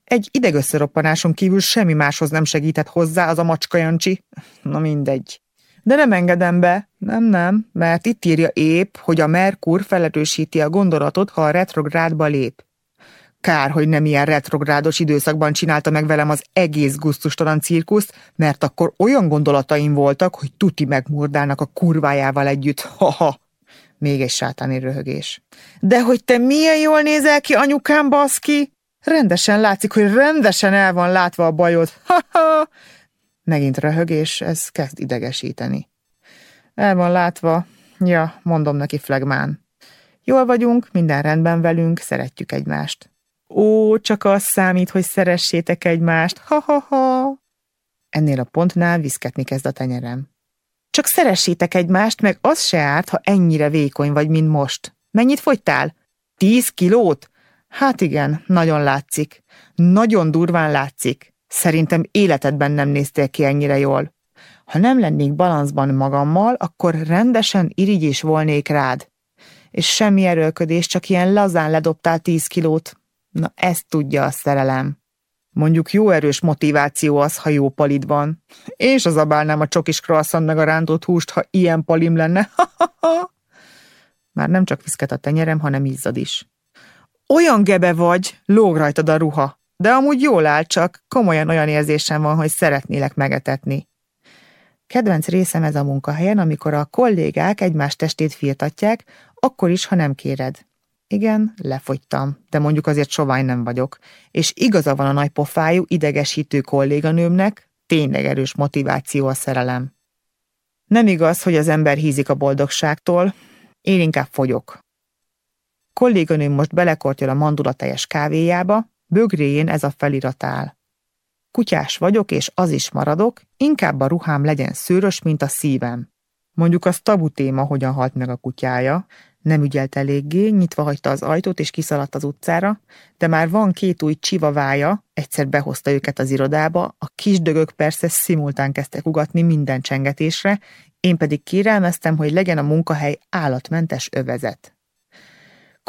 Egy idegösszeroppanáson kívül semmi máshoz nem segített hozzá az a macska Jancsi. Na mindegy. De nem engedem be, nem, nem, mert itt írja épp, hogy a Merkur felerősíti a gondolatot, ha a retrográdba lép. Kár, hogy nem ilyen retrográdos időszakban csinálta meg velem az egész gusztustalan cirkuszt, mert akkor olyan gondolataim voltak, hogy tuti megmurdálnak a kurvájával együtt. Ha-ha! Még egy sátáni röhögés. De hogy te milyen jól nézel ki, anyukám, baszki? Rendesen látszik, hogy rendesen el van látva a bajod. Ha-ha! Megint röhögés, ez kezd idegesíteni. El van látva. Ja, mondom neki flegmán. Jól vagyunk, minden rendben velünk, szeretjük egymást. Ó, csak az számít, hogy szeressétek egymást. Ha-ha-ha! Ennél a pontnál viszketni kezd a tenyerem. Csak szeressétek egymást, meg az se árt, ha ennyire vékony vagy, mint most. Mennyit fogytál? Tíz kilót? Hát igen, nagyon látszik. Nagyon durván látszik. Szerintem életedben nem néztél ki ennyire jól. Ha nem lennék balanszban magammal, akkor rendesen irigyés volnék rád. És semmi erőlködés, csak ilyen lazán ledobtál tíz kilót. Na ezt tudja a szerelem. Mondjuk jó erős motiváció az, ha jó palid van. Én se zabálnám a csokis croissant meg a rántott húst, ha ilyen palim lenne. Már nem csak viszket a tenyerem, hanem izzad is. Olyan gebe vagy, lóg rajtad a ruha. De amúgy jól áll, csak komolyan olyan érzésem van, hogy szeretnélek megetetni. Kedvenc részem ez a munkahelyen, amikor a kollégák egymás testét firtatják, akkor is, ha nem kéred. Igen, lefogytam, de mondjuk azért sovány nem vagyok, és igaza van a nagy pofájú, idegesítő kolléganőmnek, tényleg erős motiváció a szerelem. Nem igaz, hogy az ember hízik a boldogságtól, én inkább fogyok. Kolléganőm most belekortyol a mandulatejes kávéjába, bögréjén ez a felirat áll. Kutyás vagyok, és az is maradok, inkább a ruhám legyen szőrös, mint a szívem. Mondjuk az tabu téma, hogyan halt meg a kutyája, nem ügyelt eléggé, nyitva hagyta az ajtót és kiszaladt az utcára, de már van két új csivavája, egyszer behozta őket az irodába, a kisdögök persze szimultán kezdtek ugatni minden csengetésre, én pedig kérelmeztem, hogy legyen a munkahely állatmentes övezet.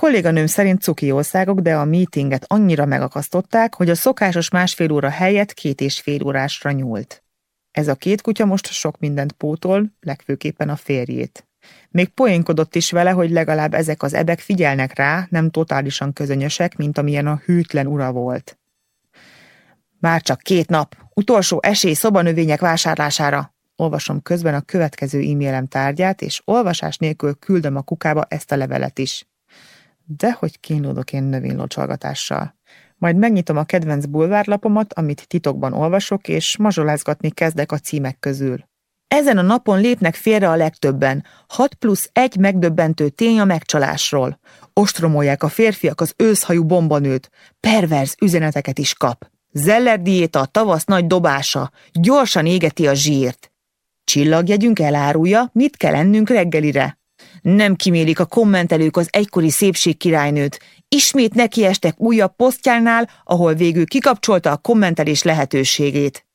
Kolléganőm szerint cuki országok, de a meetinget annyira megakasztották, hogy a szokásos másfél óra helyett két és fél órásra nyúlt. Ez a két kutya most sok mindent pótol, legfőképpen a férjét. Még poénkodott is vele, hogy legalább ezek az ebek figyelnek rá, nem totálisan közönösek, mint amilyen a hűtlen ura volt. Már csak két nap, utolsó esély szobanövények vásárlására. Olvasom közben a következő e-mailem tárgyát, és olvasás nélkül küldöm a kukába ezt a levelet is. Dehogy kínlódok én növénylocsolgatással. Majd megnyitom a kedvenc bulvárlapomat, amit titokban olvasok, és mazsolázgatni kezdek a címek közül. Ezen a napon lépnek félre a legtöbben. 6 plusz egy megdöbbentő tény a megcsalásról. Ostromolják a férfiak az őszhajú bombanőt. Perverz üzeneteket is kap. Zeller diéta a tavasz nagy dobása. Gyorsan égeti a zsírt. Csillagjegyünk elárulja, mit kell ennünk reggelire. Nem kimélik a kommentelők az egykori szépségkirálynőt. Ismét nekiestek újabb posztjánál, ahol végül kikapcsolta a kommentelés lehetőségét.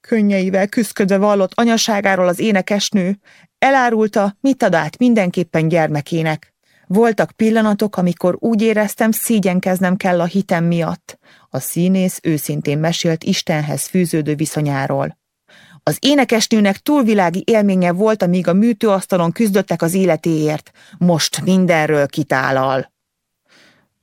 Könnyeivel küszködve vallott anyaságáról az énekesnő, elárulta, mit ad át mindenképpen gyermekének. Voltak pillanatok, amikor úgy éreztem, szégyenkeznem kell a hitem miatt. A színész őszintén mesélt Istenhez fűződő viszonyáról. Az énekesnőnek túlvilági élménye volt, amíg a műtőasztalon küzdöttek az életéért. Most mindenről kitálal.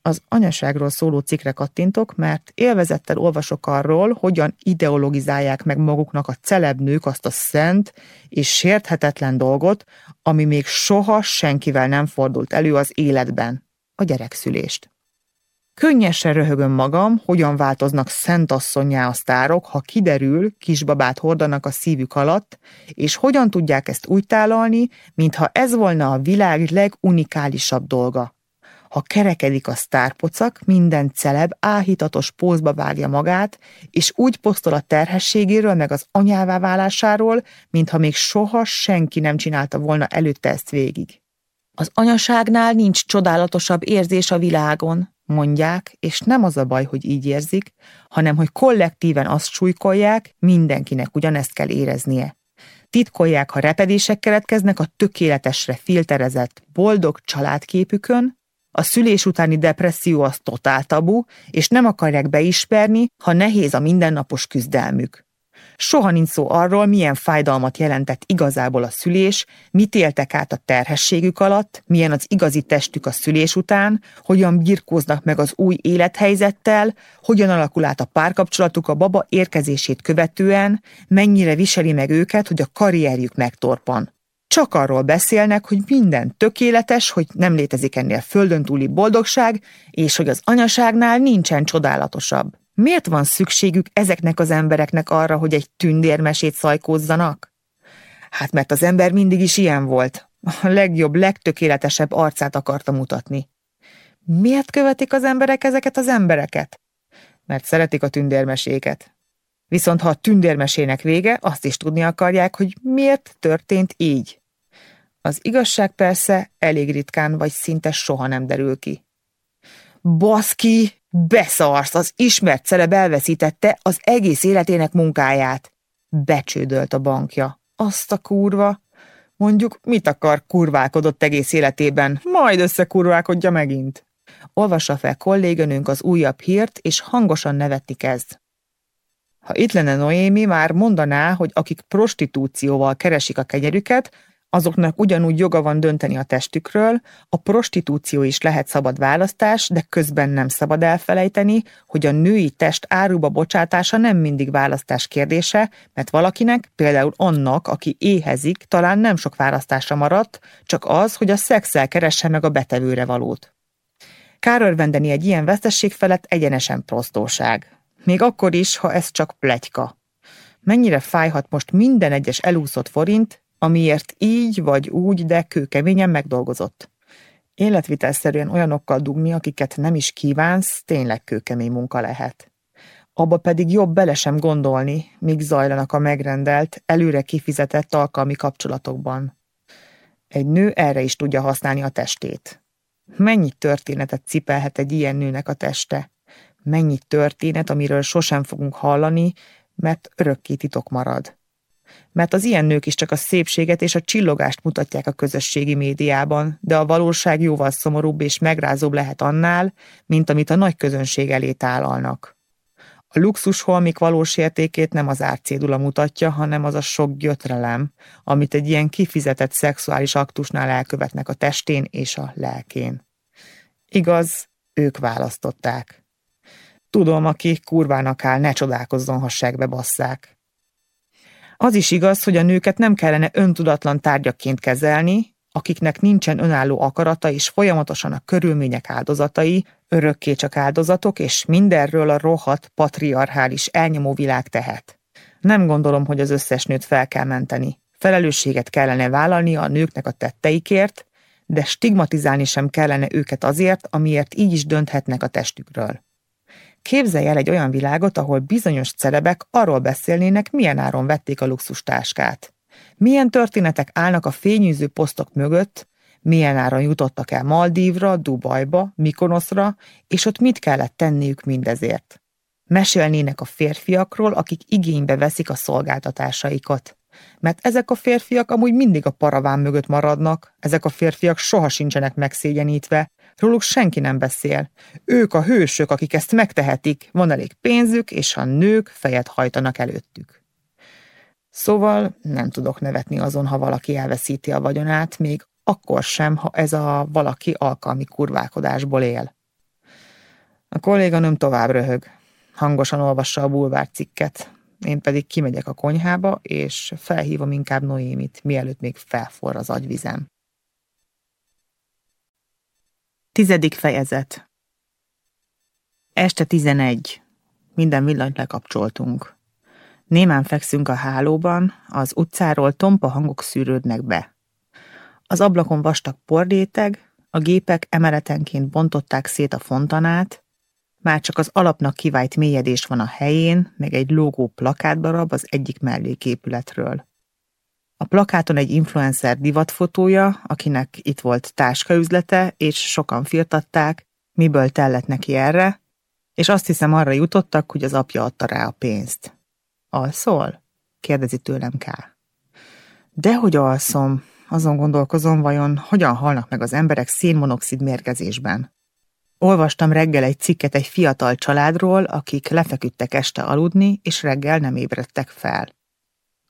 Az anyaságról szóló cikkre kattintok, mert élvezettel olvasok arról, hogyan ideologizálják meg maguknak a celebnők azt a szent és sérthetetlen dolgot, ami még soha senkivel nem fordult elő az életben, a gyerekszülést. Könnyesen röhögöm magam, hogyan változnak szentasszonyá a sztárok, ha kiderül, kisbabát hordanak a szívük alatt, és hogyan tudják ezt úgy tálalni, mintha ez volna a világ legunikálisabb dolga. Ha kerekedik a sztárpocak, minden celeb áhítatos pózba vágja magát, és úgy posztol a terhességéről meg az anyává válásáról, mintha még soha senki nem csinálta volna előtte ezt végig. Az anyaságnál nincs csodálatosabb érzés a világon, mondják, és nem az a baj, hogy így érzik, hanem hogy kollektíven azt súlykolják, mindenkinek ugyanezt kell éreznie. Titkolják, ha repedések keletkeznek a tökéletesre filterezett, boldog családképükön, a szülés utáni depresszió az totál tabu, és nem akarják beismerni, ha nehéz a mindennapos küzdelmük. Soha nincs szó arról, milyen fájdalmat jelentett igazából a szülés, mit éltek át a terhességük alatt, milyen az igazi testük a szülés után, hogyan birkóznak meg az új élethelyzettel, hogyan alakul át a párkapcsolatuk a baba érkezését követően, mennyire viseli meg őket, hogy a karrierjük megtorpan. Csak arról beszélnek, hogy minden tökéletes, hogy nem létezik ennél földön túli boldogság, és hogy az anyaságnál nincsen csodálatosabb. Miért van szükségük ezeknek az embereknek arra, hogy egy tündérmesét szajkózzanak? Hát mert az ember mindig is ilyen volt. A legjobb, legtökéletesebb arcát akarta mutatni. Miért követik az emberek ezeket az embereket? Mert szeretik a tündérmeséket. Viszont ha a tündérmesének vége, azt is tudni akarják, hogy miért történt így. Az igazság persze elég ritkán vagy szinte soha nem derül ki. Baszki, Beszarsz, az ismert celeb elveszítette az egész életének munkáját. Becsődölt a bankja. Azt a kurva. Mondjuk, mit akar kurválkodott egész életében, majd összekurválkodja megint. Olvassa fel kolléganőnk az újabb hírt, és hangosan nevetni kezd. Ha itt lenne Noémi, már mondaná, hogy akik prostitúcióval keresik a kenyerüket, azoknak ugyanúgy joga van dönteni a testükről, a prostitúció is lehet szabad választás, de közben nem szabad elfelejteni, hogy a női test áruba bocsátása nem mindig választás kérdése, mert valakinek, például annak, aki éhezik, talán nem sok választása maradt, csak az, hogy a szexel keresse meg a betevőre valót. Kárörvendeni egy ilyen vesztesség felett egyenesen prostóság. Még akkor is, ha ez csak plegyka. Mennyire fájhat most minden egyes elúszott forint, amiért így vagy úgy, de kőkeményen megdolgozott. Életvitelszerűen olyanokkal dugni, akiket nem is kívánsz, tényleg kőkemény munka lehet. Abba pedig jobb bele sem gondolni, míg zajlanak a megrendelt, előre kifizetett alkalmi kapcsolatokban. Egy nő erre is tudja használni a testét. Mennyi történetet cipelhet egy ilyen nőnek a teste? Mennyi történet, amiről sosem fogunk hallani, mert örökké titok marad mert az ilyen nők is csak a szépséget és a csillogást mutatják a közösségi médiában, de a valóság jóval szomorúbb és megrázóbb lehet annál, mint amit a nagy közönség elé tálalnak. A luxus holmik valós értékét nem az árcédula mutatja, hanem az a sok gyötrelem, amit egy ilyen kifizetett szexuális aktusnál elkövetnek a testén és a lelkén. Igaz, ők választották. Tudom, aki kurvának áll, ne csodálkozzon, ha segbe basszák. Az is igaz, hogy a nőket nem kellene öntudatlan tárgyaként kezelni, akiknek nincsen önálló akarata és folyamatosan a körülmények áldozatai, örökké csak áldozatok, és mindenről a rohadt, patriarchális, elnyomó világ tehet. Nem gondolom, hogy az összes nőt fel kell menteni. Felelősséget kellene vállalni a nőknek a tetteikért, de stigmatizálni sem kellene őket azért, amiért így is dönthetnek a testükről. Képzelj el egy olyan világot, ahol bizonyos celebek arról beszélnének, milyen áron vették a luxustáskát. Milyen történetek állnak a fényűző posztok mögött, milyen áron jutottak el Maldívra, Dubajba, Mikonoszra, és ott mit kellett tenniük mindezért. Mesélnének a férfiakról, akik igénybe veszik a szolgáltatásaikat. Mert ezek a férfiak amúgy mindig a paraván mögött maradnak, ezek a férfiak soha sincsenek megszégyenítve, Róluk senki nem beszél. Ők a hősök, akik ezt megtehetik, van elég pénzük, és a nők fejet hajtanak előttük. Szóval nem tudok nevetni azon, ha valaki elveszíti a vagyonát, még akkor sem, ha ez a valaki alkalmi kurválkodásból él. A kolléganőm tovább röhög. Hangosan olvassa a bulvár cikket. Én pedig kimegyek a konyhába, és felhívom inkább Noémit, mielőtt még felforr az agyvizem. Tizedik fejezet Este tizenegy. Minden villanyt lekapcsoltunk. Némán fekszünk a hálóban, az utcáról tompa hangok szűrődnek be. Az ablakon vastag pordéteg, a gépek emeletenként bontották szét a fontanát, már csak az alapnak kivált mélyedés van a helyén, meg egy lógó plakátdarab az egyik melléképületről. A plakáton egy influencer divatfotója, akinek itt volt táskaüzlete, és sokan firtatták, miből tellett neki erre, és azt hiszem arra jutottak, hogy az apja adta rá a pénzt. Alszol? kérdezi tőlem K. Dehogy alszom, azon gondolkozom, vajon hogyan halnak meg az emberek szénmonoxid mérgezésben. Olvastam reggel egy cikket egy fiatal családról, akik lefeküdtek este aludni, és reggel nem ébredtek fel.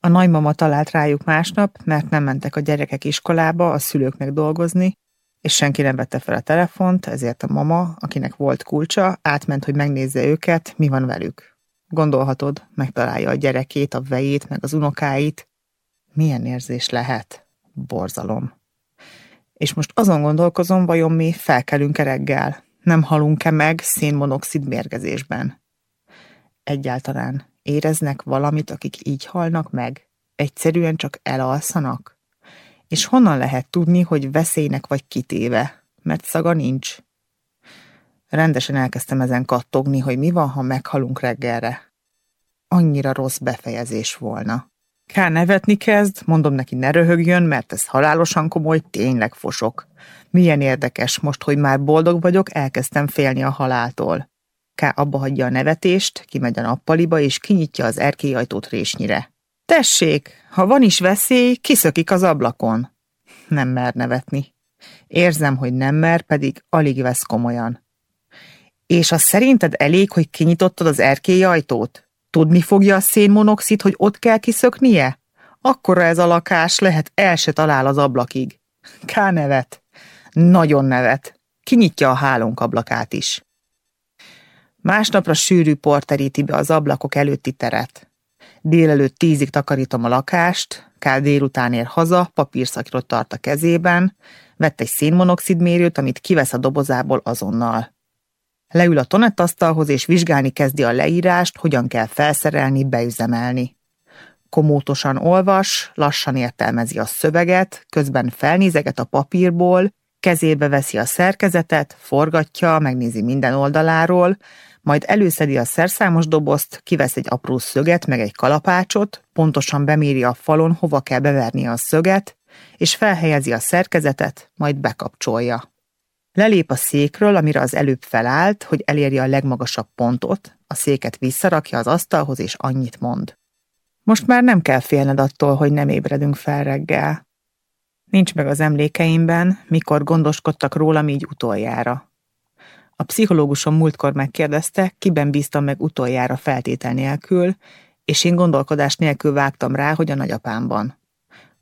A nagymama talált rájuk másnap, mert nem mentek a gyerekek iskolába, a szülőknek dolgozni, és senki nem vette fel a telefont, ezért a mama, akinek volt kulcsa, átment, hogy megnézze őket, mi van velük. Gondolhatod, megtalálja a gyerekét, a vejét, meg az unokáit. Milyen érzés lehet? Borzalom. És most azon gondolkozom, vajon mi felkelünk-e reggel, nem halunk-e meg szénmonoxid mérgezésben. Egyáltalán éreznek valamit, akik így halnak meg? Egyszerűen csak elalszanak? És honnan lehet tudni, hogy veszélynek vagy kitéve? Mert szaga nincs. Rendesen elkezdtem ezen kattogni, hogy mi van, ha meghalunk reggelre. Annyira rossz befejezés volna. Ká nevetni kezd, mondom neki ne röhögjön, mert ez halálosan komoly, tényleg fosok. Milyen érdekes, most, hogy már boldog vagyok, elkezdtem félni a haláltól. Ká abba hagyja a nevetést, kimegy a nappaliba, és kinyitja az erkélyajtót résnyire. Tessék, ha van is veszély, kiszökik az ablakon. Nem mer nevetni. Érzem, hogy nem mer, pedig alig vesz komolyan. És az szerinted elég, hogy kinyitottad az erkélyajtót? Tudni fogja a szénmonoxid, hogy ott kell kiszöknie? Akkora ez a lakás, lehet el se talál az ablakig. Ká nevet. Nagyon nevet. Kinyitja a hálónk ablakát is. Másnapra sűrű por teríti be az ablakok előtti teret. Délelőtt tízig takarítom a lakást, Kál délután ér haza, papírszakirot tart a kezében, vett egy szénmonoxid amit kivesz a dobozából azonnal. Leül a tonettasztalhoz, és vizsgálni kezdi a leírást, hogyan kell felszerelni, beüzemelni. Komótosan olvas, lassan értelmezi a szöveget, közben felnézeget a papírból, kezébe veszi a szerkezetet, forgatja, megnézi minden oldaláról, majd előszedi a szerszámos dobozt, kivesz egy apró szöget, meg egy kalapácsot, pontosan beméri a falon, hova kell beverni a szöget, és felhelyezi a szerkezetet, majd bekapcsolja. Lelép a székről, amire az előbb felállt, hogy elérje a legmagasabb pontot, a széket visszarakja az asztalhoz, és annyit mond. Most már nem kell félned attól, hogy nem ébredünk fel reggel. Nincs meg az emlékeimben, mikor gondoskodtak rólam így utoljára. A pszichológusom múltkor megkérdezte, kiben bíztam meg utoljára feltétel nélkül, és én gondolkodás nélkül vágtam rá, hogy a nagyapámban.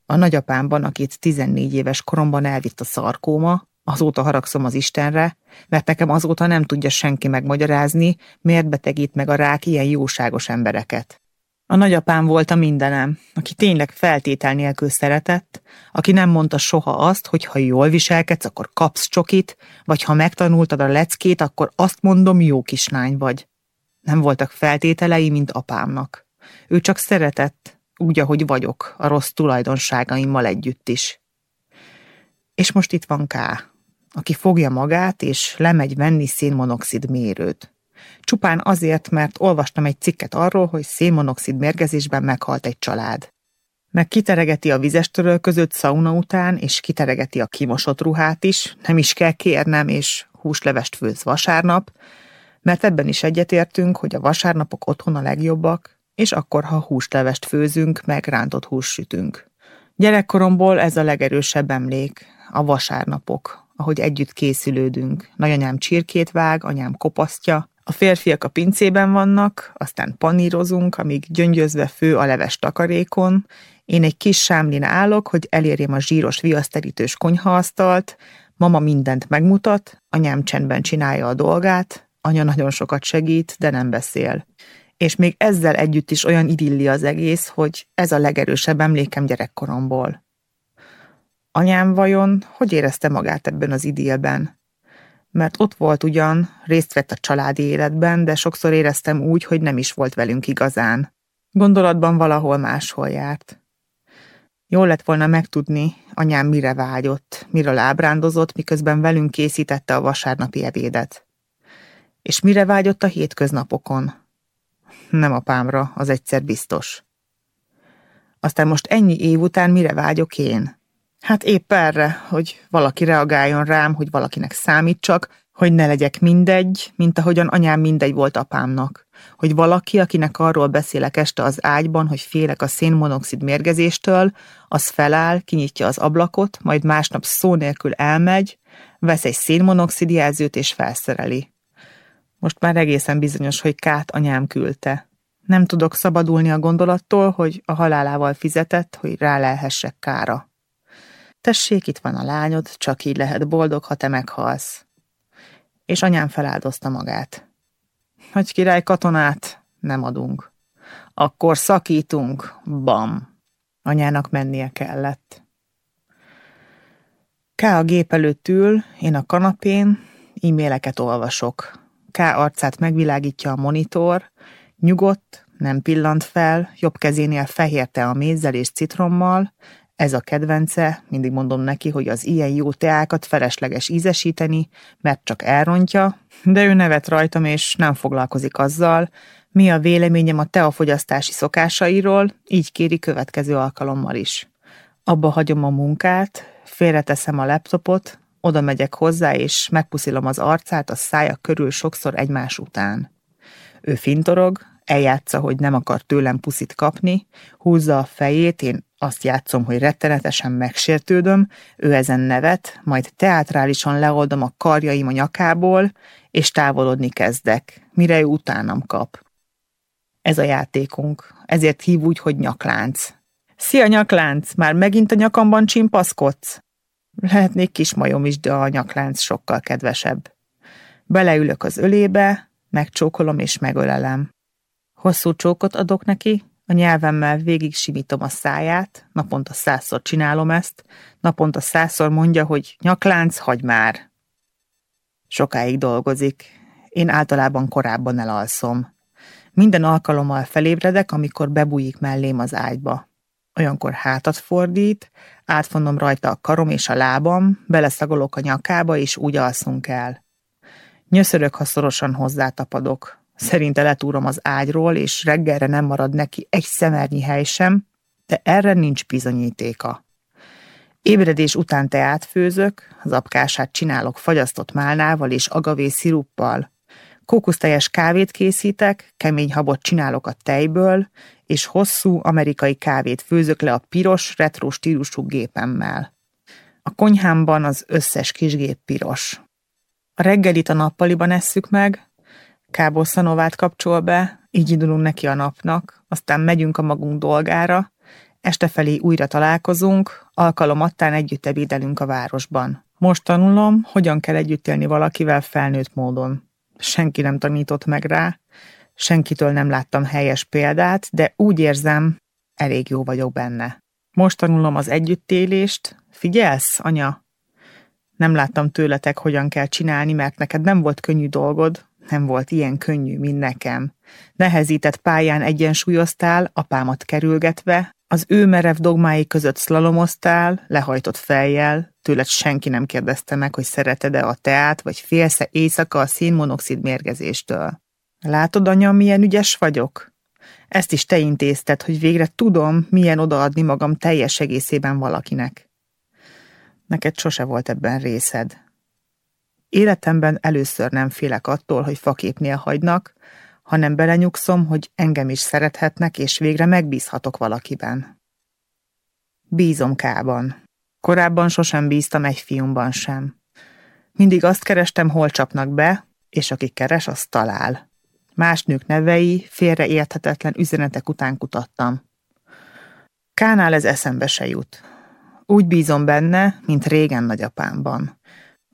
A nagyapámban, akit 14 éves koromban elvitt a szarkóma, azóta haragszom az Istenre, mert nekem azóta nem tudja senki megmagyarázni, miért betegít meg a rák ilyen jóságos embereket. A nagyapám volt a mindenem, aki tényleg feltétel nélkül szeretett, aki nem mondta soha azt, hogy ha jól viselkedsz, akkor kapsz csokit, vagy ha megtanultad a leckét, akkor azt mondom, jó kislány vagy. Nem voltak feltételei, mint apámnak. Ő csak szeretett, úgy, ahogy vagyok, a rossz tulajdonságaimmal együtt is. És most itt van K, aki fogja magát, és lemegy venni szénmonoxid mérőt. Csupán azért, mert olvastam egy cikket arról, hogy szénmonoxid mérgezésben meghalt egy család. Meg kiteregeti a vizes törölközőt szauna után, és kiteregeti a kimosott ruhát is, nem is kell kérnem, és húslevest főz vasárnap, mert ebben is egyetértünk, hogy a vasárnapok otthon a legjobbak, és akkor, ha húslevest főzünk, meg rántott hús sütünk. Gyerekkoromból ez a legerősebb emlék, a vasárnapok, ahogy együtt készülődünk. Nagyanyám csirkét vág, anyám kopasztja, a férfiak a pincében vannak, aztán panírozunk, amíg gyöngyözve fő a leves takarékon. Én egy kis sámlin állok, hogy elérjem a zsíros viaszterítős konyhaasztalt, mama mindent megmutat, anyám csendben csinálja a dolgát, anya nagyon sokat segít, de nem beszél. És még ezzel együtt is olyan idilli az egész, hogy ez a legerősebb emlékem gyerekkoromból. Anyám vajon hogy érezte magát ebben az idillben? Mert ott volt ugyan, részt vett a családi életben, de sokszor éreztem úgy, hogy nem is volt velünk igazán. Gondolatban valahol máshol járt. Jól lett volna megtudni, anyám mire vágyott, miről ábrándozott, miközben velünk készítette a vasárnapi ebédet. És mire vágyott a hétköznapokon? Nem apámra, az egyszer biztos. Aztán most ennyi év után mire vágyok én? Hát épp erre, hogy valaki reagáljon rám, hogy valakinek számítsak, hogy ne legyek mindegy, mint ahogyan anyám mindegy volt apámnak. Hogy valaki, akinek arról beszélek este az ágyban, hogy félek a szénmonoxid mérgezéstől, az feláll, kinyitja az ablakot, majd másnap szó nélkül elmegy, vesz egy szénmonoxid jelzőt és felszereli. Most már egészen bizonyos, hogy Kát anyám küldte. Nem tudok szabadulni a gondolattól, hogy a halálával fizetett, hogy rálelhessek kára. Tessék, itt van a lányod, csak így lehet boldog, ha te meghalsz. És anyám feláldozta magát. Hogy király katonát nem adunk. Akkor szakítunk, bam. Anyának mennie kellett. K a gép előtt ül, én a kanapén, e-maileket olvasok. K arcát megvilágítja a monitor, nyugodt, nem pillant fel, jobb kezénél fehérte a mézzel és citrommal, ez a kedvence, mindig mondom neki, hogy az ilyen jó teákat felesleges ízesíteni, mert csak elrontja, de ő nevet rajtam és nem foglalkozik azzal, mi a véleményem a teafogyasztási szokásairól, így kéri következő alkalommal is. Abba hagyom a munkát, félreteszem a laptopot, oda megyek hozzá, és megpuszilom az arcát a szája körül sokszor egymás után. Ő fintorog, eljátsza, hogy nem akar tőlem puszit kapni, húzza a fejét, én azt játszom, hogy rettenetesen megsértődöm, ő ezen nevet, majd teátrálisan leoldom a karjaim a nyakából, és távolodni kezdek, mire ő utánam kap. Ez a játékunk, ezért hív úgy, hogy nyaklánc. Szia, nyaklánc! Már megint a nyakamban csimpaszkodsz? Lehetnék kis majom is, de a nyaklánc sokkal kedvesebb. Beleülök az ölébe, megcsókolom és megölelem. Hosszú csókot adok neki, a nyelvemmel végig simítom a száját, naponta százszor csinálom ezt, naponta százszor mondja, hogy nyaklánc, hagy már. Sokáig dolgozik. Én általában korábban elalszom. Minden alkalommal felébredek, amikor bebújik mellém az ágyba. Olyankor hátat fordít, átfonom rajta a karom és a lábam, beleszagolok a nyakába, és úgy alszunk el. Nyöszörök, ha szorosan hozzátapadok. Szerinte letúrom az ágyról, és reggelre nem marad neki egy szemernyi hely sem, de erre nincs bizonyítéka. Ébredés után teát főzök, az apkását csinálok fagyasztott málnával és agavé sziruppal. Kókusztejes kávét készítek, kemény habot csinálok a tejből, és hosszú amerikai kávét főzök le a piros, retro stílusú gépemmel. A konyhámban az összes kisgép piros. A reggelit a nappaliban esszük meg, káboszanovát kapcsol be, így indulunk neki a napnak, aztán megyünk a magunk dolgára, este felé újra találkozunk, alkalomattán együtt ebédelünk a városban. Most tanulom, hogyan kell együtt élni valakivel felnőtt módon. Senki nem tanított meg rá, senkitől nem láttam helyes példát, de úgy érzem, elég jó vagyok benne. Most tanulom az együttélést. Figyelsz, anya? Nem láttam tőletek, hogyan kell csinálni, mert neked nem volt könnyű dolgod, nem volt ilyen könnyű, mint nekem. Nehezített pályán egyensúlyoztál, apámat kerülgetve, az ő merev dogmái között szlalomoztál, lehajtott fejjel, tőled senki nem kérdezte meg, hogy szereted-e a teát, vagy félsze éjszaka a szénmonoxid mérgezéstől. Látod, anya, milyen ügyes vagyok? Ezt is te intézted, hogy végre tudom, milyen odaadni magam teljes egészében valakinek. Neked sose volt ebben részed. Életemben először nem félek attól, hogy faképnél hagynak, hanem belenyugszom, hogy engem is szerethetnek, és végre megbízhatok valakiben. Bízom Kában. Korábban sosem bíztam egy fiúmban sem. Mindig azt kerestem, hol csapnak be, és aki keres, azt talál. Más nők nevei, félreérthetetlen üzenetek után kutattam. Kánál ez eszembe se jut. Úgy bízom benne, mint régen nagyapámban.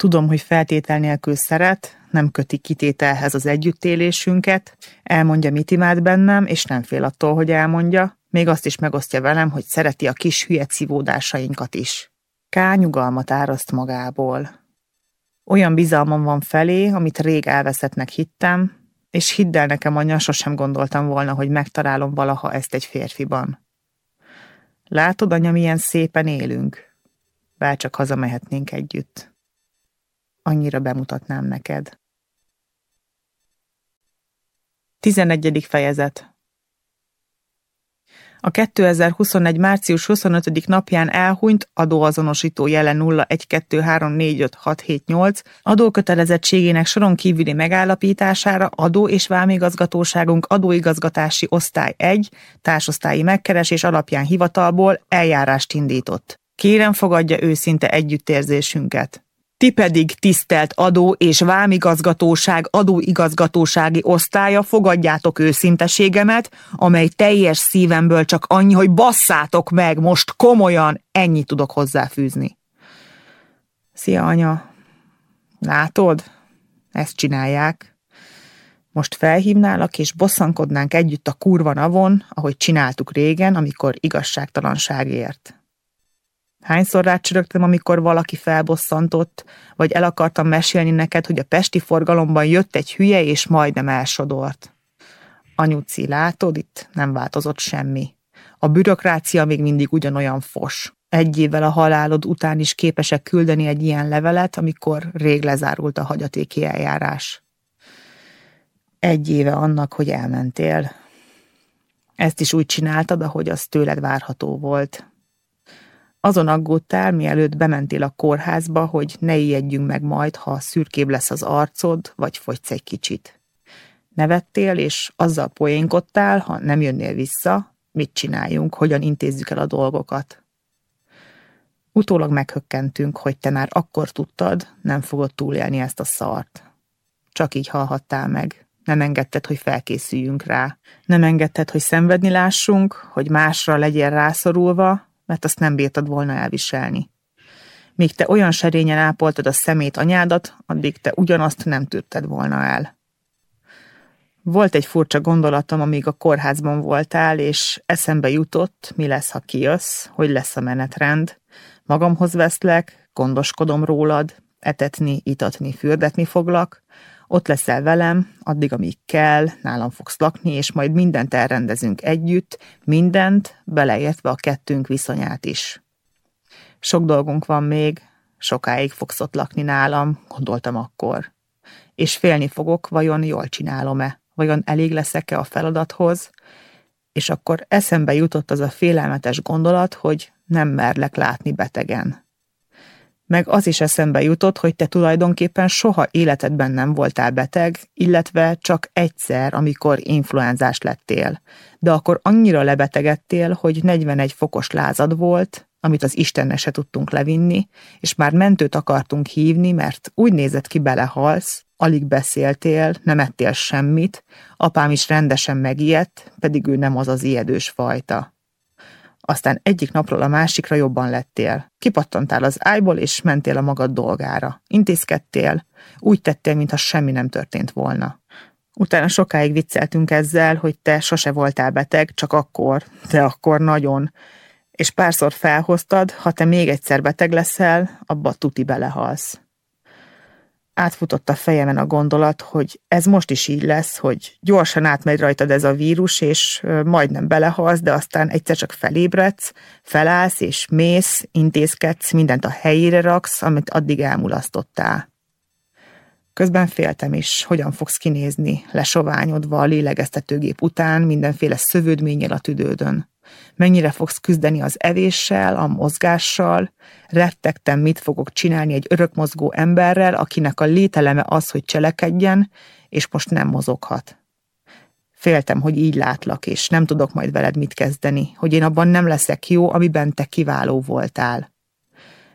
Tudom, hogy feltétel nélkül szeret, nem köti kitételhez az együttélésünket, elmondja, mit imád bennem, és nem fél attól, hogy elmondja, még azt is megosztja velem, hogy szereti a kis hülye szívódásainkat is. Ká nyugalmat áraszt magából. Olyan bizalmam van felé, amit rég elveszettnek hittem, és hidd el nekem, anya, sosem gondoltam volna, hogy megtalálom valaha ezt egy férfiban. Látod, anya, milyen szépen élünk? Bárcsak hazamehetnénk együtt annyira bemutatnám neked. 11. fejezet A 2021. március 25. napján elhunyt adóazonosító jele 0123456778 adókötelezettségének soron kívüli megállapítására adó és vámigazgatóságunk adóigazgatási osztály 1 társosztályi megkeresés alapján hivatalból eljárást indított. Kérem fogadja őszinte együttérzésünket. Ti pedig tisztelt adó és vámigazgatóság adóigazgatósági osztálya fogadjátok őszinteségemet, amely teljes szívemből csak annyi, hogy basszátok meg most komolyan, ennyit tudok hozzáfűzni. Szia, anya! Látod? Ezt csinálják. Most felhívnálak, és bosszankodnánk együtt a kurva navon, ahogy csináltuk régen, amikor igazságtalanságért. Hányszor rácsörögtem, amikor valaki felbosszantott, vagy el akartam mesélni neked, hogy a pesti forgalomban jött egy hülye, és majdnem elsodort. Anyuci, látod, itt nem változott semmi. A bürokrácia még mindig ugyanolyan fos. Egy évvel a halálod után is képesek küldeni egy ilyen levelet, amikor rég lezárult a hagyatéki eljárás. Egy éve annak, hogy elmentél. Ezt is úgy csináltad, ahogy az tőled várható volt. Azon aggódtál, mielőtt bementél a kórházba, hogy ne ijedjünk meg majd, ha szürkébb lesz az arcod, vagy fogysz egy kicsit. Nevettél, és azzal poénkodtál, ha nem jönnél vissza, mit csináljunk, hogyan intézzük el a dolgokat. Utólag meghökkentünk, hogy te már akkor tudtad, nem fogod túlélni ezt a szart. Csak így hallhattál meg. Nem engedted, hogy felkészüljünk rá. Nem engedted, hogy szenvedni lássunk, hogy másra legyél rászorulva, mert azt nem bírtad volna elviselni. Míg te olyan serényen ápoltad a szemét anyádat, addig te ugyanazt nem tűrted volna el. Volt egy furcsa gondolatom, amíg a kórházban voltál, és eszembe jutott, mi lesz, ha kijössz, hogy lesz a menetrend. Magamhoz veszlek, gondoskodom rólad, etetni, itatni, fürdetni foglak, ott leszel velem, addig, amíg kell, nálam fogsz lakni, és majd mindent elrendezünk együtt, mindent, beleértve a kettőnk viszonyát is. Sok dolgunk van még, sokáig fogsz ott lakni nálam, gondoltam akkor. És félni fogok, vajon jól csinálom-e, vajon elég leszek-e a feladathoz, és akkor eszembe jutott az a félelmetes gondolat, hogy nem merlek látni betegen. Meg az is eszembe jutott, hogy te tulajdonképpen soha életedben nem voltál beteg, illetve csak egyszer, amikor influenzás lettél. De akkor annyira lebetegedtél, hogy 41 fokos lázad volt, amit az Istennek se tudtunk levinni, és már mentőt akartunk hívni, mert úgy nézett ki belehalsz, alig beszéltél, nem ettél semmit, apám is rendesen megijedt, pedig ő nem az az ijedős fajta. Aztán egyik napról a másikra jobban lettél. Kipattantál az ájból, és mentél a magad dolgára. Intézkedtél, úgy tettél, mintha semmi nem történt volna. Utána sokáig vicceltünk ezzel, hogy te sose voltál beteg, csak akkor, de akkor nagyon. És párszor felhoztad, ha te még egyszer beteg leszel, abba tuti belehalsz átfutott a fejemen a gondolat, hogy ez most is így lesz, hogy gyorsan átmegy rajtad ez a vírus, és majdnem belehalsz, de aztán egyszer csak felébredsz, felállsz és mész, intézkedsz, mindent a helyére raksz, amit addig elmulasztottál. Közben féltem is, hogyan fogsz kinézni, lesoványodva a lélegeztetőgép után, mindenféle szövődménnyel a tüdődön mennyire fogsz küzdeni az evéssel, a mozgással, rettegtem, mit fogok csinálni egy örökmozgó emberrel, akinek a lételeme az, hogy cselekedjen, és most nem mozoghat. Féltem, hogy így látlak, és nem tudok majd veled mit kezdeni, hogy én abban nem leszek jó, amiben te kiváló voltál.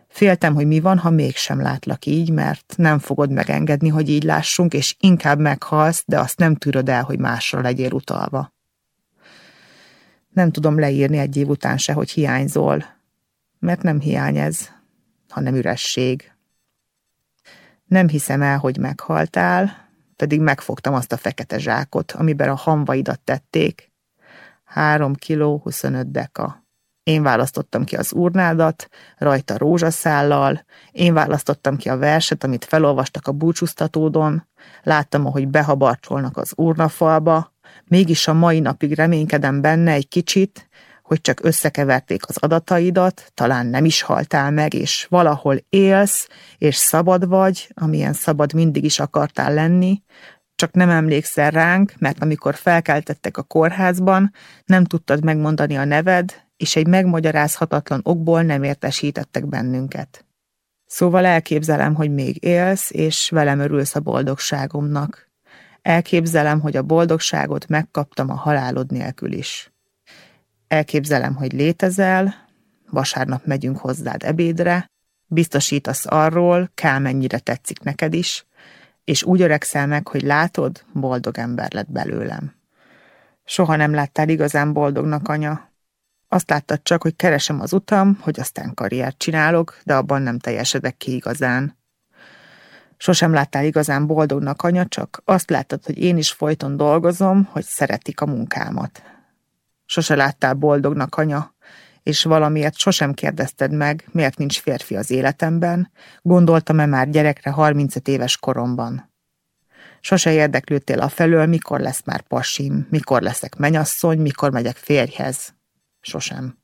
Féltem, hogy mi van, ha mégsem látlak így, mert nem fogod megengedni, hogy így lássunk, és inkább meghalsz, de azt nem tűröd el, hogy másra legyél utalva. Nem tudom leírni egy év után se, hogy hiányzol, mert nem hiány ez, hanem üresség. Nem hiszem el, hogy meghaltál, pedig megfogtam azt a fekete zsákot, amiben a hamvaidat tették. Három kiló, 25 deka. Én választottam ki az urnádat, rajta rózsaszállal, én választottam ki a verset, amit felolvastak a búcsúztatódon, láttam, ahogy behabarcsolnak az urnafalba, Mégis a mai napig reménykedem benne egy kicsit, hogy csak összekeverték az adataidat, talán nem is haltál meg, és valahol élsz, és szabad vagy, amilyen szabad mindig is akartál lenni, csak nem emlékszel ránk, mert amikor felkeltettek a kórházban, nem tudtad megmondani a neved, és egy megmagyarázhatatlan okból nem értesítettek bennünket. Szóval elképzelem, hogy még élsz, és velem örülsz a boldogságomnak. Elképzelem, hogy a boldogságot megkaptam a halálod nélkül is. Elképzelem, hogy létezel, vasárnap megyünk hozzád ebédre, biztosítasz arról, kell mennyire tetszik neked is, és úgy öregszel meg, hogy látod, boldog ember lett belőlem. Soha nem láttál igazán boldognak, anya. Azt láttad csak, hogy keresem az utam, hogy aztán karriert csinálok, de abban nem teljesedek ki igazán. Sosem láttál igazán boldognak, anya, csak azt láttad, hogy én is folyton dolgozom, hogy szeretik a munkámat. Sose láttál boldognak, anya, és valamiért sosem kérdezted meg, miért nincs férfi az életemben, gondoltam-e már gyerekre 35 éves koromban. Sose érdeklődtél a felől, mikor lesz már pasim, mikor leszek menyasszony, mikor megyek férjhez. Sosem.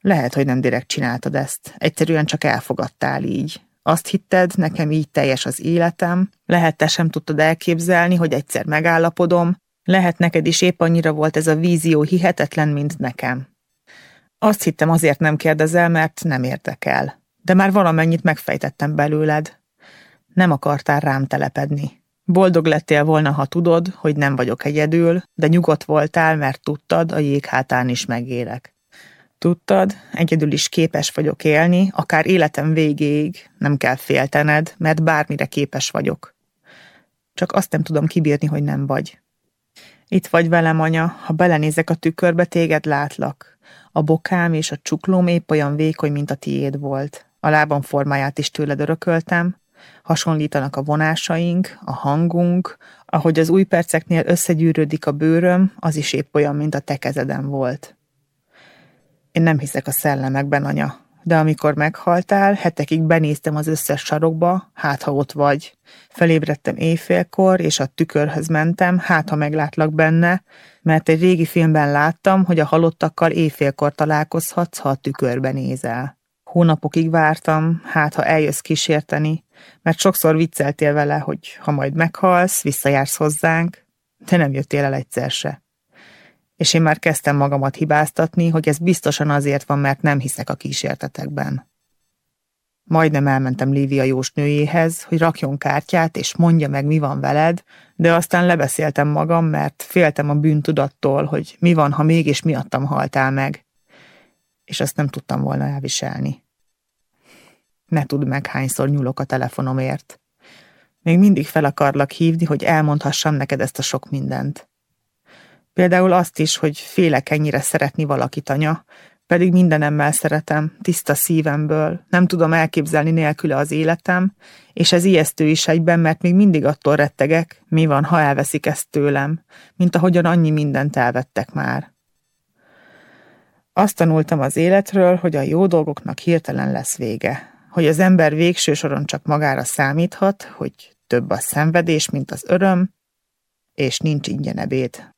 Lehet, hogy nem direkt csináltad ezt, egyszerűen csak elfogadtál így. Azt hitted, nekem így teljes az életem, lehet te sem tudtad elképzelni, hogy egyszer megállapodom, lehet neked is épp annyira volt ez a vízió hihetetlen, mint nekem. Azt hittem azért nem kérdezel, mert nem érdekel. De már valamennyit megfejtettem belőled. Nem akartál rám telepedni. Boldog lettél volna, ha tudod, hogy nem vagyok egyedül, de nyugodt voltál, mert tudtad, a jéghátán is megélek. Tudtad, egyedül is képes vagyok élni, akár életem végéig, nem kell féltened, mert bármire képes vagyok. Csak azt nem tudom kibírni, hogy nem vagy. Itt vagy velem, anya, ha belenézek a tükörbe, téged látlak. A bokám és a csuklóm épp olyan vékony, mint a tiéd volt. A lábam formáját is tőled örököltem. Hasonlítanak a vonásaink, a hangunk, ahogy az új perceknél összegyűrődik a bőröm, az is épp olyan, mint a te kezeden volt. Én nem hiszek a szellemekben, anya, de amikor meghaltál, hetekig benéztem az összes sarokba, hát ha ott vagy. Felébredtem éjfélkor, és a tükörhöz mentem, hát ha meglátlak benne, mert egy régi filmben láttam, hogy a halottakkal éjfélkor találkozhatsz, ha a tükörbe nézel. Hónapokig vártam, hát ha eljössz kísérteni, mert sokszor vicceltél vele, hogy ha majd meghalsz, visszajársz hozzánk, de nem jöttél el egyszer se és én már kezdtem magamat hibáztatni, hogy ez biztosan azért van, mert nem hiszek a kísértetekben. Majdnem elmentem Lívia jósnőjéhez, hogy rakjon kártyát, és mondja meg, mi van veled, de aztán lebeszéltem magam, mert féltem a bűntudattól, hogy mi van, ha mégis miattam haltál meg. És azt nem tudtam volna elviselni. Ne tudd meg, hányszor nyúlok a telefonomért. Még mindig fel akarlak hívni, hogy elmondhassam neked ezt a sok mindent. Például azt is, hogy félek ennyire szeretni valakit, anya, pedig mindenemmel szeretem, tiszta szívemből, nem tudom elképzelni nélküle az életem, és ez ijesztő is egyben, mert még mindig attól rettegek, mi van, ha elveszik ezt tőlem, mint ahogyan annyi mindent elvettek már. Azt tanultam az életről, hogy a jó dolgoknak hirtelen lesz vége, hogy az ember végső soron csak magára számíthat, hogy több a szenvedés, mint az öröm, és nincs ingyen ebéd.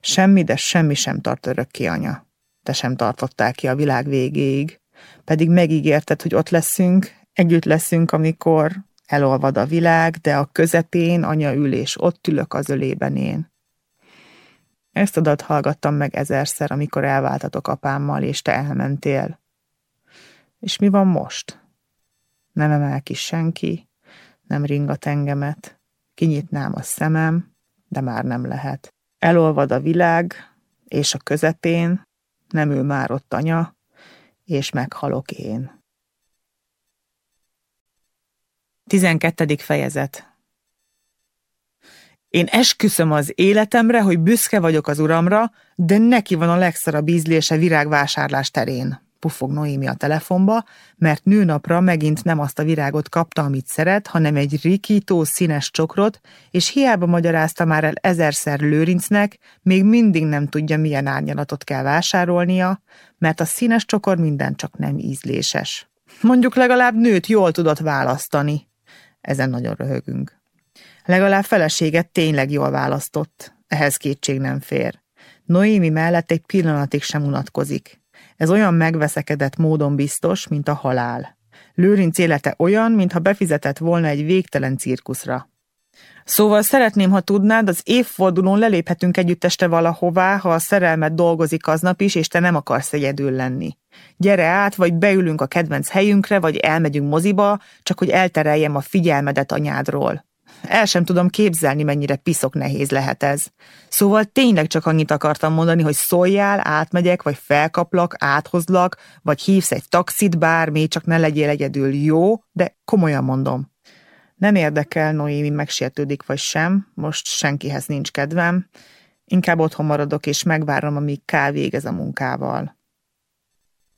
Semmi, de semmi sem tart örökké, anya. Te sem tartottál ki a világ végéig. Pedig megígérted, hogy ott leszünk, együtt leszünk, amikor elolvad a világ, de a közepén anya ül, és ott ülök az ölében én. Ezt adat hallgattam meg ezerszer, amikor elváltatok apámmal, és te elmentél. És mi van most? Nem emel ki senki, nem ringat engemet, kinyitnám a szemem, de már nem lehet. Elolvad a világ, és a közepén nem ül már ott anya, és meghalok én. 12. fejezet Én esküszöm az életemre, hogy büszke vagyok az uramra, de neki van a legszarabb ízlése virágvásárlás terén pufog Noémi a telefonba, mert nőnapra megint nem azt a virágot kapta, amit szeret, hanem egy rikító színes csokrot, és hiába magyarázta már el ezerszer Lőrincnek, még mindig nem tudja, milyen árnyalatot kell vásárolnia, mert a színes csokor minden csak nem ízléses. Mondjuk legalább nőt jól tudott választani. Ezen nagyon röhögünk. Legalább feleséget tényleg jól választott. Ehhez kétség nem fér. Noémi mellett egy pillanatig sem unatkozik. Ez olyan megveszekedett módon biztos, mint a halál. Lőrinc élete olyan, mintha befizetett volna egy végtelen cirkuszra. Szóval szeretném, ha tudnád, az évfordulón leléphetünk együtt este valahová, ha a szerelmet dolgozik aznap is, és te nem akarsz egyedül lenni. Gyere át, vagy beülünk a kedvenc helyünkre, vagy elmegyünk moziba, csak hogy eltereljem a figyelmedet anyádról. El sem tudom képzelni, mennyire piszok nehéz lehet ez. Szóval tényleg csak annyit akartam mondani, hogy szóljál, átmegyek, vagy felkaplak, áthozlak, vagy hívsz egy taxit, bármi, csak ne legyél egyedül, jó? De komolyan mondom. Nem érdekel, Noémi megsértődik vagy sem, most senkihez nincs kedvem. Inkább otthon maradok, és megvárom, amíg K végez a munkával.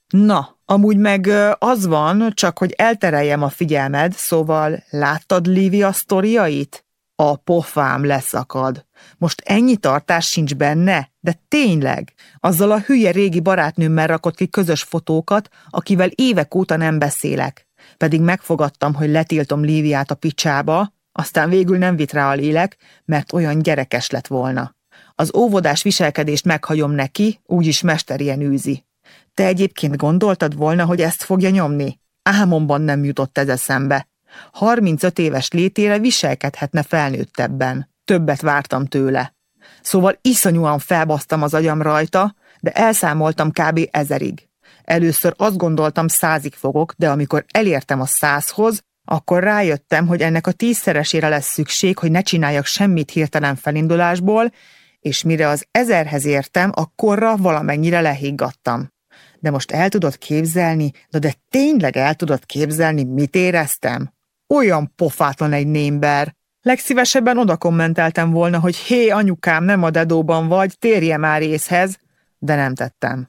Na, amúgy meg az van, csak hogy eltereljem a figyelmed, szóval láttad Lívia sztoriait? A pofám leszakad. Most ennyi tartás sincs benne? De tényleg, azzal a hülye régi barátnőmmel rakott ki közös fotókat, akivel évek óta nem beszélek. Pedig megfogadtam, hogy letiltom Líviát a picsába, aztán végül nem vit rá a lélek, mert olyan gyerekes lett volna. Az óvodás viselkedést meghagyom neki, úgyis mesterien űzi. Te egyébként gondoltad volna, hogy ezt fogja nyomni? Álmomban nem jutott ez eszembe. 35 éves létére viselkedhetne felnőttebben. Többet vártam tőle. Szóval iszonyúan felbasztam az agyam rajta, de elszámoltam kb. ezerig. Először azt gondoltam százig fogok, de amikor elértem a százhoz, akkor rájöttem, hogy ennek a tízszeresére lesz szükség, hogy ne csináljak semmit hirtelen felindulásból, és mire az ezerhez értem, akkorra valamennyire lehiggadtam. De most el tudod képzelni, de, de tényleg el tudod képzelni, mit éreztem? Olyan pofátlan egy némber. Legszívesebben oda kommenteltem volna, hogy hé, anyukám, nem a dedóban vagy, térje már észhez, de nem tettem.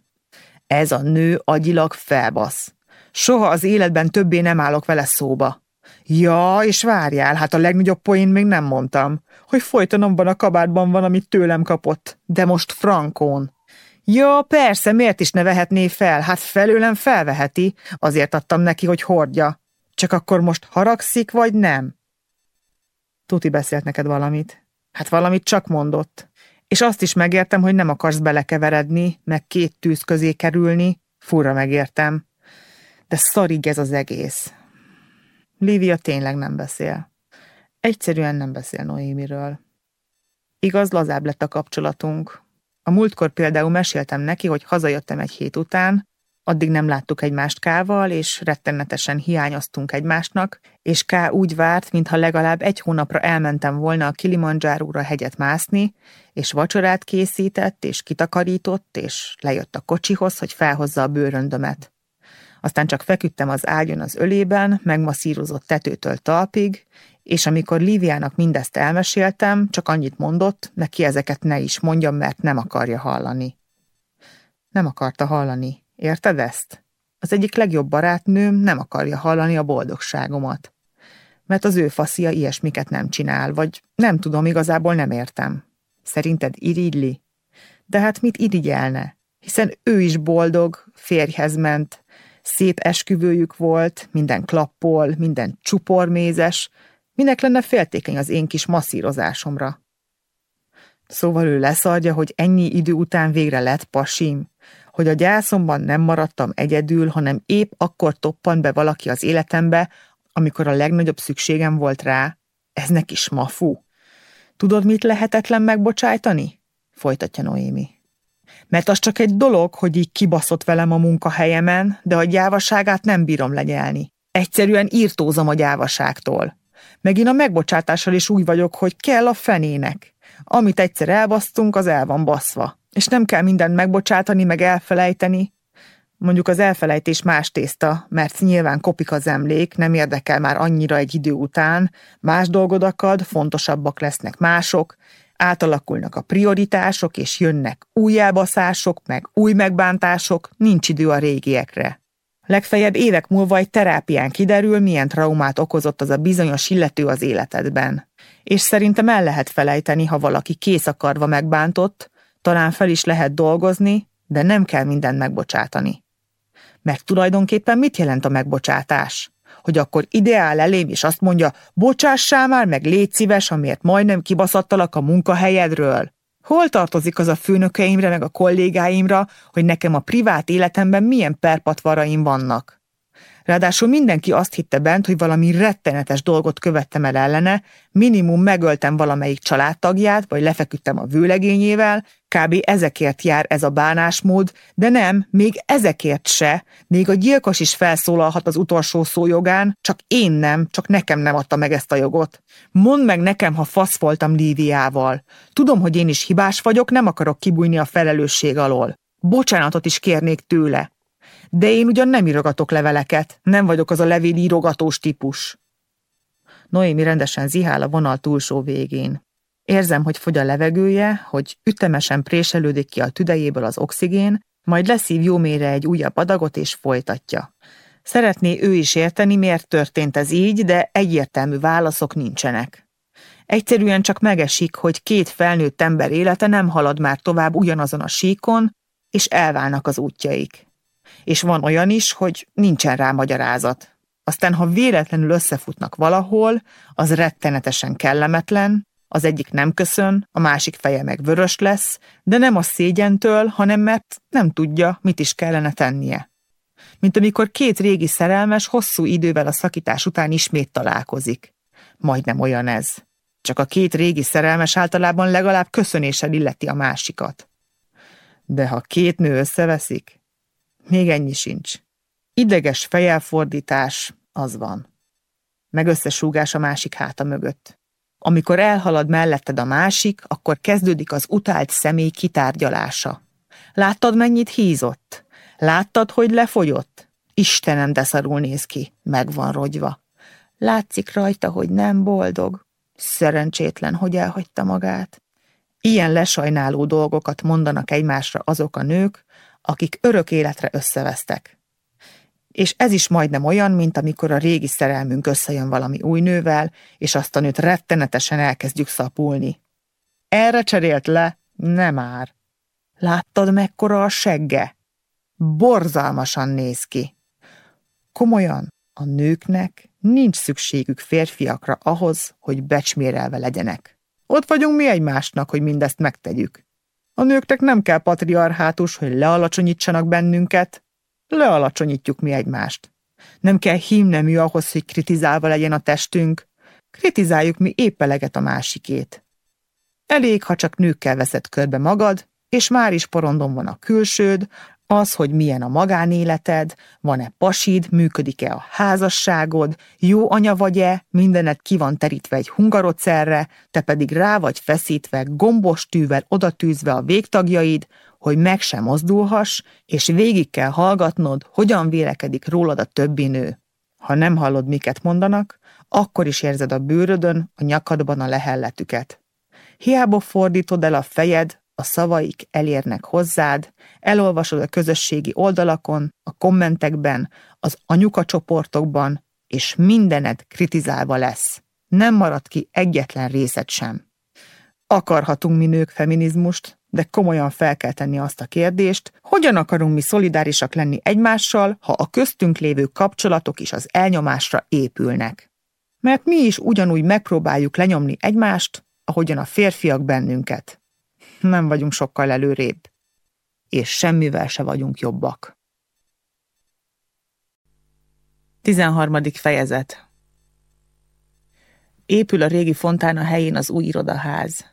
Ez a nő agyilag felbasz. Soha az életben többé nem állok vele szóba. Ja, és várjál, hát a legnagyobb poén még nem mondtam, hogy folytonomban a kabátban van, amit tőlem kapott, de most frankón. Ja, persze, miért is ne vehetné fel? Hát felőlem felveheti, azért adtam neki, hogy hordja. Csak akkor most haragszik, vagy nem? Tuti beszélt neked valamit. Hát valamit csak mondott. És azt is megértem, hogy nem akarsz belekeveredni, meg két tűz közé kerülni. Furra megértem. De szarig ez az egész. Lívia tényleg nem beszél. Egyszerűen nem beszél Noémiről. Igaz, lazább lett a kapcsolatunk. A múltkor például meséltem neki, hogy hazajöttem egy hét után, addig nem láttuk egymást Kával, és rettenetesen hiányoztunk egymásnak, és K úgy várt, mintha legalább egy hónapra elmentem volna a Kilimanjáróra hegyet mászni, és vacsorát készített, és kitakarított, és lejött a kocsihoz, hogy felhozza a bőröndömet. Aztán csak feküdtem az ágyon az ölében, megmasszírozott tetőtől talpig, és amikor Líviának mindezt elmeséltem, csak annyit mondott, neki ezeket ne is mondjam, mert nem akarja hallani. Nem akarta hallani. Érted ezt? Az egyik legjobb barátnőm nem akarja hallani a boldogságomat. Mert az ő faszia ilyesmiket nem csinál, vagy nem tudom, igazából nem értem. Szerinted irigyli? De hát mit irigyelne? Hiszen ő is boldog, férjhez ment, szép esküvőjük volt, minden klappol, minden csupormézes, minek lenne féltékeny az én kis masszírozásomra. Szóval ő leszardja, hogy ennyi idő után végre lett pasim, hogy a gyászomban nem maradtam egyedül, hanem épp akkor toppan be valaki az életembe, amikor a legnagyobb szükségem volt rá. Ez neki mafu. Tudod, mit lehetetlen megbocsájtani? Folytatja Noémi. Mert az csak egy dolog, hogy így kibaszott velem a munkahelyemen, de a gyávaságát nem bírom lenyelni. Egyszerűen írtózom a gyávaságtól. Megint a megbocsátással is úgy vagyok, hogy kell a fenének. Amit egyszer elbasztunk, az el van baszva. És nem kell mindent megbocsátani, meg elfelejteni. Mondjuk az elfelejtés más tészta, mert nyilván kopik az emlék, nem érdekel már annyira egy idő után, más dolgod akad, fontosabbak lesznek mások, átalakulnak a prioritások, és jönnek új elbaszások, meg új megbántások, nincs idő a régiekre. Legfeljebb évek múlva egy terápián kiderül, milyen traumát okozott az a bizonyos illető az életedben. És szerintem el lehet felejteni, ha valaki kész akarva megbántott, talán fel is lehet dolgozni, de nem kell mindent megbocsátani. Mert tulajdonképpen mit jelent a megbocsátás? Hogy akkor ideál elém, és azt mondja, bocsássál már, meg légy szíves, amiért majdnem kibaszattalak a munkahelyedről. Hol tartozik az a főnökeimre, meg a kollégáimra, hogy nekem a privát életemben milyen perpatvaraim vannak? Ráadásul mindenki azt hitte bent, hogy valami rettenetes dolgot követtem el ellene, minimum megöltem valamelyik családtagját, vagy lefeküdtem a vőlegényével, kb. ezekért jár ez a bánásmód, de nem, még ezekért se, még a gyilkos is felszólalhat az utolsó szójogán, csak én nem, csak nekem nem adta meg ezt a jogot. Mondd meg nekem, ha fasz voltam Líviával. Tudom, hogy én is hibás vagyok, nem akarok kibújni a felelősség alól. Bocsánatot is kérnék tőle. De én ugyan nem írogatok leveleket, nem vagyok az a levél írogatós típus. Noémi rendesen zihál a vonal túlsó végén. Érzem, hogy fogy a levegője, hogy ütemesen préselődik ki a tüdejéből az oxigén, majd leszív jó mélyre egy újabb adagot és folytatja. Szeretné ő is érteni, miért történt ez így, de egyértelmű válaszok nincsenek. Egyszerűen csak megesik, hogy két felnőtt ember élete nem halad már tovább ugyanazon a síkon, és elválnak az útjaik. És van olyan is, hogy nincsen rá magyarázat. Aztán, ha véletlenül összefutnak valahol, az rettenetesen kellemetlen, az egyik nem köszön, a másik feje meg vörös lesz, de nem a szégyentől, hanem mert nem tudja, mit is kellene tennie. Mint amikor két régi szerelmes hosszú idővel a szakítás után ismét találkozik. Majdnem olyan ez. Csak a két régi szerelmes általában legalább köszönéssel illeti a másikat. De ha két nő összeveszik, még ennyi sincs. Ideges fejelfordítás, az van. Meg összesúgás a másik háta mögött. Amikor elhalad melletted a másik, akkor kezdődik az utált személy kitárgyalása. Láttad, mennyit hízott? Láttad, hogy lefogyott? Istenem, de szarul néz ki, meg van rogyva. Látszik rajta, hogy nem boldog. Szerencsétlen, hogy elhagyta magát. Ilyen lesajnáló dolgokat mondanak egymásra azok a nők, akik örök életre összevesztek. És ez is majdnem olyan, mint amikor a régi szerelmünk összejön valami új nővel, és azt a nőt rettenetesen elkezdjük szapulni. Erre cserélt le? Nem már. Láttad, mekkora a segge? Borzalmasan néz ki. Komolyan, a nőknek nincs szükségük férfiakra ahhoz, hogy becsmérelve legyenek. Ott vagyunk mi egymásnak, hogy mindezt megtegyük. A nőknek nem kell patriarhátus, hogy lealacsonyítsanak bennünket, lealacsonyítjuk mi egymást. Nem kell hímnemű ahhoz, hogy kritizálva legyen a testünk, kritizáljuk mi épp eleget a másikét. Elég, ha csak nőkkel veszed körbe magad, és már is porondon van a külsőd, az, hogy milyen a magánéleted, van-e pasid, működik-e a házasságod, jó anya vagy-e, mindened ki van terítve egy hungarocerre, te pedig rá vagy feszítve, gombos tűvel odatűzve a végtagjaid, hogy meg sem mozdulhass, és végig kell hallgatnod, hogyan vélekedik rólad a többi nő. Ha nem hallod, miket mondanak, akkor is érzed a bőrödön, a nyakadban a lehelletüket. Hiába fordítod el a fejed, a szavaik elérnek hozzád, elolvasod a közösségi oldalakon, a kommentekben, az anyuka csoportokban, és mindened kritizálva lesz. Nem marad ki egyetlen részet sem. Akarhatunk mi nők feminizmust, de komolyan fel kell tenni azt a kérdést, hogyan akarunk mi szolidárisak lenni egymással, ha a köztünk lévő kapcsolatok is az elnyomásra épülnek. Mert mi is ugyanúgy megpróbáljuk lenyomni egymást, ahogyan a férfiak bennünket nem vagyunk sokkal előrébb, és semmivel se vagyunk jobbak. 13. fejezet Épül a régi fontána helyén az új irodaház.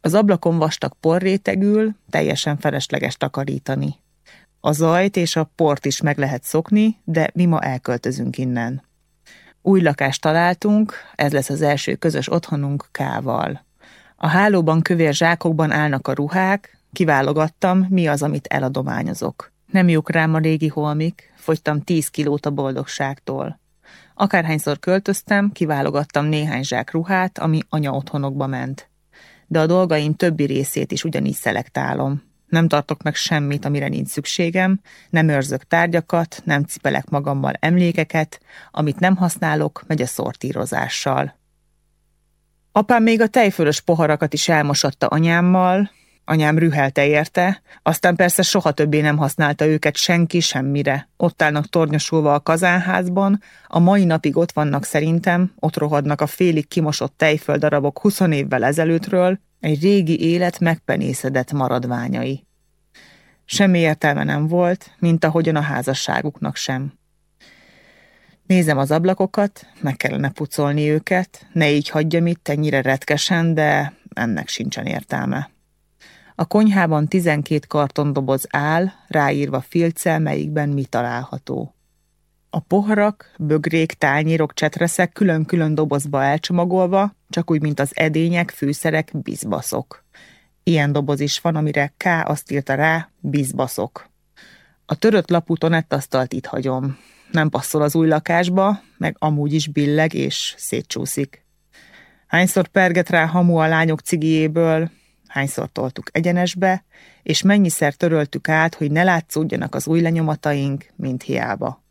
Az ablakon vastag porrétegül, teljesen felesleges takarítani. A zajt és a port is meg lehet szokni, de mi ma elköltözünk innen. Új lakást találtunk, ez lesz az első közös otthonunk Kával. A hálóban kövér zsákokban állnak a ruhák, kiválogattam, mi az, amit eladományozok. Nem jók rám a régi holmik, fogytam tíz kilót a boldogságtól. Akárhányszor költöztem, kiválogattam néhány zsák ruhát, ami anya otthonokba ment. De a dolgaim többi részét is ugyanígy szelektálom. Nem tartok meg semmit, amire nincs szükségem, nem őrzök tárgyakat, nem cipelek magammal emlékeket, amit nem használok, megy a szortírozással. Apám még a tejfölös poharakat is elmosatta anyámmal, anyám rühelte érte, aztán persze soha többé nem használta őket senki semmire. Ott állnak tornyosulva a kazánházban, a mai napig ott vannak szerintem, ott rohadnak a félig kimosott tejföldarabok 20 évvel ezelőttről, egy régi élet megpenészedett maradványai. Semmi értelme nem volt, mint ahogyan a házasságuknak sem. Nézem az ablakokat, meg kellene pucolni őket, ne így hagyjam itt ennyire retkesen, de ennek sincsen értelme. A konyhában tizenkét kartondoboz áll, ráírva filccel, melyikben mi található. A poharak, bögrék, tányérok, csetreszek külön-külön dobozba elcsomagolva, csak úgy, mint az edények, fűszerek, bizbaszok. Ilyen doboz is van, amire K azt írta rá, bizbaszok. A törött lapú tonettasztalt itt hagyom. Nem passzol az új lakásba, meg amúgy is billeg és szétcsúszik. Hányszor perget rá hamu a lányok cigiéből, hányszor toltuk egyenesbe, és mennyiszer töröltük át, hogy ne látszódjanak az új lenyomataink, mint hiába.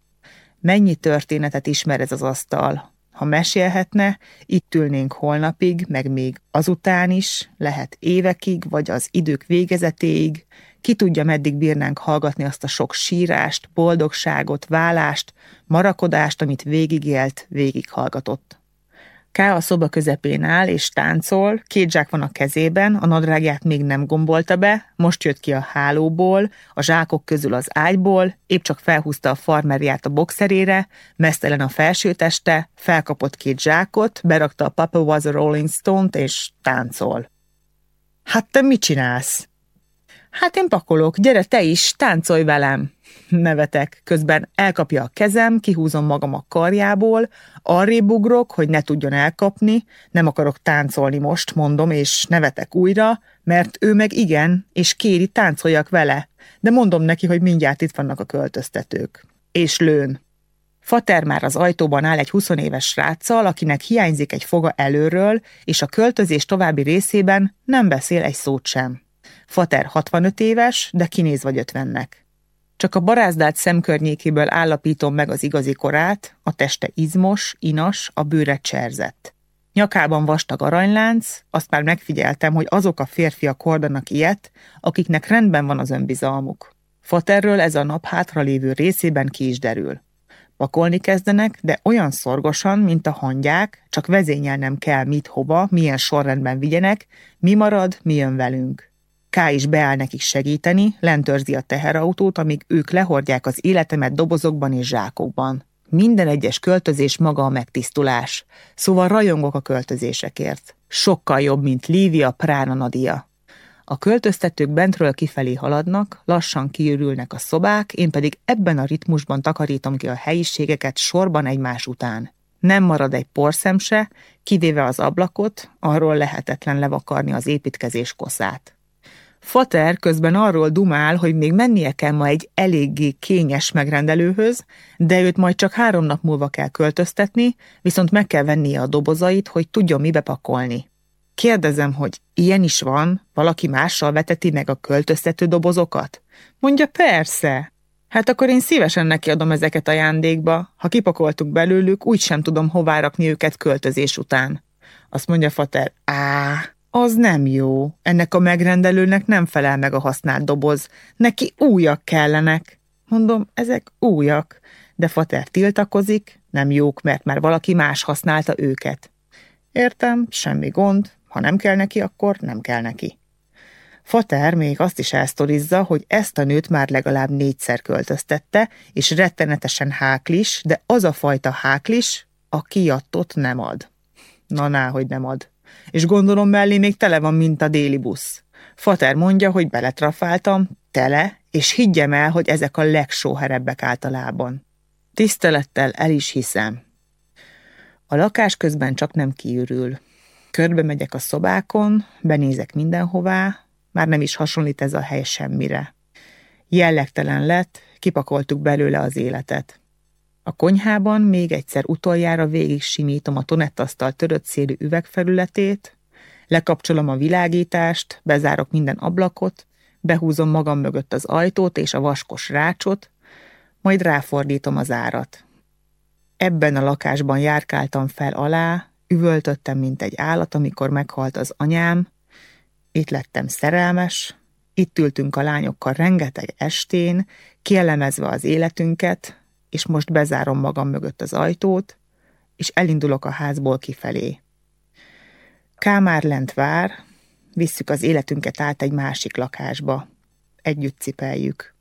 Mennyi történetet ismer ez az asztal. Ha mesélhetne, itt ülnénk holnapig, meg még azután is, lehet évekig, vagy az idők végezetéig, ki tudja, meddig bírnánk hallgatni azt a sok sírást, boldogságot, válást, marakodást, amit végigélt, végighallgatott. K a szoba közepén áll és táncol, két zsák van a kezében, a nadrágját még nem gombolta be, most jött ki a hálóból, a zsákok közül az ágyból, épp csak felhúzta a farmerját a boxerére, mesztelen a felsőteste, felkapott két zsákot, berakta a Papa was a Rolling Stone-t és táncol. Hát te mit csinálsz? Hát én pakolok, gyere te is, táncolj velem! Nevetek, közben elkapja a kezem, kihúzom magam a karjából, arrébb ugrok, hogy ne tudjon elkapni, nem akarok táncolni most, mondom, és nevetek újra, mert ő meg igen, és kéri, táncoljak vele, de mondom neki, hogy mindjárt itt vannak a költöztetők. És lőn. Fater már az ajtóban áll egy 20 éves sráccal, akinek hiányzik egy foga előről, és a költözés további részében nem beszél egy szót sem. Fater 65 éves, de kinéz vagy 50-nek. Csak a barázdált szemkörnyékéből állapítom meg az igazi korát, a teste izmos, inas, a bőre cserzett. Nyakában vastag aranylánc, azt már megfigyeltem, hogy azok a férfiak hordanak ilyet, akiknek rendben van az önbizalmuk. Faterről ez a nap hátralévő részében ki is derül. Pakolni kezdenek, de olyan szorgosan, mint a hangyák, csak vezényelnem kell mit hova, milyen sorrendben vigyenek, mi marad, mi jön velünk. K is beáll nekik segíteni, lentörzi a teherautót, amíg ők lehordják az életemet dobozokban és zsákokban. Minden egyes költözés maga a megtisztulás, szóval rajongok a költözésekért. Sokkal jobb, mint Lívia Prána Nadia. A költöztetők bentről kifelé haladnak, lassan kiürülnek a szobák, én pedig ebben a ritmusban takarítom ki a helyiségeket sorban egymás után. Nem marad egy porszem se, kivéve az ablakot, arról lehetetlen levakarni az építkezés koszát. Fater közben arról dumál, hogy még mennie kell ma egy eléggé kényes megrendelőhöz, de őt majd csak három nap múlva kell költöztetni, viszont meg kell vennie a dobozait, hogy tudjon mibe pakolni. Kérdezem, hogy ilyen is van, valaki mással veteti meg a költöztető dobozokat? Mondja, persze. Hát akkor én szívesen neki adom ezeket ajándékba. Ha kipakoltuk belőlük, úgy sem tudom hová rakni őket költözés után. Azt mondja Fater, á, az nem jó. Ennek a megrendelőnek nem felel meg a használt doboz. Neki újak kellenek. Mondom, ezek újak. De Fater tiltakozik, nem jók, mert már valaki más használta őket. Értem, semmi gond. Ha nem kell neki, akkor nem kell neki. Fater még azt is elsztorizza, hogy ezt a nőt már legalább négyszer költöztette, és rettenetesen háklis, de az a fajta háklis, a kiadtot nem ad. Na, ná, hogy nem ad és gondolom mellé még tele van, mint a déli busz. Fater mondja, hogy beletrafáltam, tele, és higgyem el, hogy ezek a legsóherebbek általában. Tisztelettel el is hiszem. A lakás közben csak nem kiürül. Körbe megyek a szobákon, benézek mindenhová, már nem is hasonlít ez a hely semmire. Jellegtelen lett, kipakoltuk belőle az életet. A konyhában még egyszer utoljára végig simítom a tonettasztal törött szélű üvegfelületét, lekapcsolom a világítást, bezárok minden ablakot, behúzom magam mögött az ajtót és a vaskos rácsot, majd ráfordítom az árat. Ebben a lakásban járkáltam fel alá, üvöltöttem, mint egy állat, amikor meghalt az anyám, itt lettem szerelmes, itt ültünk a lányokkal rengeteg estén, kielemezve az életünket, és most bezárom magam mögött az ajtót, és elindulok a házból kifelé. Kámár lent vár, visszük az életünket át egy másik lakásba. Együtt cipeljük.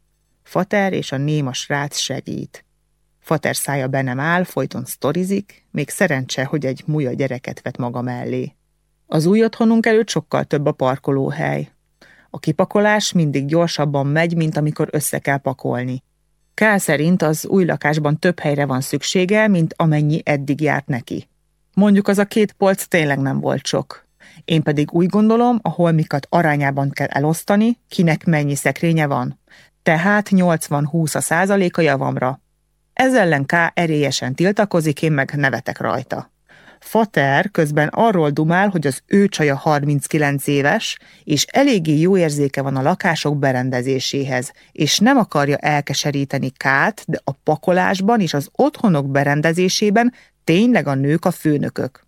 Fater és a néma srác segít. Fater szája be nem áll, folyton sztorizik, még szerencse, hogy egy múja gyereket vet maga mellé. Az új otthonunk előtt sokkal több a parkolóhely. A kipakolás mindig gyorsabban megy, mint amikor össze kell pakolni. Kál szerint az új lakásban több helyre van szüksége, mint amennyi eddig járt neki. Mondjuk az a két polc tényleg nem volt sok. Én pedig úgy gondolom, a holmikat arányában kell elosztani, kinek mennyi szekrénye van. Tehát 80-20 a százaléka javamra. Ez ellen K. erélyesen tiltakozik, én meg nevetek rajta. Fater közben arról dumál, hogy az ő csaja 39 éves, és eléggé jó érzéke van a lakások berendezéséhez, és nem akarja elkeseríteni Kát, de a pakolásban és az otthonok berendezésében tényleg a nők a főnökök.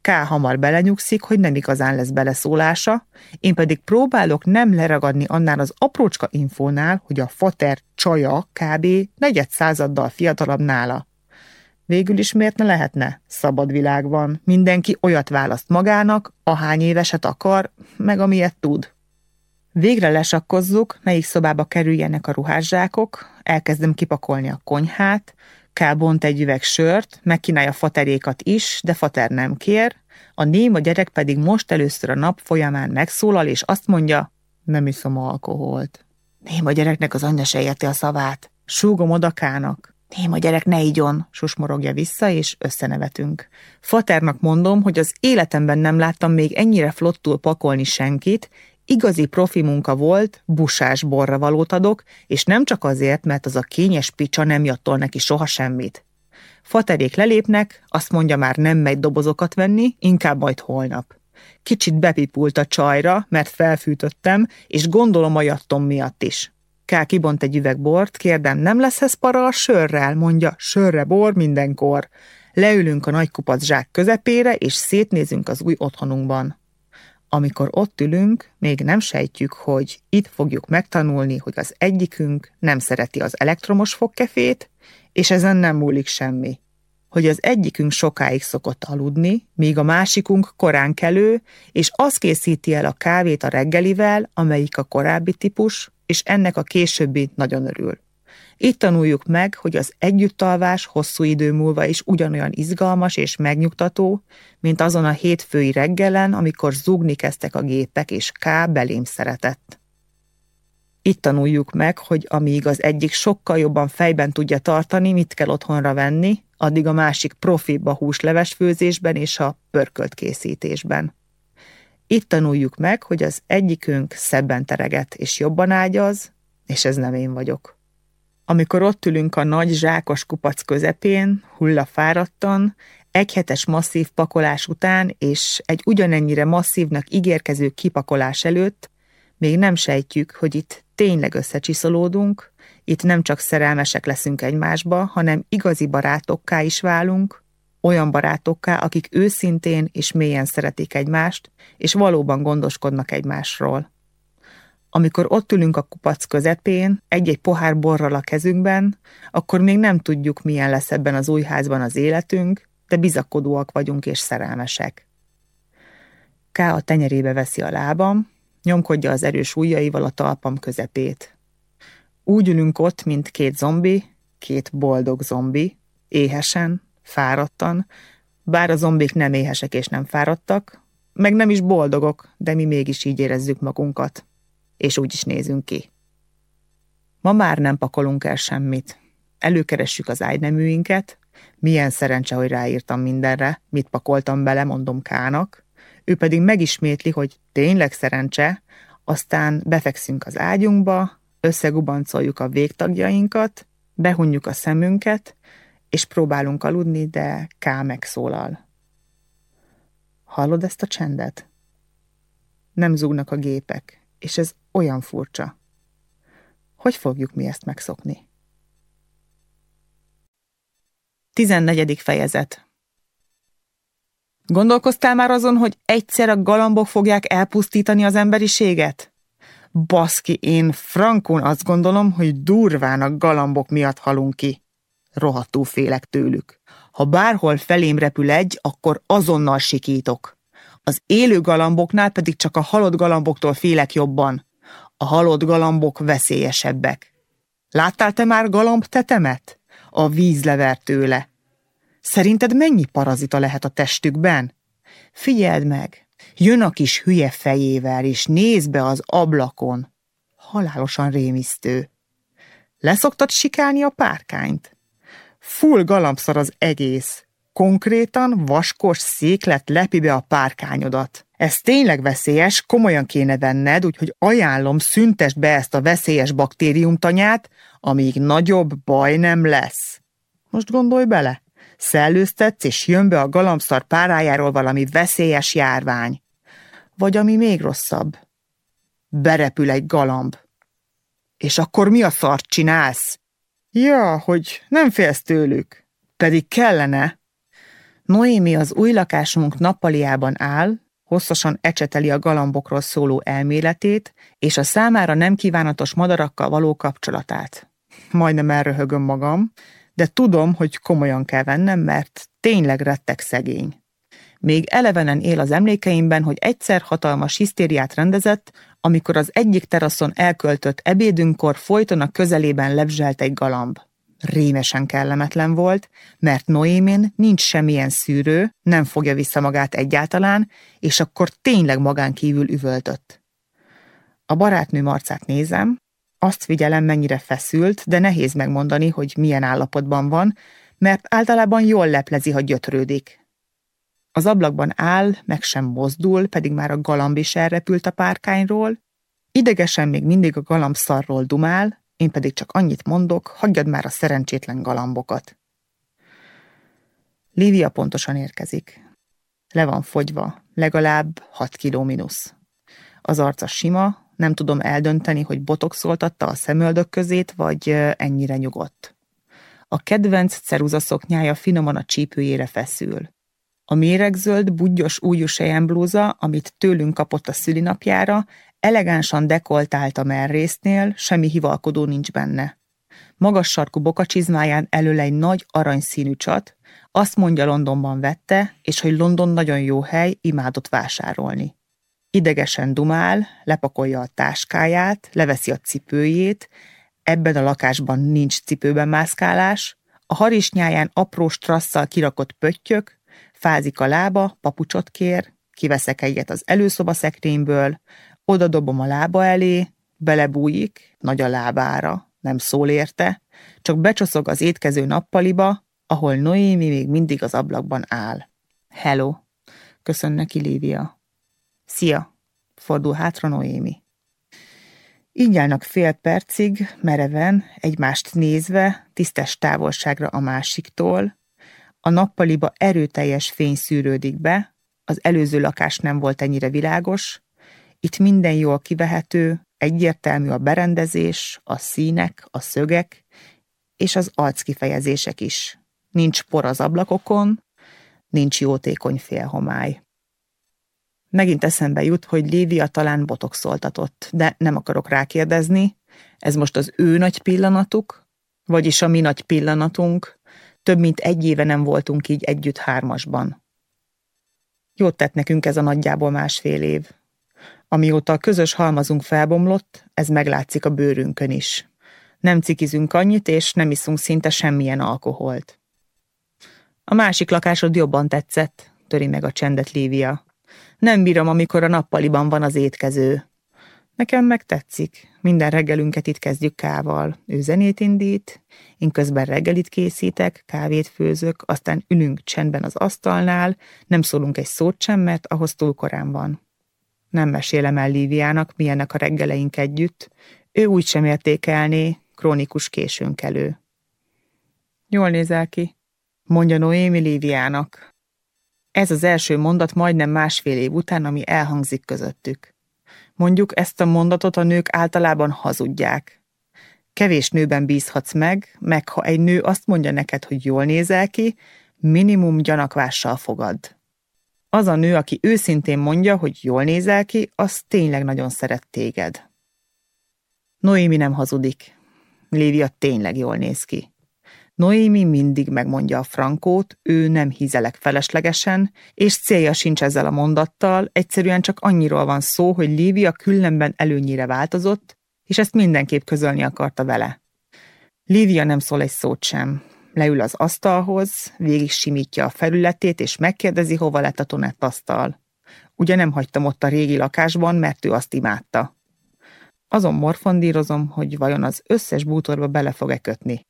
K. hamar belenyugszik, hogy nem igazán lesz beleszólása, én pedig próbálok nem leragadni annál az aprócska infónál, hogy a fater csaja kb. negyed századdal fiatalabb nála. Végül is miért ne lehetne? Szabad világ van. Mindenki olyat választ magának, ahány éveset akar, meg amilyet tud. Végre lesakkozzuk, melyik szobába kerüljenek a ruhászsákok, elkezdem kipakolni a konyhát, K. bont egy üveg sört, megkínálja faterékat is, de fater nem kér, a néma gyerek pedig most először a nap folyamán megszólal, és azt mondja, nem iszom alkoholt. Néma gyereknek az anyja se érti a szavát. Súgom odakának. Néma gyerek ne igyon, susmorogja vissza, és összenevetünk. Faternak mondom, hogy az életemben nem láttam még ennyire flottul pakolni senkit, igazi profi munka volt, busás borra valót adok, és nem csak azért, mert az a kényes picsa nem jattol neki soha semmit. Faterék lelépnek, azt mondja már nem megy dobozokat venni, inkább majd holnap. Kicsit bepipult a csajra, mert felfűtöttem, és gondolom a jattom miatt is. Ká kibont egy üveg bort, kérdem, nem lesz ez para a sörrel? Mondja, sörre bor mindenkor. Leülünk a nagy kupac zsák közepére, és szétnézünk az új otthonunkban. Amikor ott ülünk, még nem sejtjük, hogy itt fogjuk megtanulni, hogy az egyikünk nem szereti az elektromos fogkefét, és ezen nem múlik semmi. Hogy az egyikünk sokáig szokott aludni, míg a másikunk korán kelő, és az készíti el a kávét a reggelivel, amelyik a korábbi típus, és ennek a későbbi nagyon örül. Itt tanuljuk meg, hogy az együttalvás hosszú idő múlva is ugyanolyan izgalmas és megnyugtató, mint azon a hétfői reggelen, amikor zúgni kezdtek a gépek, és K. belém szeretett. Itt tanuljuk meg, hogy amíg az egyik sokkal jobban fejben tudja tartani, mit kell otthonra venni, addig a másik profibb a húsleves főzésben és a pörkölt készítésben. Itt tanuljuk meg, hogy az egyikünk szebben tereget és jobban ágyaz, és ez nem én vagyok. Amikor ott ülünk a nagy zsákos kupac közepén, hullafáradtan, egyhetes masszív pakolás után és egy ugyanennyire masszívnak ígérkező kipakolás előtt, még nem sejtjük, hogy itt tényleg összecsiszolódunk, itt nem csak szerelmesek leszünk egymásba, hanem igazi barátokká is válunk, olyan barátokká, akik őszintén és mélyen szeretik egymást, és valóban gondoskodnak egymásról. Amikor ott ülünk a kupac közepén, egy-egy pohár borral a kezünkben, akkor még nem tudjuk, milyen lesz ebben az új házban az életünk, de bizakodóak vagyunk és szerelmesek. K. a tenyerébe veszi a lábam, nyomkodja az erős ujjaival a talpam közepét. Úgy ülünk ott, mint két zombi, két boldog zombi, éhesen, fáradtan, bár a zombik nem éhesek és nem fáradtak, meg nem is boldogok, de mi mégis így érezzük magunkat és úgy is nézünk ki. Ma már nem pakolunk el semmit. Előkeressük az ágyneműinket, milyen szerencse, hogy ráírtam mindenre, mit pakoltam bele, mondom Kának, ő pedig megismétli, hogy tényleg szerencse, aztán befekszünk az ágyunkba, összegubancoljuk a végtagjainkat, behunjuk a szemünket, és próbálunk aludni, de Ká megszólal. Hallod ezt a csendet? Nem zúgnak a gépek és ez olyan furcsa. Hogy fogjuk mi ezt megszokni? 14. fejezet Gondolkoztál már azon, hogy egyszer a galambok fogják elpusztítani az emberiséget? Baszki, én frankon azt gondolom, hogy durván a galambok miatt halunk ki. Rohadtul félek tőlük. Ha bárhol felém repül egy, akkor azonnal sikítok. Az élő galamboknál pedig csak a halott galamboktól félek jobban. A halott galambok veszélyesebbek. Láttál te már galamb tetemet? A víz lever tőle. Szerinted mennyi parazita lehet a testükben? Figyeld meg, jön a kis hülye fejével, és néz be az ablakon. Halálosan rémisztő. Leszoktad sikálni a párkányt? Full galambszar az egész. Konkrétan vaskos széklet lepi be a párkányodat. Ez tényleg veszélyes, komolyan kéne venned, úgyhogy ajánlom, szüntest be ezt a veszélyes baktériumtanyát, amíg nagyobb baj nem lesz. Most gondolj bele, szellőztetsz, és jön be a galambszar párájáról valami veszélyes járvány. Vagy ami még rosszabb. Berepül egy galamb. És akkor mi a szart csinálsz? Ja, hogy nem félsz tőlük. Pedig kellene. Noémi az új lakásunk nappaliában áll, hosszasan ecseteli a galambokról szóló elméletét és a számára nem kívánatos madarakkal való kapcsolatát. Majdnem elröhögöm magam, de tudom, hogy komolyan kell vennem, mert tényleg rettek szegény. Még elevenen él az emlékeimben, hogy egyszer hatalmas hisztériát rendezett, amikor az egyik teraszon elköltött ebédünkkor folyton a közelében lebzselt egy galamb. Rémesen kellemetlen volt, mert Noémin nincs semmilyen szűrő, nem fogja vissza magát egyáltalán, és akkor tényleg magán kívül üvöltött. A barátnő arcát nézem, azt figyelem, mennyire feszült, de nehéz megmondani, hogy milyen állapotban van, mert általában jól leplezi, ha gyötrődik. Az ablakban áll, meg sem mozdul, pedig már a galamb is elrepült a párkányról. Idegesen még mindig a galamb szarról dumál, én pedig csak annyit mondok, hagyjad már a szerencsétlen galambokat. Lívia pontosan érkezik. Le van fogyva, legalább 6 kiló mínusz. Az arca sima, nem tudom eldönteni, hogy botoxoltatta a szemöldök közét, vagy ennyire nyugodt. A kedvenc ceruzaszoknyája finoman a csípőjére feszül. A méregzöld, budgyos újú blúza, amit tőlünk kapott a szülinapjára, elegánsan dekoltált a merrésznél, semmi hivalkodó nincs benne. Magas sarkú bokacsizmáján elől egy nagy aranyszínű csat, azt mondja Londonban vette, és hogy London nagyon jó hely, imádott vásárolni. Idegesen dumál, lepakolja a táskáját, leveszi a cipőjét, ebben a lakásban nincs cipőben mászkálás, a harisnyáján apró strasszal kirakott pöttyök, fázik a lába, papucsot kér, kiveszek egyet az előszoba szekrényből, oda dobom a lába elé, belebújik, nagy a lábára, nem szól érte, csak becsoszog az étkező nappaliba, ahol Noémi még mindig az ablakban áll. Hello, köszön neki Lívia. Szia, fordul hátra Noémi. Így állnak fél percig, mereven, egymást nézve, tisztes távolságra a másiktól. A nappaliba erőteljes fény szűrődik be, az előző lakás nem volt ennyire világos, itt minden jól kivehető, egyértelmű a berendezés, a színek, a szögek, és az arckifejezések is. Nincs por az ablakokon, nincs jótékony félhomály. Megint eszembe jut, hogy Lívia talán botoxoltatott, de nem akarok rákérdezni. Ez most az ő nagy pillanatuk, vagyis a mi nagy pillanatunk. Több mint egy éve nem voltunk így együtt hármasban. Jót tett nekünk ez a nagyjából másfél év. Amióta a közös halmazunk felbomlott, ez meglátszik a bőrünkön is. Nem cikizünk annyit, és nem iszunk szinte semmilyen alkoholt. A másik lakásod jobban tetszett, töri meg a csendet Lívia. Nem bírom, amikor a nappaliban van az étkező. Nekem meg tetszik. Minden reggelünket itt kezdjük kával. Ő zenét indít, én közben reggelit készítek, kávét főzök, aztán ülünk csendben az asztalnál, nem szólunk egy szót sem, mert ahhoz túl korán van. Nem mesélem el Líviának, milyenek a reggeleink együtt. Ő úgy sem értékelné, krónikus későnkelő. Jól nézel ki, mondja Noémi Líviának. Ez az első mondat majdnem másfél év után, ami elhangzik közöttük. Mondjuk ezt a mondatot a nők általában hazudják. Kevés nőben bízhatsz meg, meg ha egy nő azt mondja neked, hogy jól nézel ki, minimum gyanakvással fogad. Az a nő, aki őszintén mondja, hogy jól nézel ki, az tényleg nagyon szeret téged. Noémi nem hazudik. Lévia tényleg jól néz ki. Noémi mindig megmondja a frankót, ő nem hízelek feleslegesen, és célja sincs ezzel a mondattal, egyszerűen csak annyiról van szó, hogy Lívia különben előnyire változott, és ezt mindenképp közölni akarta vele. Lívia nem szól egy szót sem. leül az asztalhoz, végig simítja a felületét, és megkérdezi, hova lett a tonettasztal. Ugye nem hagytam ott a régi lakásban, mert ő azt imádta. Azon morfondírozom, hogy vajon az összes bútorba bele fog-e kötni.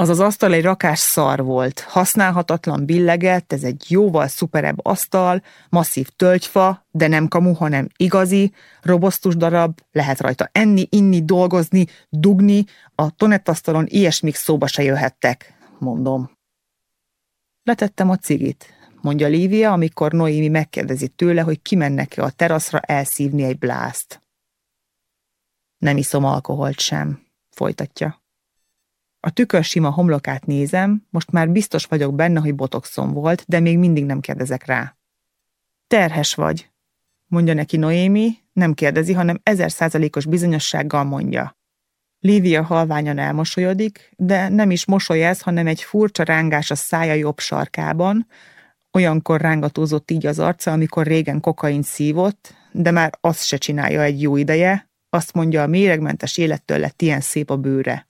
Az az asztal egy rakás szar volt, használhatatlan billegett, ez egy jóval szuperebb asztal, masszív tölgyfa, de nem kamu, hanem igazi, robosztus darab, lehet rajta enni, inni, dolgozni, dugni, a tonettasztalon ilyesmik szóba se jöhettek, mondom. Letettem a cigit, mondja Lívia, amikor Noémi megkérdezi tőle, hogy kimennek-e a teraszra elszívni egy blászt. Nem iszom alkoholt sem, folytatja. A tükör sima homlokát nézem, most már biztos vagyok benne, hogy botoxom volt, de még mindig nem kérdezek rá. Terhes vagy, mondja neki Noémi, nem kérdezi, hanem ezer százalékos bizonyossággal mondja. Lívia halványan elmosolyodik, de nem is mosoly ez, hanem egy furcsa rángás a szája jobb sarkában, Olyankor rángatózott így az arca, amikor régen kokain szívott, de már azt se csinálja egy jó ideje, azt mondja, a méregmentes élettől lett ilyen szép a bőre.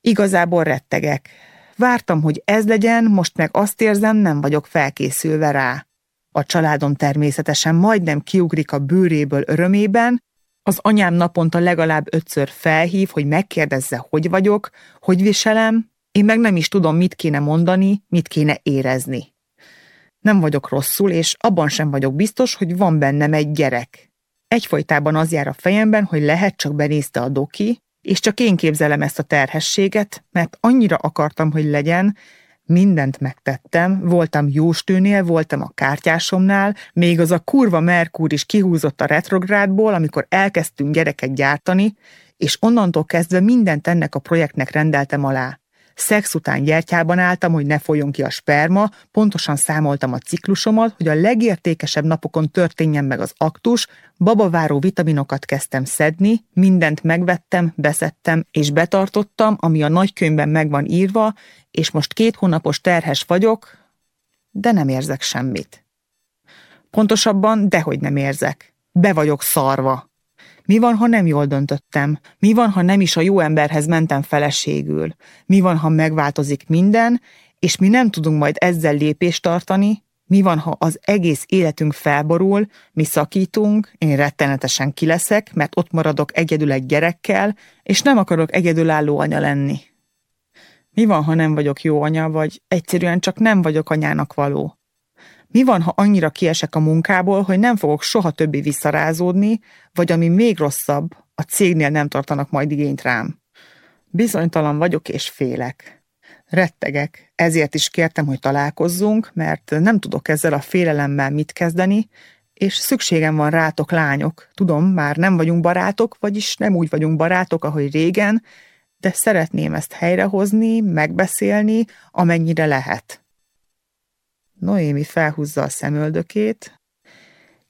Igazából rettegek. Vártam, hogy ez legyen, most meg azt érzem, nem vagyok felkészülve rá. A családom természetesen majdnem kiugrik a bőréből örömében, az anyám naponta legalább ötször felhív, hogy megkérdezze, hogy vagyok, hogy viselem, én meg nem is tudom, mit kéne mondani, mit kéne érezni. Nem vagyok rosszul, és abban sem vagyok biztos, hogy van bennem egy gyerek. Egyfolytában az jár a fejemben, hogy lehet csak benézte a doki, és csak én képzelem ezt a terhességet, mert annyira akartam, hogy legyen, mindent megtettem, voltam Jóstőnél, voltam a kártyásomnál, még az a kurva Merkur is kihúzott a retrográdból, amikor elkezdtünk gyereket gyártani, és onnantól kezdve mindent ennek a projektnek rendeltem alá. Szex után gyertyában álltam, hogy ne folyjon ki a sperma, pontosan számoltam a ciklusomat, hogy a legértékesebb napokon történjen meg az aktus, babaváró vitaminokat kezdtem szedni, mindent megvettem, beszedtem és betartottam, ami a nagykönyvben meg van írva, és most két hónapos terhes vagyok, de nem érzek semmit. Pontosabban, dehogy nem érzek. Be vagyok szarva. Mi van, ha nem jól döntöttem? Mi van, ha nem is a jó emberhez mentem feleségül? Mi van, ha megváltozik minden, és mi nem tudunk majd ezzel lépést tartani? Mi van, ha az egész életünk felborul, mi szakítunk, én rettenetesen kileszek, mert ott maradok egyedül egy gyerekkel, és nem akarok egyedülálló anya lenni. Mi van, ha nem vagyok jó anya, vagy egyszerűen csak nem vagyok anyának való? Mi van, ha annyira kiesek a munkából, hogy nem fogok soha többé visszarázódni, vagy ami még rosszabb, a cégnél nem tartanak majd igényt rám. Bizonytalan vagyok és félek. Rettegek, ezért is kértem, hogy találkozzunk, mert nem tudok ezzel a félelemmel mit kezdeni, és szükségem van rátok, lányok. Tudom, már nem vagyunk barátok, vagyis nem úgy vagyunk barátok, ahogy régen, de szeretném ezt helyrehozni, megbeszélni, amennyire lehet. Noémi felhúzza a szemöldökét,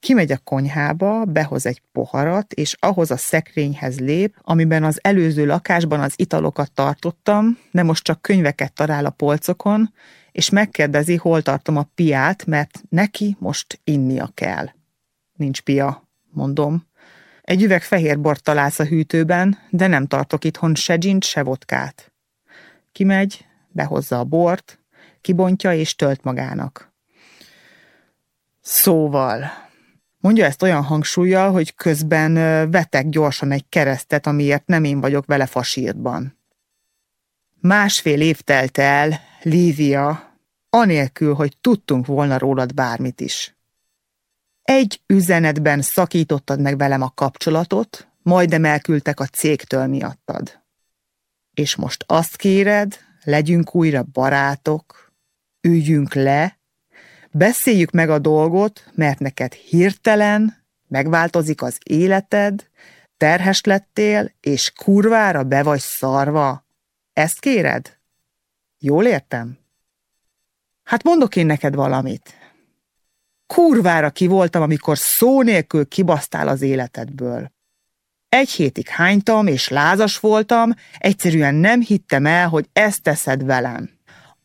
kimegy a konyhába, behoz egy poharat, és ahhoz a szekrényhez lép, amiben az előző lakásban az italokat tartottam, de most csak könyveket talál a polcokon, és megkérdezi, hol tartom a piát, mert neki most innia kell. Nincs pia, mondom. Egy üveg fehér bort találsz a hűtőben, de nem tartok itthon se gint, se vodkát. Kimegy, behozza a bort, kibontja és tölt magának. Szóval, mondja ezt olyan hangsúlyjal, hogy közben vetek gyorsan egy keresztet, amiért nem én vagyok vele fasírtban. Másfél év telt el, Lívia, anélkül, hogy tudtunk volna rólad bármit is. Egy üzenetben szakítottad meg velem a kapcsolatot, majdnem elküldtek a cégtől miattad. És most azt kéred, legyünk újra barátok, üljünk le, beszéljük meg a dolgot, mert neked hirtelen megváltozik az életed, terhes lettél, és kurvára be vagy szarva. Ezt kéred? Jól értem? Hát mondok én neked valamit. Kurvára ki voltam, amikor szó nélkül kibasztál az életedből. Egy hétig hánytam, és lázas voltam, egyszerűen nem hittem el, hogy ezt teszed velem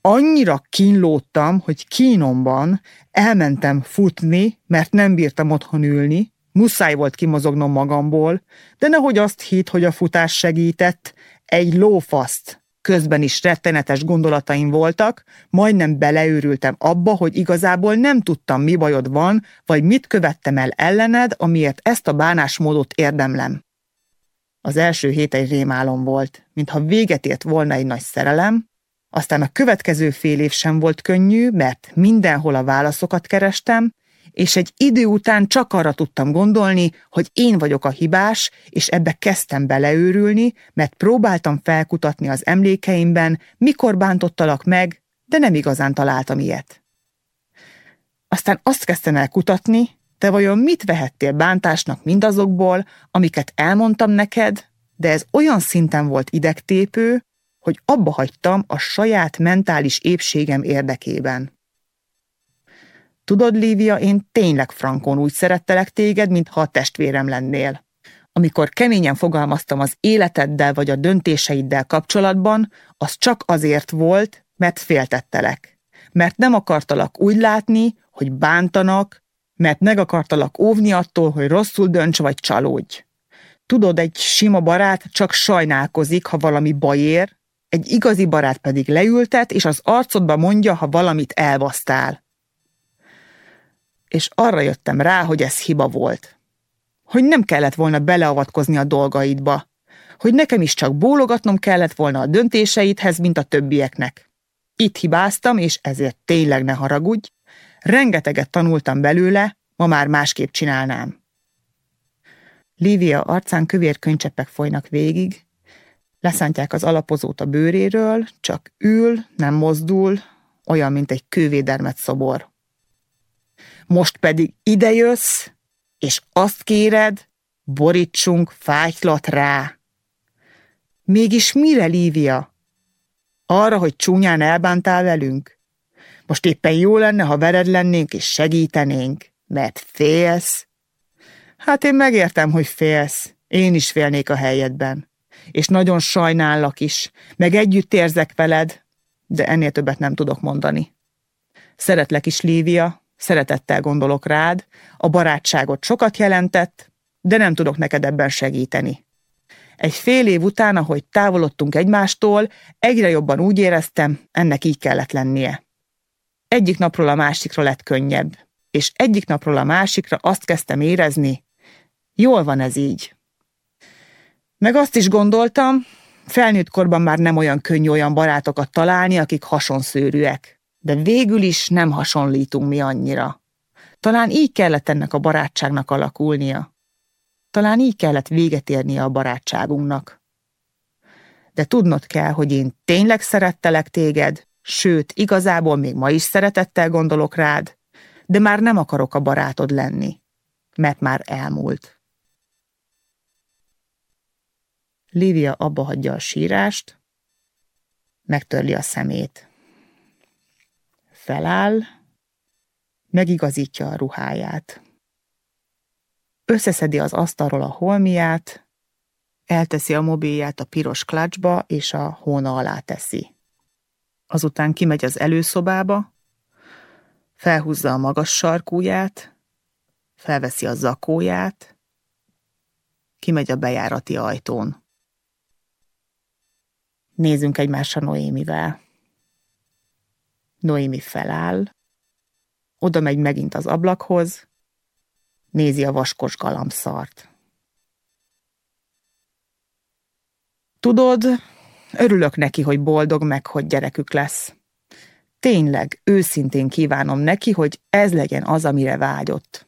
annyira kínlódtam, hogy kínomban elmentem futni, mert nem bírtam otthon ülni, muszáj volt kimozognom magamból, de nehogy azt hitt, hogy a futás segített, egy lófaszt. közben is rettenetes gondolataim voltak, majdnem beleőrültem abba, hogy igazából nem tudtam, mi bajod van, vagy mit követtem el ellened, amiért ezt a bánásmódot érdemlem. Az első hét egy rémálom volt, mintha véget ért volna egy nagy szerelem, aztán a következő fél év sem volt könnyű, mert mindenhol a válaszokat kerestem, és egy idő után csak arra tudtam gondolni, hogy én vagyok a hibás, és ebbe kezdtem beleőrülni, mert próbáltam felkutatni az emlékeimben, mikor bántottalak meg, de nem igazán találtam ilyet. Aztán azt kezdtem el kutatni, te vajon mit vehettél bántásnak mindazokból, amiket elmondtam neked, de ez olyan szinten volt idegtépő, hogy abba hagytam a saját mentális épségem érdekében. Tudod, Lívia, én tényleg frankon úgy szerettelek téged, mintha a testvérem lennél. Amikor keményen fogalmaztam az életeddel vagy a döntéseiddel kapcsolatban, az csak azért volt, mert féltettelek. Mert nem akartalak úgy látni, hogy bántanak, mert meg akartalak óvni attól, hogy rosszul dönts vagy csalódj. Tudod, egy sima barát csak sajnálkozik, ha valami baj ér, egy igazi barát pedig leültet, és az arcodba mondja, ha valamit elvasztál és arra jöttem rá, hogy ez hiba volt. Hogy nem kellett volna beleavatkozni a dolgaidba, hogy nekem is csak bólogatnom kellett volna a döntéseidhez, mint a többieknek. Itt hibáztam, és ezért tényleg ne haragudj. Rengeteget tanultam belőle, ma már másképp csinálnám. Lívia arcán kövér könycseppek folynak végig, leszántják az alapozót a bőréről, csak ül, nem mozdul, olyan, mint egy kővédermet szobor most pedig idejössz, és azt kéred, borítsunk fájtlat rá. Mégis mire, Lívia? Arra, hogy csúnyán elbántál velünk? Most éppen jó lenne, ha vered lennénk és segítenénk, mert félsz. Hát én megértem, hogy félsz. Én is félnék a helyedben. És nagyon sajnállak is, meg együtt érzek veled, de ennél többet nem tudok mondani. Szeretlek is, Lívia, Szeretettel gondolok rád, a barátságot sokat jelentett, de nem tudok neked ebben segíteni. Egy fél év után, ahogy távolodtunk egymástól, egyre jobban úgy éreztem, ennek így kellett lennie. Egyik napról a másikra lett könnyebb, és egyik napról a másikra azt kezdtem érezni, jól van ez így. Meg azt is gondoltam, felnőtt korban már nem olyan könnyű olyan barátokat találni, akik hasonszőrűek de végül is nem hasonlítunk mi annyira. Talán így kellett ennek a barátságnak alakulnia. Talán így kellett véget érnie a barátságunknak. De tudnod kell, hogy én tényleg szerettelek téged, sőt, igazából még ma is szeretettel gondolok rád, de már nem akarok a barátod lenni, mert már elmúlt. Lívia abba hagyja a sírást, megtörli a szemét feláll, megigazítja a ruháját. Összeszedi az asztalról a holmiát, elteszi a mobilját a piros klacsba, és a hóna alá teszi. Azután kimegy az előszobába, felhúzza a magas sarkúját, felveszi a zakóját, kimegy a bejárati ajtón. Nézzünk egymásra Noémivel. Noémi feláll, oda megy megint az ablakhoz, nézi a vaskos galambszart. Tudod, örülök neki, hogy boldog meg, hogy gyerekük lesz. Tényleg, őszintén kívánom neki, hogy ez legyen az, amire vágyott.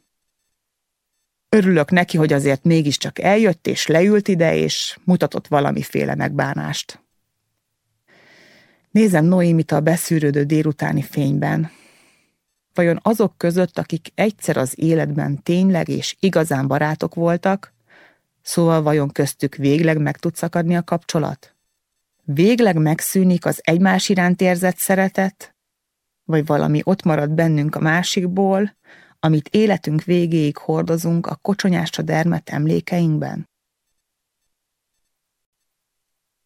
Örülök neki, hogy azért mégiscsak eljött és leült ide, és mutatott valamiféle megbánást. Nézem Noémit a beszűrődő délutáni fényben. Vajon azok között, akik egyszer az életben tényleg és igazán barátok voltak, szóval vajon köztük végleg meg tud szakadni a kapcsolat? Végleg megszűnik az egymás iránt érzett szeretet? Vagy valami ott marad bennünk a másikból, amit életünk végéig hordozunk a kocsonyásra dermet emlékeinkben?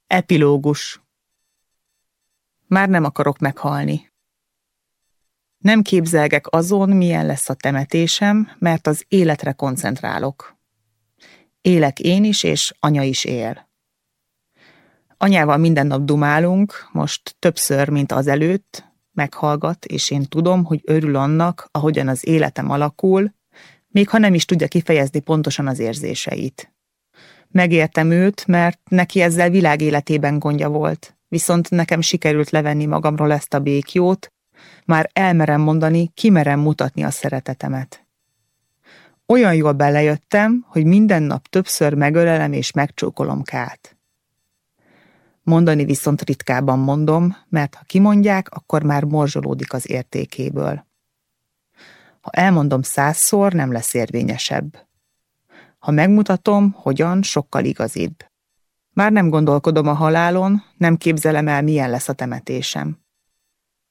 Epilógus már nem akarok meghalni. Nem képzelgek azon, milyen lesz a temetésem, mert az életre koncentrálok. Élek én is, és anya is él. Anyával minden nap dumálunk, most többször, mint az előtt, meghallgat, és én tudom, hogy örül annak, ahogyan az életem alakul, még ha nem is tudja kifejezni pontosan az érzéseit. Megértem őt, mert neki ezzel világ életében gondja volt, viszont nekem sikerült levenni magamról ezt a békjót, már elmerem mondani, kimerem mutatni a szeretetemet. Olyan jól belejöttem, hogy minden nap többször megölelem és megcsókolom Kát. Mondani viszont ritkában mondom, mert ha kimondják, akkor már morzsolódik az értékéből. Ha elmondom százszor, nem lesz érvényesebb. Ha megmutatom, hogyan, sokkal igazibb. Már nem gondolkodom a halálon, nem képzelem el, milyen lesz a temetésem.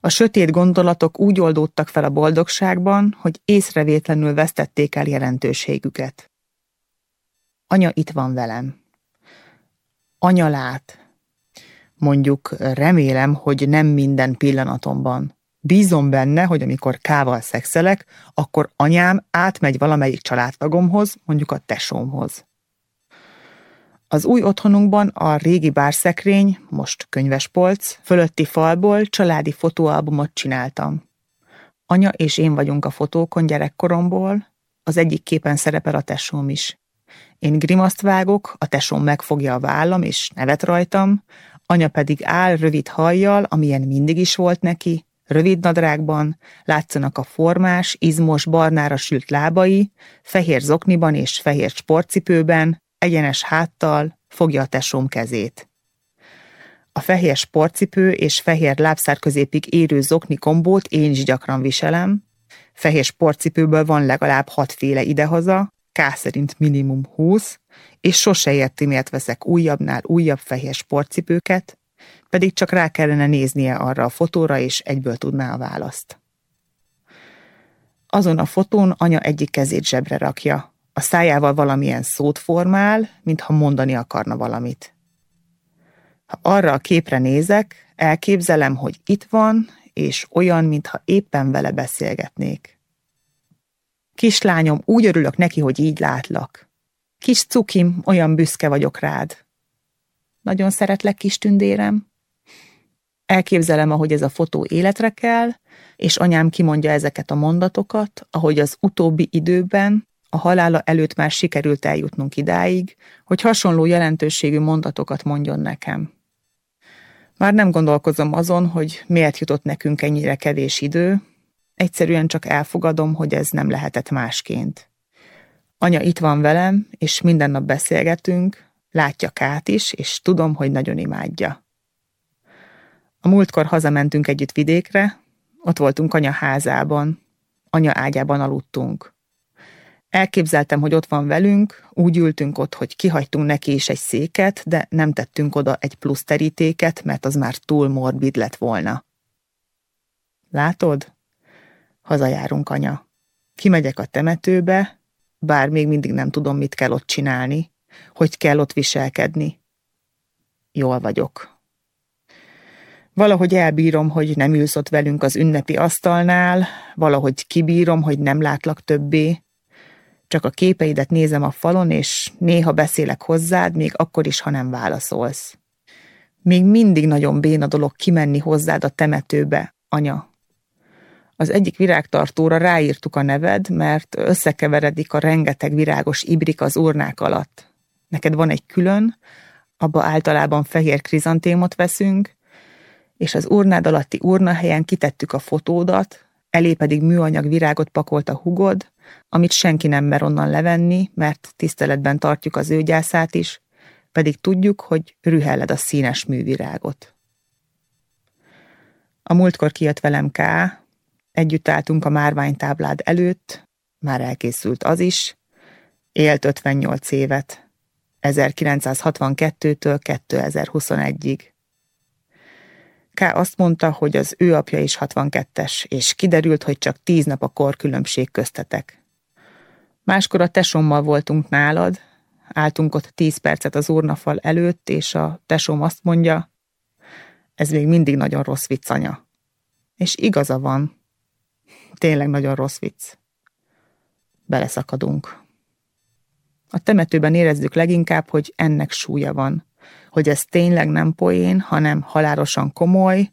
A sötét gondolatok úgy oldódtak fel a boldogságban, hogy észrevétlenül vesztették el jelentőségüket. Anya itt van velem. Anya lát. Mondjuk remélem, hogy nem minden pillanatomban. Bízom benne, hogy amikor kával szexelek, akkor anyám átmegy valamelyik családtagomhoz, mondjuk a tesómhoz. Az új otthonunkban a régi bárszekrény, most könyvespolc, fölötti falból családi fotóalbumot csináltam. Anya és én vagyunk a fotókon gyerekkoromból, az egyik képen szerepel a tesóm is. Én grimaszt vágok, a tesóm megfogja a vállam és nevet rajtam, anya pedig áll rövid hajjal, amilyen mindig is volt neki, rövid nadrágban, látszanak a formás, izmos, barnára sült lábai, fehér zokniban és fehér sportcipőben, egyenes háttal, fogja a tesóm kezét. A fehér sportcipő és fehér lábszár középig érő zokni kombót én is gyakran viselem. Fehér sportcipőből van legalább hatféle idehaza, K szerint minimum 20, és sose érti, miért veszek újabbnál újabb fehér sportcipőket, pedig csak rá kellene néznie arra a fotóra, és egyből tudná a választ. Azon a fotón anya egyik kezét zsebre rakja, a szájával valamilyen szót formál, mintha mondani akarna valamit. Ha arra a képre nézek, elképzelem, hogy itt van, és olyan, mintha éppen vele beszélgetnék. Kislányom, úgy örülök neki, hogy így látlak. Kis cukim, olyan büszke vagyok rád. Nagyon szeretlek, kis tündérem. Elképzelem, ahogy ez a fotó életre kell, és anyám kimondja ezeket a mondatokat, ahogy az utóbbi időben, a halála előtt már sikerült eljutnunk idáig, hogy hasonló jelentőségű mondatokat mondjon nekem. Már nem gondolkozom azon, hogy miért jutott nekünk ennyire kevés idő, egyszerűen csak elfogadom, hogy ez nem lehetett másként. Anya itt van velem, és minden nap beszélgetünk, látja Kát is, és tudom, hogy nagyon imádja. A múltkor hazamentünk együtt vidékre, ott voltunk anya házában, anya ágyában aludtunk. Elképzeltem, hogy ott van velünk, úgy ültünk ott, hogy kihagytunk neki is egy széket, de nem tettünk oda egy plusz terítéket, mert az már túl morbid lett volna. Látod? Hazajárunk, anya. Kimegyek a temetőbe, bár még mindig nem tudom, mit kell ott csinálni, hogy kell ott viselkedni. Jól vagyok. Valahogy elbírom, hogy nem ülsz ott velünk az ünnepi asztalnál, valahogy kibírom, hogy nem látlak többé, csak a képeidet nézem a falon, és néha beszélek hozzád, még akkor is, ha nem válaszolsz. Még mindig nagyon béna dolog kimenni hozzád a temetőbe, anya. Az egyik virágtartóra ráírtuk a neved, mert összekeveredik a rengeteg virágos ibrik az urnák alatt. Neked van egy külön, abba általában fehér krizantémot veszünk, és az urnád alatti urnahelyen kitettük a fotódat, elé pedig műanyag virágot pakolt a hugod, amit senki nem mer onnan levenni, mert tiszteletben tartjuk az ő gyászát is, pedig tudjuk, hogy rühelled a színes művirágot. A múltkor kijött velem K, együtt álltunk a márványtáblád előtt, már elkészült az is, élt 58 évet, 1962-től 2021-ig. K. azt mondta, hogy az ő apja is 62-es, és kiderült, hogy csak tíz nap a korkülönbség köztetek. Máskor a tesommal voltunk nálad, álltunk ott tíz percet az urnafal előtt, és a tesom azt mondja, ez még mindig nagyon rossz vicc, anya. És igaza van. Tényleg nagyon rossz vicc. Beleszakadunk. A temetőben érezzük leginkább, hogy ennek súlya van – hogy ez tényleg nem poén, hanem halálosan komoly,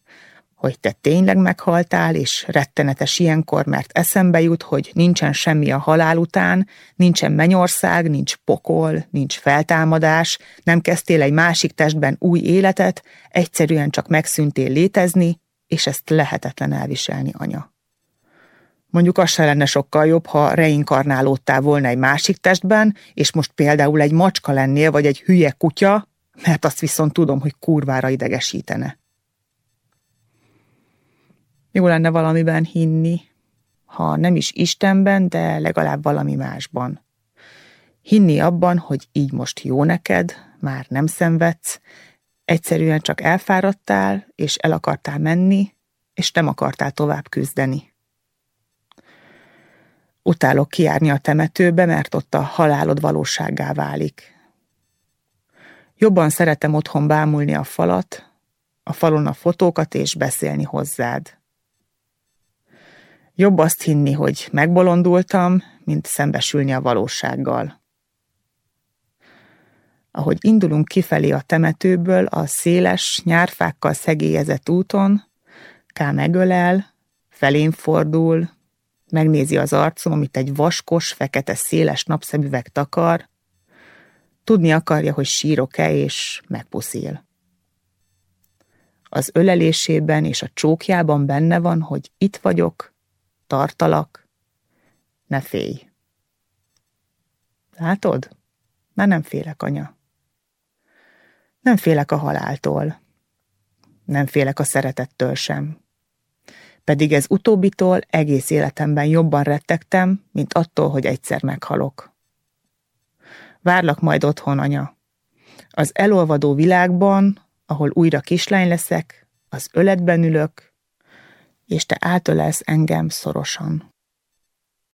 hogy te tényleg meghaltál, és rettenetes ilyenkor, mert eszembe jut, hogy nincsen semmi a halál után, nincsen mennyország, nincs pokol, nincs feltámadás, nem kezdtél egy másik testben új életet, egyszerűen csak megszűntél létezni, és ezt lehetetlen elviselni, anya. Mondjuk az se lenne sokkal jobb, ha reinkarnálódtál volna egy másik testben, és most például egy macska lennél, vagy egy hülye kutya, mert azt viszont tudom, hogy kurvára idegesítene. Jó lenne valamiben hinni, ha nem is Istenben, de legalább valami másban. Hinni abban, hogy így most jó neked, már nem szenvedsz, egyszerűen csak elfáradtál, és el akartál menni, és nem akartál tovább küzdeni. Utálok kiárni a temetőbe, mert ott a halálod valósággá válik. Jobban szeretem otthon bámulni a falat, a falon a fotókat és beszélni hozzád. Jobb azt hinni, hogy megbolondultam, mint szembesülni a valósággal. Ahogy indulunk kifelé a temetőből, a széles, nyárfákkal szegélyezett úton, Ká megölel, felén fordul, megnézi az arcom, amit egy vaskos, fekete, széles napszemüveg takar, tudni akarja, hogy sírok-e, és megpuszil. Az ölelésében és a csókjában benne van, hogy itt vagyok, tartalak, ne félj. Látod? Már nem félek, anya. Nem félek a haláltól. Nem félek a szeretettől sem. Pedig ez utóbbitól egész életemben jobban rettegtem, mint attól, hogy egyszer meghalok. Várlak majd otthon, anya. Az elolvadó világban, ahol újra kislány leszek, az öletben ülök, és te átölelsz engem szorosan.